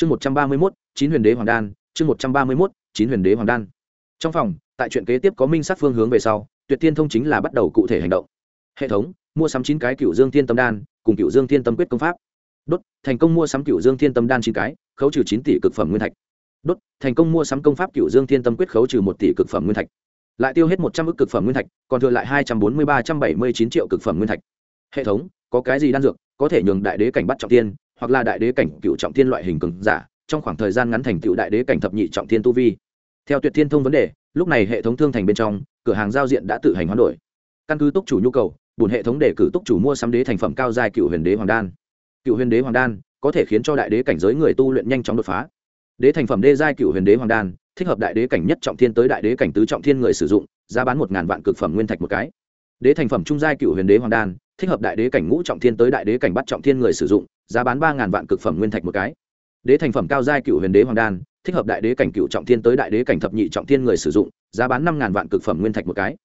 chương một trăm ba mươi mốt, chín huyền đế hoàng đan, chương một trăm ba mươi mốt, chín huyền đế hoàng đan. Trong phòng, tại chuyện kế tiếp có minh sát phương hướng về sau, tuyệt tiên thông chính là bắt đầu cụ thể hành động. Hệ thống, mua sắm chín cái cựu dương thiên tâm đan, cùng cựu dương thiên tâm quyết công pháp. Đốt, thành công mua sắm cựu dương thiên tâm đan chín cái, khấu trừ chín tỷ cực phẩm nguyên thạch. Đốt, thành công mua sắm công pháp cựu dương thiên tâm quyết khấu trừ một tỷ cực phẩm nguyên thạch. Lại tiêu hết một trăm ước cực phẩm nguyên thạch, còn thừa lại hai trăm bốn mươi ba trăm bảy mươi chín triệu cực phẩm nguyên thạch. Hệ thống, có cái gì đan dược có thể nhường đại đế cảnh bắt trọng tiên hoặc là đại đế cảnh cựu trọng thiên loại hình cường giả, trong khoảng thời gian ngắn thành tựu đại đế cảnh thập nhị trọng thiên tu vi. Theo tuyệt thiên thông vấn đề, lúc này hệ thống thương thành bên trong, cửa hàng giao diện đã tự hành hoán đổi. Căn cứ túc chủ nhu cầu, bùn hệ thống để cử túc chủ mua sắm đế thành phẩm cao giai cựu huyền đế hoàng đan. Cựu huyền đế hoàng đan có thể khiến cho đại đế cảnh giới người tu luyện nhanh chóng đột phá. Đế thành phẩm đê giai cựu huyền đế hoàng đan, thích hợp đại đế cảnh nhất trọng thiên tới đại đế cảnh tứ trọng thiên người sử dụng, giá bán một ngàn vạn cực phẩm nguyên thạch một cái. Đế thành phẩm trung giai cựu huyền đế hoàng đan, thích hợp đại đế cảnh ngũ trọng thiên tới đại đế cảnh bắt trọng thiên người sử dụng giá bán ba ngàn vạn cực phẩm nguyên thạch một cái. Đế thành phẩm cao giai cựu huyền đế hoàng đan, thích hợp đại đế cảnh cựu trọng thiên tới đại đế cảnh thập nhị trọng thiên người sử dụng, giá bán năm ngàn vạn cực phẩm nguyên thạch một cái.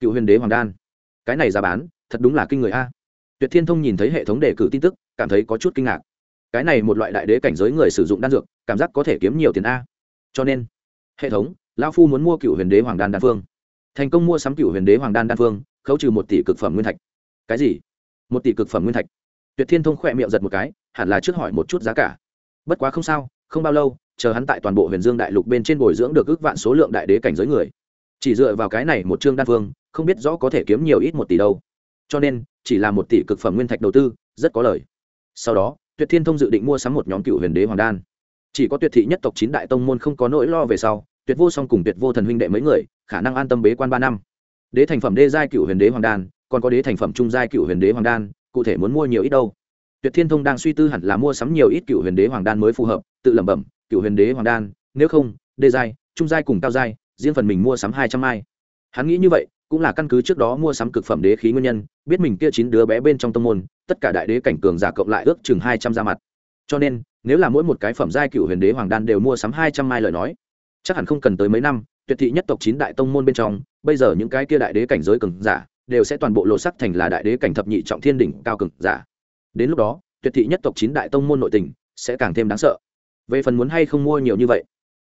Cựu huyền đế hoàng đan. Cái này giá bán, thật đúng là kinh người a. Tuyệt thiên thông nhìn thấy hệ thống đề cử tin tức, cảm thấy có chút kinh ngạc. Cái này một loại đại đế cảnh giới người sử dụng đan dược, cảm giác có thể kiếm nhiều tiền a. Cho nên, hệ thống lao phu muốn mua cựu huyền đế hoàng đan đan phương. Thành công mua sắm cựu huyền đế hoàng đan đan phương, khấu trừ một tỷ cực phẩm nguyên thạch. Cái gì? Một tỷ cực phẩm nguyên thạch tuyệt thiên thông khỏe miệng giật một cái, hẳn là trước hỏi một chút giá cả. Bất quá không sao, không bao lâu, chờ hắn tại toàn bộ huyền dương đại lục bên trên bồi dưỡng được ước vạn số lượng đại đế cảnh giới người. Chỉ dựa vào cái này một chương đan phương không biết rõ có thể kiếm nhiều ít một tỷ đâu. Cho nên, chỉ là một tỷ cực phẩm nguyên thạch đầu tư, rất có lời. Sau đó, tuyệt thiên thông dự định mua sắm một nhóm cựu huyền đế hoàng đan. Chỉ có tuyệt thị nhất tộc chín đại tông môn không có nỗi lo về sau, tuyệt vô song cùng tuyệt vô thần huynh đệ mấy người, khả năng an tâm bế quan ba năm. Đế thành phẩm đê giai cựu huyền đế hoàng đan, còn có đế thành phẩm trung giai cựu huyền đế hoàng đan cụ thể muốn mua nhiều ít đâu. Tuyệt thiên thông đang suy tư hẳn là mua sắm nhiều ít cựu huyền đế hoàng đan mới phù hợp, tự lẩm bẩm, cựu huyền đế hoàng đan, nếu không, đê giai, trung giai cùng cao giai, riêng phần mình mua sắm hai trăm mai. Hắn nghĩ như vậy, cũng là căn cứ trước đó mua sắm cực phẩm đế khí nguyên nhân, biết mình kia chín đứa bé bên trong tâm môn, tất cả đại đế cảnh cường giả cộng lại ước chừng hai trăm ra mặt. Cho nên, nếu là mỗi một cái phẩm giai cựu huyền đế hoàng đan đều mua sắm hai trăm mai lời nói, chắc hẳn không cần tới mấy năm, tuyệt thị nhất tộc chín đại tông môn bên trong, bây giờ những cái kia đại đế cảnh giới cường giả đều sẽ toàn bộ lộ sắc thành là đại đế cảnh thập nhị trọng thiên đỉnh cao cường giả. Đến lúc đó, tuyệt thị nhất tộc chín đại tông môn nội tình sẽ càng thêm đáng sợ. Về phần muốn hay không mua nhiều như vậy,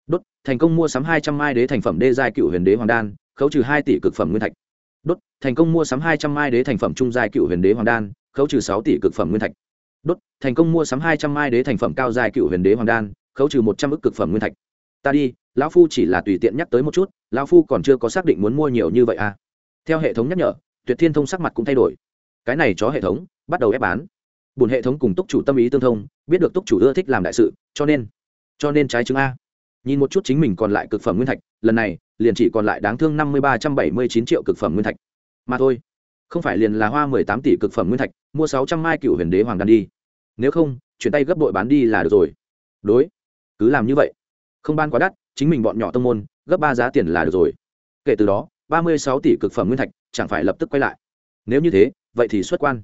đốt, thành công mua sắm hai trăm mai đế thành phẩm đê giai cựu huyền đế hoàng đan, khấu trừ hai tỷ cực phẩm nguyên thạch. Đốt, thành công mua sắm hai trăm mai đế thành phẩm trung giai cựu huyền đế hoàng đan, khấu trừ sáu tỷ cực phẩm nguyên thạch. Đốt, thành công mua sắm hai trăm mai đế thành phẩm cao giai cựu huyền đế hoàng đan, khấu trừ một trăm ức cực phẩm nguyên thạch. Ta đi, lão phu chỉ là tùy tiện nhắc tới một chút, lão phu còn chưa có xác định muốn mua nhiều như vậy à. Theo hệ thống nhắc nhở tuyệt thiên thông sắc mặt cũng thay đổi. Cái này chó hệ thống, bắt đầu ép bán. Bùn hệ thống cùng túc chủ tâm ý tương thông, biết được túc chủ ưa thích làm đại sự, cho nên cho nên trái chứng a. Nhìn một chút chính mình còn lại cực phẩm nguyên thạch, lần này, liền chỉ còn lại đáng thương năm mươi ba trăm bảy mươi chín triệu cực phẩm nguyên thạch. Mà thôi, không phải liền là hoa mười tám tỷ cực phẩm nguyên thạch, mua sáu trăm mai cựu huyền đế hoàng đan đi. Nếu không, chuyển tay gấp đội bán đi là được rồi. Đối, cứ làm như vậy. Không ban quá đắt, chính mình bọn nhỏ tông môn, gấp ba giá tiền là được rồi. Kể từ đó ba mươi sáu tỷ cực phẩm nguyên thạch, chẳng phải lập tức quay lại. Nếu như thế, vậy thì xuất quan.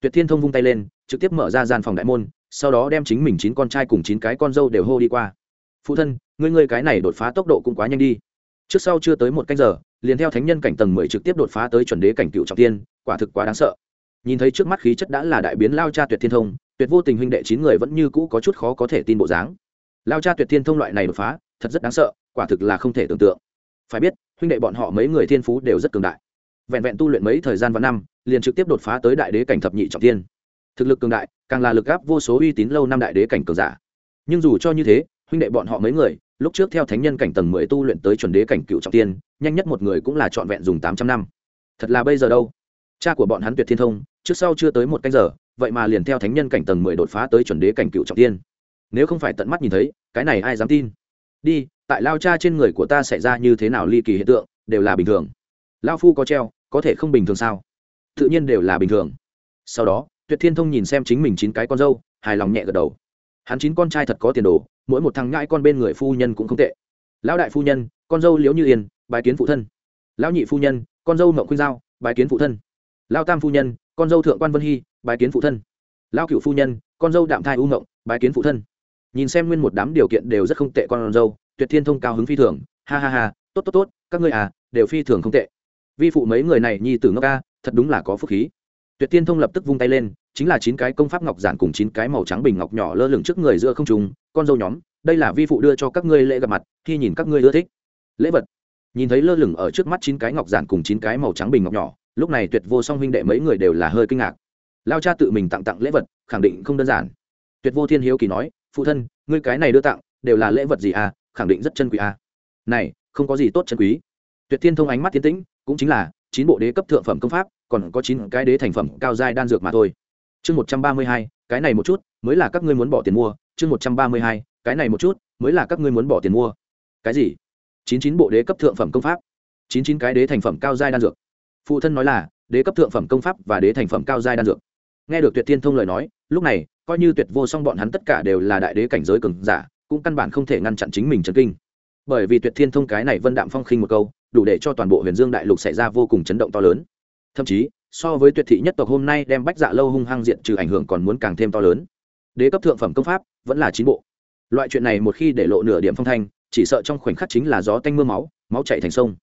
Tuyệt thiên thông vung tay lên, trực tiếp mở ra gian phòng đại môn, sau đó đem chính mình chín con trai cùng chín cái con dâu đều hô đi qua. Phụ thân, ngươi ngươi cái này đột phá tốc độ cũng quá nhanh đi. Trước sau chưa tới một canh giờ, liền theo thánh nhân cảnh tầng mười trực tiếp đột phá tới chuẩn đế cảnh cựu trọng tiên, quả thực quá đáng sợ. Nhìn thấy trước mắt khí chất đã là đại biến lao cha tuyệt thiên thông, tuyệt vô tình huynh đệ chín người vẫn như cũ có chút khó có thể tin bộ dáng. Lao cha tuyệt thiên thông loại này đột phá, thật rất đáng sợ, quả thực là không thể tưởng tượng. Phải biết huynh đệ bọn họ mấy người thiên phú đều rất cường đại. Vẹn vẹn tu luyện mấy thời gian và năm, liền trực tiếp đột phá tới đại đế cảnh thập nhị trọng tiên thực lực cường đại, càng là lực gáp vô số uy tín lâu năm đại đế cảnh cường giả. Nhưng dù cho như thế, huynh đệ bọn họ mấy người, lúc trước theo thánh nhân cảnh tầng mười tu luyện tới chuẩn đế cảnh cựu trọng tiên nhanh nhất một người cũng là trọn vẹn dùng tám trăm năm. Thật là bây giờ đâu? Cha của bọn hắn tuyệt thiên thông, trước sau chưa tới một canh giờ, vậy mà liền theo thánh nhân cảnh tầng mười đột phá tới chuẩn đế cảnh cựu trọng tiên nếu không phải tận mắt nhìn thấy, cái này ai dám tin? Đi, tại lao cha trên người của ta xảy ra như thế nào ly kỳ hiện tượng, đều là bình thường. Lao phu có treo, có thể không bình thường sao? Tự nhiên đều là bình thường. Sau đó, tuyệt thiên thông nhìn xem chính mình chín cái con dâu, hài lòng nhẹ gật đầu. Hắn chín con trai thật có tiền đồ, mỗi một thằng ngãi con bên người phu nhân cũng không tệ. Lão đại phu nhân, con dâu liễu như yên bài kiến phụ thân. Lão nhị phu nhân, con dâu mậu khuynh giao bài kiến phụ thân. Lão tam phu nhân, con dâu thượng quan vân hy bài kiến phụ thân. Lão cựu phu nhân, con dâu đạm thai u ngộng bài kiến phụ thân nhìn xem nguyên một đám điều kiện đều rất không tệ con dâu, tuyệt thiên thông cao hứng phi thường. Ha ha ha, tốt tốt tốt, các ngươi à đều phi thường không tệ. Vi phụ mấy người này nhi tử ngốc ca, thật đúng là có phúc khí. Tuyệt thiên thông lập tức vung tay lên, chính là chín cái công pháp ngọc giản cùng chín cái màu trắng bình ngọc nhỏ lơ lửng trước người giữa không trùng con dâu nhóm, đây là vi phụ đưa cho các ngươi lễ gặp mặt, khi nhìn các ngươi ưa thích. Lễ vật. Nhìn thấy lơ lửng ở trước mắt chín cái ngọc giản cùng chín cái màu trắng bình ngọc nhỏ, lúc này tuyệt vô song huynh đệ mấy người đều là hơi kinh ngạc. Lao cha tự mình tặng tặng lễ vật, khẳng định không đơn giản. Tuyệt vô thiên hiếu kỳ nói phụ thân, ngươi cái này đưa tặng, đều là lễ vật gì à? Khẳng định rất chân quý à. Này, không có gì tốt chân quý. Tuyệt thiên thông ánh mắt tiến tĩnh, cũng chính là, chín bộ đế cấp thượng phẩm công pháp, còn có chín cái đế thành phẩm cao giai đan dược mà thôi. Chương một trăm ba mươi hai, cái này một chút, mới là các ngươi muốn bỏ tiền mua. Chương một trăm ba mươi hai, cái này một chút, mới là các ngươi muốn bỏ tiền mua. Cái gì? Chín chín bộ đế cấp thượng phẩm công pháp. Chín chín cái đế thành phẩm cao giai đan dược. Phụ thân nói là, đế cấp thượng phẩm công pháp và đế thành phẩm cao giai đan dược nghe được tuyệt thiên thông lời nói, lúc này, coi như tuyệt vô song bọn hắn tất cả đều là đại đế cảnh giới cường giả, cũng căn bản không thể ngăn chặn chính mình chấn kinh. Bởi vì tuyệt thiên thông cái này vân đạm phong khinh một câu, đủ để cho toàn bộ huyền dương đại lục xảy ra vô cùng chấn động to lớn. Thậm chí, so với tuyệt thị nhất tộc hôm nay đem bách dạ lâu hung hăng diện trừ ảnh hưởng còn muốn càng thêm to lớn. Đế cấp thượng phẩm công pháp, vẫn là chín bộ. Loại chuyện này một khi để lộ nửa điểm phong thanh, chỉ sợ trong khoảnh khắc chính là gió tanh m ư a máu máu chạy thành sông.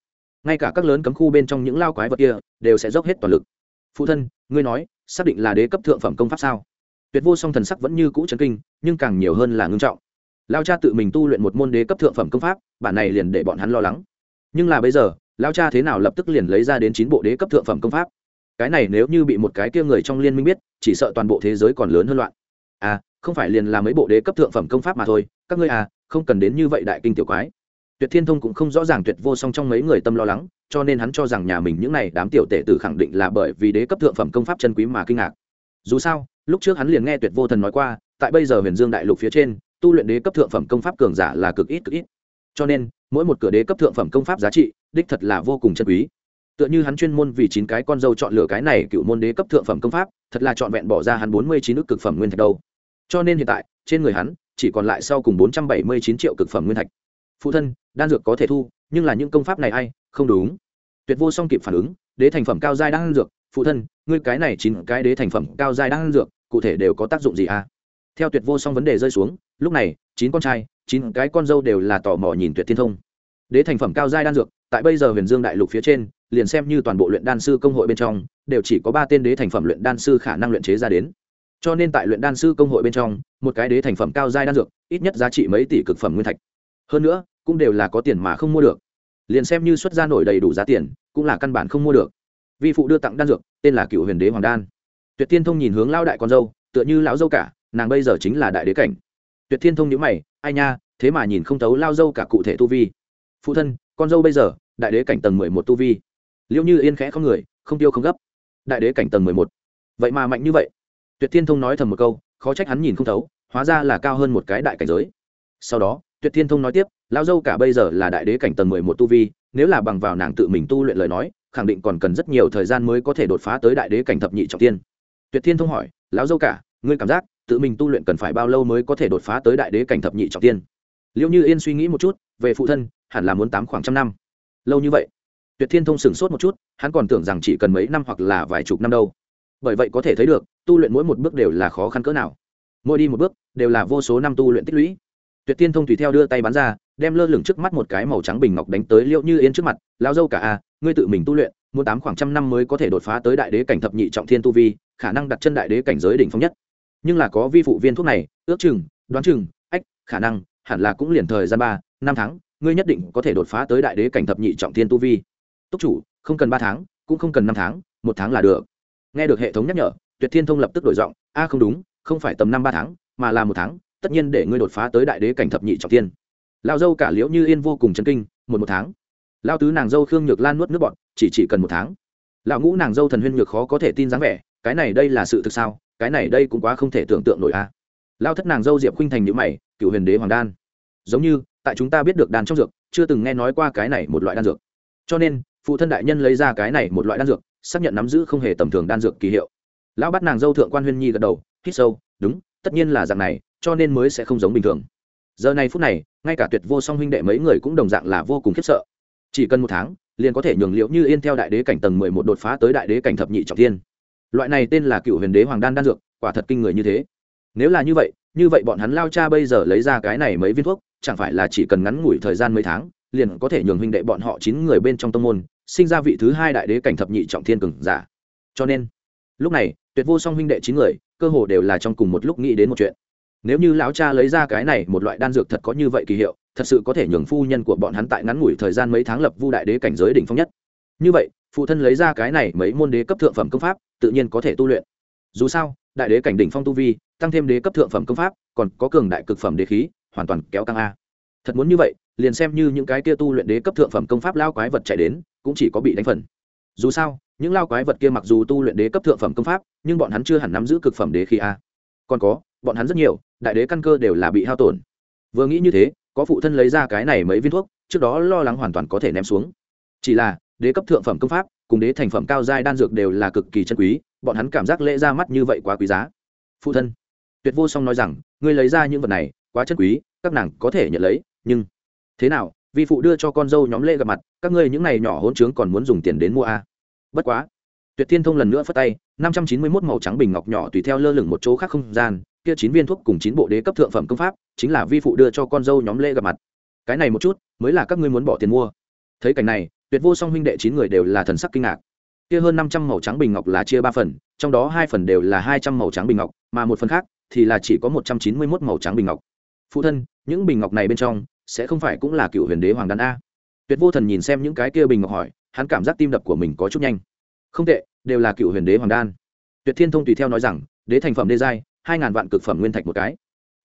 Ngay cả các lớn cấm khu bên trong những lao quái vật kia, đều sẽ dốc hết toàn lực. Phụ thân, ngươi nói xác định là đế cấp thượng phẩm công pháp sao? Tuyệt vô song thần sắc vẫn như cũ chấn kinh, nhưng càng nhiều hơn là ngưng trọng. Lao cha tự mình tu luyện một môn đế cấp thượng phẩm công pháp, bản này liền để bọn hắn lo lắng. Nhưng là bây giờ, lao cha thế nào lập tức liền lấy ra đến chín bộ đế cấp thượng phẩm công pháp? Cái này nếu như bị một cái kia người trong liên minh biết, chỉ sợ toàn bộ thế giới còn lớn hơn loạn. À không phải liền là mấy bộ đế cấp thượng phẩm công pháp mà thôi. Các ngươi à không cần đến như vậy đại kinh tiểu quái tuyệt thiên thông cũng không rõ ràng tuyệt vô song trong mấy người tâm lo lắng, cho nên hắn cho rằng nhà mình những n à y đám tiểu tể tử khẳng định là bởi vì đế cấp thượng phẩm công pháp chân quý mà kinh ngạc. Dù sao, lúc trước hắn liền nghe tuyệt vô thần nói qua, tại bây giờ huyền dương đại lục phía trên, tu luyện đế cấp thượng phẩm công pháp cường giả là cực ít cực ít. Cho nên, mỗi một cửa đế cấp thượng phẩm công pháp giá trị, đích thật là vô cùng chân quý. Tựa như hắn chuyên môn vì chín cái con dâu chọn lựa cái này cựu môn đế cấp thượng phẩm công pháp, thật là trọn vẹn bỏ ra hắn bốn mươi chín ước cực phẩm nguyên thạch đâu. Cho nên hiện tại, trên người hắn, chỉ còn lại sau cùng bốn trăm bảy mươi chín triệu cực phẩm nguyên thạch. Phụ thân đan dược có thể thu, nhưng là những công pháp này ai, không đúng. Tuyệt vô song kịp phản ứng, đế thành phẩm cao giai đan dược, phụ thân, ngươi cái này chín cái đế thành phẩm cao giai đan dược, cụ thể đều có tác dụng gì à? Theo tuyệt vô song vấn đề rơi xuống, lúc này, chín con trai, chín cái con dâu đều là tò mò nhìn tuyệt thiên thông. Đế thành phẩm cao giai đan dược, tại bây giờ huyền dương đại lục phía trên, liền xem như toàn bộ luyện đan sư công hội bên trong, đều chỉ có ba tên đế thành phẩm luyện đan sư khả năng luyện chế ra đến. Cho nên tại luyện đan sư công hội bên trong, một cái đế thành phẩm cao giai đan dược, ít nhất giá trị mấy tỷ cực phẩm nguyên thạch. Hơn nữa cũng đều là có tiền mà không mua được. Liền xem như xuất ra nổi đầy đủ giá tiền, cũng là căn bản không mua được. Vi phụ đưa tặng đan dược, tên là cựu huyền đế hoàng đan. Tuyệt thiên thông nhìn hướng lao đại con dâu, tựa như lão dâu cả, nàng bây giờ chính là đại đế cảnh. Tuyệt thiên thông nhữ mày, ai nha, thế mà nhìn không thấu lao dâu cả cụ thể tu vi. Phụ thân, con dâu bây giờ, đại đế cảnh tầng mười một tu vi. Liệu như yên khẽ không người, không tiêu không gấp. Đại đế cảnh tầng mười một? Vậy mà mạnh như vậy? Tuyệt thiên thông nói thầm một câu, khó trách hắn nhìn không thấu, hóa ra là cao hơn một cái đại cảnh giới. Sau đó, tuyệt thiên thông nói tiếp lao dâu cả bây giờ là đại đế cảnh tầng mười một tu vi, nếu là bằng vào nàng tự mình tu luyện lời nói, khẳng định còn cần rất nhiều thời gian mới có thể đột phá tới đại đế cảnh thập nhị trọng tiên. Tuyệt thiên thông hỏi, lão dâu cả, ngươi cảm giác tự mình tu luyện cần phải bao lâu mới có thể đột phá tới đại đế cảnh thập nhị trọng tiên? Liệu như yên suy nghĩ một chút, về phụ thân, hẳn là muốn tám khoảng trăm năm. Lâu như vậy? Tuyệt thiên thông sửng sốt một chút, hắn còn tưởng rằng chỉ cần mấy năm hoặc là vài chục năm đâu. Bởi vậy có thể thấy được, tu luyện mỗi một bước đều là khó khăn cỡ nào. Mỗi đi một bước đều là vô số năm tu luyện tích lũy. Tuyệt thiên thông tùy theo đưa tay bắn ra đem lơ lửng trước mắt một cái màu trắng bình ngọc đánh tới liệu như yên trước mặt lao dâu cả a, ngươi tự mình tu luyện, muốn tám khoảng trăm năm mới có thể đột phá tới đại đế cảnh thập nhị trọng thiên tu vi, khả năng đặt chân đại đế cảnh giới đỉnh phong nhất. Nhưng là có vi phụ viên thuốc này, ước chừng, đoán chừng, ách, khả năng, hẳn là cũng liền thời gian ba, năm tháng, ngươi nhất định có thể đột phá tới đại đế cảnh thập nhị trọng thiên tu vi. Túc chủ, không cần ba tháng, cũng không cần năm tháng, một tháng là được. Nghe được hệ thống nhắc nhở, tuyệt thiên thông lập tức đổi giọng, a, không đúng, không phải tầm năm ba tháng, mà là một tháng, tất nhiên để ngươi đột phá tới đại đế cảnh thập nhị trọng thiên lao dâu cả liễu như yên vô cùng chấn kinh, một một tháng. Lao tứ nàng dâu khương nhược lan nuốt nước bọn chỉ chỉ cần một tháng. Lão ngũ nàng dâu thần huyên nhược khó có thể tin dáng vẻ, cái này đây là sự thực sao, cái này đây cũng quá không thể tưởng tượng nổi a lao thất nàng dâu diệp khuynh thành nhữ mày cựu huyền đế hoàng đan. Giống như, tại chúng ta biết được đan trong dược, chưa từng nghe nói qua cái này một loại đan dược. Cho nên, phụ thân đại nhân lấy ra cái này một loại đan dược, xác nhận nắm giữ không hề tầm thường đan dược kỳ hiệu. Lão bắt nàng dâu thượng quan huyên nhi gật đầu, hít sâu, đúng, tất nhiên là dạng này, cho nên mới sẽ không giống bình thường. Giờ này phút này ngay cả tuyệt vô song huynh đệ mấy người cũng đồng dạng là vô cùng khiếp sợ. Chỉ cần một tháng, liền có thể nhường liễu như yên theo đại đế cảnh tầng mười một đột phá tới đại đế cảnh thập nhị trọng thiên. Loại này tên là cựu huyền đế hoàng đan đan dược, quả thật kinh người như thế. Nếu là như vậy như vậy bọn hắn lao cha bây giờ lấy ra cái này mấy viên thuốc, chẳng phải là chỉ cần ngắn ngủi thời gian mấy tháng, liền có thể nhường huynh đệ bọn họ chín người bên trong tông môn, sinh ra vị thứ hai đại đế cảnh thập nhị trọng thiên cường giả. Cho nên, lúc này, tuyệt vô song huynh đệ chín người, cơ hồ đều là trong cùng một lúc nghĩ đến một chuyện nếu như lão cha lấy ra cái này, một loại đan dược thật có như vậy kỳ hiệu, thật sự có thể nhường phu nhân của bọn hắn tại ngắn ngủi thời gian mấy tháng lập vu đại đế cảnh giới đỉnh phong nhất. Như vậy, phụ thân lấy ra cái này mấy môn đế cấp thượng phẩm công pháp, tự nhiên có thể tu luyện. Dù sao, đại đế cảnh đỉnh phong tu vi, tăng thêm đế cấp thượng phẩm công pháp, còn có cường đại cực phẩm đế khí, hoàn toàn kéo căng a. Thật muốn như vậy, liền xem như những cái kia tu luyện đế cấp thượng phẩm công pháp lao quái vật chạy đến, cũng chỉ có bị đánh phần. Dù sao, những lao quái vật kia mặc dù tu luyện đế cấp thượng phẩm công pháp, nhưng bọn hắn chưa hẳn nắm giữ cực phẩm đế khí a. Còn có bọn hắn rất nhiều, đại đế căn cơ đều là bị hao tổn. Vừa nghĩ như thế, có phụ thân lấy ra cái này mấy viên thuốc, trước đó lo lắng hoàn toàn có thể ném xuống. Chỉ là, đế cấp thượng phẩm công pháp, cùng đế thành phẩm cao giai đan dược đều là cực kỳ chân quý, bọn hắn cảm giác lễ ra mắt như vậy quá quý giá. Phụ thân, tuyệt vô song nói rằng, ngươi lấy ra những vật này, quá chân quý, các nàng có thể nhận lấy, nhưng thế nào vì phụ đưa cho con dâu nhóm lễ gặp mặt, các ngươi những này nhỏ hỗn trướng còn muốn dùng tiền đến mua a à? bất quá. Tuyệt thiên thông lần nữa phất tay, năm trăm chín mươi mốt màu trắng bình ngọc nhỏ tùy theo lơ lửng một chỗ khác không gian kia chín viên thuốc cùng chín bộ đế cấp thượng phẩm công pháp, chính là vi phụ đưa cho con dâu nhóm lễ gặp mặt. Cái này một chút, mới là các ngươi muốn bỏ tiền mua. Thấy cảnh này, tuyệt vô song huynh đệ chín người đều là thần sắc kinh ngạc. Kia hơn năm trăm màu trắng bình ngọc là chia ba phần, trong đó hai phần đều là hai trăm màu trắng bình ngọc, mà một phần khác thì là chỉ có một trăm chín mươi mốt màu trắng bình ngọc. Phụ thân, những bình ngọc này bên trong sẽ không phải cũng là cựu huyền đế hoàng đan a? Tuyệt vô thần nhìn xem những cái kia bình ngọc hỏi, hắn cảm giác tim đập của mình có chút nhanh. Không tệ, đều là cựu huyền đế hoàng đan. Tuyệt thiên thông tùy theo nói rằng, đế thành phẩm đê giai hai ngàn vạn cực phẩm nguyên thạch một cái.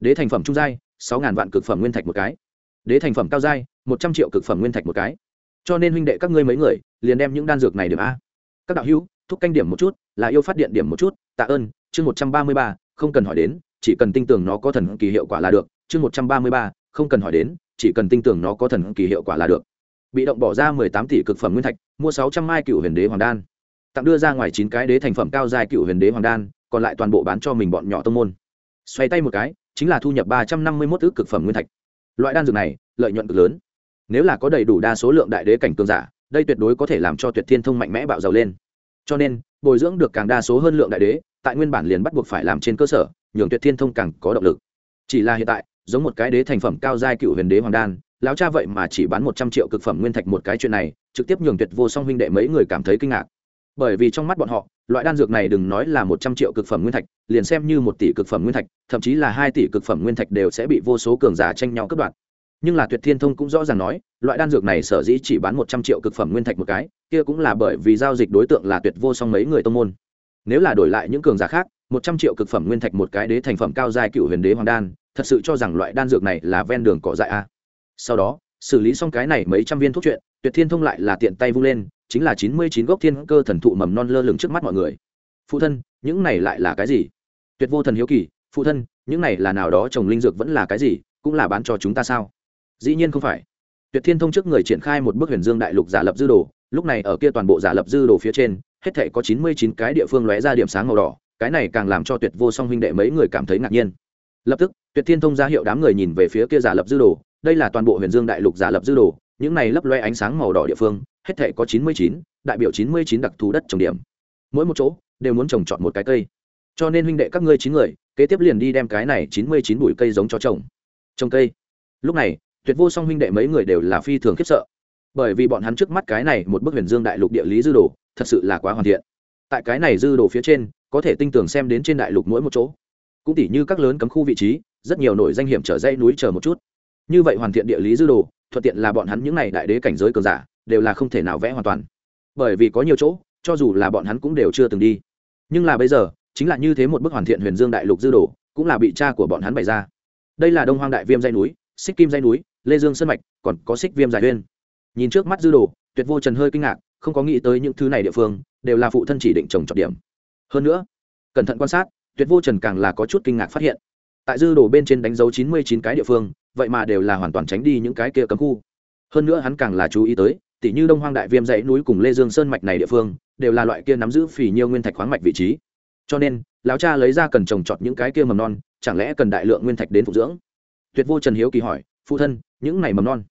Đế thành phẩm trung giai, sáu ngàn vạn cực phẩm nguyên thạch một cái. Đế thành phẩm cao giai, một trăm triệu cực phẩm nguyên thạch một cái. Cho nên huynh đệ các ngươi mấy người, liền đem những đan dược này điểm a. Các đạo hữu, thúc canh điểm một chút, là yêu phát điện điểm một chút, tạ ơn, chương một trăm ba mươi ba, không cần hỏi đến, chỉ cần tin tưởng nó có thần kỳ hiệu quả là được, chương một trăm ba mươi ba, không cần hỏi đến, chỉ cần tin tưởng nó có thần kỳ hiệu quả là được. Bị động bỏ ra mười tám tỷ cực phẩm nguyên thạch, mua sáu trăm mai cựu huyền đế hoàng đan. Tặng đưa ra ngoài chín cái đế thành phẩm cao dài cựu huyền đế hoàng đan còn lại toàn bộ bán cho mình bọn nhỏ tông môn. Xoay tay một cái, chính là thu nhập ba trăm năm mươi mốt ước cực phẩm nguyên thạch. Loại đan dược này, lợi nhuận cực lớn. Nếu là có đầy đủ đa số lượng đại đế cảnh cường giả, đây tuyệt đối có thể làm cho tuyệt thiên thông mạnh mẽ bạo giàu lên. Cho nên, bồi dưỡng được càng đa số hơn lượng đại đế, tại nguyên bản liền bắt buộc phải làm trên cơ sở, nhường tuyệt thiên thông càng có động lực. Chỉ là hiện tại, giống một cái đế thành phẩm cao giai cựu huyền đế hoàng đan, lão cha vậy mà chỉ bán một trăm triệu cực phẩm nguyên thạch một cái chuyện này, trực tiếp nhường tuyệt vô song huynh đệ mấy người cảm thấy kinh ngạc. Bởi vì trong mắt bọn họ loại đan dược này đừng nói là một trăm triệu cực phẩm nguyên thạch, liền xem như một tỷ cực phẩm nguyên thạch, thậm chí là hai tỷ cực phẩm nguyên thạch đều sẽ bị vô số cường giả tranh nhau cướp đoạt. Nhưng là tuyệt thiên thông cũng rõ ràng nói, loại đan dược này sở dĩ chỉ bán một trăm triệu cực phẩm nguyên thạch một cái, kia cũng là bởi vì giao dịch đối tượng là tuyệt vô song mấy người tông môn. Nếu là đổi lại những cường giả khác, một trăm triệu cực phẩm nguyên thạch một cái đế thành phẩm cao giai cựu huyền đế hoàng đan, thật sự cho rằng loại đan dược này là ven đường cỏ dại a. Sau đó xử lý xong cái này mấy trăm viên thuốc chuyện, tuyệt thiên thông lại là tiện tay vung lên, chính là chín mươi chín gốc thiên cơ thần thụ mầm non lơ lửng trước mắt mọi người. Phụ thân, những này lại là cái gì? Tuyệt vô thần hiếu kỳ, phụ thân, những này là nào đó trồng linh dược vẫn là cái gì, cũng là bán cho chúng ta sao? Dĩ nhiên không phải. Tuyệt thiên thông trước người triển khai một bước huyền dương đại lục giả lập dư đồ, lúc này ở kia toàn bộ giả lập dư đồ phía trên, hết thể có chín mươi chín cái địa phương lóe ra điểm sáng màu đỏ, cái này càng làm cho tuyệt vô song huynh đệ mấy người cảm thấy ngạc nhiên. Lập tức, tuyệt thiên thông ra hiệu đám người nhìn về phía kia giả lập dư đồ đây là toàn bộ huyền dương đại lục giả lập dư đồ, những này lấp loe ánh sáng màu đỏ địa phương, hết thể có chín mươi chín, đại biểu chín mươi chín đặc thù đất trồng điểm. Mỗi một chỗ đều muốn trồng chọn một cái cây. Cho nên huynh đệ các ngươi chín người, kế tiếp liền đi đem cái này chín mươi chín bụi cây giống cho trồng. Trồng cây. Lúc này, tuyệt vô song huynh đệ mấy người đều là phi thường khiếp sợ. Bởi vì bọn hắn trước mắt cái này một bức huyền dương đại lục địa lý dư đồ, thật sự là quá hoàn thiện. Tại cái này dư đồ phía trên, có thể tinh tường xem đến trên đại lục mỗi một chỗ. Cũng tỉ như các lớn cấm khu vị trí, rất nhiều nổi danh hiểm trở dây núi chờ một chút như vậy hoàn thiện địa lý dư đồ, thuận tiện là bọn hắn những n à y đại đế cảnh giới cường giả, đều là không thể nào vẽ hoàn toàn. Bởi vì có nhiều chỗ, cho dù là bọn hắn cũng đều chưa từng đi. Nhưng là bây giờ, chính là như thế một bức hoàn thiện huyền dương đại lục dư đồ, cũng là bị cha của bọn hắn bày ra. Đây là đông hoang đại viêm dây núi, xích kim dây núi, lê dương sân mạch, còn có xích viêm dài huyên nhìn trước mắt dư đồ, tuyệt vô trần hơi kinh ngạc, không có nghĩ tới những thứ này địa phương, đều là phụ thân chỉ định trồng trọng điểm. Hơn nữa, cẩn thận quan sát, tuyệt vô trần càng là có chút kinh ngạc phát hiện tại dư đồ bên trên đánh dấu chín mươi chín cái địa phương, vậy mà đều là hoàn toàn tránh đi những cái kia cấm khu. Hơn nữa hắn càng là chú ý tới tỷ như đông hoang đại viêm dãy núi cùng lê dương sơn mạch này địa phương, đều là loại kia nắm giữ phì nhiêu nguyên thạch khoáng mạch vị trí. Cho nên, lão cha lấy ra cần trồng trọt những cái kia mầm non, chẳng lẽ cần đại lượng nguyên thạch đến phục dưỡng? Tuyệt vô trần hiếu kỳ hỏi, phụ thân, những này mầm non?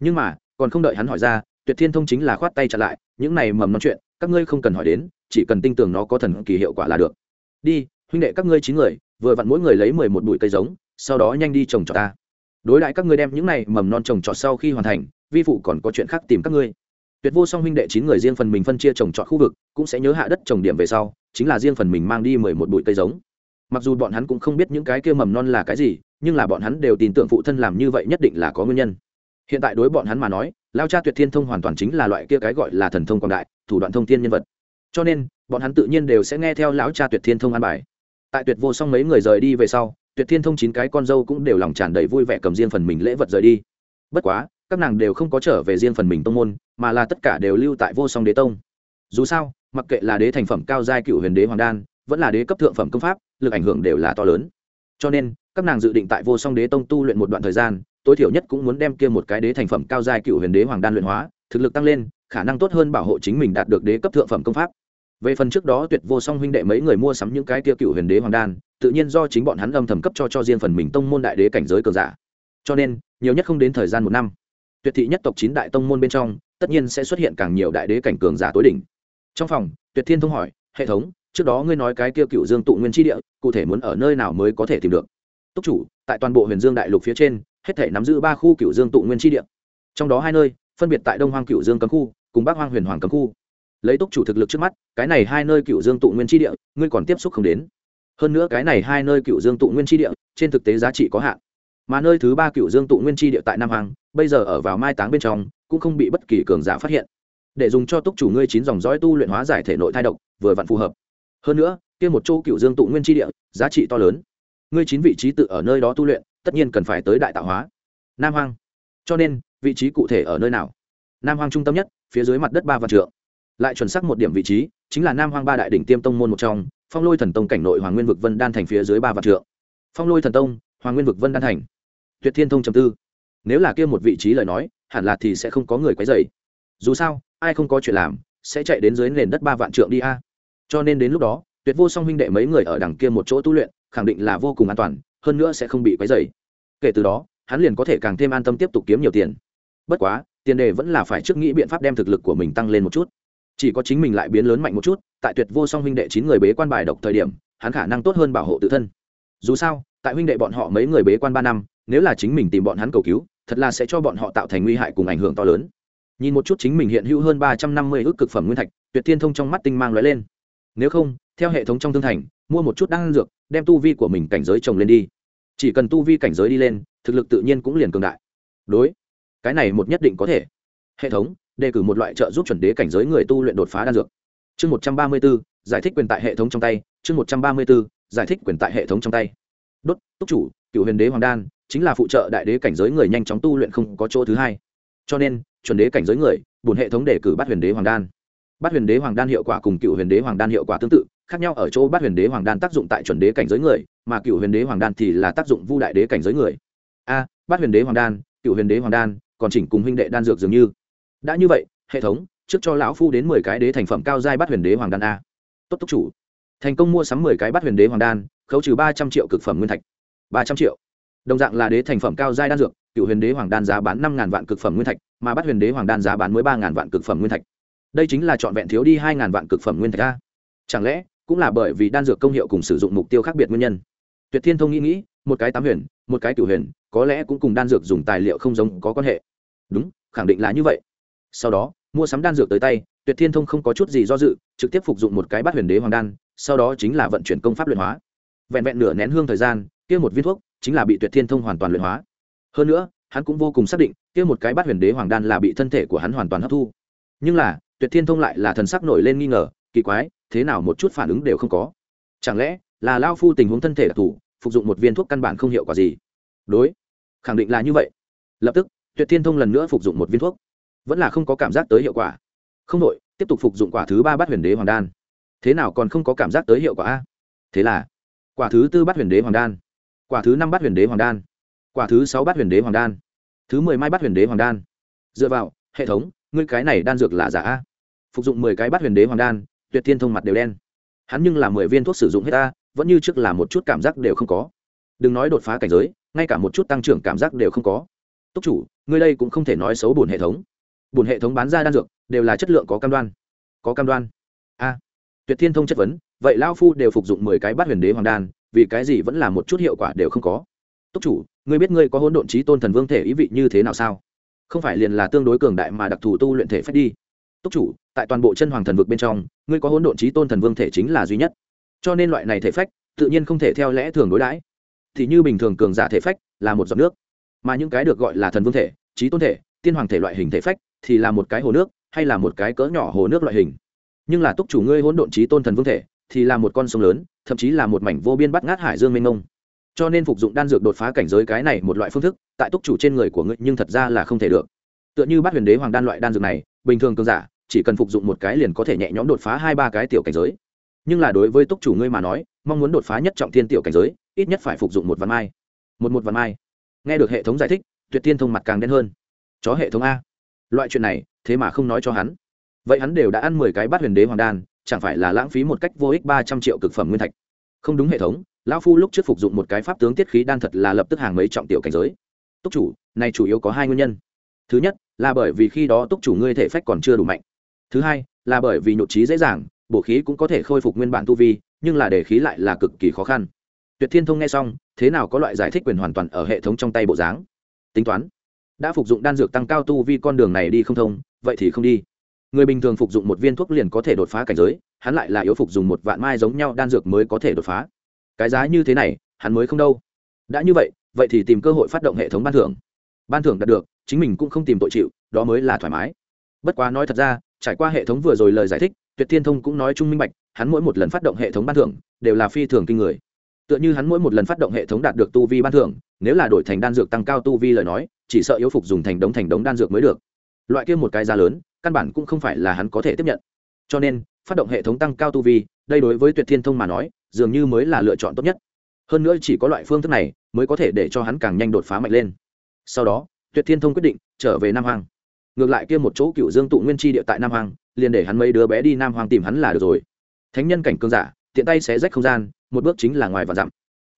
Nhưng mà, còn không đợi hắn hỏi ra, tuyệt thiên thông chính là khoát tay trả lại, những này mầm non chuyện, các ngươi không cần hỏi đến, chỉ cần tin tưởng nó có thần kỳ hiệu quả là được. Đi, huynh đệ các ngươi chín người vừa vặn mỗi người lấy mười một bụi cây giống, sau đó nhanh đi trồng trọt ta. Đối lại các ngươi đem những này mầm non trồng trọt sau khi hoàn thành, vi phụ còn có chuyện khác tìm các ngươi. Tuyệt vô song huynh đệ chín người riêng phần mình phân chia trồng trọt khu vực, cũng sẽ nhớ hạ đất trồng điểm về sau, chính là riêng phần mình mang đi mười một bụi cây giống. Mặc dù bọn hắn cũng không biết những cái kia mầm non là cái gì, nhưng là bọn hắn đều tin tưởng phụ thân làm như vậy nhất định là có nguyên nhân. Hiện tại đối bọn hắn mà nói, lao cha tuyệt thiên thông hoàn toàn chính là loại kia cái gọi là thần thông quảng đại, thủ đoạn thông thiên nhân vật. Cho nên, bọn hắn tự nhiên đều sẽ nghe theo lão cha tuyệt thiên thông an bài tại tuyệt vô song mấy người rời đi về sau, tuyệt thiên thông chín cái con dâu cũng đều lòng tràn đầy vui vẻ cầm riêng phần mình lễ vật rời đi. Bất quá, các nàng đều không có trở về riêng phần mình tông môn, mà là tất cả đều lưu tại vô song đế tông. Dù sao, mặc kệ là đế thành phẩm cao giai cựu huyền đế hoàng đan, vẫn là đế cấp thượng phẩm công pháp, lực ảnh hưởng đều là to lớn. Cho nên, các nàng dự định tại vô song đế tông tu luyện một đoạn thời gian, tối thiểu nhất cũng muốn đem kia một cái đế thành phẩm cao giai cựu huyền đế hoàng đan luyện hóa, thực lực tăng lên, khả năng tốt hơn bảo hộ chính mình đạt được đế cấp thượng phẩm công pháp về phần trước đó tuyệt vô song huynh đệ mấy người mua sắm những cái kia cựu huyền đế hoàng đan, tự nhiên do chính bọn hắn âm thầm cấp cho cho riêng phần mình tông môn đại đế cảnh giới cường giả. Cho nên, nhiều nhất không đến thời gian một năm, tuyệt thị nhất tộc chín đại tông môn bên trong, tất nhiên sẽ xuất hiện càng nhiều đại đế cảnh cường giả tối đỉnh. Trong phòng, tuyệt thiên thông hỏi, hệ thống, trước đó ngươi nói cái kia cựu dương tụ nguyên tri địa, cụ thể muốn ở nơi nào mới có thể tìm được? Túc chủ, tại toàn bộ huyền dương đại lục phía trên, hết thể nắm giữ ba khu cựu dương tụ nguyên tri địa. Trong đó hai nơi, phân biệt tại đông hoang cựu dương cấm khu cùng bắc hoang huyền hoàng cấm khu lấy túc chủ thực lực trước mắt, cái này hai nơi cựu dương tụ nguyên tri địa, ngươi còn tiếp xúc không đến. Hơn nữa cái này hai nơi cựu dương tụ nguyên tri địa, trên thực tế giá trị có hạn. Mà nơi thứ ba cựu dương tụ nguyên tri địa tại nam hoàng bây giờ ở vào mai táng bên trong, cũng không bị bất kỳ cường giả phát hiện. Để dùng cho túc chủ ngươi chín dòng dõi tu luyện hóa giải thể nội thai độc, vừa vặn phù hợp. Hơn nữa, kia một chỗ cựu dương tụ nguyên tri địa, giá trị to lớn. Ngươi chín vị trí tự ở nơi đó tu luyện, tất nhiên cần phải tới đại tạo hóa. Nam Hoàng. cho nên, vị trí cụ thể ở nơi nào? Nam Hoàng trung tâm nhất, phía dưới mặt đất ba vạn trượng lại chuẩn xác một điểm vị trí, chính là nam hoang ba đại đỉnh tiêm tông môn một trong, phong lôi thần tông cảnh nội hoàng nguyên vực vân đan thành phía dưới ba vạn trượng. Phong lôi thần tông, hoàng nguyên vực vân đan thành. Tuyệt thiên thông trầm tư. Nếu là kia một vị trí lời nói, hẳn là thì sẽ không có người quấy dày dù sao, ai không có chuyện làm, sẽ chạy đến dưới nền đất ba vạn trượng đi a. Cho nên đến lúc đó, tuyệt vô song huynh đệ mấy người ở đằng kia một chỗ tu luyện, khẳng định là vô cùng an toàn, hơn nữa sẽ không bị quấy dày kể từ đó, hắn liền có thể càng thêm an tâm tiếp tục kiếm nhiều tiền. Bất quá, tiền đề vẫn là phải trước nghĩ biện pháp đem thực lực của mình tăng lên một chút chỉ có chính mình lại biến lớn mạnh một chút, tại tuyệt vô song huynh đệ chín người bế quan bài độc thời điểm, hắn khả năng tốt hơn bảo hộ tự thân. Dù sao, tại huynh đệ bọn họ mấy người bế quan ba năm, nếu là chính mình tìm bọn hắn cầu cứu, thật là sẽ cho bọn họ tạo thành nguy hại cùng ảnh hưởng to lớn. Nhìn một chút chính mình hiện hữu hơn ba trăm năm mươi ước cực phẩm nguyên thạch, tuyệt thiên thông trong mắt tinh mang lóe lên. Nếu không, theo hệ thống trong thương thành, mua một chút đan dược, đem tu vi của mình cảnh giới trồng lên đi. Chỉ cần tu vi cảnh giới đi lên, thực lực tự nhiên cũng liền cường đại. Đối, cái này một nhất định có thể. Hệ thống đề cử một loại trợ giúp chuẩn đế cảnh giới người tu luyện đột phá đan dược. Chương một trăm ba mươi b ố giải thích quyền tại hệ thống trong tay. Chương một trăm ba mươi b ố giải thích quyền tại hệ thống trong tay. Đốt túc chủ cựu huyền đế hoàng đan chính là phụ trợ đại đế cảnh giới người nhanh chóng tu luyện không có chỗ thứ hai. Cho nên chuẩn đế cảnh giới người bùn hệ thống đề cử bắt huyền đế hoàng đan. Bắt huyền đế hoàng đan hiệu quả cùng cựu huyền đế hoàng đan hiệu quả tương tự khác nhau ở chỗ bắt huyền đế hoàng đan tác dụng tại chuẩn đế cảnh giới người mà cựu huyền đế hoàng đan thì là tác dụng vu đại đế cảnh giới người. A à, bắt huyền đế hoàng đan cựu huyền đế hoàng đan còn chỉnh cùng huynh đệ đan dược dường như đã như vậy, hệ thống, trước cho lão phu đến mười cái đế thành phẩm cao giai bắt huyền đế hoàng đan a. Tốt túc chủ. Thành công mua sắm mười cái bắt huyền đế hoàng đan, khấu trừ ba trăm triệu cực phẩm nguyên thạch. Ba trăm triệu. Đồng dạng là đế thành phẩm cao giai đan dược, cựu huyền đế hoàng đan giá bán năm ngàn vạn cực phẩm nguyên thạch, mà bắt huyền đế hoàng đan giá bán mới ba ngàn vạn cực phẩm nguyên thạch. Đây chính là trọn vẹn thiếu đi hai ngàn vạn cực phẩm nguyên thạch a. Chẳng lẽ, cũng là bởi vì đan dược công hiệu cùng sử dụng mục tiêu khác biệt nguyên nhân? Tuyệt thiên thông nghĩ nghĩ, một cái tám huyền, một cái cựu huyền, có lẽ cũng cùng đan dược dùng tài liệu không giống có quan hệ. Đúng, khẳng định là như vậy sau đó, mua sắm đan dược tới tay, tuyệt thiên thông không có chút gì do dự, trực tiếp phục dụng một cái bát huyền đế hoàng đan, sau đó chính là vận chuyển công pháp luyện hóa. Vẹn vẹn nửa nén hương thời gian, kia một viên thuốc chính là bị tuyệt thiên thông hoàn toàn luyện hóa. Hơn nữa, hắn cũng vô cùng xác định, kia một cái bát huyền đế hoàng đan là bị thân thể của hắn hoàn toàn hấp thu. Nhưng là, tuyệt thiên thông lại là thần sắc nổi lên nghi ngờ, kỳ quái, thế nào một chút phản ứng đều không có. Chẳng lẽ là lao phu tình huống thân thể đặc thù, phục dụng một viên thuốc căn bản không hiệu quả gì? Đối, khẳng định là như vậy. Lập tức, tuyệt thiên thông lần nữa phục dụng một viên thuốc vẫn là không có cảm giác tới hiệu quả. Không đội tiếp tục phục dụng quả thứ ba bát huyền đế hoàng đan. Thế nào còn không có cảm giác tới hiệu quả a? Thế là, quả thứ tư bát huyền đế hoàng đan, quả thứ năm bát huyền đế hoàng đan, quả thứ sáu bát huyền đế hoàng đan, thứ mười mai bát huyền đế hoàng đan. Dựa vào, hệ thống, ngươi cái này đan dược là giả a? Phục dụng mười cái bát huyền đế hoàng đan, tuyệt thiên thông mặt đều đen. Hắn nhưng là mười viên thuốc sử dụng hết ta, vẫn như trước là một chút cảm giác đều không có. Đừng nói đột phá cảnh giới, ngay cả một chút tăng trưởng cảm giác đều không có. Túc chủ, ngươi đây cũng không thể nói xấu bổn hệ thống bùn hệ thống bán ra đan dược đều là chất lượng có cam đoan. Có cam đoan. A, tuyệt thiên thông chất vấn, vậy lao phu đều phục dụng mười cái bát huyền đế hoàng đan, vì cái gì vẫn là một chút hiệu quả đều không có? Túc chủ, ngươi biết ngươi có hỗn độn trí tôn thần vương thể ý vị như thế nào sao? Không phải liền là tương đối cường đại mà đặc thù tu luyện thể phép đi. Túc chủ, tại toàn bộ chân hoàng thần vực bên trong, ngươi có hỗn độn trí tôn thần vương thể chính là duy nhất. Cho nên loại này thể phách, tự nhiên không thể theo lẽ thường đối đãi. Thì như bình thường cường giả thể phách là một giọt nước, mà những cái được gọi là thần vương thể, trí tôn thể, tiên hoàng thể loại hình thể phách thì là một cái hồ nước, hay là một cái cỡ nhỏ hồ nước loại hình. Nhưng là túc chủ ngươi hỗn độn trí tôn thần vương thể, thì là một con sông lớn, thậm chí là một mảnh vô biên bắt ngát hải dương mênh mông. Cho nên phục dụng đan dược đột phá cảnh giới cái này một loại phương thức, tại túc chủ trên người của ngươi nhưng thật ra là không thể được. Tựa như bát huyền đế hoàng đan loại đan dược này, bình thường cường giả, chỉ cần phục dụng một cái liền có thể nhẹ nhõm đột phá hai ba cái tiểu cảnh giới. Nhưng là đối với túc chủ ngươi mà nói, mong muốn đột phá nhất trọng thiên tiểu cảnh giới, ít nhất phải phục dụng một vạn mai. Một một vạn mai. Nghe được hệ thống giải thích, tuyệt tiên thông mặt càng đen hơn. Chó hệ thống a loại chuyện này, thế mà không nói cho hắn. Vậy hắn đều đã ăn mười cái bát huyền đế hoàng đan, chẳng phải là lãng phí một cách vô ích ba trăm triệu cực phẩm nguyên thạch? Không đúng hệ thống, lão phu lúc trước phục dụng một cái pháp tướng tiết khí đan thật là lập tức hàng mấy trọng tiểu cảnh giới. Túc chủ, này chủ yếu có hai nguyên nhân. Thứ nhất, là bởi vì khi đó túc chủ ngươi thể phách còn chưa đủ mạnh. Thứ hai, là bởi vì nhộn trí dễ dàng, bổ khí cũng có thể khôi phục nguyên bản tu vi, nhưng là để khí lại là cực kỳ khó khăn. Tuyệt thiên thông nghe xong, thế nào có loại giải thích quyền hoàn toàn ở hệ thống trong tay bộ dáng? Tính toán đã phục dụng đan dược tăng cao tu vi con đường này đi không thông, vậy thì không đi. Người bình thường phục dụng một viên thuốc liền có thể đột phá cảnh giới, hắn lại là yếu phục dùng một vạn mai giống nhau đan dược mới có thể đột phá. Cái giá như thế này, hắn mới không đâu. Đã như vậy vậy thì tìm cơ hội phát động hệ thống ban thưởng. Ban thưởng đạt được, chính mình cũng không tìm tội chịu, đó mới là thoải mái. Bất quá nói thật ra, trải qua hệ thống vừa rồi lời giải thích, tuyệt thiên thông cũng nói chung minh bạch, hắn mỗi một lần phát động hệ thống ban thưởng, đều là phi thường kinh người. Tựa như hắn mỗi một lần phát động hệ thống đạt được tu vi ban thưởng, nếu là đổi thành đan dược tăng cao tu vi lời nói chỉ sợ yếu phục dùng thành đống thành đống đan dược mới được. Loại kia một cái giá lớn, căn bản cũng không phải là hắn có thể tiếp nhận. Cho nên, phát động hệ thống tăng cao tu vi, đây đối với tuyệt thiên thông mà nói, dường như mới là lựa chọn tốt nhất. Hơn nữa chỉ có loại phương thức này, mới có thể để cho hắn càng nhanh đột phá mạnh lên. Sau đó, tuyệt thiên thông quyết định trở về nam hoàng ngược lại kia một chỗ cựu dương tụ nguyên tri địa tại nam hoàng liền để hắn mấy đứa bé đi nam hoàng tìm hắn là được rồi. Thánh nhân cảnh cương giả, tiện tay xé rách không gian, một bước chính là ngoài và dặm.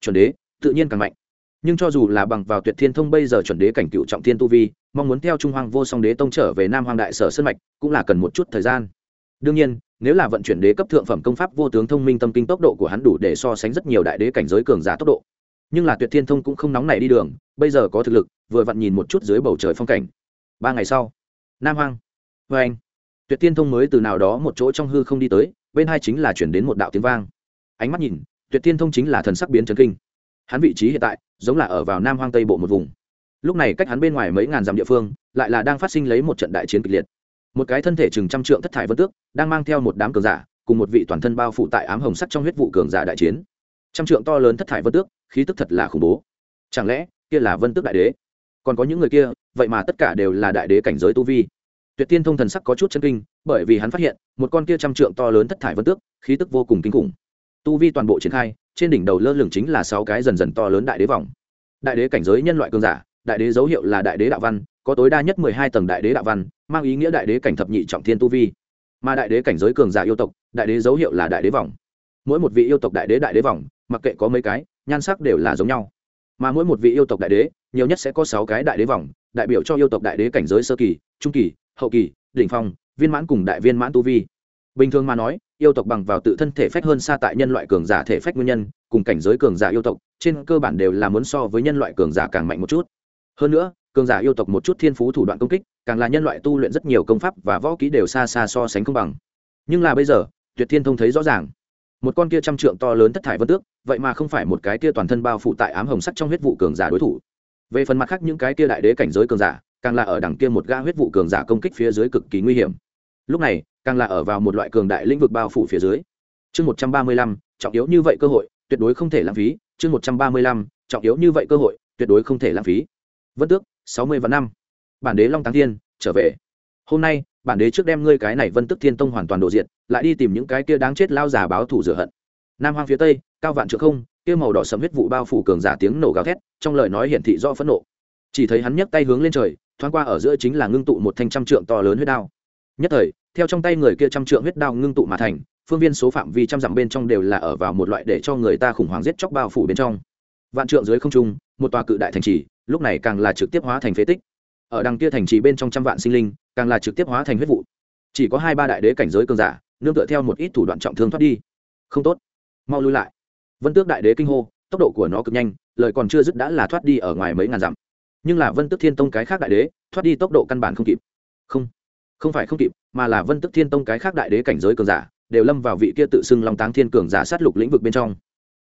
Chuẩn đế, tự nhiên càng mạnh nhưng cho dù là bằng vào tuyệt thiên thông bây giờ chuẩn đế cảnh cựu trọng thiên tu vi, mong muốn theo trung hoàng vô song đế tông trở về nam hoàng đại sở sân mạch cũng là cần một chút thời gian. Đương nhiên, nếu là vận chuyển đế cấp thượng phẩm công pháp vô tướng thông minh tâm kinh tốc độ của hắn đủ để so sánh rất nhiều đại đế cảnh giới cường giả tốc độ. Nhưng là tuyệt thiên thông cũng không nóng này đi đường, bây giờ có thực lực, vừa vặn nhìn một chút dưới bầu trời phong cảnh. Ba ngày sau, nam hoàng vê anh, tuyệt thiên thông mới từ nào đó một chỗ trong hư không đi tới, bên hai chính là chuyển đến một đạo tiếng vang. Ánh mắt nhìn, tuyệt thiên thông chính là thần sắc biến trấn kinh hắn vị trí hiện tại giống là ở vào nam hoang tây bộ một vùng. Lúc này cách hắn bên ngoài mấy ngàn dặm địa phương, lại là đang phát sinh lấy một trận đại chiến kịch liệt. Một cái thân thể chừng trăm trượng thất thải vân tước, đang mang theo một đám cường giả, cùng một vị toàn thân bao phủ tại ám hồng sắt trong huyết vụ cường giả đại chiến. Trăm trượng to lớn thất thải vân tước, khí tức thật là khủng bố. Chẳng lẽ, kia là vân tước đại đế? Còn có những người kia, vậy mà tất cả đều là đại đế cảnh giới tu vi. Tuyệt tiên thông thần sắc có chút chân kinh, bởi vì hắn phát hiện, một con kia trăm trượng to lớn thất thải vân tước, khí tức vô cùng kinh khủng. Tu vi toàn bộ triển khai trên đỉnh đầu lơ lửng chính là sáu cái dần dần to lớn đại đế vòng đại đế cảnh giới nhân loại cường giả đại đế dấu hiệu là đại đế đạo văn có tối đa nhất mười hai tầng đại đế đạo văn mang ý nghĩa đại đế cảnh thập nhị trọng thiên tu vi mà đại đế cảnh giới cường giả yêu tộc đại đế dấu hiệu là đại đế vòng mỗi một vị yêu tộc đại đế đại đế vòng mặc kệ có mấy cái nhan sắc đều là giống nhau mà mỗi một vị yêu tộc đại đế nhiều nhất sẽ có sáu cái đại đế vòng đại biểu cho yêu tộc đại đế cảnh giới sơ kỳ trung kỳ hậu kỳ đỉnh phong viên mãn cùng đại viên mãn tu vi bình thường mà nói yêu tộc bằng vào tự thân thể phách hơn xa tại nhân loại cường giả thể phách nguyên nhân, cùng cảnh giới cường giả yêu tộc, trên cơ bản đều là muốn so với nhân loại cường giả càng mạnh một chút. Hơn nữa, cường giả yêu tộc một chút thiên phú thủ đoạn công kích, càng là nhân loại tu luyện rất nhiều công pháp và võ kỹ đều xa xa so sánh công bằng. Nhưng là bây giờ, tuyệt thiên thông thấy rõ ràng, một con kia trăm trượng to lớn thất thải vân tước, vậy mà không phải một cái kia toàn thân bao phủ tại ám hồng sắt trong huyết vụ cường giả đối thủ. Về phần mặt khác những cái kia đại đế cảnh giới cường giả, càng là ở đằng kia một ga huyết vụ cường giả công kích phía dưới cực kỳ nguy hiểm lúc này, càng là ở vào một loại cường đại lĩnh vực bao phủ phía dưới. Chương một trăm ba mươi lăm, trọng yếu như vậy cơ hội, tuyệt đối không thể lãng phí. Chương một trăm ba mươi lăm, trọng yếu như vậy cơ hội, tuyệt đối không thể lãng phí. Vân tước, sáu mươi và năm. Bản đế long táng thiên, trở về. Hôm nay, bản đế trước đem ngươi cái này vân tức thiên tông hoàn toàn độ diện lại đi tìm những cái kia đáng chết lao giả báo thủ rửa hận. Nam hoang phía tây, cao vạn trượng không, kia màu đỏ sầm huyết vụ bao phủ cường giả tiếng nổ gào thét, trong lời nói hiển thị do phẫn nộ. Chỉ thấy hắn nhấc tay hướng lên trời, thoáng qua ở giữa chính là ngưng tụ một thanh trăm trượng to lớn huyết đao nhất thời, theo trong tay người kia trăm trượng huyết đao ngưng tụ mà thành, phương viên số phạm vi trăm dặm bên trong đều là ở vào một loại để cho người ta khủng hoảng giết chóc bao phủ bên trong. Vạn trượng dưới không trung, một tòa cự đại thành trì, lúc này càng là trực tiếp hóa thành phế tích. Ở đằng kia thành trì bên trong trăm vạn sinh linh, càng là trực tiếp hóa thành huyết vụ. Chỉ có hai ba đại đế cảnh giới cường giả, nương tựa theo một ít thủ đoạn trọng thương thoát đi. Không tốt. Mau lui lại. Vân tước đại đế kinh hô, tốc độ của nó cực nhanh, lời còn chưa dứt đã là thoát đi ở ngoài mấy ngàn dặm. Nhưng là vân tước thiên tông cái khác đại đế, thoát đi tốc độ căn bản không kịp. Không không phải không kịp, mà là vân tức thiên tông cái khác đại đế cảnh giới cường giả, đều lâm vào vị kia tự xưng long táng thiên cường giả sát lục lĩnh vực bên trong.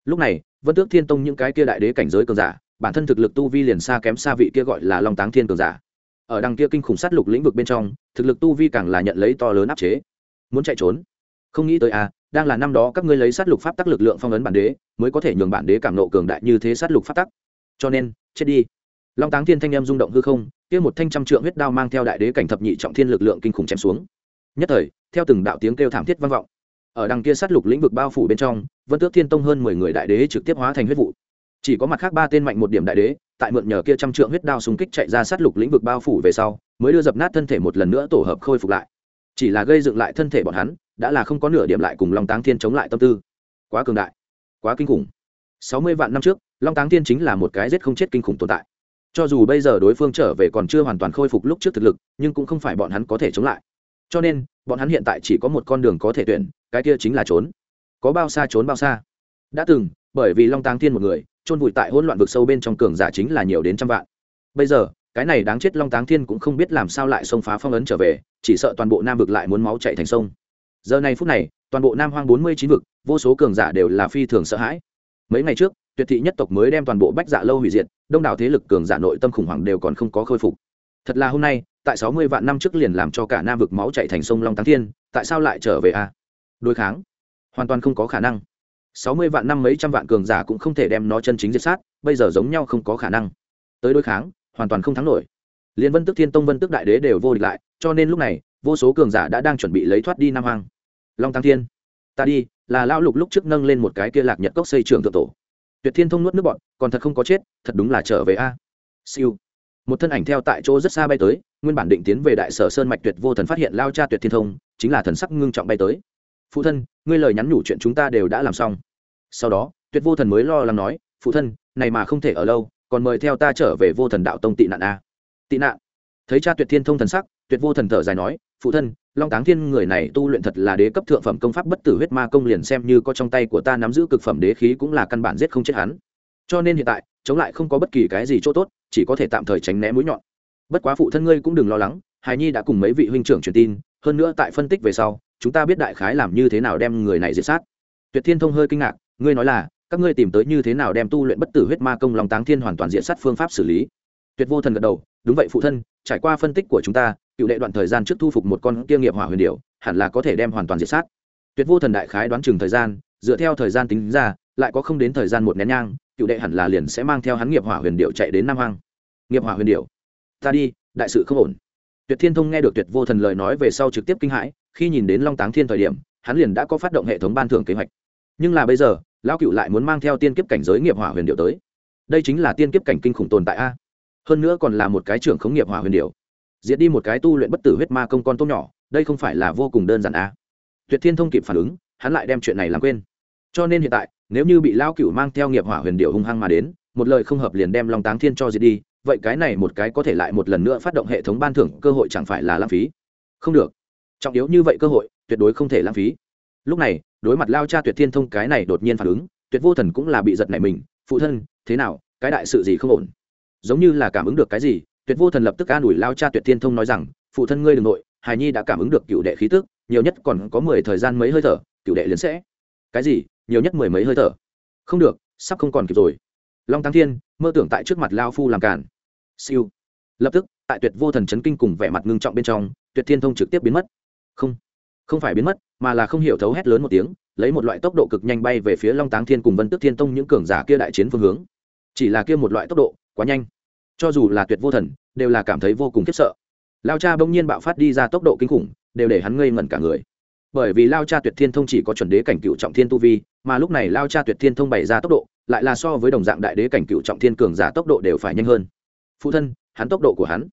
Lúc này, vân tước thiên tông những cái kia đại đế cảnh giới cường giả, bản thân thực lực tu vi liền xa kém xa vị kia gọi là long táng thiên cường giả. Ở đằng kia kinh khủng sát lục lĩnh vực bên trong, thực lực tu vi càng là nhận lấy to lớn áp chế. Muốn chạy trốn? Không nghĩ tới à đang là năm đó các ngươi lấy sát lục pháp tắc lực lượng phong ấn bản đế, mới có thể nhường bản đế cảm nộ cường đại như thế sát lục pháp tắc. Cho nên, chết đi. Long táng thiên thanh em rung động hư không kia một thanh trăm trượng huyết đao mang theo đại đế cảnh thập nhị trọng thiên lực lượng kinh khủng chém xuống. Nhất thời, theo từng đạo tiếng kêu thảm thiết vang vọng, ở đằng kia sát lục lĩnh vực bao phủ bên trong, vân tước thiên tông hơn mười người đại đế trực tiếp hóa thành huyết vụ. Chỉ có mặt khác ba tên mạnh một điểm đại đế, tại mượn nhờ kia trăm trượng huyết đao xung kích chạy ra sát lục lĩnh vực bao phủ về sau, mới đưa dập nát thân thể một lần nữa tổ hợp khôi phục lại. Chỉ là gây dựng lại thân thể bọn hắn, đã là không có nửa điểm lại cùng long táng thiên chống lại tâm tư. Quá cường đại, quá kinh khủng. Sáu mươi vạn năm trước, long táng thiên chính là một cái giết không chết kinh khủng tồn tại cho dù bây giờ đối phương trở về còn chưa hoàn toàn khôi phục lúc trước thực lực, nhưng cũng không phải bọn hắn có thể chống lại. Cho nên, bọn hắn hiện tại chỉ có một con đường có thể tuyển, cái kia chính là trốn. Có bao xa trốn bao xa. Đã từng, bởi vì long táng thiên một người, chôn vùi tại hỗn loạn vực sâu bên trong cường giả chính là nhiều đến trăm vạn. Bây giờ, cái này đáng chết long táng thiên cũng không biết làm sao lại xông phá phong ấn trở về, chỉ sợ toàn bộ nam vực lại muốn máu chạy thành sông. Giờ này phút này, toàn bộ nam hoang bốn mươi chín vực, vô số cường giả đều là phi thường sợ hãi. Mấy ngày trước tuyệt thị nhất tộc mới đem toàn bộ bách dạ lâu hủy diệt, đông đảo thế lực cường giả nội tâm khủng hoảng đều còn không có khôi phục. Thật là hôm nay, tại sáu mươi vạn năm trước liền làm cho cả nam vực máu chạy thành sông long táng thiên, tại sao lại trở về a? Đối kháng, hoàn toàn không có khả năng. sáu mươi vạn năm mấy trăm vạn cường giả cũng không thể đem nó chân chính diệt sát, bây giờ giống nhau không có khả năng. Tới đối kháng, hoàn toàn không thắng nổi. Liên vân tức thiên tông vân tức đại đế đều vô địch lại, cho nên lúc này, vô số cường giả đã đang chuẩn bị lấy thoát đi nam hoàng long tăng thiên, ta đi, là lão lục lúc trước nâng lên một cái kia lạc nhật cốc xây trường thượng tổ tuyệt thiên thông nuốt nước bọn, còn thật không có chết, thật đúng là trở về a. Siêu. Một thân ảnh theo tại chỗ rất xa bay tới, nguyên bản định tiến về đại sở sơn mạch tuyệt vô thần phát hiện lao cha tuyệt thiên thông, chính là thần sắc ngưng trọng bay tới. Phụ thân, ngươi lời nhắn nhủ chuyện chúng ta đều đã làm xong. Sau đó, tuyệt vô thần mới lo lắng nói, phụ thân, này mà không thể ở lâu, còn mời theo ta trở về vô thần đạo tông tị nạn a. Tị nạn. Thấy cha tuyệt thiên thông thần sắc, tuyệt vô thần thở dài nói, phụ thân long táng thiên người này tu luyện thật là đế cấp thượng phẩm công pháp bất tử huyết ma công liền xem như có trong tay của ta nắm giữ cực phẩm đế khí cũng là căn bản giết không chết hắn. Cho nên hiện tại, chống lại không có bất kỳ cái gì chỗ tốt, chỉ có thể tạm thời tránh né mũi nhọn. Bất quá phụ thân ngươi cũng đừng lo lắng hài nhi đã cùng mấy vị huynh trưởng truyền tin, hơn nữa tại phân tích về sau, chúng ta biết đại khái làm như thế nào đem người này diệt sát. Tuyệt thiên thông hơi kinh ngạc, ngươi nói là, các ngươi tìm tới như thế nào đem tu luyện bất tử huyết ma công lòng táng thiên hoàn toàn diện sát phương pháp xử lý? Tuyệt vô thần gật đầu, đúng vậy phụ thân, trải qua phân tích của chúng ta cựu đệ đoạn thời gian trước thu phục một con kia nghiệp hỏa huyền điệu hẳn là có thể đem hoàn toàn diệt sát. Tuyệt vô thần đại khái đoán chừng thời gian, dựa theo thời gian tính ra, lại có không đến thời gian một nén nhang, cựu đệ hẳn là liền sẽ mang theo hắn nghiệp hỏa huyền điệu chạy đến nam hoang. Nghiệp hỏa huyền điệu ta đi, đại sự không ổn. Tuyệt thiên thông nghe được tuyệt vô thần lời nói về sau trực tiếp kinh hãi, khi nhìn đến long táng thiên thời điểm, hắn liền đã có phát động hệ thống ban thưởng kế hoạch. Nhưng là bây giờ, lão cựu lại muốn mang theo tiên kiếp cảnh giới nghiệp hỏa huyền điệu tới. Đây chính là tiên kiếp cảnh kinh khủng tồn tại a. Hơn nữa còn là một cái trưởng khống nghiệp hỏa huyền điệu diệt đi một cái tu luyện bất tử huyết ma công con tôm nhỏ, đây không phải là vô cùng đơn giản à. tuyệt thiên thông kịp phản ứng, hắn lại đem chuyện này làm quên. Cho nên hiện tại, nếu như bị lao cựu mang theo nghiệp hỏa huyền điệu hung hăng mà đến, một lời không hợp liền đem long táng thiên cho diệt đi, vậy cái này một cái có thể lại một lần nữa phát động hệ thống ban thưởng, cơ hội chẳng phải là lãng phí? Không được. Trọng yếu như vậy cơ hội, tuyệt đối không thể lãng phí. Lúc này, đối mặt lao cha tuyệt thiên thông cái này đột nhiên phản ứng, tuyệt vô thần cũng là bị giật này mình, phụ thân, thế nào? Cái đại sự gì không ổn? Giống như là cảm ứng được cái gì tuyệt vô thần lập tức an ủi lao cha tuyệt thiên thông nói rằng, phụ thân ngươi đ ừ n g nội hài nhi đã cảm ứng được cựu đệ khí tức, nhiều nhất còn có mười thời gian mấy hơi thở, cựu đệ liền sẽ cái gì? Nhiều nhất mười mấy hơi thở? Không được, sắp không còn kịp rồi. Long tăng thiên, mơ tưởng tại trước mặt lao phu làm cản. Siêu. Lập tức, tại tuyệt vô thần chấn kinh cùng vẻ mặt ngưng trọng bên trong, tuyệt thiên thông trực tiếp biến mất. Không không phải biến mất, mà là không hiểu thấu hét lớn một tiếng, lấy một loại tốc độ cực nhanh bay về phía long táng thiên cùng vân tức thiên tông những cường giả kia đại chiến phương hướng. Chỉ là kia một loại tốc độ, quá nhanh cho dù là tuyệt vô thần, đều là cảm thấy vô cùng khiếp sợ. Lao cha bỗng nhiên bạo phát đi ra tốc độ kinh khủng, đều để hắn ngây ngẩn cả người. Bởi vì lao cha tuyệt thiên thông chỉ có chuẩn đế cảnh cựu trọng thiên tu vi, mà lúc này lao cha tuyệt thiên thông bày ra tốc độ, lại là so với đồng dạng đại đế cảnh cựu trọng thiên cường giả tốc độ đều phải nhanh hơn. Phụ thân, hắn tốc độ của hắn.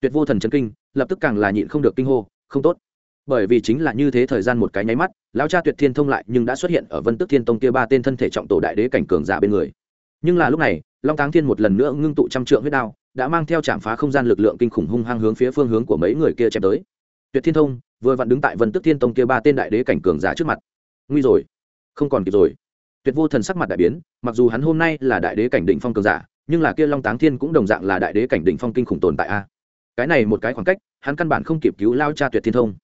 Tuyệt vô thần chấn kinh, lập tức càng là nhịn không được kinh hô, không tốt. Bởi vì chính là như thế thời gian một cái nháy mắt lão cha tuyệt thiên thông lại nhưng đã xuất hiện ở vân tức thiên tông kia ba tên thân thể trọng tổ đại đế cảnh cường giả bên người. Nhưng là lúc này long táng thiên một lần nữa ngưng tụ trăm trượng huyết đao, đã mang theo chạm phá không gian lực lượng kinh khủng hung hăng hướng phía phương hướng của mấy người kia chém tới. Tuyệt thiên thông, vừa vặn đứng tại vân tức thiên tông kia ba tên đại đế cảnh cường giả trước mặt. Nguy rồi, không còn kịp rồi. Tuyệt vô thần sắc mặt đại biến, mặc dù hắn hôm nay là đại đế cảnh đỉnh phong cường giả, nhưng là kia long táng thiên cũng đồng dạng là đại đế cảnh đỉnh phong kinh khủng tồn tại a. Cái này một cái khoảng cách, hắn căn bản không kịp cứu lao cha tuyệt thiên thông.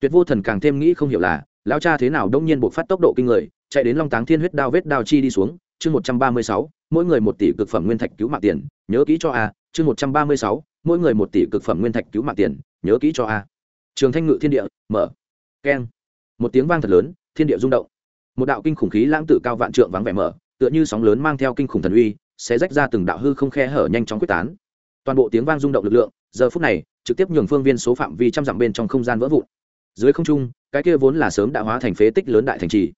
Tuyệt vô thần càng thêm nghĩ không hiểu là, lao cha thế nào đông nhiên buộc phát tốc độ kinh người, chạy đến long táng thiên huyết đao vết đao chi đi xuống chương một trăm ba mươi sáu, mỗi người một tỷ cực phẩm nguyên thạch cứu mạng tiền, nhớ kỹ cho a, chương một trăm ba mươi sáu, mỗi người một tỷ cực phẩm nguyên thạch cứu mạng tiền, nhớ kỹ cho a. Trường thanh ngự thiên địa, mở. Keng. Một tiếng vang thật lớn, thiên địa rung động. Một đạo kinh khủng khí lãng tự cao vạn trượng vắng vẻ mở, tựa như sóng lớn mang theo kinh khủng thần uy sẽ rách ra từng đạo hư không khe hở nhanh chóng quyết tán. Toàn bộ tiếng vang rung động lực lượng, giờ phút này, trực tiếp nhường phương viên số phạm vi trăm dặm bên trong không gian vỡ vụn. Dưới không trung, cái kia vốn là sớm đã hóa thành phế tích lớn đại thành trì.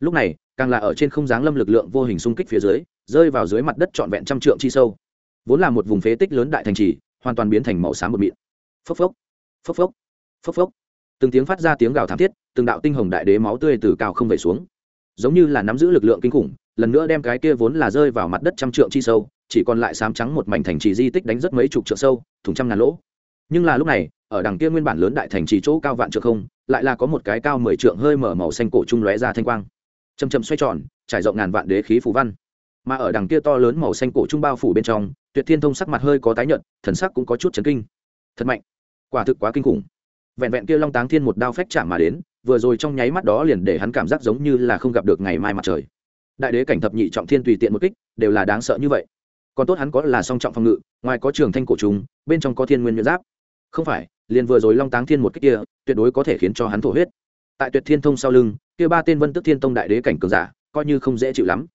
Lúc này càng là ở trên không giáng lâm lực lượng vô hình xung kích phía dưới, rơi vào dưới mặt đất trọn vẹn trăm trượng chi sâu. Vốn là một vùng phế tích lớn đại thành trì, hoàn toàn biến thành màu xám bột mịn. Phốc phốc phốc phốc phốc phốc. Từng tiếng phát ra tiếng gào thảm thiết, từng đạo tinh hồng đại đế máu tươi từ cao không về xuống. Giống như là nắm giữ lực lượng kinh khủng, lần nữa đem cái kia vốn là rơi vào mặt đất trăm trượng chi sâu, chỉ còn lại sám trắng một mảnh thành trì di tích đánh rất mấy chục trượng sâu thùng trăm ngàn lỗ. Nhưng là lúc này, ở đằng kia nguyên bản lớn đại thành trì chỗ cao vạn trượng không, lại là có một cái cao mười trượng hơi mở màu xanh cổ trung lóe ra thanh quang chầm chầm xoay tròn, trải rộng ngàn vạn đế khí phù văn. Mà ở đằng kia to lớn màu xanh cổ trung bao phủ bên trong, tuyệt thiên thông sắc mặt hơi có tái nhợt, thần sắc cũng có chút chấn kinh. Thật mạnh. Quả thực quá kinh khủng. Vẹn vẹn kia long táng thiên một đao phách chạm mà đến, vừa rồi trong nháy mắt đó liền để hắn cảm giác giống như là không gặp được ngày mai mặt trời. Đại đế cảnh thập nhị trọng thiên tùy tiện một kích, đều là đáng sợ như vậy. Còn tốt hắn có là song trọng phòng ngự, ngoài có trường thanh cổ trùng, bên trong có thiên nguyên nhuyễn giáp. Không phải, liền vừa rồi long táng thiên một kích kia, tuyệt đối có thể khiến cho hắn thổ huyết. Tại tuyệt thiên thông sau lưng kia ba tên vân tức thiên tông đại đế cảnh cường giả, coi như không dễ chịu lắm.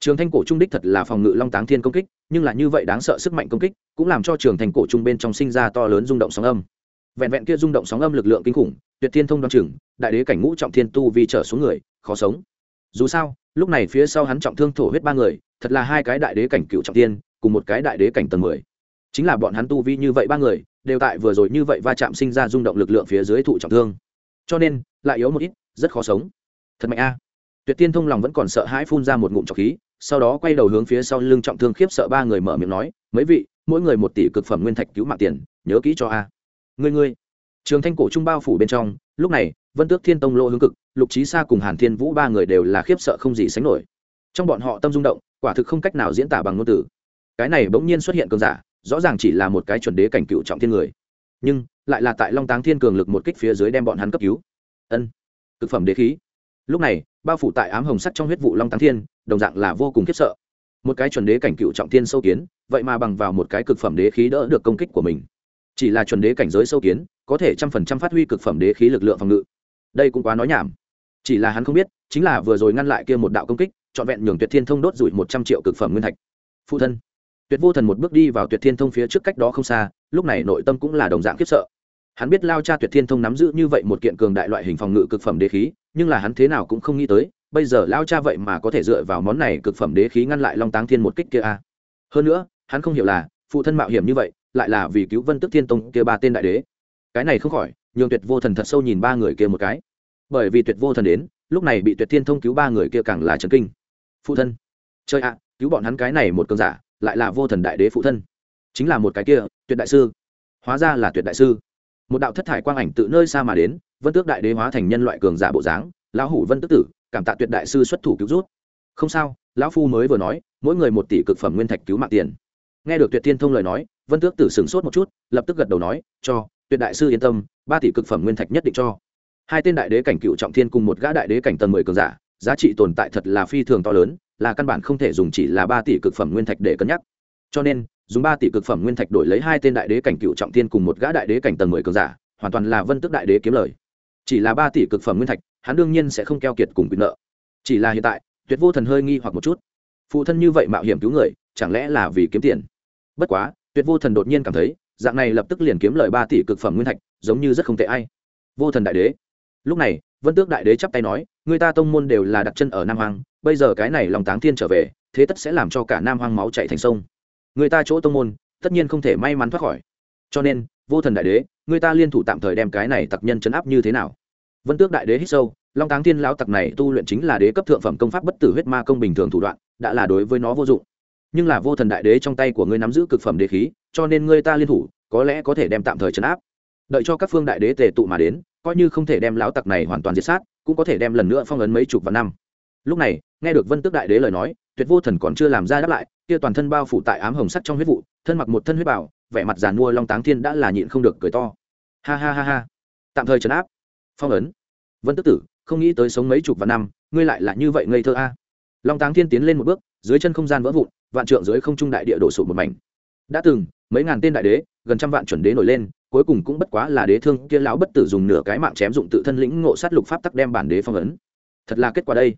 Trường thanh cổ trung đích thật là phòng ngự long táng thiên công kích, nhưng là như vậy đáng sợ sức mạnh công kích, cũng làm cho trường thanh cổ trung bên trong sinh ra to lớn rung động sóng âm. Vẹn vẹn kia rung động sóng âm lực lượng kinh khủng, tuyệt thiên thông đoan chừng, đại đế cảnh ngũ trọng thiên tu vì trở xuống người, khó sống. Dù sao, lúc này phía sau hắn trọng thương thổ huyết ba người, thật là hai cái đại đế cảnh cựu trọng thiên, cùng một cái đại đế cảnh tầng mười. Chính là bọn hắn tu vi như vậy ba người, đều tại vừa rồi như vậy va chạm sinh ra rung động lực lượng phía dưới thụ trọng thương. Cho nên, lại yếu một ít, rất khó sống thật mạnh a. Tuyệt tiên thông lòng vẫn còn sợ hãi phun ra một ngụm trọc khí, sau đó quay đầu hướng phía sau lưng trọng thương khiếp sợ ba người mở miệng nói, mấy vị, mỗi người một tỷ cực phẩm nguyên thạch cứu mạng tiền, nhớ kỹ cho a. À. ngươi ngươi. Trường thanh cổ trung bao phủ bên trong, lúc này, vân tước thiên tông lỗ hướng cực, lục trí sa cùng hàn thiên vũ ba người đều là khiếp sợ không gì sánh nổi. Trong bọn họ tâm rung động, quả thực không cách nào diễn tả bằng ngôn từ. Cái này bỗng nhiên xuất hiện cường giả, rõ ràng chỉ là một cái chuẩn đế cảnh cựu trọng thiên người. Nhưng, lại là tại long táng thiên cường lực một kích phía dưới đem bọn hắn cấp cứu. Ân, cực phẩm đế khí lúc này, bao phủ tại ám hồng sắt trong huyết vụ long táng thiên, đồng dạng là vô cùng khiếp sợ. Một cái chuẩn đế cảnh cựu trọng thiên sâu kiến, vậy mà bằng vào một cái cực phẩm đế khí đỡ được công kích của mình. Chỉ là chuẩn đế cảnh giới sâu kiến, có thể trăm phần trăm phát huy cực phẩm đế khí lực lượng phòng ngự. Đây cũng quá nói nhảm. Chỉ là hắn không biết, chính là vừa rồi ngăn lại kia một đạo công kích, trọn vẹn nhường tuyệt thiên thông đốt rủi một trăm triệu cực phẩm nguyên thạch. Phụ thân. Tuyệt vô thần một bước đi vào tuyệt thiên thông phía trước cách đó không xa, lúc này nội tâm cũng là đồng dạng khiếp sợ. Hắn biết lao cha tuyệt thiên thông nắm giữ như vậy một kiện cường đại loại hình phòng ngự cực phẩm đế khí nhưng là hắn thế nào cũng không nghĩ tới, bây giờ lao cha vậy mà có thể dựa vào món này cực phẩm đế khí ngăn lại long táng thiên một kích kia a. Hơn nữa, hắn không hiểu là, phụ thân mạo hiểm như vậy, lại là vì cứu vân tức thiên tông kia ba tên đại đế. Cái này không khỏi, nhường tuyệt vô thần thật sâu nhìn ba người kia một cái. Bởi vì tuyệt vô thần đến, lúc này bị tuyệt thiên thông cứu ba người kia càng là trần kinh. Phụ thân. Chơi ạ, cứu bọn hắn cái này một cơn giả, lại là vô thần đại đế phụ thân. Chính là một cái kia, tuyệt đại sư. Hóa ra là tuyệt đại sư. Một đạo thất thải quang ảnh tự nơi xa mà đến vân tước đại đế hóa thành nhân loại cường giả bộ dáng, lão hủ vân tước tử, cảm tạ tuyệt đại sư xuất thủ cứu rút không sao, lão phu mới vừa nói, mỗi người một tỷ cực phẩm nguyên thạch cứu mạng tiền. Nghe được tuyệt thiên thông lời nói, vân tước tử sửng sốt một chút, lập tức gật đầu nói, cho, tuyệt đại sư yên tâm, ba tỷ cực phẩm nguyên thạch nhất định cho. Hai tên đại đế cảnh cựu trọng thiên cùng một gã đại đế cảnh tầng mười cường giả, giá trị tồn tại thật là phi thường to lớn, là căn bản không thể dùng chỉ là ba tỷ cực phẩm nguyên thạch để cân nhắc. Cho nên, dùng ba tỷ cực phẩm nguyên thạch đổi lấy hai tên đại đế cảnh cựu trọng thiên cùng một gã đại đế cảnh tầng mười cường giả, hoàn toàn là vân Tước đại đế kiếm lời chỉ là ba tỷ cực phẩm nguyên thạch, hắn đương nhiên sẽ không keo kiệt cùng quyền nợ. Chỉ là hiện tại, tuyệt vô thần hơi nghi hoặc một chút. Phụ thân như vậy mạo hiểm cứu người, chẳng lẽ là vì kiếm tiền? Bất quá, tuyệt vô thần đột nhiên cảm thấy, dạng này lập tức liền kiếm lời ba tỷ cực phẩm nguyên thạch, giống như rất không tệ ai. Vô thần đại đế. Lúc này, vân tước đại đế chắp tay nói, người ta tông môn đều là đặt chân ở nam hoàng bây giờ cái này lòng táng thiên trở về, thế tất sẽ làm cho cả nam hoang máu chạy thành sông. Người ta chỗ tông môn, tất nhiên không thể may mắn thoát khỏi. Cho nên, vô thần đại đế người ta liên thủ tạm thời đem cái này tặc nhân chấn áp như thế nào? Vân tước đại đế hít sâu, long táng thiên lão tặc này tu luyện chính là đế cấp thượng phẩm công pháp bất tử huyết ma công bình thường thủ đoạn, đã là đối với nó vô dụng. Nhưng là vô thần đại đế trong tay của ngươi nắm giữ cực phẩm đế khí, cho nên ngươi ta liên thủ, có lẽ có thể đem tạm thời chấn áp. Đợi cho các phương đại đế tề tụ mà đến, coi như không thể đem lão tặc này hoàn toàn diệt sát, cũng có thể đem lần nữa phong ấn mấy chục vạn năm. Lúc này, nghe được vân tước đại đế lời nói, tuyệt vô thần còn chưa làm ra đáp lại kia toàn thân bao phủ tại ám hồng sắt trong huyết vụ, thân mặc một thân huyết bảo, vẻ mặt giàn mua long táng thiên đã là nhịn không được cười to. Ha ha ha ha. Tạm thời trấn áp. Phong ấn. Vân tức tử, không nghĩ tới sống mấy chục vạn năm, ngươi lại là như vậy ngây thơ a. Long táng thiên tiến lên một bước, dưới chân không gian vỡ vụn, vạn trượng dưới không trung đại địa đổ sụp một mảnh. Đã từng, mấy ngàn tên đại đế, gần trăm vạn chuẩn đế nổi lên, cuối cùng cũng bất quá là đế thương kia lão bất tử dùng nửa cái mạng chém dụng tự thân lĩnh ngộ sát lục pháp tắc đem bản đế phong ấn. Thật là kết quả đây.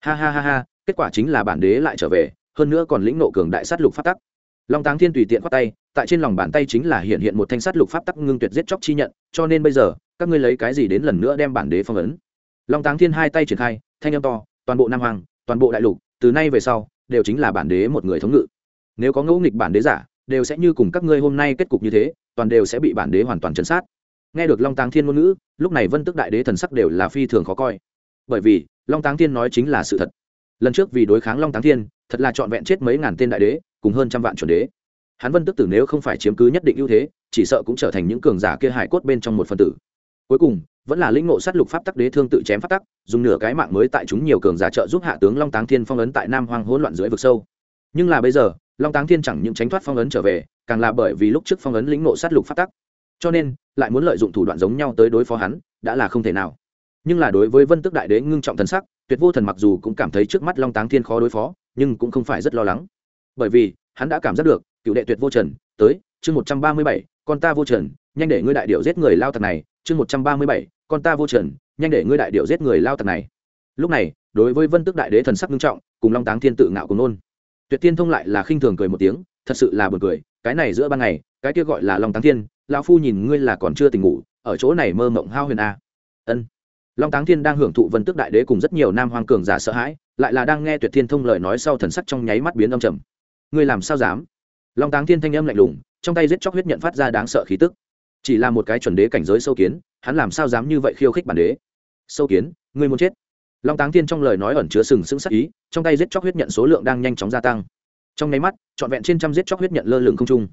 Ha ha ha ha, kết quả chính là bản đế lại trở về hơn nữa còn lĩnh nộ cường đại sát lục pháp tắc. Long táng thiên tùy tiện khoát tay, tại trên lòng bàn tay chính là hiện hiện một thanh sát lục pháp tắc ngưng tuyệt giết chóc chi nhận, cho nên bây giờ, các ngươi lấy cái gì đến lần nữa đem bản đế phong ấn? Long táng thiên hai tay triển khai, thanh âm to, toàn bộ nam hoàng toàn bộ đại lục, từ nay về sau, đều chính là bản đế một người thống ngự. Nếu có ngẫu nghịch bản đế giả, đều sẽ như cùng các ngươi hôm nay kết cục như thế, toàn đều sẽ bị bản đế hoàn toàn chấn sát. Nghe được long táng thiên ngôn ngữ, lúc này vân tức đại đế thần sắc đều là phi thường khó coi. Bởi vì, long táng thiên nói chính là sự thật. Lần trước vì đối kháng long táng thiên thật là trọn vẹn chết mấy ngàn tên đại đế, cùng hơn trăm vạn chuẩn đế. Hắn vân tức tử nếu không phải chiếm cứ nhất định ưu thế, chỉ sợ cũng trở thành những cường giả kia hải cốt bên trong một phần tử. Cuối cùng, vẫn là lĩnh ngộ sát lục pháp tắc đế thương tự chém pháp tắc, dùng nửa cái mạng mới tại chúng nhiều cường giả trợ giúp hạ tướng long táng thiên phong ấn tại nam hoang hỗn loạn dưới vực sâu. Nhưng là bây giờ, long táng thiên chẳng những tránh thoát phong ấn trở về, càng là bởi vì lúc trước phong ấn lĩnh ngộ sát lục pháp tắc. Cho nên, lại muốn lợi dụng thủ đoạn giống nhau tới đối phó hắn, đã là không thể nào. Nhưng là đối với vân tức đại đế ngưng trọng thần sắc, tuyệt vô thần mặc dù cũng cảm thấy trước mắt long táng thiên khó đối phó nhưng cũng không phải rất lo lắng. Bởi vì, hắn đã cảm giác được, cựu đệ tuyệt vô trần, tới, chương một trăm ba mươi bảy, con ta vô trần, nhanh để ngươi đại điệu giết người lao tặc này, chương một trăm ba mươi bảy, con ta vô trần, nhanh để ngươi đại điệu giết người lao tặc này. Lúc này, đối với vân tức đại đế thần sắc nghiêm trọng, cùng long táng thiên tự ngạo cùng nôn. Tuyệt tiên thông lại là khinh thường cười một tiếng, thật sự là buồn cười, cái này giữa ban ngày, cái kia gọi là long táng thiên, lão phu nhìn ngươi là còn chưa tỉnh ngủ, ở chỗ này mơ mộng hao huyền a ân. Long táng thiên đang hưởng thụ vân tức đại đế cùng rất nhiều nam hoàng cường giả sợ hãi lại là đang nghe tuyệt thiên thông lời nói sau thần sắc trong nháy mắt biến âm trầm. Ngươi làm sao dám? Long táng thiên thanh âm lạnh lùng, trong tay giết chóc huyết nhận phát ra đáng sợ khí tức. Chỉ là một cái chuẩn đế cảnh giới sâu kiến, hắn làm sao dám như vậy khiêu khích bản đế? Sâu kiến, ngươi muốn chết? Long táng thiên trong lời nói ẩn chứa sừng sững sắc ý, trong tay giết chóc huyết nhận số lượng đang nhanh chóng gia tăng. Trong nháy mắt, trọn vẹn trên trăm giết chóc huyết nhận lơ lửng không trung.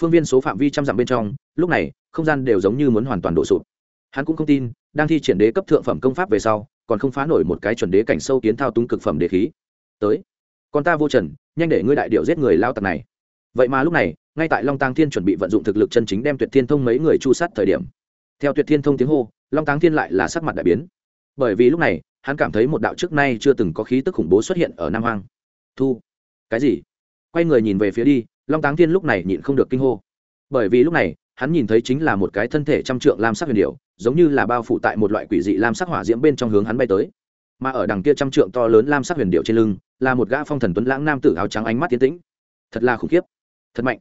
Phương viên số phạm vi trăm dặm bên trong, lúc này, không gian đều giống như muốn hoàn toàn đổ sụp. Hắn cũng không tin, đang thi triển đế cấp thượng phẩm công pháp về sau còn không phá nổi một cái chuẩn đế cảnh sâu kiến thao túng cực phẩm đế khí. Tới. Con ta vô trần, nhanh để ngươi đại điệu giết người lao tặc này. Vậy mà lúc này, ngay tại long tàng thiên chuẩn bị vận dụng thực lực chân chính đem tuyệt thiên thông mấy người chu sát thời điểm. Theo tuyệt thiên thông tiếng hô, long táng thiên lại là sắc mặt đại biến. Bởi vì lúc này, hắn cảm thấy một đạo trước nay chưa từng có khí tức khủng bố xuất hiện ở nam hoang. Thu. Cái gì? Quay người nhìn về phía đi, long táng thiên lúc này nhịn không được kinh hô. Bởi vì lúc này hắn nhìn thấy chính là một cái thân thể trăm trượng lam sắc huyền điệu giống như là bao phủ tại một loại quỷ dị lam sắc hỏa diễm bên trong hướng hắn bay tới. Mà ở đằng kia trăm trượng to lớn lam sắc huyền điệu trên lưng, là một gã phong thần tuấn lãng nam tử áo trắng ánh mắt tiến tĩnh. Thật là khủng khiếp. Thật mạnh.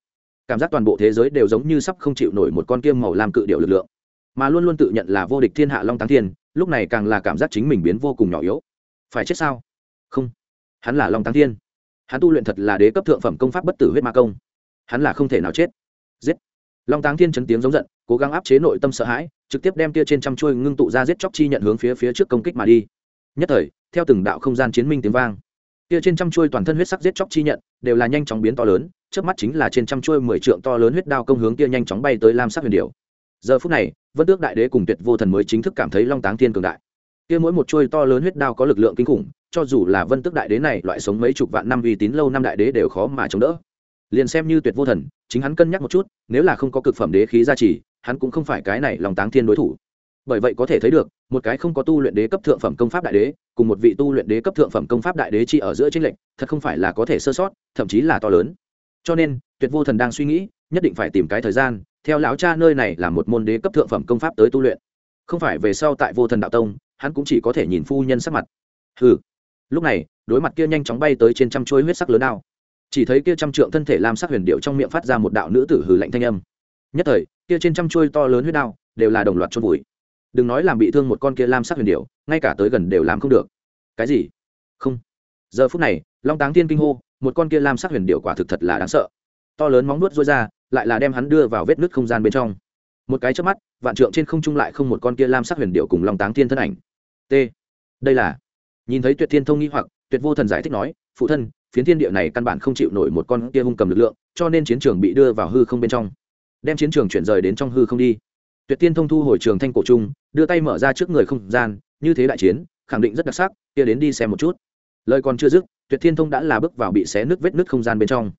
Cảm giác toàn bộ thế giới đều giống như sắp không chịu nổi một con kiêm màu lam cự điệu lực lượng. Mà luôn luôn tự nhận là vô địch thiên hạ long táng thiên, lúc này càng là cảm giác chính mình biến vô cùng nhỏ yếu. Phải chết sao? Không. Hắn là long táng thiên. Hắn tu luyện thật là đế cấp thượng phẩm công pháp bất tử huyết ma công. Hắn là không thể nào chết. Giết long táng thiên chấn tiếng giống giận, cố gắng áp chế nội tâm sợ hãi, trực tiếp đem tia trên trăm chuôi ngưng tụ ra giết chóc chi nhận hướng phía phía trước công kích mà đi. Nhất thời, theo từng đạo không gian chiến minh tiếng vang, tia trên trăm chuôi toàn thân huyết sắc giết chóc chi nhận đều là nhanh chóng biến to lớn, trước mắt chính là trên trăm chuôi mười trượng to lớn huyết đao công hướng tia nhanh chóng bay tới lam sắc huyền điệu giờ phút này, vân tước đại đế cùng tuyệt vô thần mới chính thức cảm thấy long táng thiên cường đại. Kia mỗi một chuôi to lớn huyết đao có lực lượng kinh khủng, cho dù là vân tước đại đế này loại sống mấy chục vạn năm uy tín lâu năm đại đế đều khó mà chống đỡ liền xem như tuyệt vô thần, chính hắn cân nhắc một chút, nếu là không có cực phẩm đế khí gia trì, hắn cũng không phải cái này lòng táng thiên đối thủ. Bởi vậy có thể thấy được, một cái không có tu luyện đế cấp thượng phẩm công pháp đại đế, cùng một vị tu luyện đế cấp thượng phẩm công pháp đại đế chi ở giữa tranh lệch, thật không phải là có thể sơ sót, thậm chí là to lớn. Cho nên, tuyệt vô thần đang suy nghĩ, nhất định phải tìm cái thời gian, theo lão cha nơi này là một môn đế cấp thượng phẩm công pháp tới tu luyện. Không phải về sau tại vô thần đạo tông, hắn cũng chỉ có thể nhìn phu nhân sắc mặt. Ừ lúc này, đối mặt kia nhanh chóng bay tới trên trăm chuôi huyết sắc lớn nào chỉ thấy kia trăm trượng thân thể lam sắc huyền điệu trong miệng phát ra một đạo nữ tử hừ lạnh thanh âm. Nhất thời, kia trên trăm chuôi to lớn huyết đao đều là đồng loạt chôn vùi. Đừng nói làm bị thương một con kia lam sắc huyền điệu, ngay cả tới gần đều làm không được. Cái gì? Không. Giờ phút này, long táng tiên kinh hô, một con kia lam sắc huyền điệu quả thực thật là đáng sợ. To lớn móng nuốt rối ra, lại là đem hắn đưa vào vết nứt không gian bên trong. Một cái chớp mắt, vạn trượng trên không trung lại không một con kia lam sắc huyền điệu cùng long táng tiên thân ảnh. T. Đây là, nhìn thấy tuyệt thiên thông nghi hoặc, tuyệt vô thần giải thích nói, phụ thân phiến thiên địa này căn bản không chịu nổi một con kia hung cầm lực lượng, cho nên chiến trường bị đưa vào hư không bên trong. Đem chiến trường chuyển rời đến trong hư không đi. Tuyệt tiên thông thu hồi trường thanh cổ trung, đưa tay mở ra trước người không gian, như thế đại chiến, khẳng định rất đặc sắc, kia đến đi xem một chút. Lời còn chưa dứt, tuyệt thiên thông đã là bước vào bị xé nứt vết nứt không gian bên trong.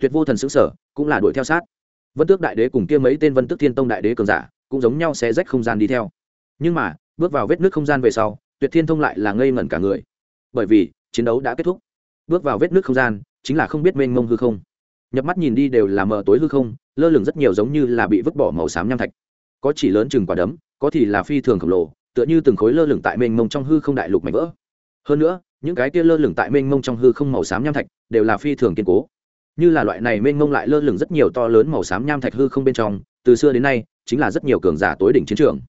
Tuyệt vô thần xứng sở cũng là đuổi theo sát. Vân tước đại đế cùng kia mấy tên vân tước thiên tông đại đế cường giả, cũng giống nhau sẽ rách không gian đi theo. Nhưng mà, bước vào vết nước không gian về sau, tuyệt thiên thông lại là ngây ngẩn cả người. Bởi vì, chiến đấu đã kết thúc bước vào vết nước không gian, chính là không biết mênh mông hư không. Nhập mắt nhìn đi đều là mờ tối hư không, lơ lửng rất nhiều giống như là bị vứt bỏ màu xám nham thạch. Có chỉ lớn chừng quả đấm, có thì là phi thường khổng lồ, tựa như từng khối lơ lửng tại mênh mông trong hư không đại lục mảnh vỡ. Hơn nữa, những cái kia lơ lửng tại mênh mông trong hư không màu xám nham thạch đều là phi thường kiên cố. Như là loại này mênh mông lại lơ lửng rất nhiều to lớn màu xám nham thạch hư không bên trong, từ xưa đến nay, chính là rất nhiều cường giả tối đỉnh chiến trường.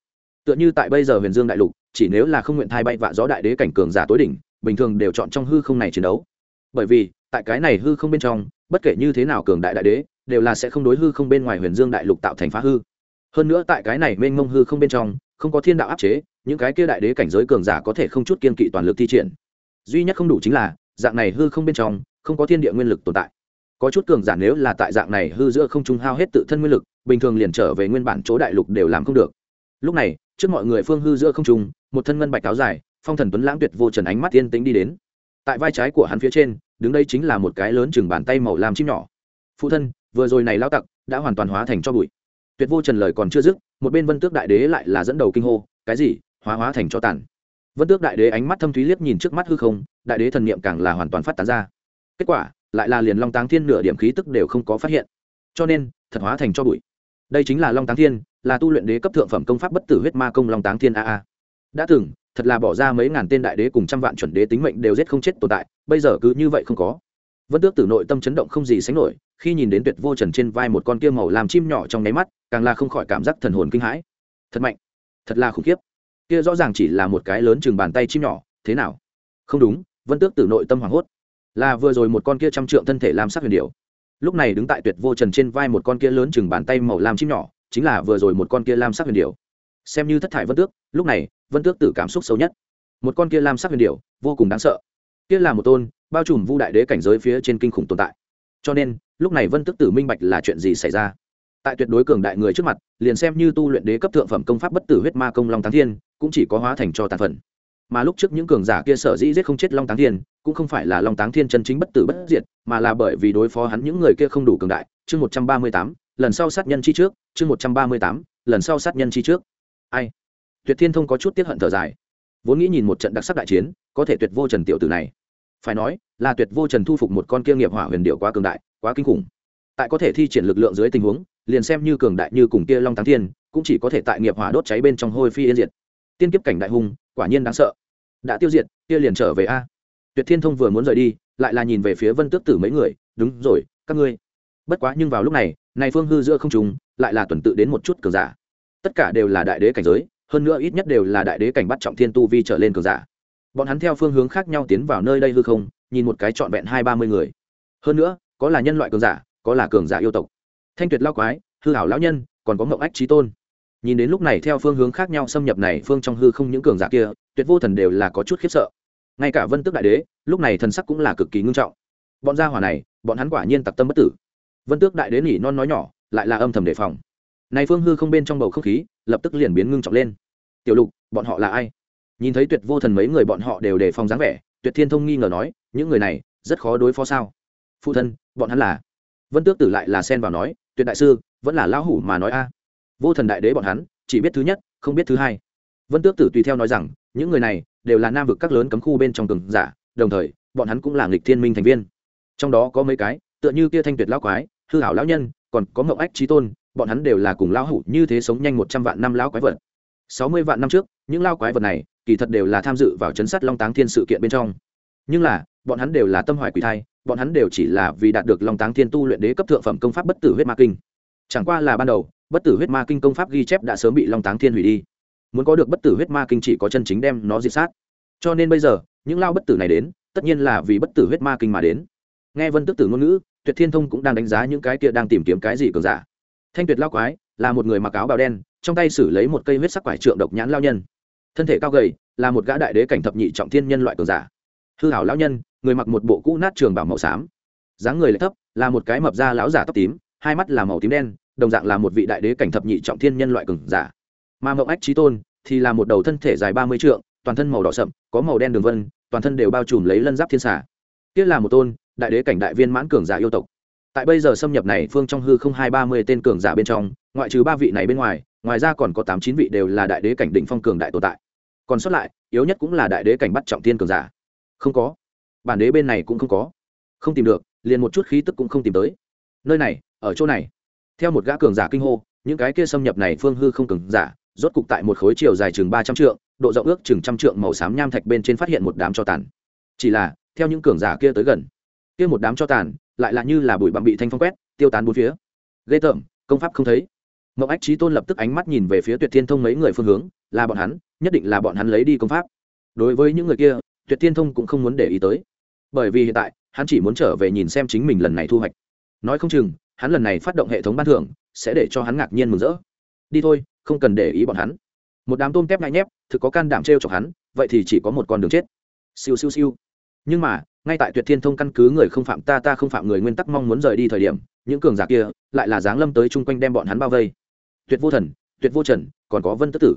Tựa như tại bây giờ huyền dương đại lục, chỉ nếu là không nguyện thai bay vạ gió đại đế cảnh cường giả tối đỉnh, bình thường đều chọn trong hư không này chiến đấu bởi vì, tại cái này hư không bên trong, bất kể như thế nào cường đại đại đế, đều là sẽ không đối hư không bên ngoài huyền dương đại lục tạo thành phá hư. Hơn nữa tại cái này mênh mông hư không bên trong, không có thiên đạo áp chế, những cái kia đại đế cảnh giới cường giả có thể không chút kiên kỵ toàn lực thi triển. Duy nhất không đủ chính là, dạng này hư không bên trong, không có thiên địa nguyên lực tồn tại. Có chút cường giả nếu là tại dạng này hư giữa không trung hao hết tự thân nguyên lực, bình thường liền trở về nguyên bản chỗ đại lục đều làm không được. Lúc này, trước mọi người phương hư giữa không trung, một thân ngân bạch áo dài, phong thần tuấn lãng tuyệt vô trần ánh mắt tiên tính đi đến tại vai trái của hắn phía trên, đứng đây chính là một cái lớn chừng bàn tay màu làm chim nhỏ. Phụ thân, vừa rồi này lao tặc đã hoàn toàn hóa thành cho bụi. Tuyệt vô trần lời còn chưa dứt, một bên vân tước đại đế lại là dẫn đầu kinh hô, cái gì? Hóa hóa thành cho tàn. Vân tước đại đế ánh mắt thâm thúy liếc nhìn trước mắt hư không, đại đế thần niệm càng là hoàn toàn phát tán ra. Kết quả, lại là liền long táng thiên nửa điểm khí tức đều không có phát hiện. Cho nên, thật hóa thành cho bụi. Đây chính là long táng thiên, là tu luyện đế cấp thượng phẩm công pháp bất tử huyết ma công long táng thiên a a. Đã từng thật là bỏ ra mấy ngàn tên đại đế cùng trăm vạn chuẩn đế tính mệnh đều giết không chết tồn tại, bây giờ cứ như vậy không có. Vân tước tử nội tâm chấn động không gì sánh nổi, khi nhìn đến tuyệt vô trần trên vai một con kia màu làm chim nhỏ trong nháy mắt, càng là không khỏi cảm giác thần hồn kinh hãi. Thật mạnh, thật là khủng khiếp. Kia rõ ràng chỉ là một cái lớn chừng bàn tay chim nhỏ, thế nào? Không đúng, vân tước tử nội tâm hoảng hốt. Là vừa rồi một con kia trăm trượng thân thể làm sắc huyền điệu lúc này đứng tại tuyệt vô trần trên vai một con kia lớn chừng bàn tay màu lam chim nhỏ, chính là vừa rồi một con kia lam sắc huyền điệu xem như thất thải vân tước, lúc này, vân tước tử cảm xúc xấu nhất. Một con kia lam sắc huyền điệu vô cùng đáng sợ. Kia là một tôn, bao trùm vu đại đế cảnh giới phía trên kinh khủng tồn tại. Cho nên, lúc này vân tước tử minh bạch là chuyện gì xảy ra. Tại tuyệt đối cường đại người trước mặt, liền xem như tu luyện đế cấp thượng phẩm công pháp bất tử huyết ma công long táng thiên, cũng chỉ có hóa thành cho tàn phần. Mà lúc trước những cường giả kia sở dĩ giết không chết long táng thiên, cũng không phải là long táng thiên chân chính bất tử bất diệt, mà là bởi vì đối phó hắn những người kia không đủ cường đại. Chương một trăm ba mươi tám, lần sau sát nhân chi trước, chương một trăm ba mươi tám, lần sau sát nhân chi trước ai? Tuyệt thiên thông có chút tiếp hận thở dài. Vốn nghĩ nhìn một trận đặc sắc đại chiến, có thể tuyệt vô trần tiểu tử này. Phải nói, là tuyệt vô trần thu phục một con kia nghiệp hỏa huyền điệu quá cường đại, quá kinh khủng. Tại có thể thi triển lực lượng dưới tình huống, liền xem như cường đại như cùng kia long thắng thiên, cũng chỉ có thể tại nghiệp hỏa đốt cháy bên trong hôi phi yên diệt. Tiên kiếp cảnh đại hung, quả nhiên đáng sợ. Đã tiêu diệt, kia liền trở về a. Tuyệt thiên thông vừa muốn rời đi, lại là nhìn về phía vân tước tử mấy người, đúng rồi, các ngươi. Bất quá nhưng vào lúc này này phương hư giữa không trùng, lại là tuần tự đến một chút cường giả tất cả đều là đại đế cảnh giới, hơn nữa ít nhất đều là đại đế cảnh bắt trọng thiên tu vi trở lên cường giả. Bọn hắn theo phương hướng khác nhau tiến vào nơi đây hư không, nhìn một cái trọn vẹn hai ba mươi người. Hơn nữa, có là nhân loại cường giả, có là cường giả yêu tộc. Thanh tuyệt lao quái, hư hảo lão nhân, còn có mậu ách trí tôn. Nhìn đến lúc này theo phương hướng khác nhau xâm nhập này phương trong hư không những cường giả kia, tuyệt vô thần đều là có chút khiếp sợ. Ngay cả vân tước đại đế, lúc này thần sắc cũng là cực kỳ ngưng trọng. Bọn gia hỏa này, bọn hắn quả nhiên tặc tâm bất tử. Vân tước đại đế nỉ non nói nhỏ, lại là âm thầm đề phòng này phương hư không bên trong bầu không khí, lập tức liền biến ngưng trọng lên. Tiểu lục, bọn họ là ai? Nhìn thấy tuyệt vô thần mấy người bọn họ đều đề phòng dáng vẻ, tuyệt thiên thông nghi ngờ nói, những người này, rất khó đối phó sao? Phụ thân, bọn hắn là vân tước tử lại là xen vào nói, tuyệt đại sư, vẫn là lão hủ mà nói a. Vô thần đại đế bọn hắn, chỉ biết thứ nhất, không biết thứ hai. Vân tước tử tùy theo nói rằng, những người này đều là nam vực các lớn cấm khu bên trong cường giả, đồng thời, bọn hắn cũng là nghịch thiên minh thành viên. Trong đó có mấy cái, tựa như kia thanh tuyệt lão quái, hư hảo lão nhân, còn có mậu ách trí tôn bọn hắn đều là cùng lão hủ như thế sống nhanh một trăm vạn năm lão quái vật. Sáu mươi vạn năm trước, những lao quái vật này, kỳ thật đều là tham dự vào chấn sát long táng thiên sự kiện bên trong. Nhưng là, bọn hắn đều là tâm hoài quỷ thai, bọn hắn đều chỉ là vì đạt được long táng thiên tu luyện đế cấp thượng phẩm công pháp bất tử huyết ma kinh. Chẳng qua là ban đầu, bất tử huyết ma kinh công pháp ghi chép đã sớm bị long táng thiên hủy đi. Muốn có được bất tử huyết ma kinh chỉ có chân chính đem nó diệt sát. Cho nên bây giờ, những lao bất tử này đến, tất nhiên là vì bất tử huyết ma kinh mà đến. Nghe vân tức tử ngôn ngữ, tuyệt thiên thông cũng đang đánh giá những cái kia đang tìm kiếm cái gì cường giả thanh tuyệt lao quái là một người mặc áo bào đen, trong tay xử lấy một cây huyết sắc quải trượng độc nhãn lao nhân. Thân thể cao gầy, là một gã đại đế cảnh thập nhị trọng thiên nhân loại cường giả. Hư hảo lão nhân, người mặc một bộ cũ nát trường bảo màu xám. Dáng người lại thấp, là một cái mập da lão giả tóc tím, hai mắt là màu tím đen, đồng dạng là một vị đại đế cảnh thập nhị trọng thiên nhân loại cường giả. Mà mậu ách trí tôn thì là một đầu thân thể dài ba mươi trượng, toàn thân màu đỏ sậm, có màu đen đường vân, toàn thân đều bao trùm lấy lân giáp thiên xà. Tiết là một tôn đại đế cảnh đại viên mãn cường giả yêu tộc tại bây giờ xâm nhập này phương trong hư không hai ba mươi tên cường giả bên trong, ngoại trừ ba vị này bên ngoài ngoài ra còn có tám chín vị đều là đại đế cảnh đỉnh phong cường đại tồn tại. Còn sót lại, yếu nhất cũng là đại đế cảnh bắt trọng tiên cường giả. Không có. Bản đế bên này cũng không có. Không tìm được, liền một chút khí tức cũng không tìm tới. Nơi này, ở chỗ này. Theo một gã cường giả kinh hô, những cái kia xâm nhập này phương hư không cường giả, rốt cục tại một khối chiều dài chừng ba trăm trượng, độ rộng ước chừng trăm trượng màu xám nham thạch bên trên phát hiện một đám cho tàn. Chỉ là, theo những cường giả kia tới gần, kia một đám cho tàn lại là như là bụi bặm bị thanh phong quét, tiêu tán bốn phía. Ghê tởm, công pháp không thấy. Mậu ách trí tôn lập tức ánh mắt nhìn về phía tuyệt thiên thông mấy người phương hướng, là bọn hắn, nhất định là bọn hắn lấy đi công pháp. Đối với những người kia, tuyệt thiên thông cũng không muốn để ý tới. Bởi vì hiện tại, hắn chỉ muốn trở về nhìn xem chính mình lần này thu hoạch. Nói không chừng, hắn lần này phát động hệ thống ban thưởng, sẽ để cho hắn ngạc nhiên mừng rỡ. Đi thôi, không cần để ý bọn hắn. Một đám tôm tép ngại nhép, thực có can đảm t r e o chọc hắn, vậy thì chỉ có một con đường chết. Siêu siêu siêu. Nhưng mà ngay tại tuyệt thiên thông căn cứ người không phạm ta ta không phạm người nguyên tắc mong muốn rời đi thời điểm, những cường giả kia lại là giáng lâm tới chung quanh đem bọn hắn bao vây. Tuyệt vô thần, tuyệt vô trần, còn có vân tức tử.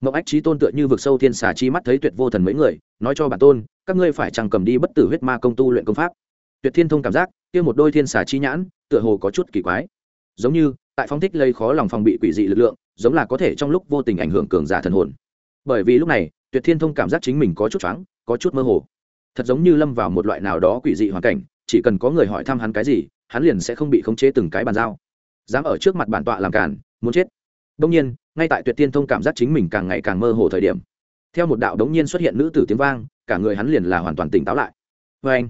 Mộng ách trí tôn tựa như vực sâu thiên xà chi mắt thấy tuyệt vô thần mấy người, nói cho bản tôn, các ngươi phải chẳng cầm đi bất tử huyết ma công tu luyện công pháp? Tuyệt thiên thông cảm giác, kia một đôi thiên xà chi nhãn, tựa hồ có chút kỳ quái. Giống như, tại phong thích lây khó lòng phòng bị quỷ dị lực lượng, giống là có thể trong lúc vô tình ảnh hưởng cường giả thần hồn. Bởi vì lúc này, tuyệt thiên thông cảm giác chính mình có chút choáng, có chút mơ hồ thật giống như lâm vào một loại nào đó quỷ dị hoàn cảnh, chỉ cần có người hỏi thăm hắn cái gì, hắn liền sẽ không bị khống chế từng cái bàn giao. Dám ở trước mặt bản tọa làm cản muốn chết. Đông nhiên, ngay tại tuyệt tiên thông cảm giác chính mình càng ngày càng mơ hồ thời điểm, theo một đạo đống nhiên xuất hiện nữ tử tiếng vang, cả người hắn liền là hoàn toàn tỉnh táo lại. Vê anh,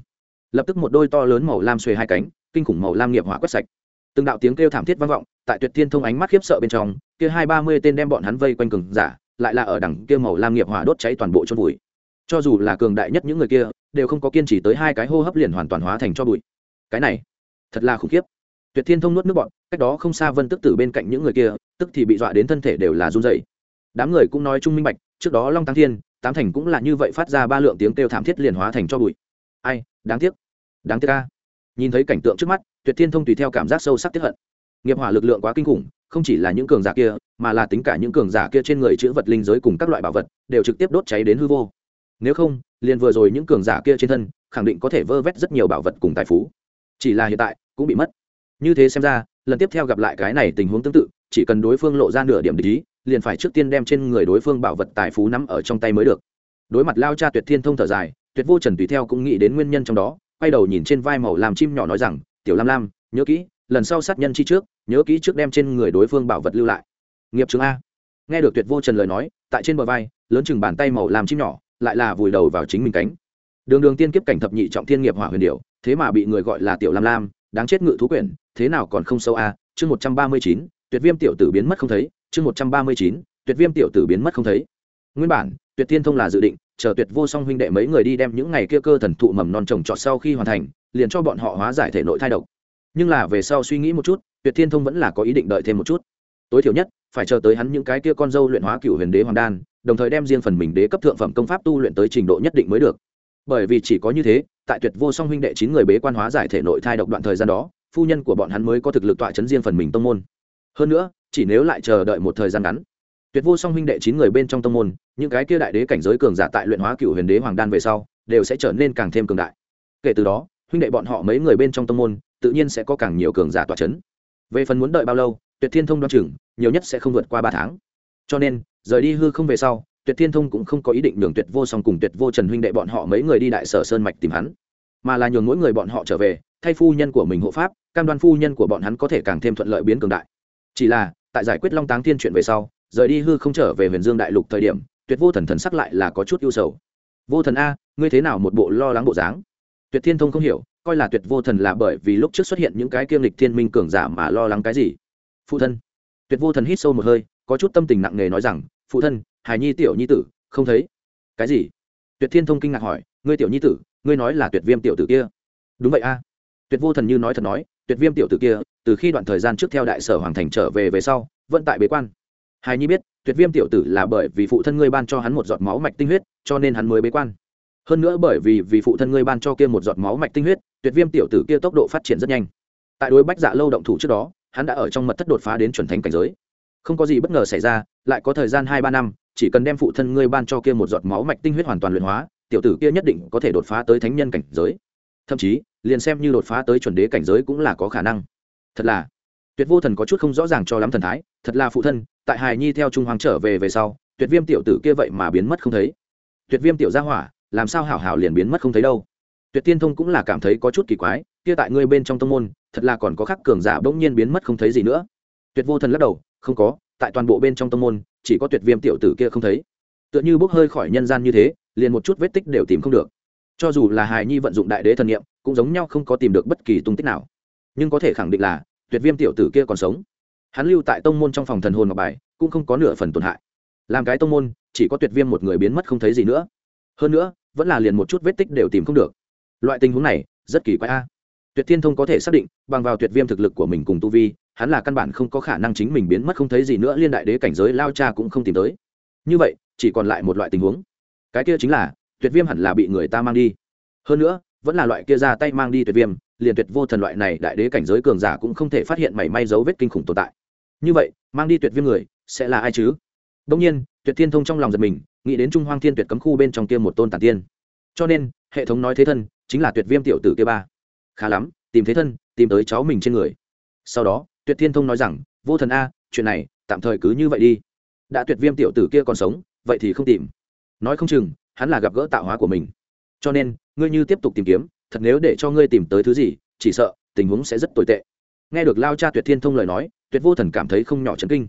lập tức một đôi to lớn màu lam xuề hai cánh, kinh khủng màu lam nghiệp hỏa quét sạch. Từng đạo tiếng kêu thảm thiết vang vọng, tại tuyệt tiên thông ánh mắt khiếp sợ bên trong, kia hai ba mươi tên đem bọn hắn vây quanh cường giả, lại là ở đằng kia màu lam nghiệp hỏa đốt cháy toàn bộ chôn vùi. Cho dù là cường đại nhất những người kia đều không có kiên trì tới hai cái hô hấp liền hoàn toàn hóa thành cho bụi. Cái này, thật là khủng khiếp. Tuyệt thiên thông nuốt nước bọn cách đó không xa vân tức tử bên cạnh những người kia, tức thì bị dọa đến thân thể đều là run dày đám người cũng nói chung minh bạch, trước đó long tăng thiên, tám thành cũng là như vậy phát ra ba lượng tiếng kêu thảm thiết liền hóa thành cho bụi. Ai, đáng tiếc. Đáng tiếc ca nhìn thấy cảnh tượng trước mắt, tuyệt thiên thông tùy theo cảm giác sâu sắc tiếp hận. Nghiệp hỏa lực lượng quá kinh khủng, không chỉ là những cường giả kia, mà là tính cả những cường giả kia trên người chữ vật linh giới cùng các loại bảo vật, đều trực tiếp đốt cháy đến hư vô nếu không, liền vừa rồi những cường giả kia trên thân, khẳng định có thể vơ vét rất nhiều bảo vật cùng tài phú. Chỉ là hiện tại, cũng bị mất. Như thế xem ra, lần tiếp theo gặp lại cái này tình huống tương tự, chỉ cần đối phương lộ ra nửa điểm lý liền phải trước tiên đem trên người đối phương bảo vật tài phú nắm ở trong tay mới được. Đối mặt lao cha tuyệt thiên thông thở dài, tuyệt vô trần tùy theo cũng nghĩ đến nguyên nhân trong đó, quay đầu nhìn trên vai màu làm chim nhỏ nói rằng, tiểu lam lam, nhớ kỹ, lần sau sát nhân chi trước, nhớ kỹ trước đem trên người đối phương bảo vật lưu lại. Nghiệp chứng a. Nghe được tuyệt vô trần lời nói, tại trên bờ vai, lớn chừng bàn tay màu làm chim nhỏ lại là vùi đầu vào chính mình cánh. Đường đường tiên kiếp cảnh thập nhị trọng thiên nghiệp hỏa huyền điệu thế mà bị người gọi là tiểu lam lam, đáng chết ngự thú quyển, thế nào còn không sâu a? Chương một trăm ba mươi chín, tuyệt viêm tiểu tử biến mất không thấy, chương một trăm ba mươi chín, tuyệt viêm tiểu tử biến mất không thấy. Nguyên bản, tuyệt thiên thông là dự định, chờ tuyệt vô song huynh đệ mấy người đi đem những ngày kia cơ thần thụ mầm non trồng trọt sau khi hoàn thành, liền cho bọn họ hóa giải thể nội thai độc. Nhưng là về sau suy nghĩ một chút, tuyệt thiên thông vẫn là có ý định đợi thêm một chút. Tối thiểu nhất phải chờ tới hắn những cái kia con dâu luyện hóa cựu huyền đế hoàng đan, đồng thời đem riêng phần mình đế cấp thượng phẩm công pháp tu luyện tới trình độ nhất định mới được. Bởi vì chỉ có như thế, tại tuyệt vô song huynh đệ chín người bế quan hóa giải thể nội thai độc đoạn thời gian đó, phu nhân của bọn hắn mới có thực lực tọa chấn riêng phần mình tông môn. Hơn nữa, chỉ nếu lại chờ đợi một thời gian ngắn, tuyệt vô song huynh đệ chín người bên trong tông môn, những cái kia đại đế cảnh giới cường giả tại luyện hóa cựu huyền đế hoàng đan về sau, đều sẽ trở nên càng thêm cường đại. Kể từ đó, huynh đệ bọn họ mấy người bên trong tông môn, tự nhiên sẽ có càng nhiều cường giả tọa chấn. Về phần muốn đợi bao lâu, tuyệt thiên thông đoan chừng nhiều nhất sẽ không vượt qua ba tháng. Cho nên, rời đi hư không về sau, tuyệt thiên thông cũng không có ý định nhường tuyệt vô song cùng tuyệt vô trần huynh đệ bọn họ mấy người đi đại sở sơn mạch tìm hắn, mà là nhường mỗi người bọn họ trở về, thay phu nhân của mình hộ pháp, cam đoan phu nhân của bọn hắn có thể càng thêm thuận lợi biến cường đại. Chỉ là, tại giải quyết long táng thiên chuyện về sau, rời đi hư không trở về huyền dương đại lục thời điểm, tuyệt vô thần thần sắc lại là có chút ưu sầu. Vô thần a, ngươi thế nào một bộ lo lắng bộ dáng? Tuyệt thiên thông không hiểu, coi là tuyệt vô thần là bởi vì lúc trước xuất hiện những cái kiêm lịch thiên minh cường giả mà lo lắng cái gì. Phụ thân tuyệt vô thần hít sâu một hơi, có chút tâm tình nặng nề nói rằng, phụ thân hài nhi tiểu nhi tử, không thấy. Cái gì? Tuyệt thiên thông kinh ngạc hỏi, ngươi tiểu nhi tử, ngươi nói là tuyệt viêm tiểu tử kia? Đúng vậy a. Tuyệt vô thần như nói thật nói, tuyệt viêm tiểu tử kia, từ khi đoạn thời gian trước theo đại sở hoàng thành trở về về sau, vẫn tại bế quan. Hài nhi biết, tuyệt viêm tiểu tử là bởi vì phụ thân ngươi ban cho hắn một giọt máu mạch tinh huyết, cho nên hắn mới bế quan. Hơn nữa bởi vì vì phụ thân ngươi ban cho kia một giọt máu mạch tinh huyết, tuyệt viêm tiểu tử kia tốc độ phát triển rất nhanh. Tại đối bách dạ lâu động thủ trước đó hắn đã ở trong mật thất đột phá đến chuẩn thánh cảnh giới. Không có gì bất ngờ xảy ra, lại có thời gian hai ba năm, chỉ cần đem phụ thân ngươi ban cho kia một giọt máu mạch tinh huyết hoàn toàn luyện hóa, tiểu tử kia nhất định có thể đột phá tới thánh nhân cảnh giới. Thậm chí, liền xem như đột phá tới chuẩn đế cảnh giới cũng là có khả năng. Thật là, tuyệt vô thần có chút không rõ ràng cho lắm thần thái, thật là phụ thân, tại hài nhi theo trung hoàng trở về về sau, tuyệt viêm tiểu tử kia vậy mà biến mất không thấy. Tuyệt viêm tiểu gia hỏa, làm sao hảo hảo liền biến mất không thấy đâu? Tuyệt tiên thông cũng là cảm thấy có chút kỳ quái kia tại ngươi bên trong tông môn, thật là còn có khắc cường giả bỗng nhiên biến mất không thấy gì nữa. Tuyệt vô thần lắc đầu, không có, tại toàn bộ bên trong tông môn, chỉ có tuyệt viêm tiểu tử kia không thấy. Tựa như bốc hơi khỏi nhân gian như thế, liền một chút vết tích đều tìm không được. Cho dù là hài nhi vận dụng đại đế thần nghiệm cũng giống nhau không có tìm được bất kỳ tung tích nào. Nhưng có thể khẳng định là, tuyệt viêm tiểu tử kia còn sống. Hắn lưu tại tông môn trong phòng thần hồn ngọc bài, cũng không có nửa phần tổn hại. Làm cái tông môn, chỉ có tuyệt viêm một người biến mất không thấy gì nữa. Hơn nữa, vẫn là liền một chút vết tích đều tìm không được. Loại tình huống này, rất kỳ quái a tuyệt thiên thông có thể xác định, bằng vào tuyệt viêm thực lực của mình cùng tu vi, hắn là căn bản không có khả năng chính mình biến mất không thấy gì nữa, liên đại đế cảnh giới lao cha cũng không tìm tới. Như vậy, chỉ còn lại một loại tình huống. Cái kia chính là, tuyệt viêm hẳn là bị người ta mang đi. Hơn nữa, vẫn là loại kia ra tay mang đi tuyệt viêm, liền tuyệt vô thần loại này đại đế cảnh giới cường giả cũng không thể phát hiện mảy may dấu vết kinh khủng tồn tại. Như vậy, mang đi tuyệt viêm người, sẽ là ai chứ? Đông nhiên, tuyệt thiên thông trong lòng giật mình, nghĩ đến trung hoang thiên tuyệt cấm khu bên trong kia một tôn tản tiên. Cho nên, hệ thống nói thế thân, chính là tuyệt viêm tiểu tử kia ba khá lắm, tìm thế thân, tìm tới cháu mình trên người. Sau đó, tuyệt thiên thông nói rằng, vô thần a, chuyện này, tạm thời cứ như vậy đi. Đã tuyệt viêm tiểu tử kia còn sống, vậy thì không tìm. Nói không chừng, hắn là gặp gỡ tạo hóa của mình. Cho nên, ngươi như tiếp tục tìm kiếm, thật nếu để cho ngươi tìm tới thứ gì, chỉ sợ, tình huống sẽ rất tồi tệ. Nghe được lao cha tuyệt thiên thông lời nói, tuyệt vô thần cảm thấy không nhỏ chấn kinh.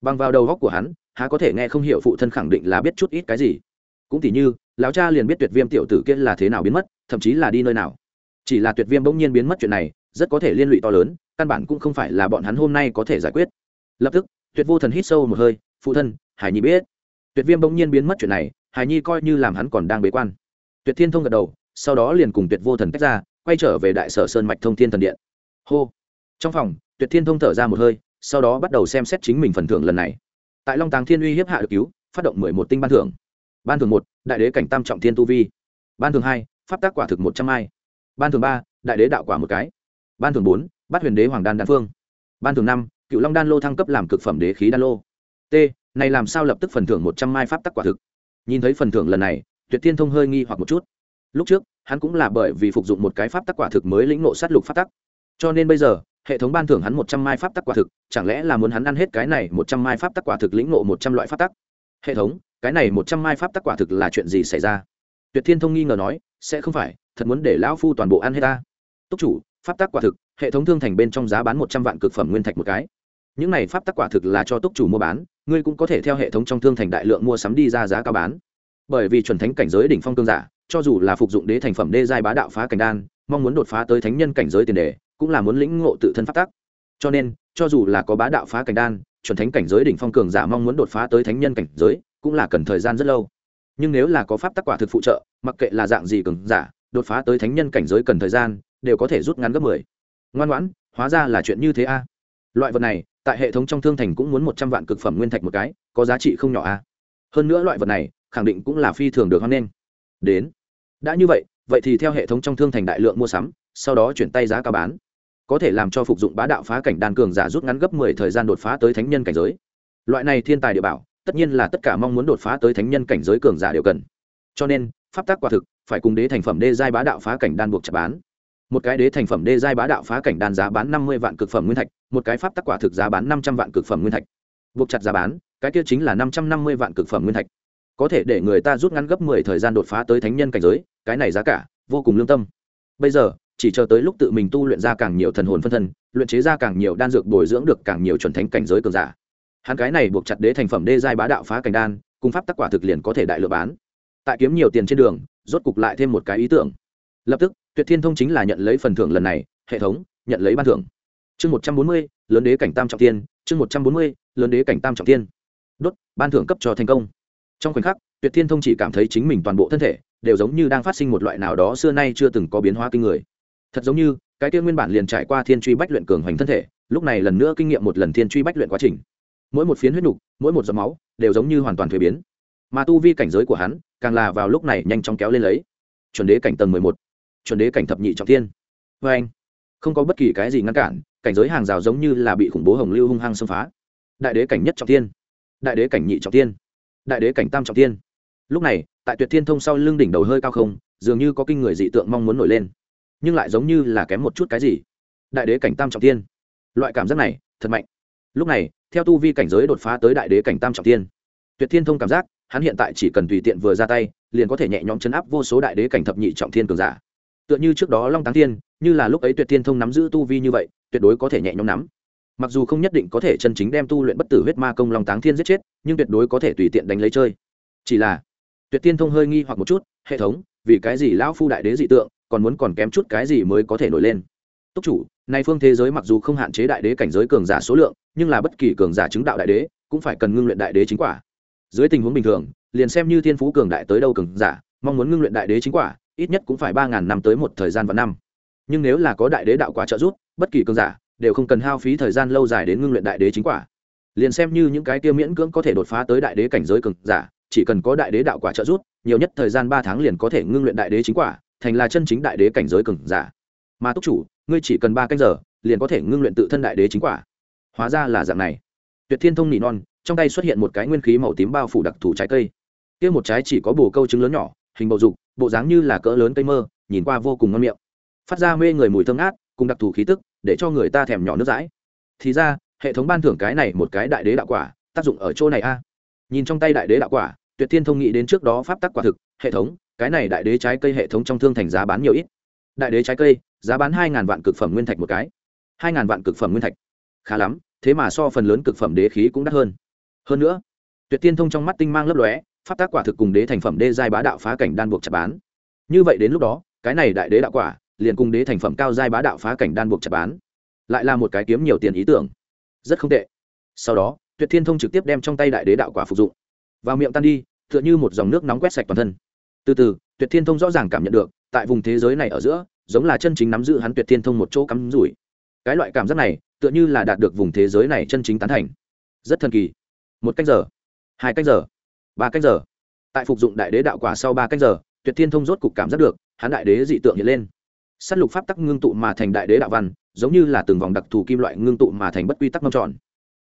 Bằng vào đầu góc của hắn, há có thể nghe không hiểu phụ thân khẳng định là biết chút ít cái gì. Cũng tỉ như lão cha liền biết tuyệt viêm tiểu tử kia là thế nào biến mất, thậm chí là đi nơi nào chỉ là tuyệt viêm bỗng nhiên biến mất chuyện này, rất có thể liên lụy to lớn, căn bản cũng không phải là bọn hắn hôm nay có thể giải quyết. Lập tức, tuyệt vô thần hít sâu một hơi, phụ thân, hải nhi biết. Tuyệt viêm bỗng nhiên biến mất chuyện này, hải nhi coi như làm hắn còn đang bế quan. Tuyệt thiên thông gật đầu, sau đó liền cùng tuyệt vô thần tách ra, quay trở về đại sở sơn mạch thông thiên thần điện. Hô. Trong phòng, tuyệt thiên thông thở ra một hơi, sau đó bắt đầu xem xét chính mình phần thưởng lần này. Tại long tàng thiên uy hiếp hạ được cứu, phát động mười một tinh ban thưởng. Ban thưởng một, đại đế cảnh tam trọng thiên tu vi. Ban thưởng hai, pháp tác quả thực một trăm hai ban thưởng ba, đại đế đạo quả một cái. Ban thưởng bốn, bắt huyền đế hoàng đan đan phương. Ban thưởng năm, cựu long đan lô thăng cấp làm cực phẩm đế khí đan lô. T, này làm sao lập tức phần thưởng một trăm mai pháp tắc quả thực? Nhìn thấy phần thưởng lần này, tuyệt thiên thông hơi nghi hoặc một chút. Lúc trước, hắn cũng là bởi vì phục dụng một cái pháp tắc quả thực mới lĩnh nộ sát lục pháp tắc. Cho nên bây giờ, hệ thống ban thưởng hắn một trăm mai pháp tắc quả thực, chẳng lẽ là muốn hắn ăn hết cái này một trăm mai pháp tắc quả thực lĩnh nộ một trăm loại pháp tắc? Hệ thống, cái này một trăm mai pháp tắc quả thực là chuyện gì xảy ra? Tuyệt thiên thông nghi ngờ nói, sẽ không phải thật muốn để lão phu toàn bộ ăn hết ta. Túc chủ, pháp tắc quả thực, hệ thống thương thành bên trong giá bán một trăm vạn cực phẩm nguyên thạch một cái. Những này pháp tắc quả thực là cho túc chủ mua bán, ngươi cũng có thể theo hệ thống trong thương thành đại lượng mua sắm đi ra giá cao bán. Bởi vì chuẩn thánh cảnh giới đỉnh phong cương giả, cho dù là phục dụng đế thành phẩm đê giai bá đạo phá cảnh đan, mong muốn đột phá tới thánh nhân cảnh giới tiền đề, cũng là muốn lĩnh ngộ tự thân pháp tắc. Cho nên, cho dù là có bá đạo phá cảnh đan, chuẩn thánh cảnh giới đỉnh phong cường giả mong muốn đột phá tới thánh nhân cảnh giới, cũng là cần thời gian rất lâu. Nhưng nếu là có pháp tắc quả thực phụ trợ, mặc kệ là dạng gì cường giả đột phá tới thánh nhân cảnh giới cần thời gian, đều có thể rút ngắn gấp mười. Ngoan ngoãn, hóa ra là chuyện như thế a. Loại vật này, tại hệ thống trong thương thành cũng muốn một trăm vạn cực phẩm nguyên thạch một cái, có giá trị không nhỏ a. Hơn nữa loại vật này, khẳng định cũng là phi thường được hoan nghênh. Đến. Đã như vậy vậy thì theo hệ thống trong thương thành đại lượng mua sắm, sau đó chuyển tay giá cao bán. Có thể làm cho phục dụng bá đạo phá cảnh đan cường giả rút ngắn gấp mười thời gian đột phá tới thánh nhân cảnh giới. Loại này thiên tài địa bảo, tất nhiên là tất cả mong muốn đột phá tới thánh nhân cảnh giới cường giả đều cần. Cho nên pháp tác quả thực, phải cùng đế thành phẩm đê giai bá đạo phá cảnh đan buộc chặt bán. Một cái đế thành phẩm đê giai bá đạo phá cảnh đan giá bán năm mươi vạn cực phẩm nguyên thạch, một cái pháp tác quả thực giá bán năm trăm vạn cực phẩm nguyên thạch. Buộc chặt giá bán, cái kia chính là năm trăm năm mươi vạn cực phẩm nguyên thạch. Có thể để người ta rút ngắn gấp mười thời gian đột phá tới thánh nhân cảnh giới, cái này giá cả, vô cùng lương tâm. Bây giờ, chỉ chờ tới lúc tự mình tu luyện ra càng nhiều thần hồn phân thân, luyện chế ra càng nhiều đan dược bồi dưỡng được càng nhiều chuẩn thánh cảnh giới cường giả. Hắn cái này buộc chặt đế thành phẩm đê giai bá đạo phá cảnh đan cung pháp tác quả thực liền có thể đại lựa bán tại kiếm nhiều tiền trên đường, rốt cục lại thêm một cái ý tưởng. Lập tức, tuyệt thiên thông chính là nhận lấy phần thưởng lần này, hệ thống, nhận lấy ban thưởng. Chương một trăm bốn mươi, lớn đế cảnh tam trọng tiên chương một trăm bốn mươi, lớn đế cảnh tam trọng tiên đốt, ban thưởng cấp cho thành công. Trong khoảnh khắc, tuyệt thiên thông chỉ cảm thấy chính mình toàn bộ thân thể đều giống như đang phát sinh một loại nào đó xưa nay chưa từng có biến hóa kinh người. Thật giống như, cái kia nguyên bản liền trải qua thiên truy bách luyện cường hoành thân thể, lúc này lần nữa kinh nghiệm một lần thiên truy bách luyện quá trình. Mỗi một phiến huyết nục mỗi một giọt máu, đều giống như hoàn toàn thuế biến mà tu vi cảnh giới của hắn càng là vào lúc này nhanh chóng kéo lên lấy. Chuẩn đế cảnh tầng mười một, chuẩn đế cảnh thập nhị trọng thiên. Vê anh. Không có bất kỳ cái gì ngăn cản, cảnh giới hàng rào giống như là bị khủng bố hồng lưu hung hăng xâm phá. Đại đế cảnh nhất trọng thiên, đại đế cảnh nhị trọng thiên, đại đế cảnh tam trọng thiên. Lúc này, tại tuyệt thiên thông sau lưng đỉnh đầu hơi cao không, dường như có kinh người dị tượng mong muốn nổi lên. Nhưng lại giống như là kém một chút cái gì. Đại đế cảnh tam trọng thiên. Loại cảm giác này, thật mạnh. Lúc này, theo tu vi cảnh giới đột phá tới đại đế cảnh tam trọng thiên, tuyệt thiên thông cảm giác hắn hiện tại chỉ cần tùy tiện vừa ra tay, liền có thể nhẹ nhõm chấn áp vô số đại đế cảnh thập nhị trọng thiên cường giả. Tựa như trước đó long táng thiên, như là lúc ấy tuyệt thiên thông nắm giữ tu vi như vậy, tuyệt đối có thể nhẹ nhõm nắm. Mặc dù không nhất định có thể chân chính đem tu luyện bất tử huyết ma công long táng thiên giết chết, nhưng tuyệt đối có thể tùy tiện đánh lấy chơi. Chỉ là, tuyệt thiên thông hơi nghi hoặc một chút, hệ thống, vì cái gì lão phu đại đế dị tượng, còn muốn còn kém chút cái gì mới có thể nổi lên? Túc chủ nay phương thế giới mặc dù không hạn chế đại đế cảnh giới cường giả số lượng, nhưng là bất kỳ cường giả chứng đạo đại đế, cũng phải cần ngưng luyện đại đế chính quả dưới tình huống bình thường, liền xem như thiên phú cường đại tới đâu cường giả, mong muốn ngưng luyện đại đế chính quả, ít nhất cũng phải ba ngàn năm tới một thời gian và năm. Nhưng nếu là có đại đế đạo quả trợ giúp, bất kỳ cường giả đều không cần hao phí thời gian lâu dài đến ngưng luyện đại đế chính quả. Liền xem như những cái tiêu miễn cưỡng có thể đột phá tới đại đế cảnh giới cường giả, chỉ cần có đại đế đạo quả trợ giúp, nhiều nhất thời gian ba tháng liền có thể ngưng luyện đại đế chính quả, thành là chân chính đại đế cảnh giới cường giả. Mà túc chủ, ngươi chỉ cần ba canh giờ, liền có thể ngưng luyện tự thân đại đế chính quả. Hóa ra là dạng này. Tuyệt thiên thông nỉ non trong tay xuất hiện một cái nguyên khí màu tím bao phủ đặc thù trái cây. Kia một trái chỉ có bồ câu trứng lớn nhỏ, hình bầu dục, bộ dáng như là cỡ lớn cây mơ, nhìn qua vô cùng ngon miệng. Phát ra mê người mùi thơm ngát, cùng đặc thù khí tức, để cho người ta thèm nhỏ nước dãi. Thì ra, hệ thống ban thưởng cái này một cái đại đế đạo quả, tác dụng ở chỗ này a. Nhìn trong tay đại đế đạo quả, tuyệt thiên thông nghĩ đến trước đó pháp tắc quả thực, hệ thống, cái này đại đế trái cây hệ thống trong thương thành giá bán nhiều ít. Đại đế trái cây, giá bán hai ngàn vạn cực phẩm nguyên thạch một cái. hai ngàn vạn cực phẩm nguyên thạch. Khá lắm, thế mà so phần lớn cực phẩm đế khí cũng đắt hơn hơn nữa, tuyệt tiên thông trong mắt tinh mang lấp lóe, pháp tác quả thực cùng đế thành phẩm đê giai bá đạo phá cảnh đan buộc chặt bán. Như vậy đến lúc đó, cái này đại đế đạo quả, liền cùng đế thành phẩm cao giai bá đạo phá cảnh đan buộc chặt bán. Lại là một cái kiếm nhiều tiền ý tưởng. Rất không tệ. Sau đó, tuyệt thiên thông trực tiếp đem trong tay đại đế đạo quả phục dụng. Vào miệng tan đi, tựa như một dòng nước nóng quét sạch toàn thân. Từ từ, tuyệt thiên thông rõ ràng cảm nhận được, tại vùng thế giới này ở giữa, giống là chân chính nắm giữ hắn tuyệt thiên thông một chỗ cắm rủi. Cái loại cảm giác này, tựa như là đạt được vùng thế giới này chân chính tán thành. Rất thần kỳ một cách giờ, hai cách giờ, ba cách giờ. Tại phục dụng đại đế đạo quả sau ba cách giờ, tuyệt thiên thông rốt cục cảm giác được, hắn đại đế dị tượng hiện lên. S á t lục pháp tắc ngưng tụ mà thành đại đế đạo văn, giống như là từng vòng đặc thù kim loại ngưng tụ mà thành bất quy tắc mâm tròn.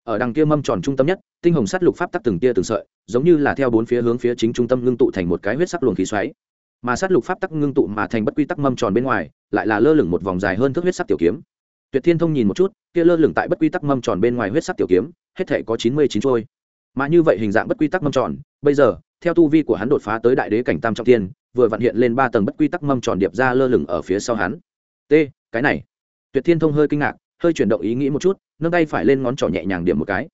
Ở đằng kia mâm tròn trung tâm nhất, tinh hồng s á t lục pháp tắc từng tia từng sợi, giống như là theo bốn phía hướng phía chính trung tâm ngưng tụ thành một cái huyết sắc luồng khí xoáy. Mà sát lục pháp tắc ngưng tụ mà thành bất quy tắc mâm tròn bên ngoài, lại là lơ lửng một vòng dài hơn thước huyết sắc tiểu kiếm. Tuyệt thiên thông nhìn một chút, kia lơ lửng tại bất quy tắc mâm tròn bên ngoài huyết sắc tiểu kiếm, hết thể có chín mươi chín trôi mà như vậy hình dạng bất quy tắc mâm tròn, bây giờ, theo tu vi của hắn đột phá tới đại đế cảnh tam trọng thiên, vừa vặn hiện lên ba tầng bất quy tắc mâm tròn điệp ra lơ lửng ở phía sau hắn. T, cái này. Tuyệt thiên thông hơi kinh ngạc, hơi chuyển động ý nghĩ một chút, nâng tay phải lên ngón trỏ nhẹ nhàng điểm một cái.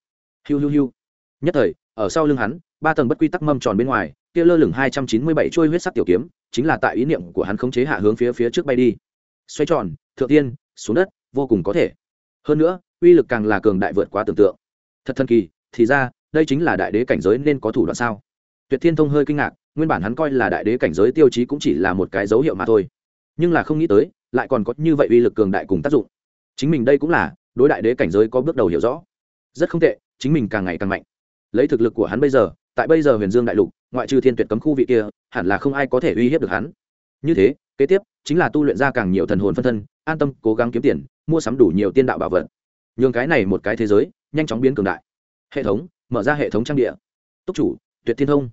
Hiu hiu hiu. Nhất thời, ở sau lưng hắn, ba tầng bất quy tắc mâm tròn bên ngoài, kia lơ lửng hai trăm chín mươi bảy trôi huyết sắc tiểu kiếm, chính là tại ý niệm của hắn khống chế hạ hướng phía phía trước bay đi. Xoay tròn, thượng tiên, xuống đất, vô cùng có thể. Hơn nữa, uy lực càng là cường đại vượt quá tưởng tượng. Thật thần kỳ, thì ra đây chính là đại đế cảnh giới nên có thủ đoạn sao? Tuyệt thiên thông hơi kinh ngạc, nguyên bản hắn coi là đại đế cảnh giới tiêu chí cũng chỉ là một cái dấu hiệu mà thôi. Nhưng là không nghĩ tới, lại còn có như vậy uy lực cường đại cùng tác dụng. Chính mình đây cũng là, đối đại đế cảnh giới có bước đầu hiểu rõ. Rất không tệ, chính mình càng ngày càng mạnh. Lấy thực lực của hắn bây giờ, tại bây giờ huyền dương đại lục, ngoại trừ thiên tuyệt cấm khu vị kia, hẳn là không ai có thể uy hiếp được hắn. Như thế, kế tiếp, chính là tu luyện ra càng nhiều thần hồn phân thân, an tâm, cố gắng kiếm tiền, mua sắm đủ nhiều tiên đạo bảo vật. Nhường cái này một cái thế giới, nhanh chóng biến cường đại. Hệ thống mở ra hệ thống trang địa. Túc chủ, tuyệt thiên thông.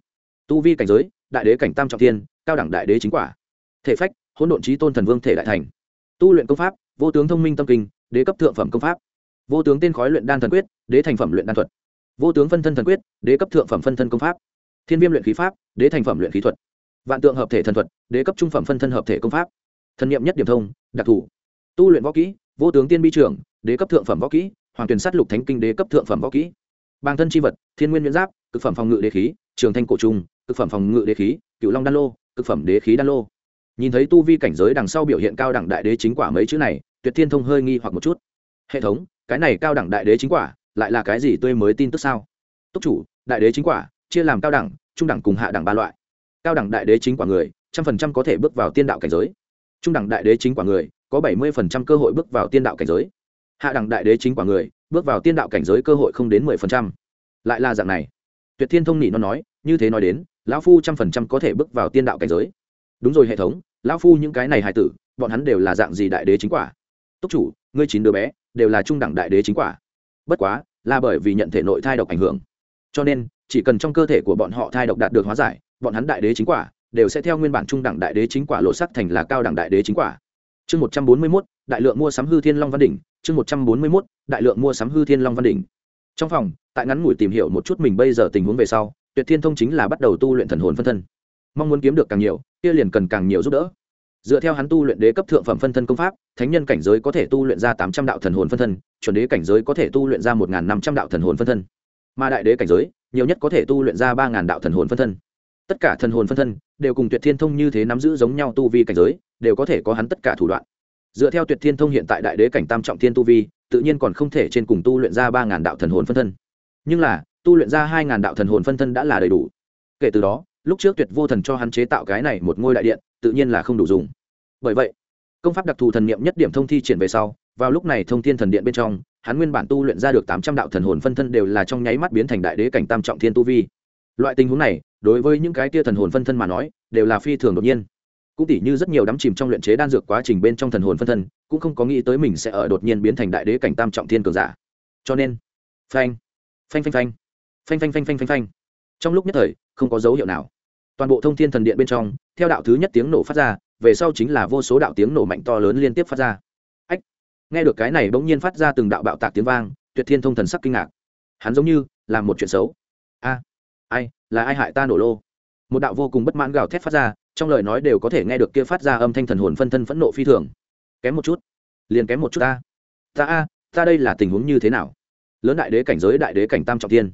Tu vi cảnh giới, đại đế cảnh tam trọng thiên, cao đẳng đại đế chính quả. Thể phách, hỗn độn trí tôn thần vương thể đại thành. Tu luyện công pháp, vô tướng thông minh tâm kinh, đế cấp thượng phẩm công pháp. Vô tướng tên khói luyện đan thần quyết, đế thành phẩm luyện đan thuật. Vô tướng phân thân thần quyết, đế cấp thượng phẩm phân thân công pháp. Thiên viêm luyện khí pháp, đế thành phẩm luyện khí thuật. Vạn tượng hợp thể thần thuật, đế cấp trung phẩm phân thân hợp thể công pháp. Thần nghiệm nhất điểm thông, đặc thù tu luyện võ kỹ, vô tướng tiên bi trưởng, đế cấp thượng phẩm võ kỹ, hoàng tuyển sát lục thánh kinh đế cấp thượng phẩm võ kỹ bàng thân c vật, thiên nguyên nhuyễn giáp, cực phẩm phòng ngự đế khí, trường thanh cổ trung cực phẩm phòng ngự đế khí cựu long đan lô, cực phẩm đế khí đan lô. Nhìn thấy tu vi cảnh giới đằng sau biểu hiện cao đẳng đại đế chính quả mấy chữ này, tuyệt thiên thông hơi nghi hoặc một chút. Hệ thống, cái này cao đẳng đại đế chính quả, lại là cái gì tươi mới tin tức sao? Túc chủ, đại đế chính quả, chia làm cao đẳng, trung đẳng cùng hạ đẳng ba loại. Cao đẳng đại đế chính quả người, trăm phần trăm có thể bước vào tiên đạo cảnh giới. Trung đẳng đại đế chính quả người, có bảy mươi phần trăm cơ hội bước vào tiên đạo cảnh giới. Hạ đẳng đại đế chính quả người bước vào tiên đạo cảnh giới cơ hội không đến mười phần trăm. Lại là dạng này. Tuyệt thiên thông nỉ nó nói, như thế nói đến, lão phu trăm phần trăm có thể bước vào tiên đạo cảnh giới. Đúng rồi hệ thống, lão phu những cái này hài tử, bọn hắn đều là dạng gì đại đế chính quả? Túc chủ, ngươi chín đứa bé, đều là trung đẳng đại đế chính quả. Bất quá, là bởi vì nhận thể nội thai độc ảnh hưởng. Cho nên, chỉ cần trong cơ thể của bọn họ thai độc đạt được hóa giải, bọn hắn đại đế chính quả, đều sẽ theo nguyên bản trung đẳng đại đế chính quả lộ sắc thành là cao đẳng đại đế chính quả. Chương một trăm bốn mươi mốt đại lượng mua sắm hư thiên long văn đỉnh, chương một trăm bốn mươi mốt, đại lượng mua sắm hư thiên long văn đỉnh. Trong phòng, tại ngắn ngủi tìm hiểu một chút mình bây giờ tình huống về sau, tuyệt thiên thông chính là bắt đầu tu luyện thần hồn phân thân. Mong muốn kiếm được càng nhiều, kia liền cần càng nhiều giúp đỡ. Dựa theo hắn tu luyện đế cấp thượng phẩm phân thân công pháp, thánh nhân cảnh giới có thể tu luyện ra tám trăm đạo thần hồn phân thân, chuẩn đế cảnh giới có thể tu luyện ra một năm trăm đạo thần hồn phân thân. Mà đại đế cảnh giới, nhiều nhất có thể tu luyện ra ba đạo thần hồn phân thân. Tất cả thần hồn phân thân đều cùng tuyệt thiên thông như thế nắm giữ giống nhau tu vi cảnh giới, đều có thể có hắn tất cả thủ đoạn dựa theo tuyệt thiên thông hiện tại đại đế cảnh tam trọng thiên tu vi, tự nhiên còn không thể trên cùng tu luyện ra ba ngàn đạo thần hồn phân thân. Nhưng là, tu luyện ra hai ngàn đạo thần hồn phân thân đã là đầy đủ. Kể từ đó, lúc trước tuyệt vô thần cho hắn chế tạo cái này một ngôi đại điện, tự nhiên là không đủ dùng. Bởi vậy, công pháp đặc thù thần niệm nhất điểm thông thi triển về sau, vào lúc này thông thiên thần điện bên trong, hắn nguyên bản tu luyện ra được tám trăm đạo thần hồn phân thân đều là trong nháy mắt biến thành đại đế cảnh tam trọng thiên tu vi. Loại tình huống này, đối với những cái tia thần hồn phân thân mà nói, đều là phi thường đột nhiên cũng tỉ như rất nhiều đắm chìm trong luyện chế đan dược quá trình bên trong thần hồn phân thân, cũng không có nghĩ tới mình sẽ ở đột nhiên biến thành đại đế cảnh tam trọng thiên cường giả. Cho nên, phanh phanh phanh phanh phanh phanh phanh phanh phanh phanh. Trong lúc nhất thời, không có dấu hiệu nào. Toàn bộ thông thiên thần điện bên trong, theo đạo thứ nhất tiếng nổ phát ra, về sau chính là vô số đạo tiếng nổ mạnh to lớn liên tiếp phát ra. Ách! Nghe được cái này bỗng nhiên phát ra từng đạo bạo tạc tiếng vang, tuyệt thiên thông thần sắc kinh ngạc. Hắn giống như là một chuyện xấu. A, ai, là ai hại ta nổ lô? Một đạo vô cùng bất mãn gào thét phát ra trong lời nói đều có thể nghe được kia phát ra âm thanh thần hồn phân thân phẫn nộ phi thường. Kém một chút, liền kém một chút ta. Ta a, ta đây là tình huống như thế nào? Lớn đại đế cảnh giới đại đế cảnh tam trọng thiên.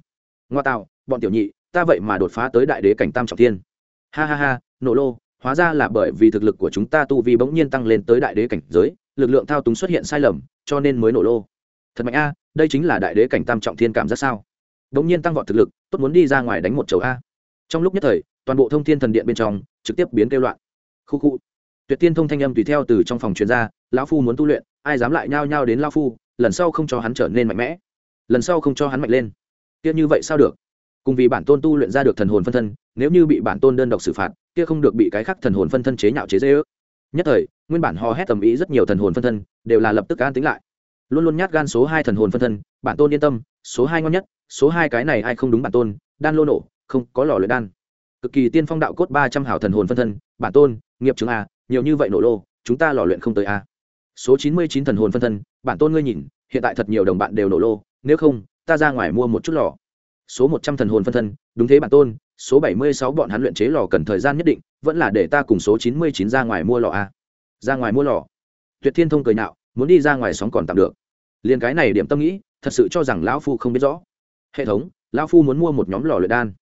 Ngoa tạo, bọn tiểu nhị, ta vậy mà đột phá tới đại đế cảnh tam trọng thiên. Ha ha ha, nổ lô, hóa ra là bởi vì thực lực của chúng ta tu vi bỗng nhiên tăng lên tới đại đế cảnh giới, lực lượng thao túng xuất hiện sai lầm, cho nên mới nổ lô. Thật mạnh a, đây chính là đại đế cảnh tam trọng thiên cảm giác sao? Bỗng nhiên tăng vọt thực lực, tốt muốn đi ra ngoài đánh một chầu a. Trong lúc nhất thời toàn bộ thông thiên thần điện bên trong trực tiếp biến kêu loạn. Khu khu. Tuyệt tiên thông thanh âm tùy theo từ trong phòng chuyên gia lão phu muốn tu luyện, ai dám lại nhao nhao đến lao phu, lần sau không cho hắn trở nên mạnh mẽ. Lần sau không cho hắn mạnh lên. Kia như vậy sao được? Cùng vì bản tôn tu luyện ra được thần hồn phân thân, nếu như bị bản tôn đơn độc xử phạt, kia không được bị cái khác thần hồn phân thân chế nhạo chế dễ ước. Nhất thời, nguyên bản hò hét tầm ý rất nhiều thần hồn phân thân, đều là lập tức an tính lại. Luôn luôn nhát gan số hai thần hồn phân thân, bản tôn yên tâm, số hai ngon nhất, số hai cái này ai không đúng bản tôn, đan lô nổ, không có lò luyện đan cực kỳ tiên phong đạo cốt ba trăm hảo thần hồn phân thân, bản tôn, nghiệp chứng a, nhiều như vậy nổ lô, chúng ta lò luyện không tới a. Số chín mươi chín thần hồn phân thân, bản tôn ngươi nhìn, hiện tại thật nhiều đồng bạn đều nổ lô, nếu không, ta ra ngoài mua một chút lò. Số một trăm thần hồn phân thân, đúng thế bản tôn, số bảy mươi sáu bọn hắn luyện chế lò cần thời gian nhất định, vẫn là để ta cùng số chín mươi chín ra ngoài mua lò a. Ra ngoài mua lò. Tuyệt thiên thông cười nạo, muốn đi ra ngoài sóng còn tạm được. Liền cái này điểm tâm nghĩ, thật sự cho rằng lão phu không biết rõ. Hệ thống, lão phu muốn mua một nhóm lò luyện đan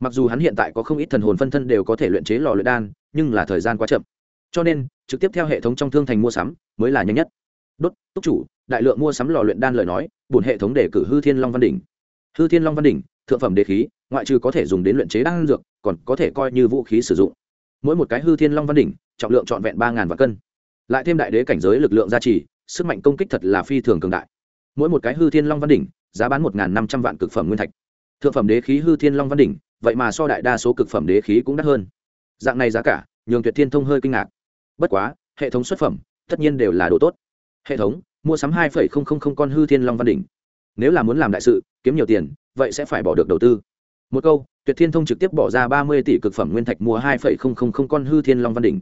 mặc dù hắn hiện tại có không ít thần hồn phân thân đều có thể luyện chế lò luyện đan, nhưng là thời gian quá chậm. Cho nên, trực tiếp theo hệ thống trong thương thành mua sắm mới là nhanh nhất. Đốt, túc chủ, đại lượng mua sắm lò luyện đan lời nói, bổn hệ thống để cử hư thiên long văn đỉnh. Hư thiên long văn đỉnh, thượng phẩm đế khí, ngoại trừ có thể dùng đến luyện chế đan dược, còn có thể coi như vũ khí sử dụng. Mỗi một cái hư thiên long văn đỉnh, trọng lượng trọn vẹn ba ngàn vạn cân. Lại thêm đại đế cảnh giới lực lượng gia trì, sức mạnh công kích thật là phi thường cường đại. Mỗi một cái hư thiên long văn đỉnh, giá bán một năm trăm vạn cực phẩm nguyên thạch. Thượng phẩm đế khí hư thiên long văn đỉnh vậy mà so đại đa số cực phẩm đế khí cũng đắt hơn. Dạng này giá cả, nhường tuyệt thiên thông hơi kinh ngạc. Bất quá, hệ thống xuất phẩm, tất nhiên đều là đồ tốt. Hệ thống, mua sắm hai con hư thiên long văn đỉnh. Nếu là muốn làm đại sự, kiếm nhiều tiền, vậy sẽ phải bỏ được đầu tư. Một câu, tuyệt thiên thông trực tiếp bỏ ra ba mươi tỷ cực phẩm nguyên thạch mua hai con hư thiên long văn đỉnh.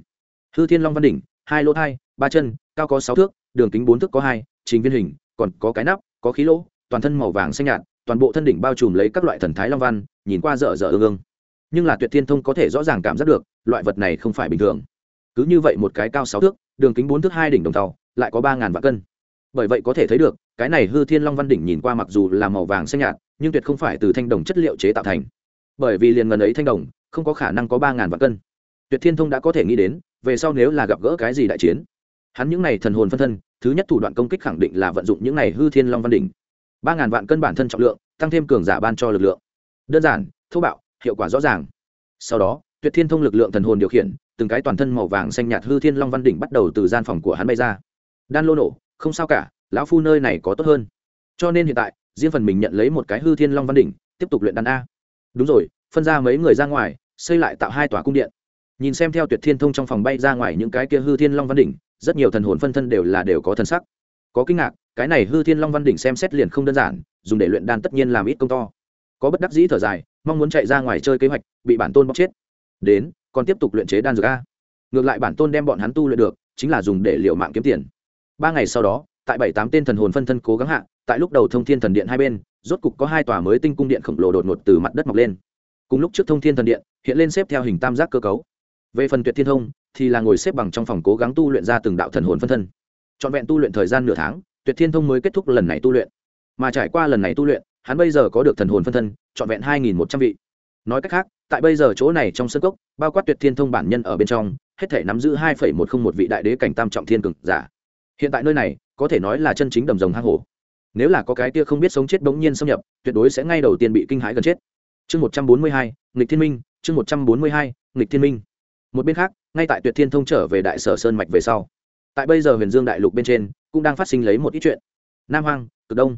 Hư thiên long văn đỉnh, hai lỗ hai, ba chân, cao có sáu thước, đường kính bốn thước có hai, trình viên hình, còn có cái nắp, có khí lỗ, toàn thân màu vàng xanh nhạt toàn bộ thân đỉnh bao trùm lấy các loại thần thái long văn, nhìn qua dở dở ương ương. Nhưng là tuyệt thiên thông có thể rõ ràng cảm giác được, loại vật này không phải bình thường. Cứ như vậy một cái cao sáu thước, đường kính bốn thước hai đỉnh đồng tàu lại có ba ngàn vạn cân. Bởi vậy có thể thấy được, cái này hư thiên long văn đỉnh nhìn qua mặc dù là màu vàng xanh nhạt, nhưng tuyệt không phải từ thanh đồng chất liệu chế tạo thành. Bởi vì liền ngần ấy thanh đồng, không có khả năng có ba ngàn vạn cân. Tuyệt thiên thông đã có thể nghĩ đến, về sau nếu là gặp gỡ cái gì đại chiến, hắn những n à y thần hồn phân thân, thứ nhất thủ đoạn công kích khẳng định là vận dụng những n à y hư thiên long văn đỉnh ba ngàn vạn cân bản thân trọng lượng, tăng thêm cường giả ban cho lực lượng. Đơn giản, thô bạo, hiệu quả rõ ràng. Sau đó, tuyệt thiên thông lực lượng thần hồn điều khiển, từng cái toàn thân màu vàng xanh nhạt hư thiên long văn đỉnh bắt đầu từ gian phòng của hắn bay ra. Đan lô nổ, không sao cả, lão phu nơi này có tốt hơn. Cho nên hiện tại, riêng phần mình nhận lấy một cái hư thiên long văn đỉnh, tiếp tục luyện đan a. Đúng rồi, phân ra mấy người ra ngoài, xây lại tạo hai tòa cung điện. Nhìn xem theo tuyệt thiên thông trong phòng bay ra ngoài những cái kia hư thiên long văn đỉnh, rất nhiều thần hồn phân thân đều là đều có thần sắc có kinh ngạc, cái này hư thiên long văn đỉnh xem xét liền không đơn giản, dùng để luyện đan tất nhiên làm ít công to. Có bất đắc dĩ thở dài, mong muốn chạy ra ngoài chơi kế hoạch, bị bản tôn bóc chết. Đến, còn tiếp tục luyện chế đan dược a. Ngược lại bản tôn đem bọn hắn tu luyện được, chính là dùng để liệu mạng kiếm tiền. Ba ngày sau đó, tại bảy tám tên thần hồn phân thân cố gắng hạ, tại lúc đầu thông thiên thần điện hai bên, rốt cục có hai tòa mới tinh cung điện khổng lồ đột ngột từ mặt đất mọc lên. Cùng lúc trước thông thiên thần điện, hiện lên xếp theo hình tam giác cơ cấu. Về phần tuyệt thiên thông, thì là ngồi xếp bằng trong phòng cố gắng tu luyện ra từng đạo thần hồn phân thân trọn vẹn tu luyện thời gian nửa tháng, tuyệt thiên thông mới kết thúc lần này tu luyện. Mà trải qua lần này tu luyện, hắn bây giờ có được thần hồn phân thân, trọn vẹn hai nghìn một trăm vị. Nói cách khác, tại bây giờ chỗ này trong sân cốc, bao quát tuyệt thiên thông bản nhân ở bên trong, hết thể nắm giữ hai phẩy một không một vị đại đế cảnh tam trọng thiên cực giả. Hiện tại nơi này, có thể nói là chân chính đầm rồng hang hổ. Nếu là có cái kia không biết sống chết bỗng nhiên xâm nhập, tuyệt đối sẽ ngay đầu tiên bị kinh hãi gần chết. Chương một trăm bốn mươi hai, nghịch thiên minh, chương một trăm bốn mươi hai, nghịch thiên minh. Một bên khác, ngay tại tuyệt thiên thông trở về đại sở sơn mạch về sau tại bây giờ huyền dương đại lục bên trên, cũng đang phát sinh lấy một ít chuyện. Nam hoang, cực đông.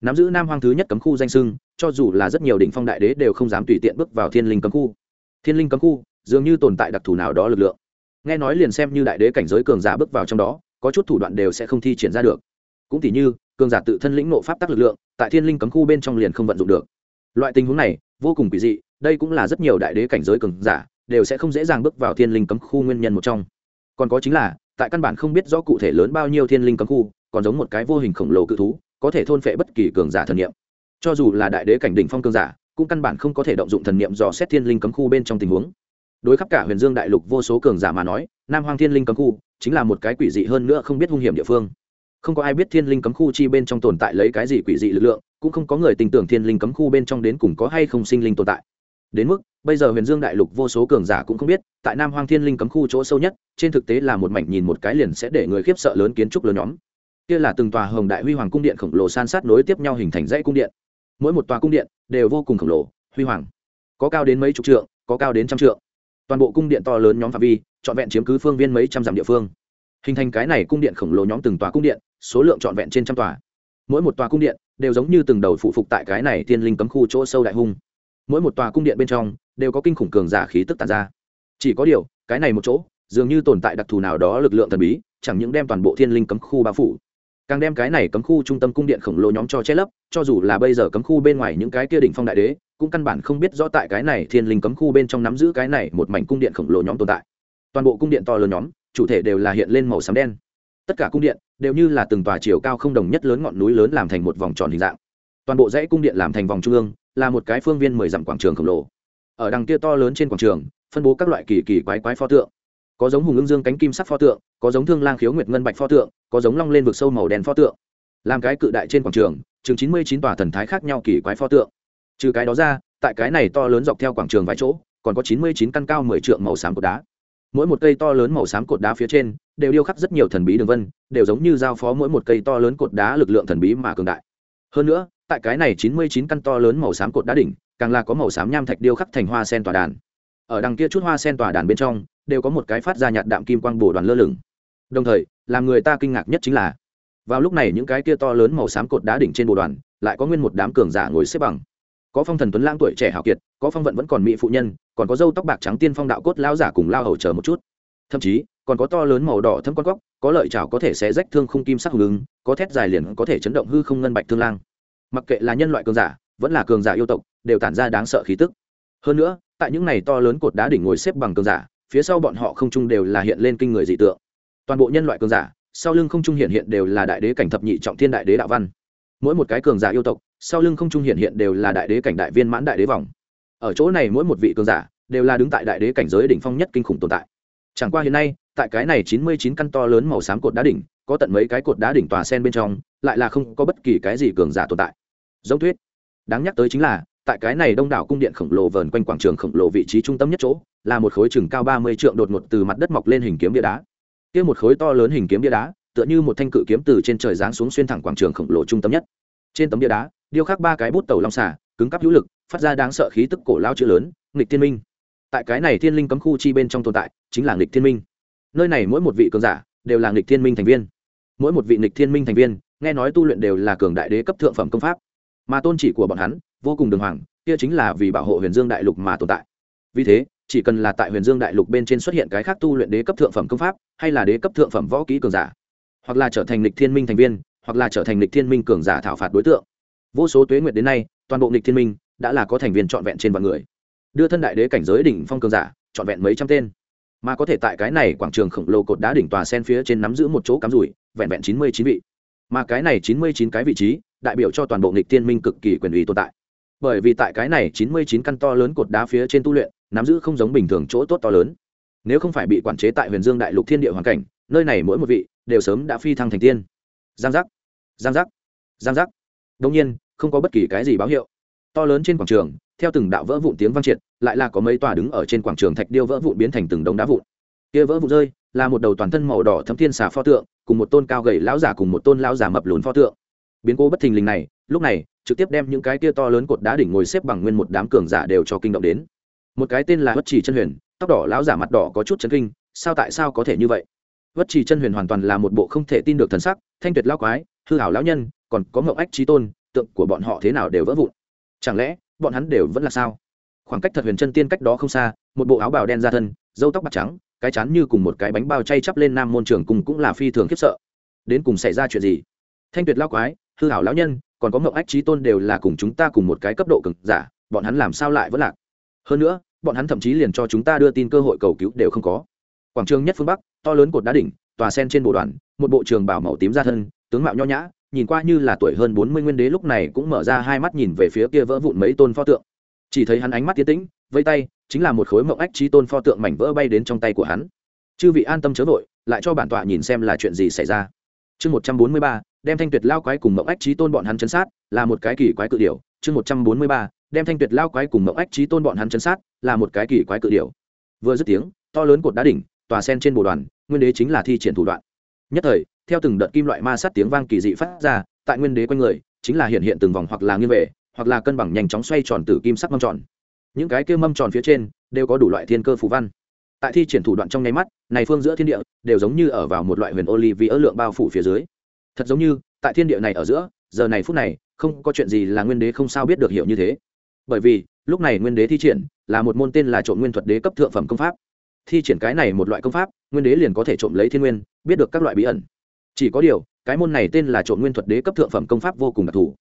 Nắm giữ nam hoang thứ nhất cấm khu danh sưng, cho dù là rất nhiều đỉnh phong đại đế đều không dám tùy tiện bước vào thiên linh cấm khu. Thiên linh cấm khu, dường như tồn tại đặc thù nào đó lực lượng. Nghe nói liền xem như đại đế cảnh giới cường giả bước vào trong đó, có chút thủ đoạn đều sẽ không thi triển ra được. Cũng tỉ như, cường giả tự thân lĩnh nộ pháp tắc lực lượng, tại thiên linh cấm khu bên trong liền không vận dụng được. Loại tình huống này, vô cùng kỳ dị, đây cũng là rất nhiều đại đế cảnh giới cường giả, đều sẽ không dễ dàng bước vào thiên linh cấm khu nguyên nhân một trong. Còn có chính là tại căn bản không biết rõ cụ thể lớn bao nhiêu thiên linh cấm khu, còn giống một cái vô hình khổng lồ cự thú, có thể thôn phệ bất kỳ cường giả thần niệm. Cho dù là đại đế cảnh đỉnh phong cường giả, cũng căn bản không có thể động dụng thần niệm dò xét thiên linh cấm khu bên trong tình huống. Đối khắp cả huyền dương đại lục vô số cường giả mà nói, nam hoang thiên linh cấm khu chính là một cái quỷ dị hơn nữa không biết hung hiểm địa phương. Không có ai biết thiên linh cấm khu chi bên trong tồn tại lấy cái gì quỷ dị lực lượng, cũng không có người tin tưởng thiên linh cấm khu bên trong đến cùng có hay không sinh linh tồn tại. Đến mức bây giờ huyền dương đại lục vô số cường giả cũng không biết, tại nam hoang thiên linh cấm khu chỗ sâu nhất, trên thực tế là một mảnh nhìn một cái liền sẽ để người khiếp sợ lớn kiến trúc lớn nhóm. Kia là từng tòa hồng đại huy hoàng cung điện khổng lồ san sát nối tiếp nhau hình thành dãy cung điện. Mỗi một tòa cung điện đều vô cùng khổng lồ, huy hoàng. Có cao đến mấy chục trượng, có cao đến trăm trượng. Toàn bộ cung điện to lớn nhóm phạm vi, trọn vẹn chiếm cứ phương viên mấy trăm dặm địa phương. Hình thành cái này cung điện khổng lồ nhóm từng tòa cung điện, số lượng trọn vẹn trên trăm tòa. Mỗi một tòa cung điện đều giống như từng đầu phụ phục tại cái này thiên linh cấm khu chỗ sâu đại hung. Mỗi một tòa cung điện bên trong đều có kinh khủng cường giả khí tức tàn ra. Chỉ có điều, cái này một chỗ, dường như tồn tại đặc thù nào đó lực lượng thần bí, chẳng những đem toàn bộ thiên linh cấm khu bao phủ, càng đem cái này cấm khu trung tâm cung điện khổng lồ nhóm cho che lấp, cho dù là bây giờ cấm khu bên ngoài những cái kia đỉnh phong đại đế, cũng căn bản không biết rõ tại cái này thiên linh cấm khu bên trong nắm giữ cái này một mảnh cung điện khổng lồ nhóm tồn tại. Toàn bộ cung điện to lớn nhóm, chủ thể đều là hiện lên màu xám đen. Tất cả cung điện đều như là từng tòa chiều cao không đồng nhất lớn ngọn núi lớn làm thành một vòng tròn hình dạng. Toàn bộ dãy cung điện làm thành vòng trung ương, là một cái phương viên mười dặm quảng trường khổng lồ ở đằng kia to lớn trên quảng trường, phân bố các loại kỳ kỳ quái quái pho tượng. Có giống hùng ưng dương cánh kim sắc pho tượng, có giống thương lang khiếu nguyệt ngân bạch pho tượng, có giống long lên vực sâu màu đen pho tượng. Làm cái cự đại trên quảng trường, chừng chín mươi chín tòa thần thái khác nhau kỳ quái pho tượng. Trừ cái đó ra, tại cái này to lớn dọc theo quảng trường vài chỗ, còn có chín mươi chín căn cao mười trượng màu xám cột đá. Mỗi một cây to lớn màu xám cột đá phía trên, đều điêu khắc rất nhiều thần bí đường vân, đều giống như giao phó mỗi một cây to lớn cột đá lực lượng thần bí mà cường đại. Hơn nữa, tại cái này chín mươi chín căn to lớn màu xám cột đá đỉnh càng là có màu xám nham thạch điêu khắc thành hoa sen tòa đàn. Ở đằng kia chút hoa sen tòa đàn bên trong, đều có một cái phát ra nhạt đạm kim quang bổ đoàn lơ lửng. Đồng thời, làm người ta kinh ngạc nhất chính là, vào lúc này những cái kia to lớn màu xám cột đá đỉnh trên bồ đoàn, lại có nguyên một đám cường giả ngồi xếp bằng. Có phong thần tuấn lãng tuổi trẻ hào kiệt, có phong vận vẫn còn mỹ phụ nhân, còn có dâu tóc bạc trắng tiên phong đạo cốt lao giả cùng lao hầu chờ một chút. Thậm chí, còn có to lớn màu đỏ thâm con góc có lợi chảo có thể sẽ rách thương khung kim sắc hùng ứng, có thét dài liền có thể chấn động hư không ngân bạch thương lang. Mặc kệ là nhân loại cường giả, vẫn là cường giả yêu tộc đều tản ra đáng sợ khí tức. Hơn nữa, tại những này to lớn cột đá đỉnh ngồi xếp bằng cường giả, phía sau bọn họ không trung đều là hiện lên kinh người dị tượng. Toàn bộ nhân loại cường giả, sau lưng không trung hiện hiện đều là đại đế cảnh thập nhị trọng thiên đại đế đạo văn. Mỗi một cái cường giả yêu tộc, sau lưng không trung hiện hiện đều là đại đế cảnh đại viên mãn đại đế vòng. Ở chỗ này mỗi một vị cường giả đều là đứng tại đại đế cảnh giới đỉnh phong nhất kinh khủng tồn tại. Chẳng qua hiện nay, tại cái này chín mươi chín căn to lớn màu xám cột đá đỉnh, có tận mấy cái cột đá đỉnh tòa sen bên trong, lại là không có bất kỳ cái gì cường giả tồn tại. Giống thuyết, đáng nhắc tới chính là tại cái này đông đảo cung điện khổng lồ vờn quanh quảng trường khổng lồ vị trí trung tâm nhất chỗ, là một khối chừng cao ba mươi trượng đột ngột từ mặt đất mọc lên hình kiếm bia đá. Kia một khối to lớn hình kiếm bia đá, tựa như một thanh cự kiếm từ trên trời giáng xuống xuyên thẳng quảng trường khổng lồ trung tâm nhất. Trên tấm bia đá, điêu khắc ba cái bút tàu long xả cứng cắp hữu lực, phát ra đáng sợ khí tức cổ lao chữ lớn, nghịch thiên minh. Tại cái này thiên linh cấm khu chi bên trong tồn tại, chính là nghịch thiên minh. Nơi này mỗi một vị cường giả, đều là nghịch thiên minh thành viên. Mỗi một vị nghịch thiên minh thành viên, nghe nói tu luyện đều là cường đại đế cấp thượng phẩm công pháp. Mà tôn chỉ của bọn hắn vô cùng đường hoàng, kia chính là vì bảo hộ huyền dương đại lục mà tồn tại. Vì thế, chỉ cần là tại huyền dương đại lục bên trên xuất hiện cái khác tu luyện đế cấp thượng phẩm công pháp, hay là đế cấp thượng phẩm võ kỹ cường giả, hoặc là trở thành lịch thiên minh thành viên, hoặc là trở thành lịch thiên minh cường giả thảo phạt đối tượng, vô số tuế nguyệt đến nay, toàn bộ lịch thiên minh đã là có thành viên trọn vẹn trên vạn người. Đưa thân đại đế cảnh giới đỉnh phong cường giả, trọn vẹn mấy trăm tên. Mà có thể tại cái này quảng trường khổng lồ cột đá đỉnh tòa sen phía trên nắm giữ một chỗ cắm rủi, vẹn vẹn chín mươi chín vị. Mà cái này chín mươi chín cái vị trí, đại biểu cho toàn bộ lịch thiên minh cực kỳ quyền uy tồn tại bởi vì tại cái này chín mươi chín căn to lớn cột đá phía trên tu luyện, nắm giữ không giống bình thường chỗ tốt to lớn. Nếu không phải bị quản chế tại huyền dương đại lục thiên địa hoàn cảnh, nơi này mỗi một vị đều sớm đã phi thăng thành tiên. Giang giác giang giác giang giác. Đông nhiên, không có bất kỳ cái gì báo hiệu. To lớn trên quảng trường, theo từng đạo vỡ vụn tiếng vang triệt, lại là có mấy tòa đứng ở trên quảng trường thạch điêu vỡ vụn biến thành từng đống đá vụn. Kia vỡ vụn rơi, là một đầu toàn thân màu đỏ thấm thiên xà pho tượng, cùng một tôn cao gầy lão giả cùng một tôn lão giả mập lùn pho tượng biến cố bất thình lình này, lúc này, trực tiếp đem những cái kia to lớn cột đá đỉnh ngồi xếp bằng nguyên một đám cường giả đều cho kinh động đến. Một cái tên là bất chỉ chân huyền, tóc đỏ lão giả mặt đỏ có chút chấn kinh, sao tại sao có thể như vậy? Bất chỉ chân huyền hoàn toàn là một bộ không thể tin được thần sắc, thanh tuyệt lão quái, hư hảo lão nhân, còn có ngậu ách trí tôn, tượng của bọn họ thế nào đều vỡ vụn. Chẳng lẽ, bọn hắn đều vẫn là sao? Khoảng cách thật huyền chân tiên cách đó không xa, một bộ áo bào đen ra thân dâu tóc bạc trắng, cái chán như cùng một cái bánh bao chay chắp lên nam môn trường cùng cũng là phi thường khiếp sợ. Đến cùng xảy ra chuyện gì? Thanh tuyệt lao quái hư hảo lão nhân, còn có mậu ách trí tôn đều là cùng chúng ta cùng một cái cấp độ cực giả, bọn hắn làm sao lại vẫn lạc? Hơn nữa, bọn hắn thậm chí liền cho chúng ta đưa tin cơ hội cầu cứu đều không có. Quảng trường nhất phương bắc, to lớn cột đá đỉnh, tòa sen trên bộ đoàn, một bộ trường bảo màu tím ra thân, tướng mạo nho nhã, nhìn qua như là tuổi hơn bốn mươi nguyên đế lúc này cũng mở ra hai mắt nhìn về phía kia vỡ vụn mấy tôn pho tượng. Chỉ thấy hắn ánh mắt tiến tĩnh, vây tay, chính là một khối mộng ách trí tôn pho tượng mảnh vỡ bay đến trong tay của hắn. Chư vị an tâm chớ vội, lại cho bản tọa nhìn xem là chuyện gì xảy ra. Chương một trăm bốn mươi ba đem thanh tuyệt lao quái cùng mộng ách trí tôn bọn hắn chấn sát, là một cái kỳ quái cự điều chương một trăm bốn mươi ba, đem thanh tuyệt lao quái cùng mộng ách trí tôn bọn hắn chấn sát, là một cái kỳ quái cự điều vừa dứt tiếng, to lớn cột đá đỉnh, tòa sen trên bồ đoàn, nguyên đế chính là thi triển thủ đoạn. Nhất thời, theo từng đợt kim loại ma sát tiếng vang kỳ dị phát ra, tại nguyên đế quanh người, chính là hiện hiện từng vòng hoặc là nghiêng về, hoặc là cân bằng nhanh chóng xoay tròn từ kim sắc mâm tròn. Những cái kia mâm tròn phía trên, đều có đủ loại thiên cơ phù văn. Tại thi triển thủ đoạn trong nháy mắt, này phương giữa thiên địa, đều giống như ở vào một loại huyền ô ly vĩ lượng bao phủ phía dưới thật giống như, tại thiên địa này ở giữa, giờ này phút này, không có chuyện gì là nguyên đế không sao biết được hiểu như thế. Bởi vì, lúc này nguyên đế thi triển, là một môn tên là trộm nguyên thuật đế cấp thượng phẩm công pháp. Thi triển cái này một loại công pháp, nguyên đế liền có thể trộm lấy thiên nguyên, biết được các loại bí ẩn. Chỉ có điều, cái môn này tên là trộm nguyên thuật đế cấp thượng phẩm công pháp vô cùng đặc thù.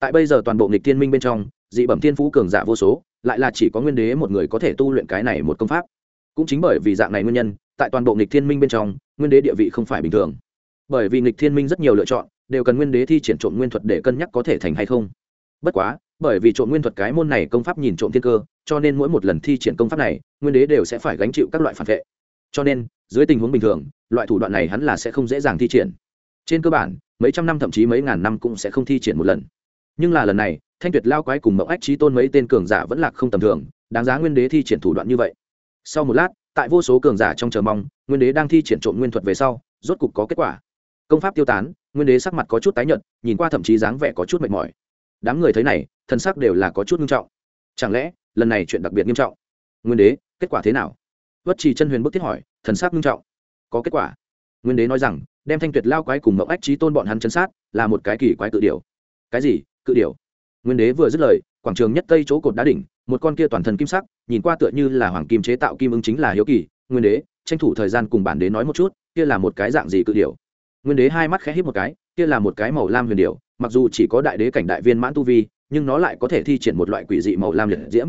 Tại bây giờ toàn bộ nghịch thiên minh bên trong, dị bẩm thiên phú cường giả vô số, lại là chỉ có nguyên đế một người có thể tu luyện cái này một công pháp. Cũng chính bởi vì dạng này nguyên nhân, tại toàn bộ nghịch thiên minh bên trong, nguyên đế địa vị không phải bình thường bởi vì nghịch thiên minh rất nhiều lựa chọn, đều cần nguyên đế thi triển trộm nguyên thuật để cân nhắc có thể thành hay không. Bất quá, bởi vì trộm nguyên thuật cái môn này công pháp nhìn trộm thiên cơ, cho nên mỗi một lần thi triển công pháp này, nguyên đế đều sẽ phải gánh chịu các loại phản vệ. Cho nên, dưới tình huống bình thường, loại thủ đoạn này hắn là sẽ không dễ dàng thi triển. Trên cơ bản, mấy trăm năm thậm chí mấy ngàn năm cũng sẽ không thi triển một lần. Nhưng là lần này, thanh tuyệt lao quái cùng mậu ách trí tôn mấy tên cường giả vẫn là không tầm thường, đáng giá nguyên đế thi triển thủ đoạn như vậy. Sau một lát, tại vô số cường giả trong chờ mong, nguyên đế đang thi triển trộm nguyên thuật về sau, rốt cục có kết quả công pháp tiêu tán, nguyên đế sắc mặt có chút tái nhợt, nhìn qua thậm chí dáng vẻ có chút mệt mỏi. Đám người thấy này thân sắc đều là có chút nghiêm trọng. Chẳng lẽ, lần này chuyện đặc biệt nghiêm trọng? Nguyên đế, kết quả thế nào? Vất trì chân huyền bức thiết hỏi, thần sắc nghiêm trọng. Có kết quả. Nguyên đế nói rằng, đem thanh tuyệt lao quái cùng mậu ách trí tôn bọn hắn chấn sát, là một cái kỳ quái cự điều cái gì? Cự điều nguyên đế vừa dứt lời, quảng trường nhất tây chỗ cột đá đỉnh, một con kia toàn thân kim sắc, nhìn qua tựa như là hoàng kim chế tạo kim ứng chính là hiếu kỳ. Nguyên đế, tranh thủ thời gian cùng bản đế nói một chút, kia là một cái dạng gì cự điều nguyên đế hai mắt khẽ hít một cái, kia là một cái màu lam huyền điệu. mặc dù chỉ có đại đế cảnh đại viên mãn tu vi, nhưng nó lại có thể thi triển một loại quỷ dị màu lam liệt diễm.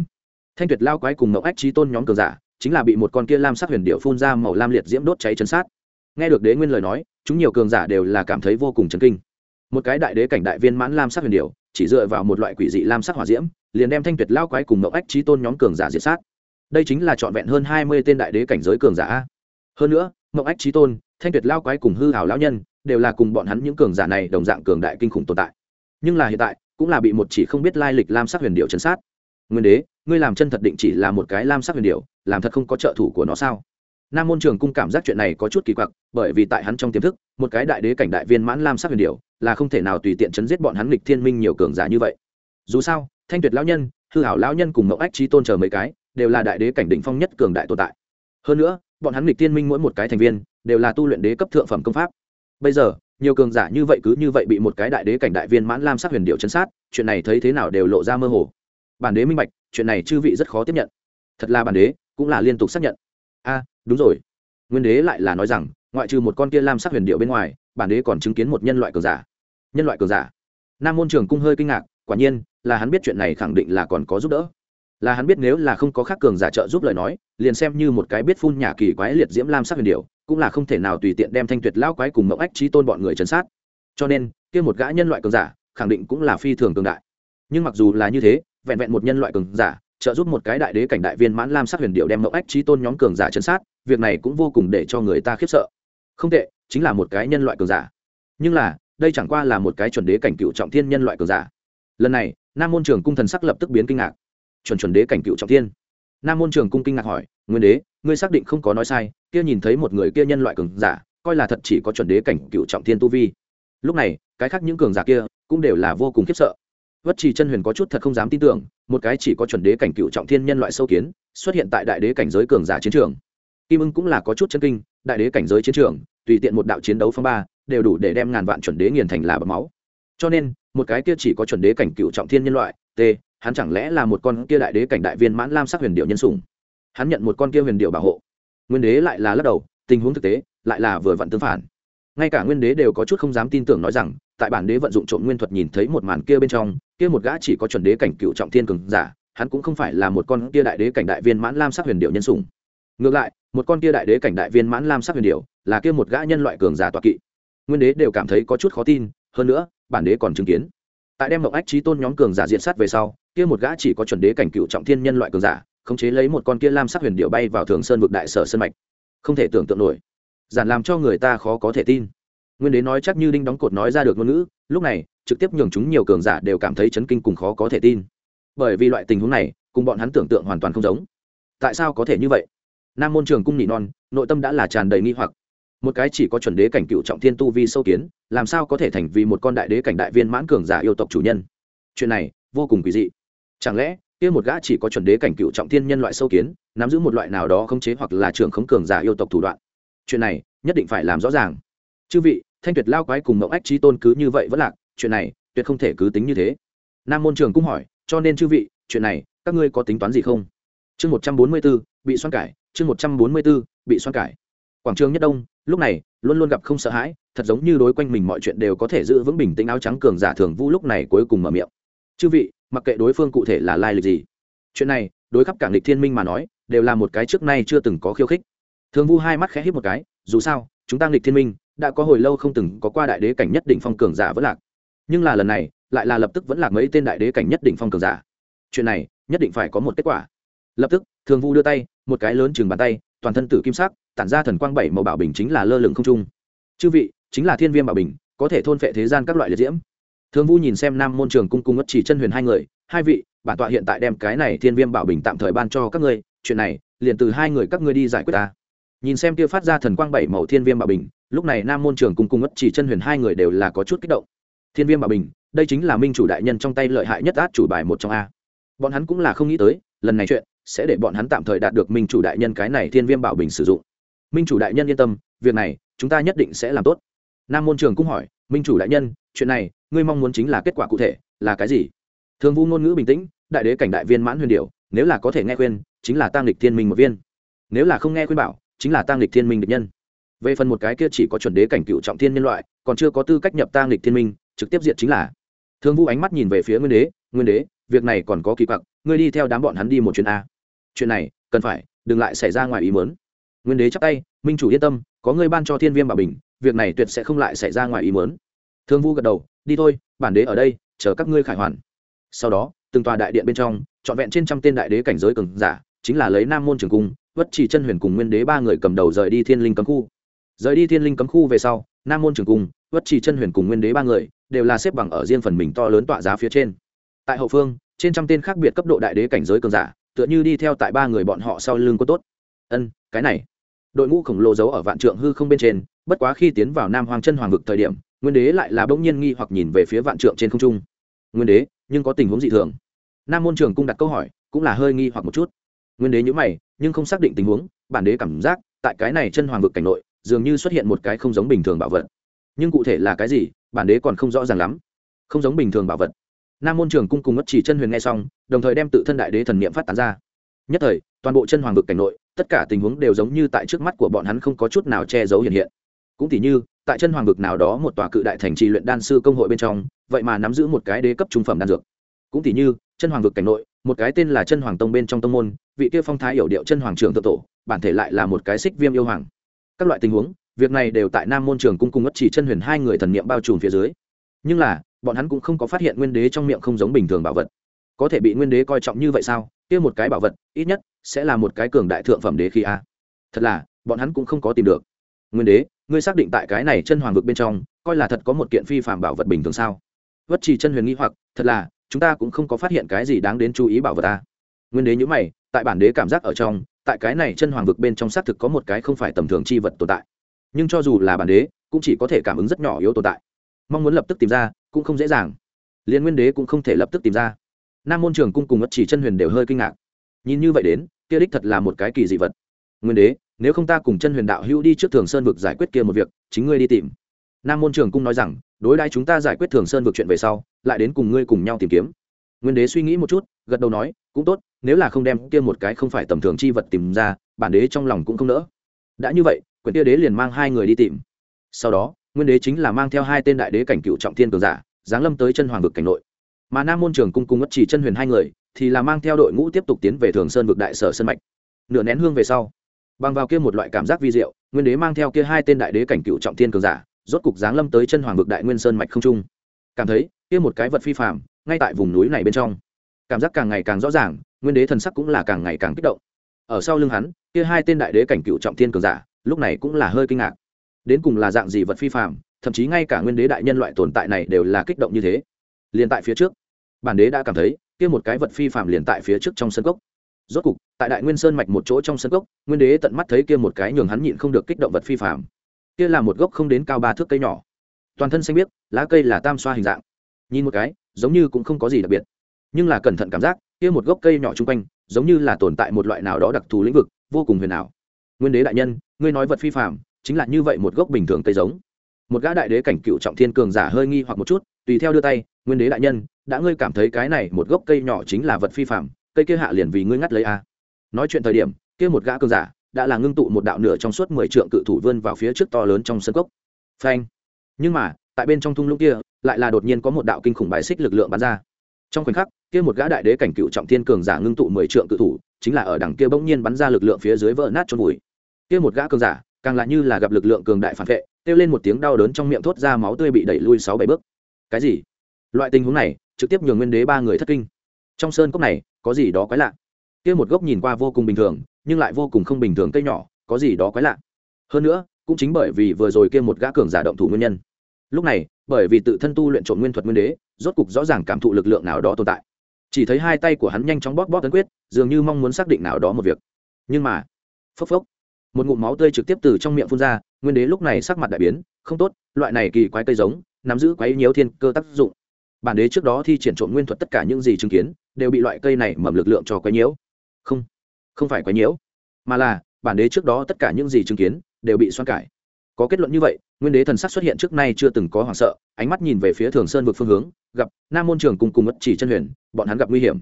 Thanh tuyệt lao quái cùng mậu ách trí tôn nhóm cường giả, chính là bị một con kia lam sắc huyền điệu phun ra màu lam liệt diễm đốt cháy chấn sát. Nghe được đế nguyên lời nói, chúng nhiều cường giả đều là cảm thấy vô cùng chấn kinh. Một cái đại đế cảnh đại viên mãn lam sắc huyền điệu chỉ dựa vào một loại quỷ dị lam sắc hỏa diễm, liền đem thanh tuyệt lao quái cùng mậu ách trí tôn nhóm cường giả diệt sát. Đây chính là trọn vẹn hơn hai mươi tên đại đế cảnh giới cường giả hơn nữa Mộng ách trí tôn, thanh tuyệt lao quái cùng hư hảo lão nhân đều là cùng bọn hắn những cường giả này đồng dạng cường đại kinh khủng tồn tại. Nhưng là hiện tại, cũng là bị một chỉ không biết lai lịch lam sắc huyền điệu chấn sát. Nguyên đế, ngươi làm chân thật định chỉ là một cái lam sắc huyền điệu làm thật không có trợ thủ của nó sao? Nam môn trường cung cảm giác chuyện này có chút kỳ quặc, bởi vì tại hắn trong tiềm thức, một cái đại đế cảnh đại viên mãn lam sắc huyền điệu là không thể nào tùy tiện chấn giết bọn hắn lịch thiên minh nhiều cường giả như vậy. Dù sao, thanh tuyệt lão nhân, hư hảo lão nhân cùng mậu ách trí tôn chờ mấy cái, đều là đại đế cảnh đỉnh phong nhất cường đại tồn tại hơn nữa, bọn hắn nghịch tiên minh mỗi một cái thành viên, đều là tu luyện đế cấp thượng phẩm công pháp. Bây giờ, nhiều cường giả như vậy cứ như vậy bị một cái đại đế cảnh đại viên mãn lam sắc huyền điệu chấn sát, chuyện này thấy thế nào đều lộ ra mơ hồ. Bản đế minh bạch, chuyện này chư vị rất khó tiếp nhận. Thật là bản đế, cũng là liên tục xác nhận. A, đúng rồi. Nguyên đế lại là nói rằng, ngoại trừ một con kia lam sắc huyền điệu bên ngoài, bản đế còn chứng kiến một nhân loại cường giả. Nhân loại cường giả. Nam môn trường cung hơi kinh ngạc, quả nhiên, là hắn biết chuyện này khẳng định là còn có giúp đỡ là hắn biết nếu là không có khác cường giả trợ giúp lời nói, liền xem như một cái biết phun nhà kỳ quái liệt diễm lam sắc huyền điệu cũng là không thể nào tùy tiện đem thanh tuyệt lao quái cùng mậu ách trí tôn bọn người chấn sát. Cho nên, kia một gã nhân loại cường giả, khẳng định cũng là phi thường cường đại. Nhưng mặc dù là như thế, vẹn vẹn một nhân loại cường giả, trợ giúp một cái đại đế cảnh đại viên mãn lam sắc huyền điệu đem mậu ách trí tôn nhóm cường giả chấn sát, việc này cũng vô cùng để cho người ta khiếp sợ. Không tệ, chính là một cái nhân loại cường giả. Nhưng là, đây chẳng qua là một cái chuẩn đế cảnh cựu trọng thiên nhân loại cường giả. Lần này, nam môn trường cung thần sắc lập tức biến kinh ngạc chuẩn chuẩn đế cảnh cựu trọng thiên. Nam môn trường cung kinh ngạc hỏi, nguyên đế, ngươi xác định không có nói sai, kia nhìn thấy một người kia nhân loại cường giả, coi là thật chỉ có chuẩn đế cảnh cựu trọng thiên tu vi. Lúc này, cái khác những cường giả kia cũng đều là vô cùng khiếp sợ. Vất trì chân huyền có chút thật không dám tin tưởng, một cái chỉ có chuẩn đế cảnh cựu trọng thiên nhân loại sâu kiến, xuất hiện tại đại đế cảnh giới cường giả chiến trường. Kim ưng cũng là có chút chân kinh, đại đế cảnh giới chiến trường, tùy tiện một đạo chiến đấu phong ba, đều đủ để đem ngàn vạn chuẩn đế nghiền thành là bấm máu. Cho nên, một cái kia chỉ có chuẩn đế cảnh cựu trọng thiên nhân loại, t hắn chẳng lẽ là một con kia đại đế cảnh đại viên mãn lam sắc huyền điệu nhân sủng? Hắn nhận một con kia huyền điệu bảo hộ. Nguyên đế lại là lắc đầu, tình huống thực tế, lại là vừa vặn tương phản. Ngay cả nguyên đế đều có chút không dám tin tưởng nói rằng, tại bản đế vận dụng trộm nguyên thuật nhìn thấy một màn kia bên trong, kia một gã chỉ có chuẩn đế cảnh cựu trọng thiên cường giả, hắn cũng không phải là một con kia đại đế cảnh đại viên mãn lam sắc huyền điệu nhân sủng. Ngược lại, một con kia đại đế cảnh đại viên mãn lam sắc huyền điệu, là kia một gã nhân loại cường giả toạ kỵ. Nguyên đế đều cảm thấy có chút khó tin, hơn nữa, bản đế còn chứng kiến. Tại đem mộng ách trí tôn nhóm cường giả diện sát về sau kia một gã chỉ có chuẩn đế cảnh cựu trọng thiên nhân loại cường giả, khống chế lấy một con kia lam sắc huyền điệu bay vào thường sơn vực đại sở sân mạch. Không thể tưởng tượng nổi. Giản làm cho người ta khó có thể tin. Nguyên đế nói chắc như đinh đóng cột nói ra được ngôn ngữ, lúc này, trực tiếp nhường chúng nhiều cường giả đều cảm thấy chấn kinh cùng khó có thể tin. Bởi vì loại tình huống này, cùng bọn hắn tưởng tượng hoàn toàn không giống. Tại sao có thể như vậy? Nam môn trường cung nỉ non, nội tâm đã là tràn đầy nghi hoặc. Một cái chỉ có chuẩn đế cảnh cựu trọng thiên tu vi sâu kiến, làm sao có thể thành vì một con đại đế cảnh đại viên mãn cường giả yêu tộc chủ nhân? Chuyện này, vô cùng kỳ dị chẳng lẽ, kia một gã chỉ có chuẩn đế cảnh cựu trọng thiên nhân loại sâu kiến, nắm giữ một loại nào đó khống chế hoặc là trưởng khống cường giả yêu tộc thủ đoạn? Chuyện này, nhất định phải làm rõ ràng. Chư vị, thanh tuyệt lao quái cùng mộng ách trí tôn cứ như vậy vẫn lạc, chuyện này, tuyệt không thể cứ tính như thế. Nam môn trường cũng hỏi, cho nên chư vị, chuyện này, các ngươi có tính toán gì không? Chương một trăm bốn mươi b ố bị xoan cải, chương một trăm bốn mươi b ố bị xoan cải. Quảng trường nhất đông, lúc này, luôn luôn gặp không sợ hãi, thật giống như đối quanh mình mọi chuyện đều có thể giữ vững bình tĩnh áo trắng cường giả thường vũ lúc này cuối cùng mở miệng. Chư vị mặc kệ đối phương cụ thể là lai lịch gì. Chuyện này, đối khắp cảng lịch thiên minh mà nói, đều là một cái trước nay chưa từng có khiêu khích. Thường vu hai mắt khẽ hít một cái, dù sao, chúng ta lịch thiên minh, đã có hồi lâu không từng có qua đại đế cảnh nhất định phong cường giả vẫn lạc. Nhưng là lần này, lại là lập tức vẫn lạc mấy tên đại đế cảnh nhất định phong cường giả. Chuyện này, nhất định phải có một kết quả. Lập tức, thường vu đưa tay, một cái lớn chừng bàn tay, toàn thân tử kim sắc, tản ra thần quang bảy màu bảo bình chính là lơ lửng không trung. Chư vị, chính là thiên viêm bảo bình, có thể thôn phệ thế gian các loại liệt diễm thường vu nhìn xem nam môn trường cung cung ất chỉ chân huyền hai người, hai vị, bản tọa hiện tại đem cái này thiên viêm bảo bình tạm thời ban cho các ngươi, chuyện này, liền từ hai người các ngươi đi giải quyết ta. Nhìn xem kia phát ra thần quang bảy màu thiên viêm bảo bình, lúc này nam môn trường cung cung ất chỉ chân huyền hai người đều là có chút kích động. Thiên viêm bảo bình, đây chính là minh chủ đại nhân trong tay lợi hại nhất át chủ bài một trong a. Bọn hắn cũng là không nghĩ tới, lần này chuyện sẽ để bọn hắn tạm thời đạt được minh chủ đại nhân cái này thiên viêm bảo bình sử dụng. Minh chủ đại nhân yên tâm, việc này, chúng ta nhất định sẽ làm tốt. Nam môn trường cũng hỏi, minh chủ đại nhân chuyện này, ngươi mong muốn chính là kết quả cụ thể, là cái gì? Thường vu ngôn ngữ bình tĩnh, đại đế cảnh đại viên mãn huyền điệu nếu là có thể nghe khuyên, chính là tăng lịch thiên minh một viên. Nếu là không nghe khuyên bảo, chính là tăng lịch thiên minh địch nhân. Về phần một cái kia chỉ có chuẩn đế cảnh cựu trọng thiên nhân loại, còn chưa có tư cách nhập tăng lịch thiên minh, trực tiếp diện chính là. Thương vu ánh mắt nhìn về phía nguyên đế nguyên đế, việc này còn có kỳ quặc, ngươi đi theo đám bọn hắn đi một chuyến a. Chuyện này, cần phải, đừng lại xảy ra ngoài ý mớn nguyên đế chắp tay, minh chủ yên tâm, có ngươi ban cho thiên viêm bảo bình, việc này tuyệt sẽ không lại xảy ra ngoài ý mớn thương vu gật đầu, đi thôi, bản đế ở đây, chờ các ngươi khải hoàn. Sau đó, từng tòa đại điện bên trong, trọn vẹn trên trăm tên đại đế cảnh giới cường giả, chính là lấy nam môn trường cung, vất chỉ chân huyền cùng nguyên đế ba người cầm đầu rời đi thiên linh cấm khu. Rời đi thiên linh cấm khu về sau, nam môn trường cung, vất chỉ chân huyền cùng nguyên đế ba người đều là xếp bằng ở riêng phần mình to lớn tọa giá phía trên. Tại hậu phương, trên trăm tên khác biệt cấp độ đại đế cảnh giới cường giả, tựa như đi theo tại ba người bọn họ sau lưng có tốt. Ân, cái này. Đội ngũ khổng lồ giấu ở vạn trượng hư không bên trên, bất quá khi tiến vào nam hoàng chân hoàng vực thời điểm nguyên đế lại là bỗng nhiên nghi hoặc nhìn về phía vạn trượng trên không trung. Nguyên đế, nhưng có tình huống dị thường. Nam môn trường cung đặt câu hỏi, cũng là hơi nghi hoặc một chút. Nguyên đế nhữ mày, nhưng không xác định tình huống, bản đế cảm giác, tại cái này chân hoàng vực cảnh nội, dường như xuất hiện một cái không giống bình thường bảo vật. Nhưng cụ thể là cái gì, bản đế còn không rõ ràng lắm. Không giống bình thường bảo vật. Nam môn trường cung cùng ngất chỉ chân huyền nghe xong, đồng thời đem tự thân đại đế thần niệm phát tán ra. Nhất thời, toàn bộ chân hoàng vực cảnh nội, tất cả tình huống đều giống như tại trước mắt của bọn hắn không có chút nào che giấu hiện hiện cũng tỉ như, tại chân hoàng vực nào đó một tòa cự đại thành trì luyện đan sư công hội bên trong, vậy mà nắm giữ một cái đế cấp trung phẩm đan dược. Cũng tỉ như, chân hoàng vực cảnh nội, một cái tên là chân hoàng tông bên trong tông môn, vị kia phong thái yểu điệu chân hoàng trường tự tổ, bản thể lại là một cái xích viêm yêu hoàng. Các loại tình huống, việc này đều tại nam môn trường cung cung ất chỉ chân huyền hai người thần niệm bao trùm phía dưới. Nhưng là, bọn hắn cũng không có phát hiện nguyên đế trong miệng không giống bình thường bảo vật. Có thể bị nguyên đế coi trọng như vậy sao? Kia một cái bảo vật, ít nhất sẽ là một cái cường đại thượng phẩm đế khi a. Thật là, bọn hắn cũng không có tìm được nguyên đế, ngươi xác định tại cái này chân hoàng vực bên trong, coi là thật có một kiện phi phạm bảo vật bình thường sao? Vất trì chân huyền nghĩ hoặc, thật là, chúng ta cũng không có phát hiện cái gì đáng đến chú ý bảo vật ta nguyên đế nhữ mày, tại bản đế cảm giác ở trong, tại cái này chân hoàng vực bên trong xác thực có một cái không phải tầm thường chi vật tồn tại. Nhưng cho dù là bản đế, cũng chỉ có thể cảm ứng rất nhỏ yếu tồn tại. Mong muốn lập tức tìm ra, cũng không dễ dàng. Liên nguyên đế cũng không thể lập tức tìm ra. Nam môn trường cung cùng vất chỉ chân huyền đều hơi kinh ngạc. Nhìn như vậy đến, kia đích thật là một cái kỳ dị vật. Nguyên đế nếu không ta cùng chân huyền đạo hữu đi trước thường sơn vực giải quyết kia một việc, chính ngươi đi tìm. Nam môn trường cung nói rằng, đối đãi chúng ta giải quyết thường sơn vực chuyện về sau, lại đến cùng ngươi cùng nhau tìm kiếm. Nguyên đế suy nghĩ một chút, gật đầu nói, cũng tốt, nếu là không đem kia một cái không phải tầm thường chi vật tìm ra, bản đế trong lòng cũng không nỡ. Đã như vậy quyền tia đế liền mang hai người đi tìm. Sau đó, nguyên đế chính là mang theo hai tên đại đế cảnh cựu trọng thiên cường giả, giáng lâm tới chân hoàng vực cảnh nội. Mà nam môn trường cung cung ất chỉ chân huyền hai người, thì là mang theo đội ngũ tiếp tục tiến về thường sơn vực đại sở sân mạch. Nửa nén hương về sau bằng vào kia một loại cảm giác vi diệu, nguyên đế mang theo kia hai tên đại đế cảnh cựu trọng thiên cường giả, rốt cục giáng lâm tới chân hoàng vực đại nguyên sơn mạch không trung. Cảm thấy, kia một cái vật phi phạm ngay tại vùng núi này bên trong. Cảm giác càng ngày càng rõ ràng, nguyên đế thần sắc cũng là càng ngày càng kích động. Ở sau lưng hắn, kia hai tên đại đế cảnh cựu trọng thiên cường giả, lúc này cũng là hơi kinh ngạc. Đến cùng là dạng gì vật phi phạm thậm chí ngay cả nguyên đế đại nhân loại tồn tại này đều là kích động như thế. Liền tại phía trước, bản đế đã cảm thấy, kia một cái vật phi phạm liền tại phía trước trong sân cốc rốt cục, tại đại nguyên sơn mạch một chỗ trong sân cốc, nguyên đế tận mắt thấy kia một cái nhường hắn nhịn không được kích động vật phi phạm kia là một gốc không đến cao ba thước cây nhỏ. Toàn thân xanh biếc, lá cây là tam xoa hình dạng. Nhìn một cái, giống như cũng không có gì đặc biệt. Nhưng là cẩn thận cảm giác, kia một gốc cây nhỏ chung quanh, giống như là tồn tại một loại nào đó đặc thù lĩnh vực, vô cùng huyền ảo. Nguyên đế đại nhân, ngươi nói vật phi phạm chính là như vậy một gốc bình thường cây giống. Một gã đại đế cảnh cựu trọng thiên cường giả hơi nghi hoặc một chút, tùy theo đưa tay, nguyên đế đại nhân, đã ngươi cảm thấy cái này một gốc cây nhỏ chính là vật phi phạm cây kia hạ liền vì ngươi ngắt lấy a. Nói chuyện thời điểm, kia một gã cường giả đã là ngưng tụ một đạo nửa trong suốt mười trượng cự thủ vươn vào phía trước to lớn trong sân cốc. Phanh. Nhưng mà, tại bên trong thung lũng kia, lại là đột nhiên có một đạo kinh khủng bài xích lực lượng bắn ra. Trong khoảnh khắc, kia một gã đại đế cảnh cựu trọng thiên cường giả ngưng tụ mười trượng cự thủ, chính là ở đằng kia bỗng nhiên bắn ra lực lượng phía dưới vỡ nát trong bụi kia một gã cường giả, càng là như là gặp lực lượng cường đại phản vệ, kêu lên một tiếng đau đớn trong miệng thốt ra máu tươi bị đẩy lui sáu bảy bước. Cái gì? Loại tình huống này, trực tiếp nhường nguyên đế ba người thất kinh. Trong sơn cốc này có gì đó quái lạ. Kia một gốc nhìn qua vô cùng bình thường, nhưng lại vô cùng không bình thường cây nhỏ, có gì đó quái lạ. Hơn nữa, cũng chính bởi vì vừa rồi kia một gã cường giả động thủ nguyên nhân. Lúc này, bởi vì tự thân tu luyện trộm nguyên thuật nguyên đế, rốt cục rõ ràng cảm thụ lực lượng nào đó tồn tại. Chỉ thấy hai tay của hắn nhanh chóng bóp bóp tấn quyết, dường như mong muốn xác định nào đó một việc. Nhưng mà, phốc phốc, một ngụm máu tươi trực tiếp từ trong miệng phun ra, nguyên đế lúc này sắc mặt đại biến, không tốt, loại này kỳ quái cây giống, nắm giữ quái nhiều thiên cơ tác dụng. Bản đế trước đó thi triển trộm nguyên thuật tất cả những gì chứng kiến đều bị loại cây này mầm lực lượng cho quấy nhiễu. Không không phải quấy nhiễu, mà là, bản đế trước đó tất cả những gì chứng kiến, đều bị xoan cải. Có kết luận như vậy, nguyên đế thần sắc xuất hiện trước nay chưa từng có hoảng sợ, ánh mắt nhìn về phía thường sơn vực phương hướng, gặp nam môn trường cùng cùng mất chỉ chân huyền, bọn hắn gặp nguy hiểm.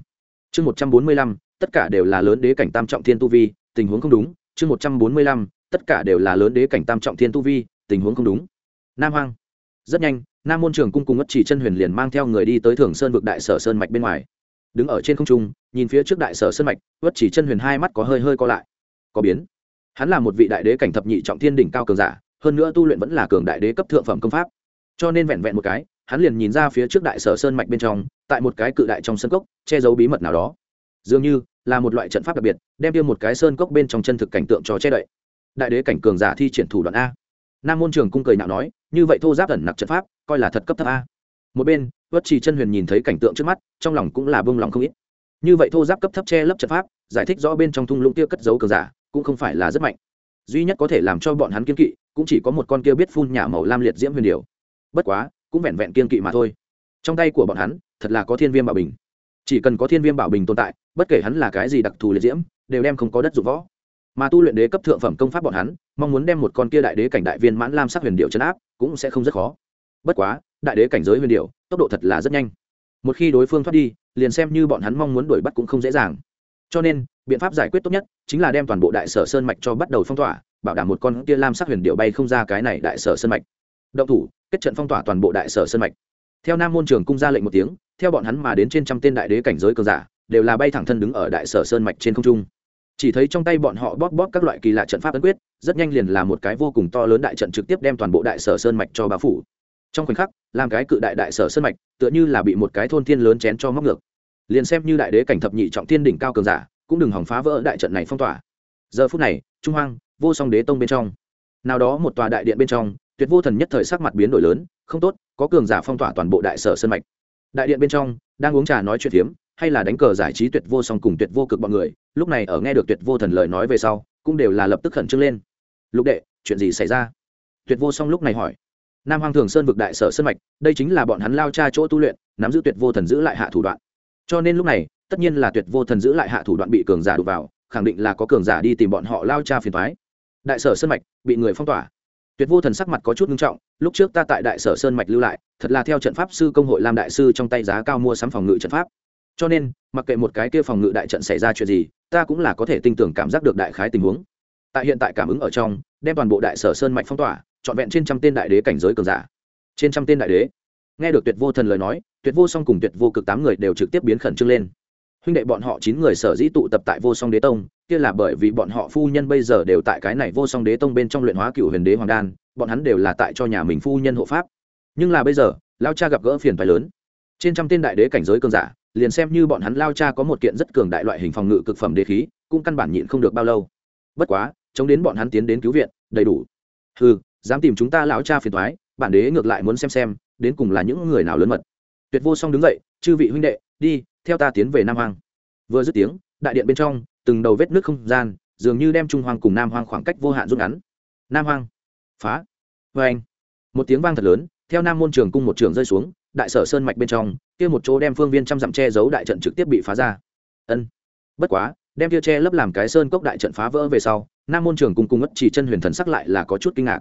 Chương một trăm bốn mươi lăm, tất cả đều là lớn đế cảnh tam trọng thiên tu vi, tình huống không đúng. Chương một trăm bốn mươi lăm, tất cả đều là lớn đế cảnh tam trọng thiên tu vi, tình huống không đúng. Nam hoang. Rất nhanh, nam môn trường cung cùng mất chỉ chân huyền liền mang theo người đi tới thường sơn vực đại sở sơn mạch bên ngoài đứng ở trên không trung, nhìn phía trước đại sở sơn mạch mất chỉ chân huyền hai mắt có hơi hơi co lại. Có biến. Hắn là một vị đại đế cảnh thập nhị trọng thiên đỉnh cao cường giả, hơn nữa tu luyện vẫn là cường đại đế cấp thượng phẩm công pháp. Cho nên vẹn vẹn một cái, hắn liền nhìn ra phía trước đại sở sơn mạch bên trong, tại một cái cự đại trong sân cốc, che giấu bí mật nào đó. Dường như là một loại trận pháp đặc biệt, đem tiêu một cái sơn cốc bên trong chân thực cảnh tượng cho che đậy. Đại đế cảnh cường giả thi triển thủ đoạn a. Nam môn trường cung cười nhạo nói, như vậy thô giáp ẩn nặc trận pháp, coi là thật cấp thấp a một bên vất trì chân huyền nhìn thấy cảnh tượng trước mắt, trong lòng cũng là bông lòng không ít. Như vậy thô giáp cấp thấp che lấp trận pháp, giải thích rõ bên trong thung lũng kia cất giấu cường giả, cũng không phải là rất mạnh. Duy nhất có thể làm cho bọn hắn kiên kỵ, cũng chỉ có một con kia biết phun nhả màu lam liệt diễm huyền điều bất quá, cũng vẹn vẹn kiên kỵ mà thôi. Trong tay của bọn hắn, thật là có thiên viêm bảo bình. Chỉ cần có thiên viêm bảo bình tồn tại, bất kể hắn là cái gì đặc thù liệt diễm, đều đem không có đất dụng võ. Mà tu luyện đế cấp thượng phẩm công pháp bọn hắn, mong muốn đem một con kia đại đế cảnh đại viên mãn lam sắc huyền điệu chấn áp, cũng sẽ không rất khó. Bất quá đại đế cảnh giới huyền điệu tốc độ thật là rất nhanh. Một khi đối phương thoát đi, liền xem như bọn hắn mong muốn đuổi bắt cũng không dễ dàng. Cho nên, biện pháp giải quyết tốt nhất chính là đem toàn bộ đại sở sơn mạch cho bắt đầu phong tỏa, bảo đảm một con kia lam sắc huyền điệu bay không ra cái này đại sở sơn mạch. Động thủ, kết trận phong tỏa toàn bộ đại sở sơn mạch. Theo nam môn trường cung ra lệnh một tiếng, theo bọn hắn mà đến trên trăm tên đại đế cảnh giới cường giả, đều là bay thẳng thân đứng ở đại sở sơn mạch trên không trung. Chỉ thấy trong tay bọn họ bóp bóp các loại kỳ lạ trận pháp ấn quyết, rất nhanh liền là một cái vô cùng to lớn đại trận trực tiếp đem toàn bộ đại sở sơn mạch cho bao phủ trong khoảnh khắc, làm cái cự đại đại sở sơn mạch, tựa như là bị một cái thôn thiên lớn chén cho móc ngược. Liền xem như đại đế cảnh thập nhị trọng thiên đỉnh cao cường giả, cũng đừng hỏng phá vỡ đại trận này phong tỏa. Giờ phút này, trung hoang, vô song đế tông bên trong. Nào đó một tòa đại điện bên trong, tuyệt vô thần nhất thời sắc mặt biến đổi lớn, không tốt, có cường giả phong tỏa toàn bộ đại sở sơn mạch. Đại điện bên trong, đang uống trà nói chuyện phiếm, hay là đánh cờ giải trí tuyệt vô song cùng tuyệt vô cực bọn người, lúc này ở nghe được tuyệt vô thần lời nói về sau, cũng đều là lập tức khẩn trương lên. Lục đệ, chuyện gì xảy ra? Tuyệt vô song lúc này hỏi nam hoàng thường sơn vực đại sở sơn mạch, đây chính là bọn hắn lao cha chỗ tu luyện, nắm giữ tuyệt vô thần giữ lại hạ thủ đoạn. Cho nên lúc này, tất nhiên là tuyệt vô thần giữ lại hạ thủ đoạn bị cường giả đụt vào, khẳng định là có cường giả đi tìm bọn họ lao cha phiền thoái đại sở sơn mạch, bị người phong tỏa. Tuyệt vô thần sắc mặt có chút nghiêm trọng, lúc trước ta tại đại sở sơn mạch lưu lại, thật là theo trận pháp sư công hội lam đại sư trong tay giá cao mua sắm phòng ngự trận pháp. Cho nên, mặc kệ một cái kia phòng ngự đại trận xảy ra chuyện gì, ta cũng là có thể tin tưởng cảm giác được đại khái tình huống. Tại hiện tại cảm ứng ở trong đem toàn bộ đại sở sơn mạch phong tỏa, trọn vẹn trên trăm tên đại đế cảnh giới cường giả. Trên trăm tên đại đế. Nghe được tuyệt vô thần lời nói, tuyệt vô song cùng tuyệt vô cực tám người đều trực tiếp biến khẩn trương lên. Huynh đệ bọn họ chín người sở dĩ tụ tập tại vô song đế tông, kia là bởi vì bọn họ phu nhân bây giờ đều tại cái này vô song đế tông bên trong luyện hóa cựu huyền đế hoàng đan, bọn hắn đều là tại cho nhà mình phu nhân hộ pháp. Nhưng là bây giờ, lao cha gặp gỡ phiền phái lớn. Trên trăm tên đại đế cảnh giới cường giả, liền xem như bọn hắn lao cha có một kiện rất cường đại loại hình phòng ngự cực phẩm đế khí, cũng căn bản nhịn không được bao lâu. Bất quá chống đến bọn hắn tiến đến cứu viện đầy đủ. Ừ dám tìm chúng ta lão cha phiền thoái bản đế ngược lại muốn xem xem đến cùng là những người nào lớn mật. Tuyệt vô song đứng dậy chư vị huynh đệ đi theo ta tiến về nam Hoang. vừa dứt tiếng đại điện bên trong từng đầu vết nước không gian dường như đem trung Hoang cùng nam Hoang khoảng cách vô hạn rút ngắn. Nam Hoang, phá. Vê anh. Một tiếng vang thật lớn theo nam môn trường cung một trường rơi xuống đại sở sơn mạch bên trong kia một chỗ đem phương viên trăm dặm che giấu đại trận trực tiếp bị phá ra. Ân. Bất quá đem kia tre lấp làm cái sơn cốc đại trận phá vỡ về sau, nam môn trường cung cung ngất chỉ chân huyền thần sắc lại là có chút kinh ngạc.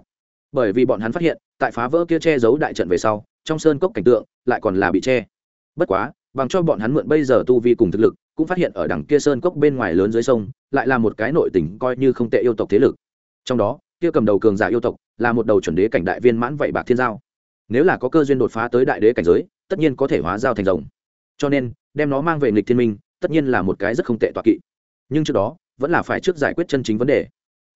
Bởi vì bọn hắn phát hiện, tại phá vỡ kia che giấu đại trận về sau, trong sơn cốc cảnh tượng lại còn là bị che. Bất quá, bằng cho bọn hắn mượn bây giờ tu vi cùng thực lực, cũng phát hiện ở đằng kia sơn cốc bên ngoài lớn dưới sông, lại là một cái nội tình coi như không tệ yêu tộc thế lực. Trong đó, kia cầm đầu cường giả yêu tộc là một đầu chuẩn đế cảnh đại viên mãn vậy bạc thiên giao. Nếu là có cơ duyên đột phá tới đại đế cảnh giới, tất nhiên có thể hóa giao thành rồng. Cho nên, đem nó mang về nghịch thiên minh, tất nhiên là một cái rất không tệ toạc kỵ nhưng trước đó, vẫn là phải trước giải quyết chân chính vấn đề.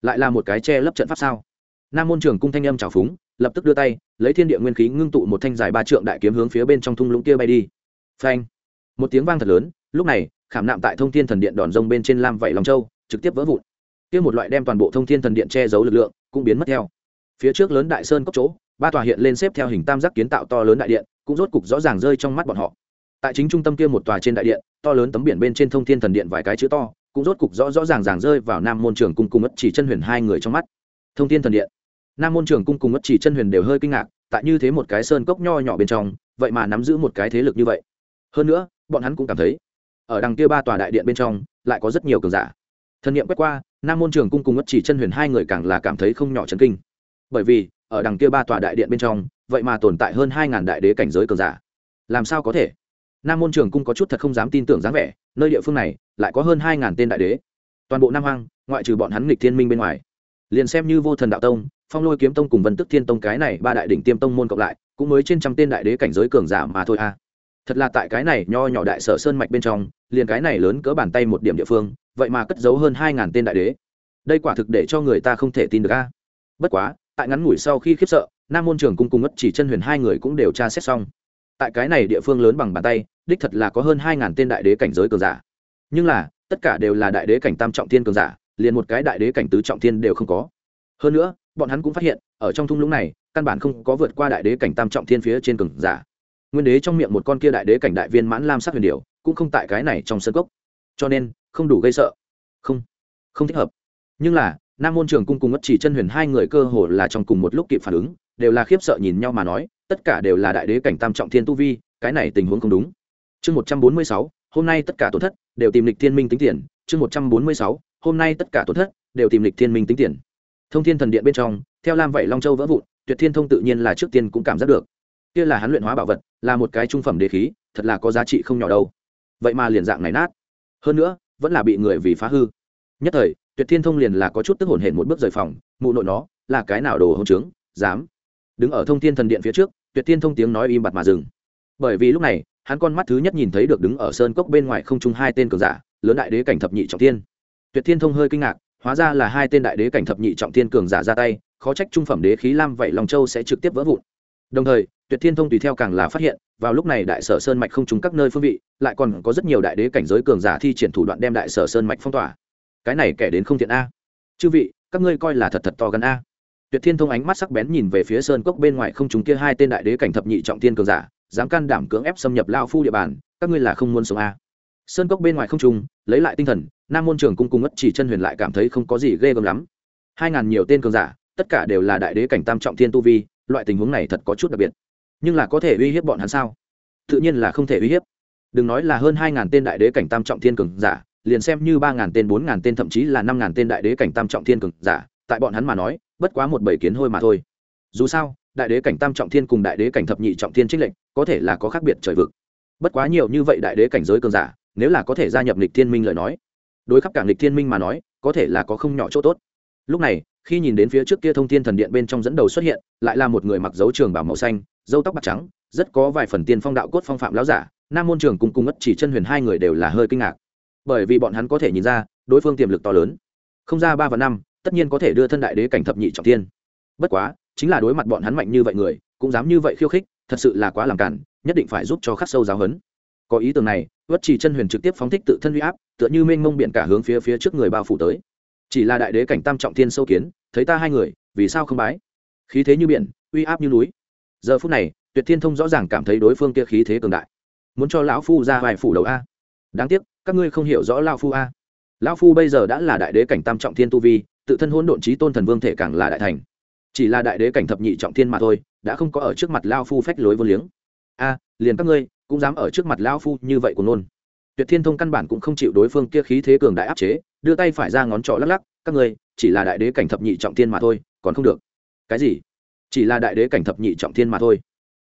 Lại là một cái che lấp trận pháp sao? Nam môn trường cung thanh âm trào phúng, lập tức đưa tay, lấy thiên địa nguyên khí ngưng tụ một thanh dài ba trượng đại kiếm hướng phía bên trong thung lũng kia bay đi. Phanh! Một tiếng vang thật lớn, lúc này, khảm nạm tại thông thiên thần điện đòn rông bên trên lam vảy lòng châu, trực tiếp vỡ vụn. Kia một loại đem toàn bộ thông thiên thần điện che giấu lực lượng, cũng biến mất theo. Phía trước lớn đại sơn cốc chỗ, ba tòa hiện lên xếp theo hình tam giác kiến tạo to lớn đại điện, cũng rốt cục rõ ràng rơi trong mắt bọn họ. Tại chính trung tâm kia một tòa trên đại điện, to lớn tấm biển bên trên thông thiên thần điện vài cái chữ to cũng rốt cục rõ rõ ràng ràng rơi vào nam môn trường cung cung ất chỉ chân huyền hai người trong mắt. Thông tin thần điện. Nam môn trường cung cung ất chỉ chân huyền đều hơi kinh ngạc, tại như thế một cái sơn cốc nho nhỏ bên trong, vậy mà nắm giữ một cái thế lực như vậy. Hơn nữa, bọn hắn cũng cảm thấy, ở đằng kia ba tòa đại điện bên trong, lại có rất nhiều cường giả. Thần niệm quét qua, nam môn trường cung cùng ất chỉ chân huyền hai người càng là cảm thấy không nhỏ chấn kinh. Bởi vì, ở đằng kia ba tòa đại điện bên trong, vậy mà tồn tại hơn hai ngàn đại đế cảnh giới cường giả. Làm sao có thể? Nam môn trường cung có chút thật không dám tin tưởng dáng vẻ, nơi địa phương này lại có hơn hai ngàn tên đại đế. Toàn bộ nam hoang, ngoại trừ bọn hắn nghịch thiên minh bên ngoài. Liền xem như vô thần đạo tông, phong lôi kiếm tông cùng vân tức thiên tông cái này ba đại đỉnh tiêm tông môn cộng lại, cũng mới trên trăm tên đại đế cảnh giới cường giả mà thôi a à. thật là tại cái này nho nhỏ đại sở sơn mạch bên trong, liền cái này lớn cỡ bàn tay một điểm địa phương, vậy mà cất giấu hơn hai ngàn tên đại đế. Đây quả thực để cho người ta không thể tin được a. Bất quá, tại ngắn ngủi sau khi khiếp sợ, nam môn trường cung cung ngất chỉ chân huyền hai người cũng đều tra xét xong tại cái này địa phương lớn bằng bàn tay, đích thật là có hơn hai ngàn tên đại đế cảnh giới cường giả. Nhưng là, tất cả đều là đại đế cảnh tam trọng thiên cường giả, liền một cái đại đế cảnh tứ trọng thiên đều không có. Hơn nữa, bọn hắn cũng phát hiện, ở trong thung lũng này, căn bản không có vượt qua đại đế cảnh tam trọng thiên phía trên cường giả. Nguyên đế trong miệng một con kia đại đế cảnh đại viên mãn lam sắc huyền điều cũng không tại cái này trong sân cốc. Cho nên, không đủ gây sợ. Không không thích hợp. Nhưng là, nam môn trường cung cùng ngất chỉ chân huyền hai người cơ hồ là trong cùng một lúc kịp phản ứng, đều là khiếp sợ nhìn nhau mà nói tất cả đều là đại đế cảnh tam trọng thiên tu vi, cái này tình huống không đúng. Chương một trăm bốn mươi sáu, hôm nay tất cả tổn thất đều tìm lịch thiên minh tính tiền. Chương một trăm bốn mươi sáu, hôm nay tất cả tổn thất đều tìm lịch thiên minh tính tiền. Thông thiên thần điện bên trong, theo lam vậy long châu vỡ vụn, tuyệt thiên thông tự nhiên là trước tiên cũng cảm giác được. Kia là hắn luyện hóa bảo vật, là một cái trung phẩm đế khí, thật là có giá trị không nhỏ đâu. Vậy mà liền dạng này nát. Hơn nữa, vẫn là bị người vì phá hư. Nhất thời, tuyệt thiên thông liền là có chút tức hồn hển một bước rời phòng, mụ nội nó là cái nào đồ hỗn trướng, dám. Đứng ở thông thiên thần điện phía trước tuyệt thiên thông tiếng nói im bặt mà dừng. Bởi vì lúc này, hắn con mắt thứ nhất nhìn thấy được đứng ở sơn cốc bên ngoài không trung hai tên cường giả, lớn đại đế cảnh thập nhị trọng thiên. Tuyệt thiên thông hơi kinh ngạc, hóa ra là hai tên đại đế cảnh thập nhị trọng thiên cường giả ra tay, khó trách trung phẩm đế khí lam vậy long châu sẽ trực tiếp vỡ vụn. Đồng thời, tuyệt thiên thông tùy theo càng là phát hiện, vào lúc này đại sở sơn mạch không trúng các nơi phương vị, lại còn có rất nhiều đại đế cảnh giới cường giả thi triển thủ đoạn đem đại sở sơn mạch phong tỏa. Cái này kẻ đến không thiện a. Chư vị, các ngươi coi là thật thật to gần a tuyệt thiên thông ánh mắt sắc bén nhìn về phía sơn cốc bên ngoài không trúng kia hai tên đại đế cảnh thập nhị trọng thiên cường giả, dám can đảm cưỡng ép xâm nhập lao phu địa bàn, các ngươi là không muốn sống a sơn cốc bên ngoài không trùng lấy lại tinh thần, nam môn trường cung cung ất chỉ chân huyền lại cảm thấy không có gì ghê gớm lắm. Hai ngàn nhiều tên cường giả, tất cả đều là đại đế cảnh tam trọng thiên tu vi, loại tình huống này thật có chút đặc biệt. Nhưng là có thể uy hiếp bọn hắn sao? Tự nhiên là không thể uy hiếp. Đừng nói là hơn hai ngàn tên đại đế cảnh tam trọng thiên cường giả, liền xem như ba ngàn tên, bốn ngàn tên, thậm chí là năm ngàn tên đại đế cảnh tam trọng thiên cường giả, tại bọn hắn mà nói bất quá một bảy kiến hôi mà thôi. Dù sao, đại đế cảnh tam trọng thiên cùng đại đế cảnh thập nhị trọng thiên trích lệnh có thể là có khác biệt trời vực. Bất quá nhiều như vậy đại đế cảnh giới cường giả, nếu là có thể gia nhập lịch thiên minh lời nói, đối khắp cả lịch thiên minh mà nói, có thể là có không nhỏ chỗ tốt. Lúc này, khi nhìn đến phía trước kia thông thiên thần điện bên trong dẫn đầu xuất hiện, lại là một người mặc dấu trường bảo màu xanh dâu tóc bạc trắng, rất có vài phần tiên phong đạo cốt phong phạm lão giả, nam môn trường cùng cùng ngất chỉ chân huyền hai người đều là hơi kinh ngạc. Bởi vì bọn hắn có thể nhìn ra, đối phương tiềm lực to lớn. Không ra ba và năm tất nhiên có thể đưa thân đại đế cảnh thập nhị trọng tiên bất quá, chính là đối mặt bọn hắn mạnh như vậy người, cũng dám như vậy khiêu khích, thật sự là quá làm cản, nhất định phải giúp cho khắc sâu giáo hấn có ý tưởng này vất chỉ chân huyền trực tiếp phóng thích tự thân huy áp, tựa như mênh mông biển cả hướng phía phía trước người bao phủ tới. Chỉ là đại đế cảnh tam trọng thiên sâu kiến, thấy ta hai người, vì sao không bái? Khí thế như biển, uy áp như núi. Giờ phút này, tuyệt thiên thông rõ ràng cảm thấy đối phương kia khí thế cường đại. Muốn cho lão phu ra vài phủ đầu a. Đáng tiếc, các ngươi không hiểu rõ lao phu a. Lão phu bây giờ đã là đại đế cảnh tam trọng thiên tu vi tự thân hỗn độn trí tôn thần vương thể càng là đại thành. Chỉ là đại đế cảnh thập nhị trọng thiên mà thôi, đã không có ở trước mặt lao phu phách lối vô liếng. A, liền các ngươi, cũng dám ở trước mặt lao phu như vậy của nôn. Tuyệt thiên thông căn bản cũng không chịu đối phương kia khí thế cường đại áp chế, đưa tay phải ra ngón trỏ lắc lắc, các ngươi, chỉ là đại đế cảnh thập nhị trọng thiên mà thôi, còn không được. Cái gì? Chỉ là đại đế cảnh thập nhị trọng thiên mà thôi.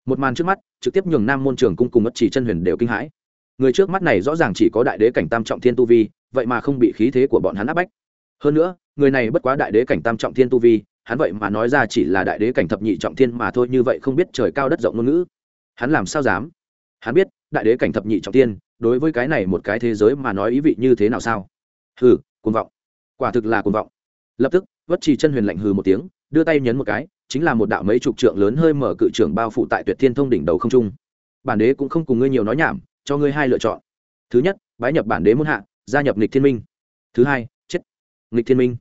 Một màn trước mắt, trực tiếp nhường nam môn trường cung cùng mất chỉ chân huyền đều kinh hãi. Người trước mắt này rõ ràng chỉ có đại đế cảnh tam trọng thiên tu vi, vậy mà không bị khí thế của bọn hắn áp bách hơn nữa, người này bất quá đại đế cảnh tam trọng thiên tu vi, hắn vậy mà nói ra chỉ là đại đế cảnh thập nhị trọng thiên mà thôi, như vậy không biết trời cao đất rộng ngôn ngữ. Hắn làm sao dám? Hắn biết, đại đế cảnh thập nhị trọng thiên, đối với cái này một cái thế giới mà nói ý vị như thế nào sao? Hừ, cuồng vọng. Quả thực là cuồng vọng. Lập tức, vất trì chân huyền lạnh hừ một tiếng, đưa tay nhấn một cái, chính là một đạo mấy chục trượng lớn hơi mở cự trưởng bao phủ tại tuyệt thiên thông đỉnh đầu không trung. Bản đế cũng không cùng ngươi nhiều nói nhảm, cho ngươi hai lựa chọn. Thứ nhất, bái nhập bản đế muôn hạ, gia nhập nghịch thiên minh. Thứ hai nghịch thiên minh.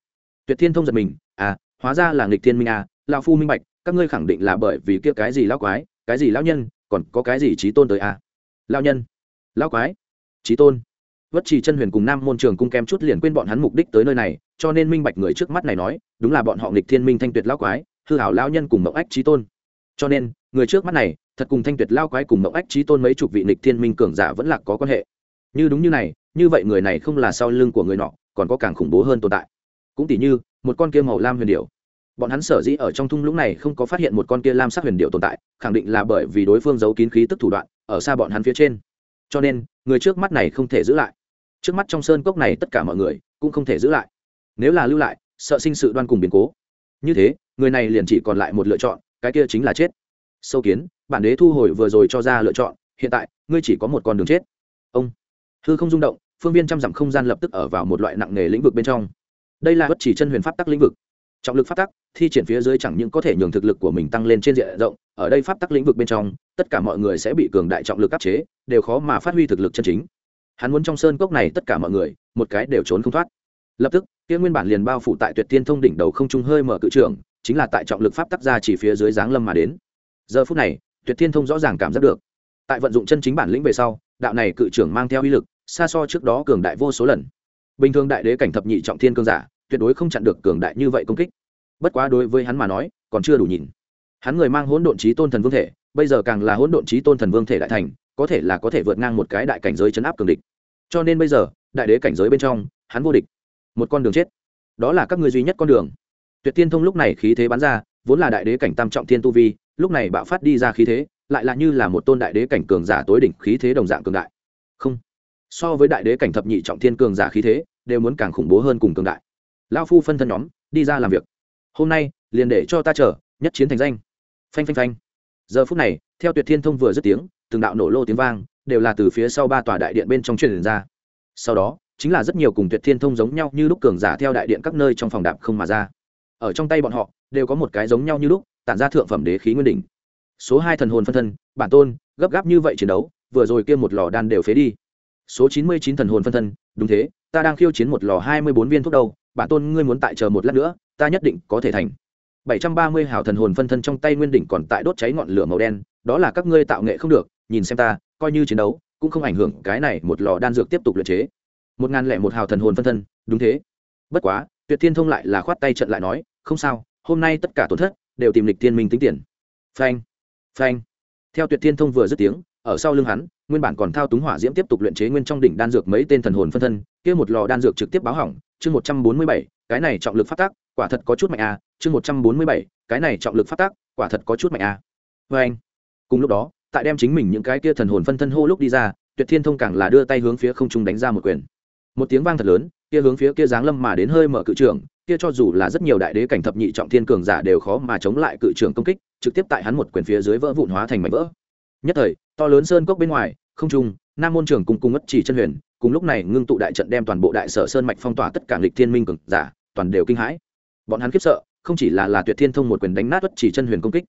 Tuyệt thiên thông giật mình à hóa ra là nghịch thiên minh à lão phu minh bạch, các ngươi khẳng định là bởi vì kia cái gì lão quái, cái gì lão nhân, còn có cái gì trí tôn tới à? Lão nhân. Lão quái? Trí tôn. Vất trì chân huyền cùng nam môn trường cung kem chút liền quên bọn hắn mục đích tới nơi này, cho nên minh bạch người trước mắt này nói, đúng là bọn họ nghịch thiên minh thanh tuyệt lão quái, hư hảo lão nhân cùng mộng ách trí tôn. Cho nên, người trước mắt này, thật cùng thanh tuyệt lao quái cùng mộng ách trí tôn mấy chục vị nghịch thiên minh cường giả vẫn là có quan hệ. Như đúng như này, như vậy người này không là sau lưng của người nọ còn có càng khủng bố hơn tồn tại. Cũng tỷ như, một con kia màu lam huyền điệu bọn hắn sở dĩ ở trong thung lũng này không có phát hiện một con kia lam sắc huyền điệu tồn tại, khẳng định là bởi vì đối phương giấu kín khí tức thủ đoạn, ở xa bọn hắn phía trên. Cho nên, người trước mắt này không thể giữ lại. Trước mắt trong sơn cốc này tất cả mọi người cũng không thể giữ lại. Nếu là lưu lại, sợ sinh sự đoan cùng biến cố. Như thế, người này liền chỉ còn lại một lựa chọn, cái kia chính là chết. Sâu kiến, bản đế thu hồi vừa rồi cho ra lựa chọn, hiện tại, ngươi chỉ có một con đường chết. Ông, hư không rung động phương viên trăm dặm không gian lập tức ở vào một loại nặng nghề lĩnh vực bên trong. Đây là bất chỉ chân huyền pháp tắc lĩnh vực. Trọng lực pháp tắc, thi triển phía dưới chẳng những có thể nhường thực lực của mình tăng lên trên diện rộng, ở đây pháp tắc lĩnh vực bên trong, tất cả mọi người sẽ bị cường đại trọng lực áp chế, đều khó mà phát huy thực lực chân chính. Hắn muốn trong sơn cốc này tất cả mọi người, một cái đều trốn không thoát. Lập tức, kia nguyên bản liền bao phủ tại tuyệt tiên thông đỉnh đầu không trung hơi mở cự trưởng, chính là tại trọng lực pháp tắc ra chỉ phía dưới giáng lâm mà đến. Giờ phút này, tuyệt thiên thông rõ ràng cảm giác được. Tại vận dụng chân chính bản lĩnh về sau, đạo này cự trưởng mang theo uy lực xa so trước đó cường đại vô số lần. Bình thường đại đế cảnh thập nhị trọng thiên cương giả, tuyệt đối không chặn được cường đại như vậy công kích. Bất quá đối với hắn mà nói, còn chưa đủ nhìn. Hắn người mang hỗn độn trí tôn thần vương thể, bây giờ càng là hỗn độn trí tôn thần vương thể đại thành, có thể là có thể vượt ngang một cái đại cảnh giới chấn áp cường địch. Cho nên bây giờ, đại đế cảnh giới bên trong, hắn vô địch. Một con đường chết. Đó là các ngươi duy nhất con đường. Tuyệt tiên thông lúc này khí thế bắn ra, vốn là đại đế cảnh tam trọng thiên tu vi, lúc này bạo phát đi ra khí thế, lại là như là một tôn đại đế cảnh cường giả tối đỉnh khí thế đồng dạng cường đại. Không so với đại đế cảnh thập nhị trọng thiên cường giả khí thế, đều muốn càng khủng bố hơn cùng cường đại. Lao phu phân thân nhóm, đi ra làm việc. Hôm nay, liền để cho ta chờ, nhất chiến thành danh. Phanh phanh phanh. Giờ phút này, theo tuyệt thiên thông vừa dứt tiếng, từng đạo nổ lô tiếng vang, đều là từ phía sau ba tòa đại điện bên trong truyền ra. Sau đó, chính là rất nhiều cùng tuyệt thiên thông giống nhau như lúc cường giả theo đại điện các nơi trong phòng đạp không mà ra. Ở trong tay bọn họ, đều có một cái giống nhau như lúc, tản ra thượng phẩm đế khí nguyên đỉnh. Số hai thần hồn phân thân, bản tôn, gấp gáp như vậy chiến đấu, vừa rồi kia một lò đan đều phế đi số chín mươi chín thần hồn phân thân, đúng thế, ta đang khiêu chiến một lò hai mươi bốn viên thuốc đâu, bản tôn ngươi muốn tại chờ một lát nữa, ta nhất định có thể thành. bảy trăm ba mươi hào thần hồn phân thân trong tay nguyên đỉnh còn tại đốt cháy ngọn lửa màu đen, đó là các ngươi tạo nghệ không được, nhìn xem ta, coi như chiến đấu, cũng không ảnh hưởng cái này một lò đan dược tiếp tục luyện chế. một ngàn lẻ một hào thần hồn phân thân, đúng thế. Bất quá, tuyệt thiên thông lại là khoát tay trận lại nói, không sao, hôm nay tất cả tổn thất đều tìm lịch thiên minh tính tiền. Phanh phanh. Theo tuyệt thiên thông vừa dứt tiếng, ở sau lưng hắn nguyên bản còn thao túng hỏa diễm tiếp tục luyện chế nguyên trong đỉnh đan dược mấy tên thần hồn phân thân, kia một lò đan dược trực tiếp báo hỏng, chương một trăm bốn mươi bảy, cái này trọng lực phát tác, quả thật có chút mạnh a à. chương một trăm bốn mươi bảy, cái này trọng lực phát tác, quả thật có chút mạnh a à. vê anh, cùng lúc đó, tại đem chính mình những cái kia thần hồn phân thân hô lúc đi ra, tuyệt thiên thông càng là đưa tay hướng phía không trung đánh ra một quyền một tiếng vang thật lớn, kia hướng phía kia giáng lâm mà đến hơi mở cự trưởng, kia cho dù là rất nhiều đại đế cảnh thập nhị trọng thiên cường giả đều khó mà chống lại cự trưởng công kích, trực tiếp tại hắn một quyền phía dưới vỡ vụn hóa thành mảnh vỡ nhất thời, to lớn sơn cốc bên ngoài, không trung, nam môn trưởng cùng cung ất chỉ chân huyền, cùng lúc này ngưng tụ đại trận đem toàn bộ đại sở sơn mạch phong tỏa tất cả lịch thiên minh cường giả, toàn đều kinh hãi. Bọn hắn khiếp sợ, không chỉ là là tuyệt thiên thông một quyền đánh nát ất chỉ chân huyền công kích,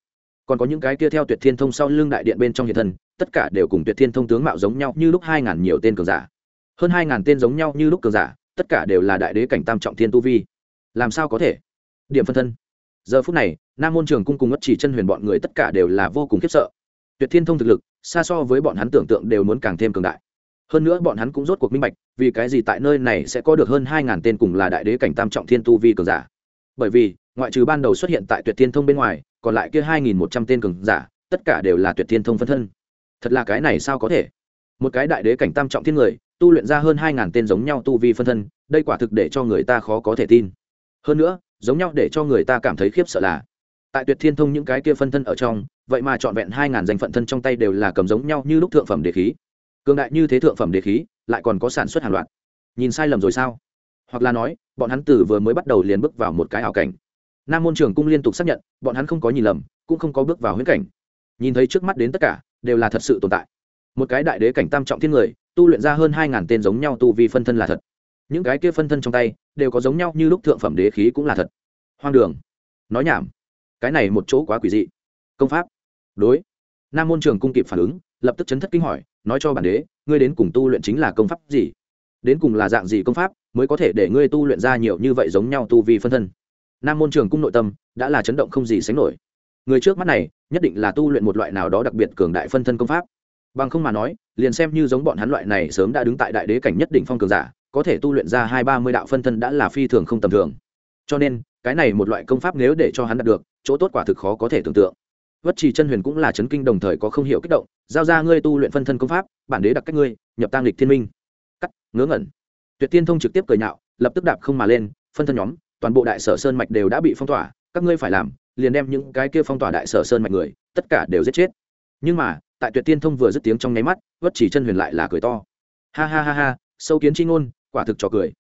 còn có những cái kia theo tuyệt thiên thông sau lưng đại điện bên trong hiện thân, tất cả đều cùng tuyệt thiên thông tướng mạo giống nhau như lúc hai ngàn nhiều tên cường giả. Hơn hai ngàn tên giống nhau như lúc cường giả, tất cả đều là đại đế cảnh tam trọng thiên tu vi. Làm sao có thể? Điểm phân thân. Giờ phút này, nam môn trường cung cùng ất chỉ chân huyền bọn người tất cả đều là vô cùng khiếp sợ tuyệt thiên thông thực lực, xa so với bọn hắn tưởng tượng đều muốn càng thêm cường đại. Hơn nữa bọn hắn cũng rốt cuộc minh bạch, vì cái gì tại nơi này sẽ có được hơn hai ngàn tên cùng là đại đế cảnh tam trọng thiên tu vi cường giả. Bởi vì, ngoại trừ ban đầu xuất hiện tại tuyệt thiên thông bên ngoài, còn lại kia hai nghìn một trăm tên cường giả, tất cả đều là tuyệt thiên thông phân thân. Thật là cái này sao có thể? Một cái đại đế cảnh tam trọng thiên người, tu luyện ra hơn hai ngàn tên giống nhau tu vi phân thân, đây quả thực để cho người ta khó có thể tin. Hơn nữa, giống nhau để cho người ta cảm thấy khiếp sợ là tại tuyệt thiên thông những cái kia phân thân ở trong, vậy mà trọn vẹn hai ngàn danh phận thân trong tay đều là cầm giống nhau như lúc thượng phẩm đế khí. Cường đại như thế thượng phẩm đế khí, lại còn có sản xuất hàng loạt. Nhìn sai lầm rồi sao? Hoặc là nói, bọn hắn từ vừa mới bắt đầu liền bước vào một cái ảo cảnh. Nam môn trường cung liên tục xác nhận, bọn hắn không có nhìn lầm, cũng không có bước vào huyễn cảnh. Nhìn thấy trước mắt đến tất cả, đều là thật sự tồn tại. Một cái đại đế cảnh tam trọng thiên người, tu luyện ra hơn hai ngàn tên giống nhau tu vì phân thân là thật. Những cái kia phân thân trong tay, đều có giống nhau như lúc thượng phẩm đế khí cũng là thật. Hoang đường. Nói nhảm cái này một chỗ quá quỷ dị. Công pháp. Đối. Nam môn trường cung kịp phản ứng, lập tức chấn thất kinh hỏi, nói cho bản đế, ngươi đến cùng tu luyện chính là công pháp gì? Đến cùng là dạng gì công pháp mới có thể để ngươi tu luyện ra nhiều như vậy giống nhau tu vi phân thân? Nam môn trường cung nội tâm đã là chấn động không gì sánh nổi. Người trước mắt này nhất định là tu luyện một loại nào đó đặc biệt cường đại phân thân công pháp. Bằng không mà nói, liền xem như giống bọn hắn loại này sớm đã đứng tại đại đế cảnh nhất định phong cường giả, có thể tu luyện ra hai ba mươi đạo phân thân đã là phi thường không tầm thường. Cho nên cái này một loại công pháp nếu để cho hắn đạt được, chỗ tốt quả thực khó có thể tưởng tượng. Vất trì chân huyền cũng là chấn kinh đồng thời có không hiểu kích động, giao ra ngươi tu luyện phân thân công pháp, bản đế đặc cách ngươi, nhập tăng lịch thiên minh. Cắt, ngớ ngẩn. Tuyệt tiên thông trực tiếp cười nhạo, lập tức đạp không mà lên, phân thân nhóm, toàn bộ đại sở sơn mạch đều đã bị phong tỏa, các ngươi phải làm, liền đem những cái kia phong tỏa đại sở sơn mạch người, tất cả đều giết chết. Nhưng mà, tại tuyệt tiên thông vừa dứt tiếng trong nháy mắt, vất chỉ chân huyền lại là cười to. Ha ha ha ha, sâu kiến chi ngôn, quả thực trò cười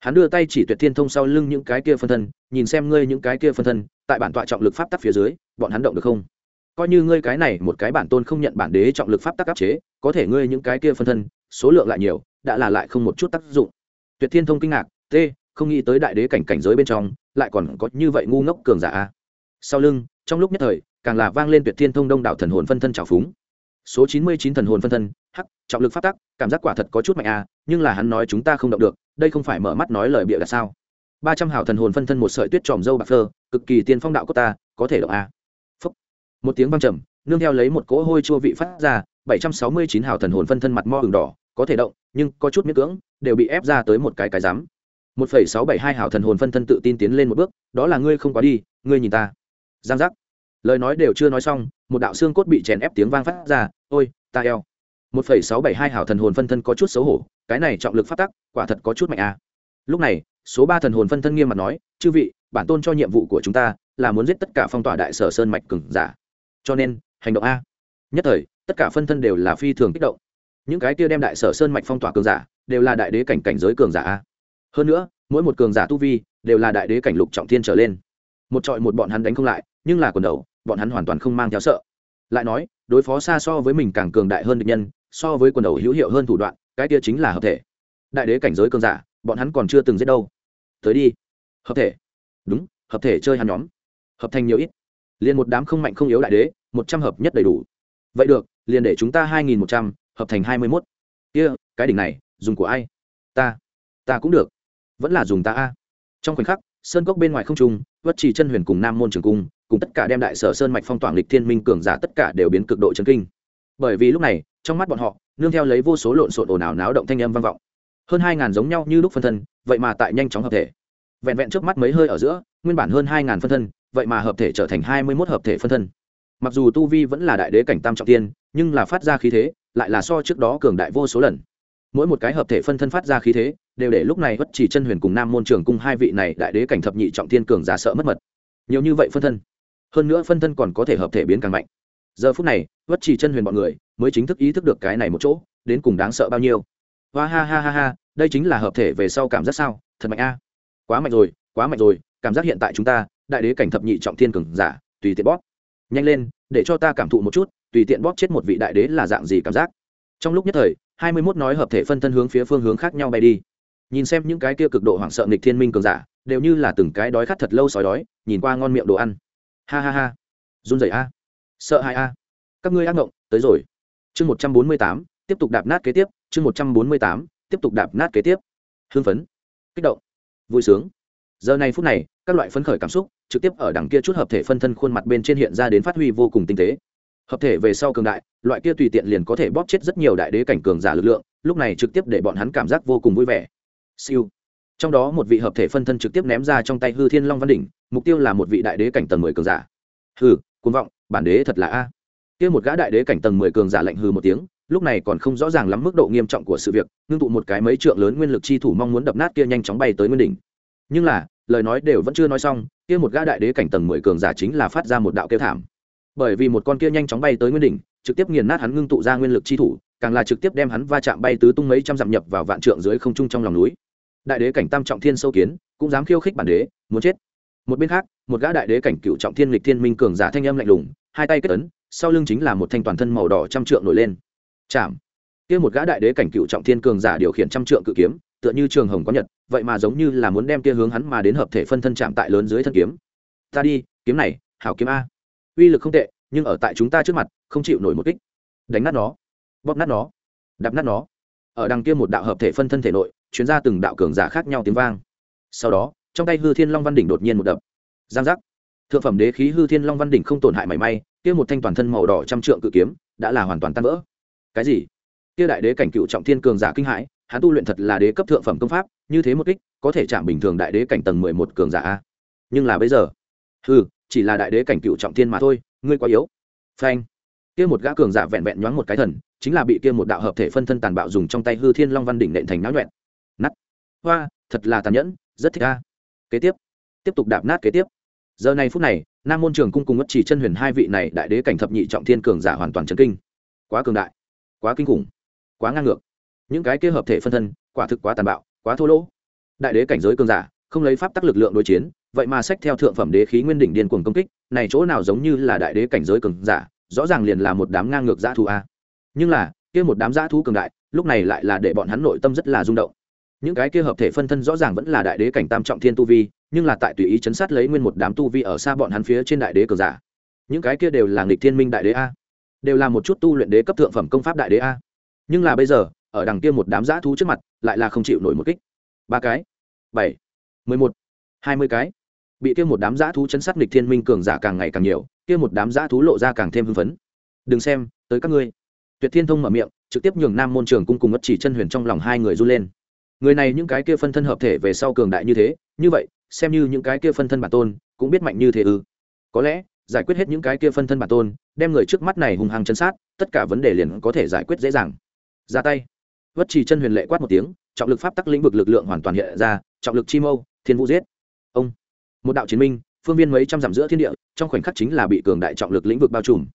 hắn đưa tay chỉ tuyệt thiên thông sau lưng những cái kia phân thân, nhìn xem ngươi những cái kia phân thân, tại bản tọa trọng lực pháp tắc phía dưới, bọn hắn động được không? Coi như ngươi cái này một cái bản tôn không nhận bản đế trọng lực pháp tắc áp chế, có thể ngươi những cái kia phân thân, số lượng lại nhiều, đã là lại không một chút tác dụng. Tuyệt thiên thông kinh ngạc t không nghĩ tới đại đế cảnh cảnh giới bên trong, lại còn có như vậy ngu ngốc cường giả a. Sau lưng, trong lúc nhất thời, càng là vang lên tuyệt thiên thông đông đảo thần hồn phân thân trào phúng. Số chín mươi chín thần hồn phân thân, hắc, trọng lực phát tắc, cảm giác quả thật có chút mạnh a, nhưng là hắn nói chúng ta không động được đây không phải mở mắt nói lời bịa là sao? Ba trăm hào thần hồn phân thân một sợi tuyết tròm dâu bạc phơ, cực kỳ tiên phong đạo của ta, có thể động a. Phúc. một tiếng vang trầm, nương theo lấy một cỗ hôi chua vị phát ra, bảy trăm sáu mươi chín hào thần hồn phân thân mặt mo hừng đỏ, có thể động, nhưng có chút miễn cưỡng, đều bị ép ra tới một cái cái rắm. Một phẩy sáu bảy hai hào thần hồn phân thân tự tin tiến lên một bước, đó là ngươi không quá đi, ngươi nhìn ta. Giang giác. Lời nói đều chưa nói xong, một đạo xương cốt bị chèn ép tiếng vang phát ra, ôi, ta eo một phẩy sáu bảy hai hảo thần hồn phân thân có chút xấu hổ, cái này trọng lực phát tắc, quả thật có chút mạnh à. lúc này, số ba thần hồn phân thân nghiêm mặt nói, chư vị, bản tôn cho nhiệm vụ của chúng ta là muốn giết tất cả phong tỏa đại sở sơn mạch cừng giả. Cho nên, hành động a. Nhất thời, tất cả phân thân đều là phi thường kích động. Những cái kia đem đại sở sơn mạch phong tỏa cường giả đều là đại đế cảnh cảnh giới cường giả a. Hơn nữa, mỗi một cường giả tu vi đều là đại đế cảnh lục trọng thiên trở lên. Một trọi một bọn hắn đánh không lại, nhưng là quần đầu, bọn hắn hoàn toàn không mang theo sợ. Lại nói, đối phó xa so với mình càng cường đại hơn địch nhân so với quần đầu hữu hiệu hơn thủ đoạn, cái kia chính là hợp thể. Đại đế cảnh giới cường giả, bọn hắn còn chưa từng giết đâu. Tới đi. Hợp thể. Đúng, hợp thể chơi hắn nhóm. Hợp thành nhiều ít. Liền một đám không mạnh không yếu đại đế, một trăm hợp nhất đầy đủ. Vậy được, liền để chúng ta hai nghìn một trăm, hợp thành hai mươi mốt. Kia, cái đỉnh này, dùng của ai? Ta. Ta cũng được. Vẫn là dùng ta a. Trong khoảnh khắc, sơn cốc bên ngoài không trung, vất trì chân huyền cùng nam môn trường cung, cùng tất cả đem đại sở sơn mạch phong tỏa lịch thiên minh cường giả tất cả đều biến cực độ chấn kinh. Bởi vì lúc này trong mắt bọn họ, nương theo lấy vô số lộn xộn ồn ào náo động thanh âm vang vọng. Hơn hai ngàn giống nhau như lúc phân thân, vậy mà tại nhanh chóng hợp thể. Vẹn vẹn trước mắt mấy hơi ở giữa, nguyên bản hơn hai ngàn phân thân, vậy mà hợp thể trở thành hai mươi mốt hợp thể phân thân. Mặc dù tu vi vẫn là đại đế cảnh tam trọng tiên, nhưng là phát ra khí thế, lại là so trước đó cường đại vô số lần. Mỗi một cái hợp thể phân thân phát ra khí thế, đều để lúc này bất chỉ chân huyền cùng nam môn trường cung hai vị này đại đế cảnh thập nhị trọng tiên cường giả sợ mất mật. Nhiều như vậy phân thân, hơn nữa phân thân còn có thể hợp thể biến càng mạnh giờ phút này bất chỉ chân huyền bọn người mới chính thức ý thức được cái này một chỗ, đến cùng đáng sợ bao nhiêu. Hoa ha ha ha ha, đây chính là hợp thể về sau cảm giác sao, thật mạnh a. Quá mạnh rồi, quá mạnh rồi, cảm giác hiện tại chúng ta, đại đế cảnh thập nhị trọng thiên cường giả, tùy tiện bóp. Nhanh lên, để cho ta cảm thụ một chút, tùy tiện bóp chết một vị đại đế là dạng gì cảm giác. Trong lúc nhất thời, hai mươi mốt nói hợp thể phân thân hướng phía phương hướng khác nhau bay đi. Nhìn xem những cái kia cực độ hoảng sợ nghịch thiên minh cường giả, đều như là từng cái đói khát thật lâu sói đói, nhìn qua ngon miệng đồ ăn. Ha ha ha. Run rẩy a sợ hãi a. Các ngươi ác ngộng, tới rồi. Chương một trăm bốn mươi tám, tiếp tục đạp nát kế tiếp. Chương một trăm bốn mươi tám, tiếp tục đạp nát kế tiếp. Hưng phấn, kích động, vui sướng. Giờ này phút này, các loại phấn khởi cảm xúc trực tiếp ở đằng kia chút hợp thể phân thân khuôn mặt bên trên hiện ra đến phát huy vô cùng tinh tế. Hợp thể về sau cường đại, loại kia tùy tiện liền có thể bóp chết rất nhiều đại đế cảnh cường giả lực lượng, lúc này trực tiếp để bọn hắn cảm giác vô cùng vui vẻ. Siêu. Trong đó một vị hợp thể phân thân trực tiếp ném ra trong tay hư thiên long văn đỉnh, mục tiêu là một vị đại đế cảnh tầng mười cường giả. Hư cuồng vọng, bản đế thật là a. Kia một gã đại đế cảnh tầng mười cường giả lạnh hư một tiếng, lúc này còn không rõ ràng lắm mức độ nghiêm trọng của sự việc, ngưng tụ một cái mấy trượng lớn nguyên lực chi thủ mong muốn đập nát kia nhanh chóng bay tới nguyên đỉnh. Nhưng là, lời nói đều vẫn chưa nói xong, kia một gã đại đế cảnh tầng mười cường giả chính là phát ra một đạo kêu thảm. Bởi vì một con kia nhanh chóng bay tới nguyên đỉnh, trực tiếp nghiền nát hắn ngưng tụ ra nguyên lực chi thủ, càng là trực tiếp đem hắn va chạm bay tứ tung mấy trăm dặm nhập vào vạn trượng dưới không trung trong lòng núi. Đại đế cảnh tam trọng thiên sâu kiến, cũng dám khiêu khích bản đế, muốn chết một bên khác, một gã đại đế cảnh cựu trọng thiên lịch thiên minh cường giả thanh âm lạnh lùng, hai tay kết ấn, sau lưng chính là một thanh toàn thân màu đỏ trăm trượng nổi lên. Chạm. Kia một gã đại đế cảnh cựu trọng thiên cường giả điều khiển trăm trượng cự kiếm, tựa như trường hồng có nhật, vậy mà giống như là muốn đem kia hướng hắn mà đến hợp thể phân thân chạm tại lớn dưới thân kiếm. Ta đi, kiếm này, hảo kiếm a. Uy lực không tệ, nhưng ở tại chúng ta trước mặt, không chịu nổi một kích. Đánh nát nó. Bóp nát nó. Đập nát nó. Ở đằng kia một đạo hợp thể phân thân thể nội chuyến ra từng đạo cường giả khác nhau tiếng vang. Sau đó trong tay hư thiên long văn đỉnh đột nhiên một đập. Giang giác. Thượng phẩm đế khí hư thiên long văn đỉnh không tổn hại mảy may, kia một thanh toàn thân màu đỏ trăm trượng cự kiếm đã là hoàn toàn tan vỡ. Cái gì? Kia đại đế cảnh cựu trọng thiên cường giả kinh hãi, hắn tu luyện thật là đế cấp thượng phẩm công pháp, như thế một kích, có thể chạm bình thường đại đế cảnh tầng mười một cường giả a. Nhưng là bây giờ ừ chỉ là đại đế cảnh cựu trọng thiên mà thôi, ngươi quá yếu. Phanh. Kia một gã cường giả vẹn vẹn nhoáng một cái thần, chính là bị kia một đạo hợp thể phân thân tàn bạo dùng trong tay hư thiên long văn đỉnh nện thành náo nhuẹn. Nát. Hoa, thật là tàn nhẫn, rất thích a kế tiếp. Tiếp tục đạp nát kế tiếp. Giờ này phút này, nam môn trường cung cùng mất chỉ chân huyền hai vị này đại đế cảnh thập nhị trọng thiên cường giả hoàn toàn chấn kinh. Quá cường đại, quá kinh khủng, quá ngang ngược. Những cái kia hợp thể phân thân, quả thực quá tàn bạo, quá thô lỗ. Đại đế cảnh giới cường giả, không lấy pháp tắc lực lượng đối chiến, vậy mà sách theo thượng phẩm đế khí nguyên đỉnh điên cuồng công kích, này chỗ nào giống như là đại đế cảnh giới cường giả, rõ ràng liền là một đám ngang ngược dã thú a. Nhưng là, kia một đám dã thú cường đại, lúc này lại là để bọn hắn nội tâm rất là rung động những cái kia hợp thể phân thân rõ ràng vẫn là đại đế cảnh tam trọng thiên tu vi, nhưng là tại tùy ý chấn sát lấy nguyên một đám tu vi ở xa bọn hắn phía trên đại đế cờ giả. Những cái kia đều là nghịch thiên minh đại đế a. Đều là một chút tu luyện đế cấp thượng phẩm công pháp đại đế a. Nhưng là bây giờ, ở đằng kia một đám dã thú trước mặt, lại là không chịu nổi một kích. Ba cái, bảy, mười một, hai mươi cái. Bị kia một đám dã thú chấn sát nghịch thiên minh cường giả càng ngày càng nhiều, kia một đám dã thú lộ ra càng thêm hưng phấn. Đừng xem, tới các ngươi. Tuyệt thiên thông mở miệng, trực tiếp nhường nam môn trường cung cùng ngất chỉ chân huyền trong lòng hai người run lên người này những cái kia phân thân hợp thể về sau cường đại như thế, như vậy, xem như những cái kia phân thân bản tôn, cũng biết mạnh như thế ư. Có lẽ, giải quyết hết những cái kia phân thân bản tôn, đem người trước mắt này hùng hăng chân sát, tất cả vấn đề liền có thể giải quyết dễ dàng. Ra tay. Vất trì chân huyền lệ quát một tiếng, trọng lực pháp tắc lĩnh vực lực lượng hoàn toàn hiện ra, trọng lực chi mâu, thiên vũ giết. Ông. Một đạo chiến minh, phương viên mấy trăm dặm giữa thiên địa, trong khoảnh khắc chính là bị cường đại trọng lực lĩnh vực bao trùm.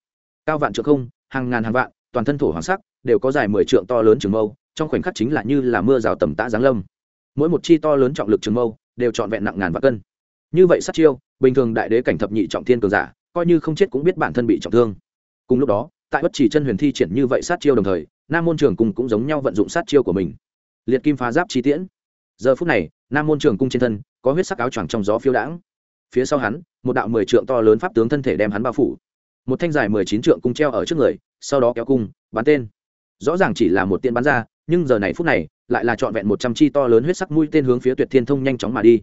Cao vạn trượng không, hàng ngàn hàng vạn, toàn thân thổ hoàng sắc, đều có dài mười trượng to lớn trường mâu trong khoảnh khắc chính là như là mưa rào tầm tã giáng lâm. Mỗi một chi to lớn trọng lực trường mâu đều trọn vẹn nặng ngàn vạn cân. Như vậy sát chiêu, bình thường đại đế cảnh thập nhị trọng thiên cường giả, coi như không chết cũng biết bản thân bị trọng thương. Cùng lúc đó, tại bất chỉ chân huyền thi triển như vậy sát chiêu đồng thời, nam môn trường cùng cũng giống nhau vận dụng sát chiêu của mình. Liệt kim phá giáp chi tiễn. Giờ phút này, nam môn trường cung trên thân có huyết sắc áo choàng trong gió phiêu đãng. Phía sau hắn, một đạo mười trượng to lớn pháp tướng thân thể đem hắn bao phủ. Một thanh dài mười chín trượng cung treo ở trước người, sau đó kéo cung, bắn tên. Rõ ràng chỉ là một tiện bắn ra nhưng giờ này phút này, lại là trọn vẹn một trăm chi to lớn huyết sắc mũi tên hướng phía tuyệt thiên thông nhanh chóng mà đi.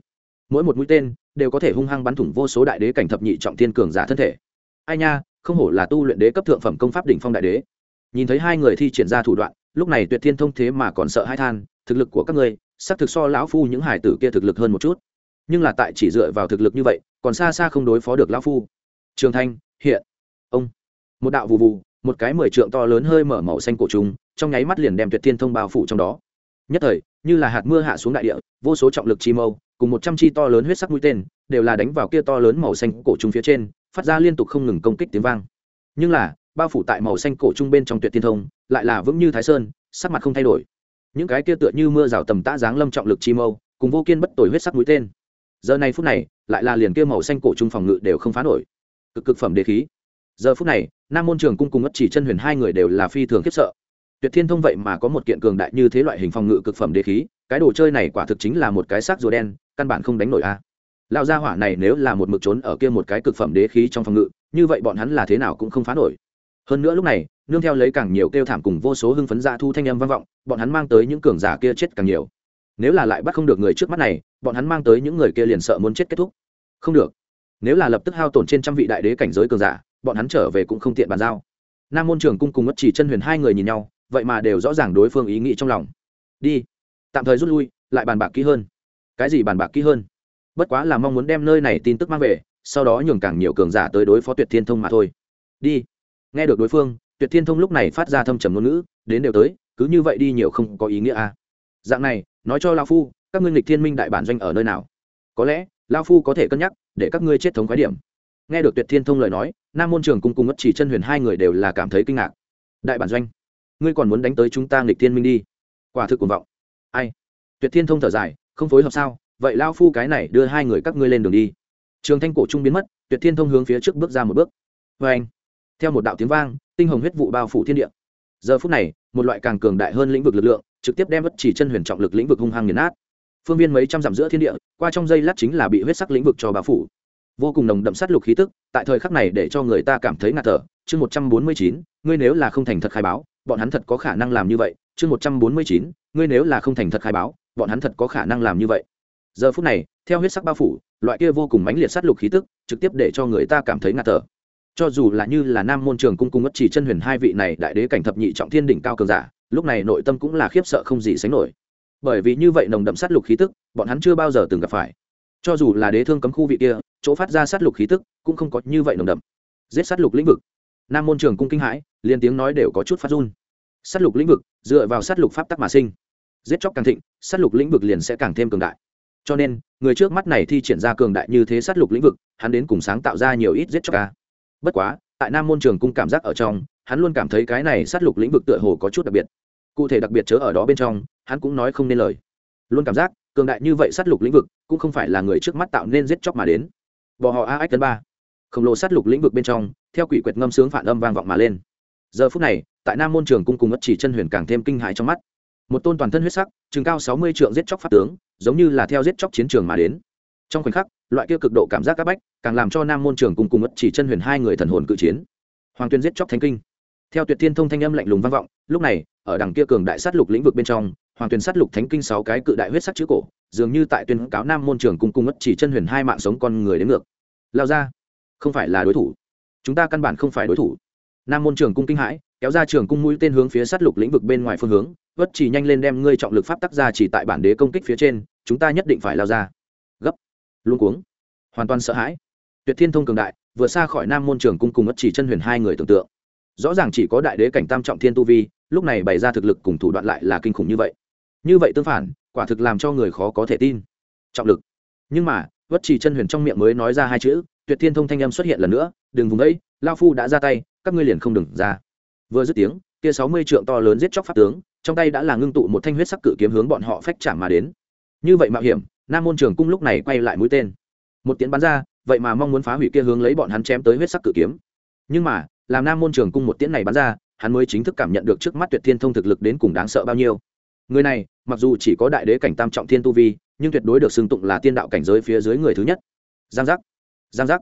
Mỗi một mũi tên đều có thể hung hăng bắn thủng vô số đại đế cảnh thập nhị trọng thiên cường giả thân thể. Ai nha, không hổ là tu luyện đế cấp thượng phẩm công pháp đỉnh phong đại đế. Nhìn thấy hai người thi triển ra thủ đoạn, lúc này tuyệt thiên thông thế mà còn sợ hai than, thực lực của các ngươi, xác thực so lão phu những hải tử kia thực lực hơn một chút. Nhưng là tại chỉ dựa vào thực lực như vậy, còn xa xa không đối phó được lão phu. Trường thanh, hiện. Ông. Một đạo vụ vụ một cái mười trượng to lớn hơi mở màu xanh cổ trùng trong nháy mắt liền đem tuyệt thiên thông bao phủ trong đó. Nhất thời, như là hạt mưa hạ xuống đại địa, vô số trọng lực chi mâu, cùng một trăm chi to lớn huyết sắc mũi tên, đều là đánh vào kia to lớn màu xanh cổ trung phía trên, phát ra liên tục không ngừng công kích tiếng vang. Nhưng là, bao phủ tại màu xanh cổ trung bên trong tuyệt thiên thông, lại là vững như thái sơn, sắc mặt không thay đổi. Những cái kia tựa như mưa rào tầm tã dáng lâm trọng lực chi mâu, cùng vô kiên bất tồi huyết sắc mũi tên. Giờ này phút này, lại là liền kia màu xanh cổ trung phòng ngự đều không phá nổi. Cực cực phẩm đế khí. Giờ phút này, nam môn trường cung cùng ất chỉ chân huyền hai người đều là phi thường khiếp sợ tuyệt thiên thông vậy mà có một kiện cường đại như thế loại hình phòng ngự cực phẩm đế khí, cái đồ chơi này quả thực chính là một cái xác rùa đen, căn bản không đánh nổi a. À. lão gia hỏa này nếu là một mực trốn ở kia một cái cực phẩm đế khí trong phòng ngự, như vậy bọn hắn là thế nào cũng không phá nổi. Hơn nữa lúc này, nương theo lấy càng nhiều kêu thảm cùng vô số hưng phấn dạ thu thanh âm vang vọng, bọn hắn mang tới những cường giả kia chết càng nhiều. Nếu là lại bắt không được người trước mắt này, bọn hắn mang tới những người kia liền sợ muốn chết kết thúc. Không được. Nếu là lập tức hao tổn trên trăm vị đại đế cảnh giới cường giả, bọn hắn trở về cũng không tiện bàn giao. Nam môn trường cung cùng mất chỉ chân huyền hai người nhìn nhau vậy mà đều rõ ràng đối phương ý nghĩ trong lòng. Đi, tạm thời rút lui, lại bàn bạc kỹ hơn. Cái gì bàn bạc kỹ hơn? Bất quá là mong muốn đem nơi này tin tức mang về, sau đó nhường càng nhiều cường giả tới đối phó tuyệt thiên thông mà thôi. Đi. Nghe được đối phương, tuyệt thiên thông lúc này phát ra thâm trầm ngôn ngữ, đến đều tới, cứ như vậy đi nhiều không có ý nghĩa à. dạng này, nói cho lao phu, các ngươi nghịch thiên minh đại bản doanh ở nơi nào? Có lẽ lao phu có thể cân nhắc, để các ngươi chết thống khái điểm. Nghe được tuyệt thiên thông lời nói, nam môn trường cung cung ngất chỉ chân huyền hai người đều là cảm thấy kinh ngạc. Đại bản doanh? Ngươi còn muốn đánh tới chúng ta nghịch thiên minh đi. Quả thực cuồng vọng. Ai? Tuyệt thiên thông thở dài, không phối hợp sao? Vậy lao phu cái này đưa hai người các ngươi lên đường đi. Trường thanh cổ trung biến mất, tuyệt thiên thông hướng phía trước bước ra một bước. Vê anh, theo một đạo tiếng vang, tinh hồng huyết vụ bao phủ thiên địa. Giờ phút này, một loại càng cường đại hơn lĩnh vực lực lượng, trực tiếp đem bất chỉ chân huyền trọng lực lĩnh vực hung hăng nghiền nát. Phương viên mấy trăm dặm giữa thiên địa, qua trong dây lát chính là bị huyết sắc lĩnh vực cho bao phủ. Vô cùng nồng đậm sát lục khí tức, tại thời khắc này để cho người ta cảm thấy ngạt thở. Chương một trăm bốn mươi chín, ngươi nếu là không thành thật khai báo bọn hắn thật có khả năng làm như vậy, chương một trăm bốn mươi chín, ngươi nếu là không thành thật khai báo, bọn hắn thật có khả năng làm như vậy. Giờ phút này, theo huyết sắc bao phủ, loại kia vô cùng mãnh liệt sát lục khí tức, trực tiếp để cho người ta cảm thấy ngạt thở. Cho dù là như là nam môn trường cung cung ất chỉ chân huyền hai vị này đại đế cảnh thập nhị trọng thiên đỉnh cao cường giả, lúc này nội tâm cũng là khiếp sợ không gì sánh nổi. Bởi vì như vậy nồng đậm sát lục khí tức, bọn hắn chưa bao giờ từng gặp phải. Cho dù là đế thương cấm khu vị kia, chỗ phát ra sát lục khí tức cũng không có như vậy nồng đậm. Giết sát lục lĩnh vực nam môn trường cung kinh hãi, liền tiếng nói đều có chút phát run. Sát lục lĩnh vực, dựa vào sát lục pháp tắc mà sinh. Giết chóc càng thịnh, sát lục lĩnh vực liền sẽ càng thêm cường đại. Cho nên, người trước mắt này thi triển ra cường đại như thế sát lục lĩnh vực, hắn đến cùng sáng tạo ra nhiều ít giết chóc ca bất quá, tại nam môn trường cung cảm giác ở trong, hắn luôn cảm thấy cái này sát lục lĩnh vực tựa hồ có chút đặc biệt. Cụ thể đặc biệt chớ ở đó bên trong, hắn cũng nói không nên lời. Luôn cảm giác, cường đại như vậy sát lục lĩnh vực, cũng không phải là người trước mắt tạo nên giết chóc mà đến. Bò họ a ách tân ba khổng lồ sát lục lĩnh vực bên trong, theo quỷ quyệt ngâm sướng phản âm vang vọng mà lên. Giờ phút này, tại nam môn trường cung cùng ất chỉ chân huyền càng thêm kinh hãi trong mắt. Một tôn toàn thân huyết sắc chừng cao sáu mươi trượng giết chóc pháp tướng, giống như là theo giết chóc chiến trường mà đến. Trong khoảnh khắc, loại kia cực độ cảm giác áp bách, càng làm cho nam môn trường cùng cùng ất chỉ chân huyền hai người thần hồn cự chiến. Hoàng tuyên giết chóc thánh kinh. Theo tuyệt thiên thông thanh âm lạnh lùng vang vọng, lúc này, ở đằng kia cường đại sát lục lĩnh vực bên trong, hoàng tuyên sát lục thánh kinh sáu cái cự đại huyết sắc chữ cổ, dường như tại tuyên cáo nam môn trường cùng cùng ất chỉ chân huyền hai mạng sống con người đến ngược. Lao ra không phải là đối thủ. Chúng ta căn bản không phải đối thủ. Nam môn trường cung kinh hãi, kéo ra trường cung mũi tên hướng phía sát lục lĩnh vực bên ngoài phương hướng, vất chỉ nhanh lên đem ngươi trọng lực pháp tắc ra chỉ tại bản đế công kích phía trên, chúng ta nhất định phải lao ra. Gấp. Luôn cuống. Hoàn toàn sợ hãi. Tuyệt thiên thông cường đại, vừa xa khỏi nam môn trường cung cùng ất chỉ chân huyền hai người tưởng tượng. Rõ ràng chỉ có đại đế cảnh tam trọng thiên tu vi, lúc này bày ra thực lực cùng thủ đoạn lại là kinh khủng như vậy. Như vậy tương phản, quả thực làm cho người khó có thể tin. Trọng lực. Nhưng mà vất chỉ chân huyền trong miệng mới nói ra hai chữ, tuyệt thiên thông thanh âm xuất hiện lần nữa, đừng vùng ấy lao phu đã ra tay, các ngươi liền không đừng ra. Vừa dứt tiếng, kia sáu mươi trượng to lớn giết chóc pháp tướng, trong tay đã là ngưng tụ một thanh huyết sắc cự kiếm hướng bọn họ phách chạm mà đến. Như vậy mạo hiểm, nam môn trường cung lúc này quay lại mũi tên. Một tiếng bắn ra, vậy mà mong muốn phá hủy kia hướng lấy bọn hắn chém tới huyết sắc cự kiếm. Nhưng mà, làm nam môn trường cung một tiễn này bắn ra, hắn mới chính thức cảm nhận được trước mắt tuyệt thiên thông thực lực đến cùng đáng sợ bao nhiêu. Người này, mặc dù chỉ có đại đế cảnh tam trọng thiên tu vi nhưng tuyệt đối được xưng tụng là tiên đạo cảnh giới phía dưới người thứ nhất. Giang giác giang giác.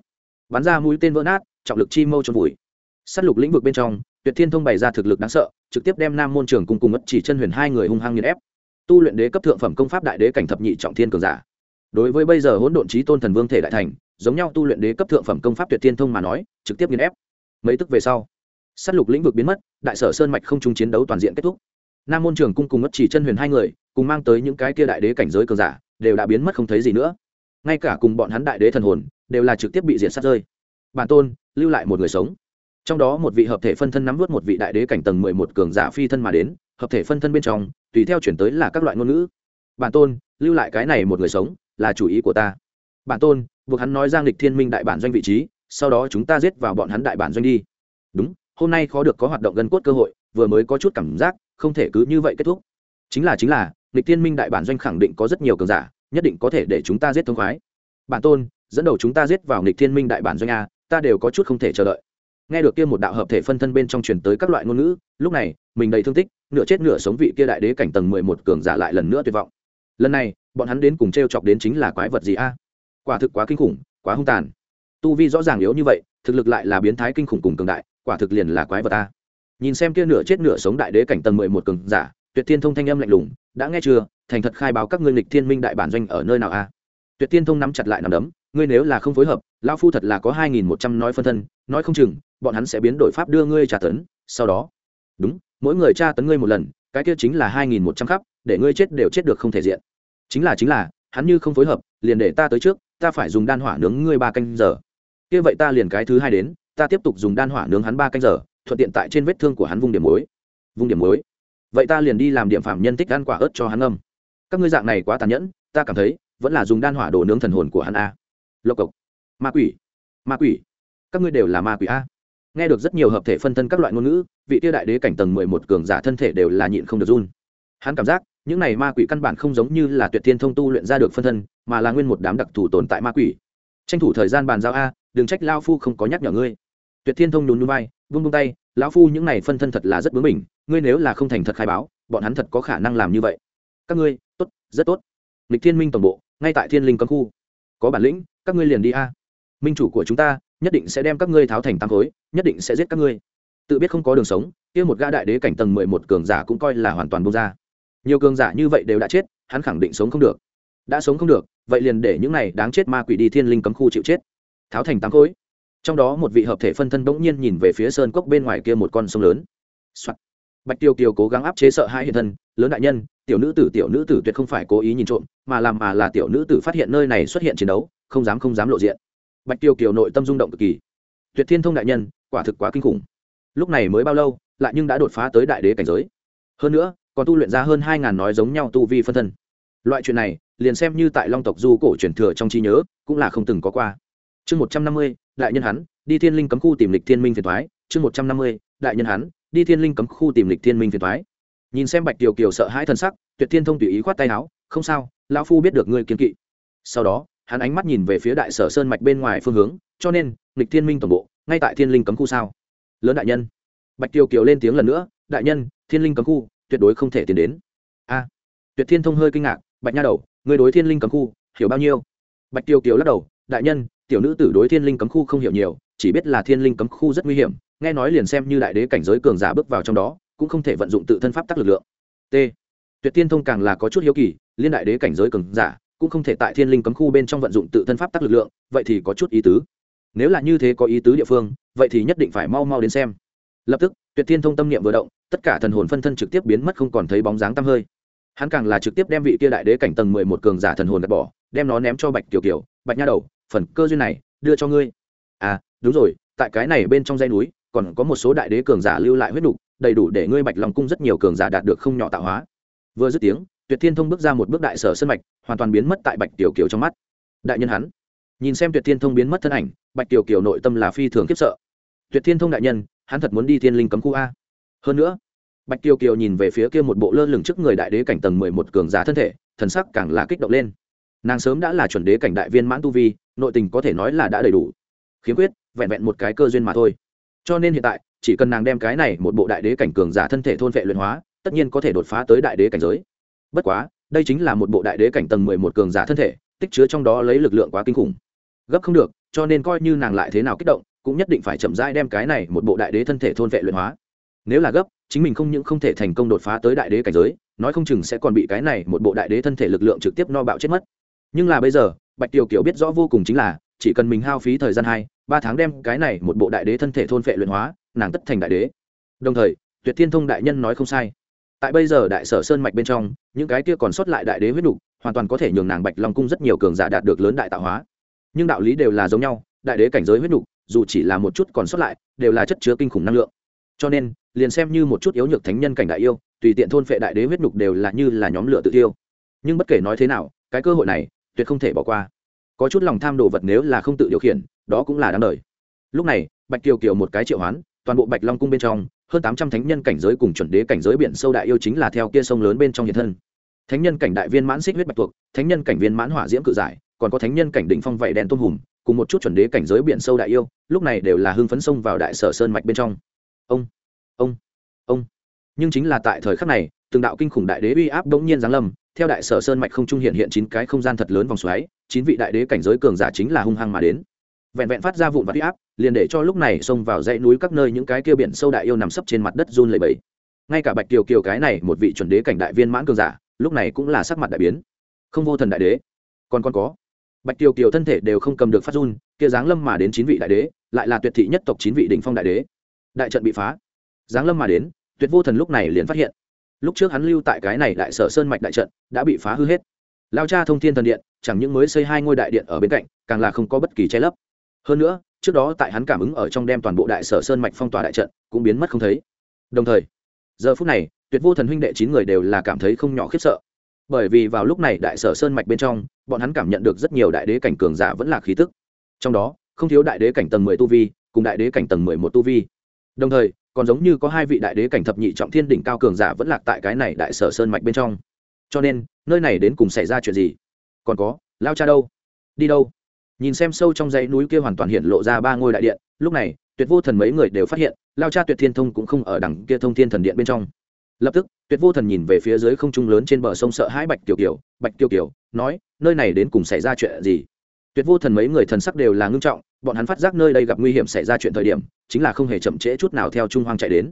Bắn ra mũi tên vỡ nát, trọng lực chi mâu trôn vùi. S á t lục lĩnh vực bên trong, tuyệt thiên thông bày ra thực lực đáng sợ, trực tiếp đem nam môn trường cùng cùng ất chỉ chân huyền hai người hung hăng nghiền ép. Tu luyện đế cấp thượng phẩm công pháp đại đế cảnh thập nhị trọng thiên cường giả. Đối với bây giờ hỗn độn trí tôn thần vương thể đại thành, giống nhau tu luyện đế cấp thượng phẩm công pháp tuyệt thiên thông mà nói, trực tiếp nghiền ép. Mấy tức về sau s á t lục lĩnh vực biến mất, đại sở sơn mạch không chung chiến đấu toàn diện kết thúc. Nam môn trường cung cùng ất chỉ chân huyền hai người, cùng mang tới những cái kia đại đế cảnh giới cường giả đều đã biến mất không thấy gì nữa. Ngay cả cùng bọn hắn đại đế thần hồn đều là trực tiếp bị diện sát rơi. Bản tôn, lưu lại một người sống. Trong đó một vị hợp thể phân thân nắm vút một vị đại đế cảnh tầng mười một cường giả phi thân mà đến, hợp thể phân thân bên trong, tùy theo chuyển tới là các loại ngôn ngữ. Bản tôn, lưu lại cái này một người sống là chủ ý của ta. Bản tôn, buộc hắn nói giang lịch thiên minh đại bản doanh vị trí, sau đó chúng ta giết vào bọn hắn đại bản doanh đi. Đúng, hôm nay khó được có hoạt động gần cốt cơ hội, vừa mới có chút cảm giác, không thể cứ như vậy kết thúc. Chính là chính là lịch thiên minh đại bản doanh khẳng định có rất nhiều cường giả, nhất định có thể để chúng ta giết thông khoái. Bản tôn, dẫn đầu chúng ta giết vào lịch thiên minh đại bản doanh a, ta đều có chút không thể chờ đợi. Nghe được kia một đạo hợp thể phân thân bên trong truyền tới các loại ngôn ngữ, lúc này, mình đầy thương tích, nửa chết nửa sống vị kia đại đế cảnh tầng mười một cường giả lại lần nữa tuyệt vọng. Lần này, bọn hắn đến cùng t r e o chọc đến chính là quái vật gì a? Quả thực quá kinh khủng, quá hung tàn. Tu vi rõ ràng yếu như vậy, thực lực lại là biến thái kinh khủng cùng cường đại, quả thực liền là quái vật a. Nhìn xem kia nửa chết nửa sống đại đế cảnh tầng mười một cường giả tuyệt thiên thông thanh âm lạnh lùng, đã nghe chưa? Thành thật khai báo các ngươi lịch thiên minh đại bản doanh ở nơi nào a tuyệt thiên thông nắm chặt lại nằm đấm, ngươi nếu là không phối hợp lao phu thật là có hai nghìn một trăm nói phân thân, nói không chừng, bọn hắn sẽ biến đổi pháp đưa ngươi tra tấn, sau đó đúng, mỗi người tra tấn ngươi một lần, cái kia chính là hai nghìn một trăm khắp, để ngươi chết đều chết được không thể diện. Chính là chính là, hắn như không phối hợp, liền để ta tới trước, ta phải dùng đan hỏa nướng ngươi ba canh giờ. Kia vậy ta liền cái thứ hai đến, ta tiếp tục dùng đan hỏa nướng hắn ba canh giờ, thuận tiện tại trên vết thương của hắn vung điểm muối. Vung điểm muối? Vậy ta liền đi làm điểm phạm nhân thích ăn quả ớt cho hắn âm. Các ngươi dạng này quá tàn nhẫn, ta cảm thấy, vẫn là dùng đan hỏa đồ nướng thần hồn của hắn a. Lộc cộc. Ma quỷ. Ma quỷ. Các ngươi đều là ma quỷ a. Nghe được rất nhiều hợp thể phân thân các loại ngôn ngữ, vị tiêu đại đế cảnh tầng mười một cường giả thân thể đều là nhịn không được run. Hắn cảm giác, những này ma quỷ căn bản không giống như là tuyệt thiên thông tu luyện ra được phân thân, mà là nguyên một đám đặc thù tồn tại ma quỷ. Tranh thủ thời gian bàn giao a, đừng trách lao phu không có nhắc nhở ngươi. Tuyệt thiên thông nhún núi bay vung vung tay, lão phu những này phân thân thật là rất bướng mình ngươi nếu là không thành thật khai báo, bọn hắn thật có khả năng làm như vậy. Các ngươi, tốt, rất tốt. Lịch thiên minh tổng bộ, ngay tại thiên linh cấm khu. Có bản lĩnh, các ngươi liền đi a. Minh chủ của chúng ta, nhất định sẽ đem các ngươi tháo thành tám khối, nhất định sẽ giết các ngươi. Tự biết không có đường sống, kia một gã đại đế cảnh tầng mười một cường giả cũng coi là hoàn toàn bông ra. Nhiều cường giả như vậy đều đã chết, hắn khẳng định sống không được. Đã sống không được, vậy liền để những này đáng chết ma quỷ đi thiên linh cấm khu chịu chết. Tháo thành tám khối trong đó một vị hợp thể phân thân bỗng nhiên nhìn về phía sơn cốc bên ngoài kia một con sông lớn、Soạn. bạch tiêu kiều cố gắng áp chế sợ hai hiện thân, lớn đại nhân, tiểu nữ tử, tiểu nữ tử tuyệt không phải cố ý nhìn trộm, mà làm mà là tiểu nữ tử phát hiện nơi này xuất hiện chiến đấu, không dám không dám lộ diện. Bạch tiêu kiều nội tâm rung động cực kỳ. Tuyệt thiên thông đại nhân, quả thực quá kinh khủng. Lúc này mới bao lâu, lại nhưng đã đột phá tới đại đế cảnh giới. Hơn nữa, còn tu luyện ra hơn hai ngàn nói giống nhau tu vi phân thân. Loại chuyện này, liền xem như tại long tộc du cổ truyền thừa trong trí nhớ, cũng là không từng có qua. Chương một trăm năm mươi đại nhân hắn, đi thiên linh cấm khu tìm lịch thiên minh phiền thoái chương một trăm năm mươi, đại nhân hắn, đi thiên linh cấm khu tìm lịch thiên minh phiền thoái nhìn xem bạch tiểu kiều sợ hãi t sắc, tuyệt thiên thông tùy ý khoát tay áo, không sao, lão phu biết được ngươi kiên kỵ. Sau đó, hắn ánh mắt nhìn về phía đại sở sơn mạch bên ngoài phương hướng, cho nên, lịch thiên minh tổng bộ, ngay tại thiên linh cấm khu sao? Lớn đại nhân. Bạch tiêu kiều lên tiếng lần nữa, đại nhân, thiên linh cấm khu, tuyệt đối không thể tiến đến. A. Tuyệt thiên thông hơi kinh ngạc, bạch nha đầu người đối thiên linh cấm khu, hiểu bao nhiêu? Bạch tiêu kiều lắc đầu, đại nhân tiểu nữ tử đối thiên linh cấm khu không hiểu nhiều, chỉ biết là thiên linh cấm khu rất nguy hiểm, nghe nói liền xem như đại đế cảnh giới cường giả bước vào trong đó, cũng không thể vận dụng tự thân pháp tắc lực lượng. T. Tuyệt thiên thông càng là có chút hiếu kỳ, liên đại đế cảnh giới cường giả, cũng không thể tại thiên linh cấm khu bên trong vận dụng tự thân pháp tắc lực lượng, vậy thì có chút ý tứ. Nếu là như thế có ý tứ địa phương, vậy thì nhất định phải mau mau đến xem. Lập tức, tuyệt thiên thông tâm niệm vừa động, tất cả thần hồn phân thân trực tiếp biến mất không còn thấy bóng dáng tăm hơi. Hắn càng là trực tiếp đem vị kia đại đế cảnh tầng mười một cường giả thần hồn gạt bỏ, đem nó ném cho bạch kiều kiều, bạch nha đầu phần cơ duyên này đưa cho ngươi. À đúng rồi, tại cái này bên trong dây núi, còn có một số đại đế cường giả lưu lại huyết đục đầy đủ để ngươi bạch lòng cung rất nhiều cường giả đạt được không nhỏ tạo hóa. Vừa dứt tiếng, tuyệt thiên thông bước ra một bước đại sở sân mạch, hoàn toàn biến mất tại bạch tiểu kiều trong mắt. Đại nhân hắn, nhìn xem tuyệt thiên thông biến mất thân ảnh, bạch tiểu kiều nội tâm là phi thường khiếp sợ. Tuyệt thiên thông đại nhân, hắn thật muốn đi thiên linh cấm khu a. Hơn nữa, bạch tiểu kiều nhìn về phía kia một bộ lơ lửng trước người đại đế cảnh tầng mười một cường giả thân thể, thần sắc càng là kích động lên nàng sớm đã là chuẩn đế cảnh đại viên mãn tu vi, nội tình có thể nói là đã đầy đủ. Khiếm khuyết, vẹn vẹn một cái cơ duyên mà thôi. Cho nên hiện tại, chỉ cần nàng đem cái này một bộ đại đế cảnh cường giả thân thể thôn vệ luyện hóa, tất nhiên có thể đột phá tới đại đế cảnh giới. Bất quá, đây chính là một bộ đại đế cảnh tầng mười một cường giả thân thể, tích chứa trong đó lấy lực lượng quá kinh khủng. Gấp không được, cho nên coi như nàng lại thế nào kích động, cũng nhất định phải chậm rãi đem cái này một bộ đại đế thân thể thôn vệ luyện hóa. Nếu là gấp, chính mình không những không thể thành công đột phá tới đại đế cảnh giới, nói không chừng sẽ còn bị cái này một bộ đại đế thân thể lực lượng trực tiếp no bạo chết mất nhưng là bây giờ, bạch tiểu kiều biết rõ vô cùng chính là, chỉ cần mình hao phí thời gian hai, ba tháng đem cái này một bộ đại đế thân thể thôn phệ luyện hóa, nàng tất thành đại đế. Đồng thời, tuyệt thiên thông đại nhân nói không sai. Tại bây giờ đại sở sơn mạch bên trong, những cái kia còn sót lại đại đế huyết đục hoàn toàn có thể nhường nàng bạch long cung rất nhiều cường giả đạt được lớn đại tạo hóa. Nhưng đạo lý đều là giống nhau, đại đế cảnh giới huyết đục dù chỉ là một chút còn sót lại, đều là chất chứa kinh khủng năng lượng. Cho nên, liền xem như một chút yếu nhược thánh nhân cảnh đại yêu, tùy tiện thôn phệ đại đế huyết đục đều là như là nhóm lửa tự tiêu. Nhưng bất kể nói thế nào, cái cơ hội này tuyệt không thể bỏ qua. Có chút lòng tham đồ vật nếu là không tự điều khiển, đó cũng là đáng đời. Lúc này, bạch kiều kiều một cái triệu hoán, toàn bộ bạch long cung bên trong, hơn tám trăm thánh nhân cảnh giới cùng chuẩn đế cảnh giới biển sâu đại yêu chính là theo kia sông lớn bên trong hiện thân. Thánh nhân cảnh đại viên mãn xích huyết bạch tuộc, thánh nhân cảnh viên mãn hỏa diễm cự giải, còn có thánh nhân cảnh đỉnh phong vậy đen tôm hùm, cùng một chút chuẩn đế cảnh giới biển sâu đại yêu, lúc này đều là hưng phấn sông vào đại sở sơn mạch bên trong. Ông ông ông. Nhưng chính là tại thời khắc này, từng đạo kinh khủng đại đế uy áp đống nhiên giáng lâm theo đại sở sơn mạch không trung hiện hiện chín cái không gian thật lớn vòng xoáy, chín vị đại đế cảnh giới cường giả chính là hung hăng mà đến. Vẹn vẹn phát ra vụn vặt huy áp, liền để cho lúc này xông vào dãy núi các nơi những cái kia biển sâu đại yêu nằm sấp trên mặt đất run lẩy bẩy. Ngay cả bạch kiều kiều cái này một vị chuẩn đế cảnh đại viên mãn cường giả, lúc này cũng là sắc mặt đại biến. Không vô thần đại đế, còn còn có. Bạch kiều kiều thân thể đều không cầm được phát run, kia giáng lâm mà đến chín vị đại đế, lại là tuyệt thị nhất tộc chín vị đỉnh phong đại đế. Đại trận bị phá. Giáng lâm mà đến, tuyệt vô thần lúc này liền phát hiện lúc trước hắn lưu tại cái này đại sở sơn mạch đại trận, đã bị phá hư hết. Lao cha thông thiên thần điện, chẳng những mới xây hai ngôi đại điện ở bên cạnh, càng là không có bất kỳ che lấp. Hơn nữa, trước đó tại hắn cảm ứng ở trong đem toàn bộ đại sở sơn mạch phong tỏa đại trận, cũng biến mất không thấy. Đồng thời, giờ phút này, tuyệt vô thần huynh đệ chín người đều là cảm thấy không nhỏ khiếp sợ. Bởi vì vào lúc này đại sở sơn mạch bên trong, bọn hắn cảm nhận được rất nhiều đại đế cảnh cường giả vẫn là khí tức. Trong đó, không thiếu đại đế cảnh tầng mười tu vi, cùng đại đế cảnh tầng mười một tu vi. Đồng thời còn giống như có hai vị đại đế cảnh thập nhị trọng thiên đỉnh cao cường giả vẫn lạc tại cái này đại sở sơn mạch bên trong. Cho nên, nơi này đến cùng xảy ra chuyện gì? Còn có, lao cha đâu? Đi đâu? Nhìn xem sâu trong dãy núi kia hoàn toàn hiện lộ ra ba ngôi đại điện, lúc này, tuyệt vô thần mấy người đều phát hiện, lao cha tuyệt thiên thông cũng không ở đằng kia thông thiên thần điện bên trong. Lập tức, tuyệt vô thần nhìn về phía dưới không trung lớn trên bờ sông sợ hãi bạch tiểu kiều, bạch tiểu kiều, nói, nơi này đến cùng xảy ra chuyện gì? Tuyệt vô thần mấy người thần sắc đều là ngưng trọng, bọn hắn phát giác nơi đây gặp nguy hiểm xảy ra chuyện thời điểm chính là không hề chậm trễ chút nào theo trung hoang chạy đến.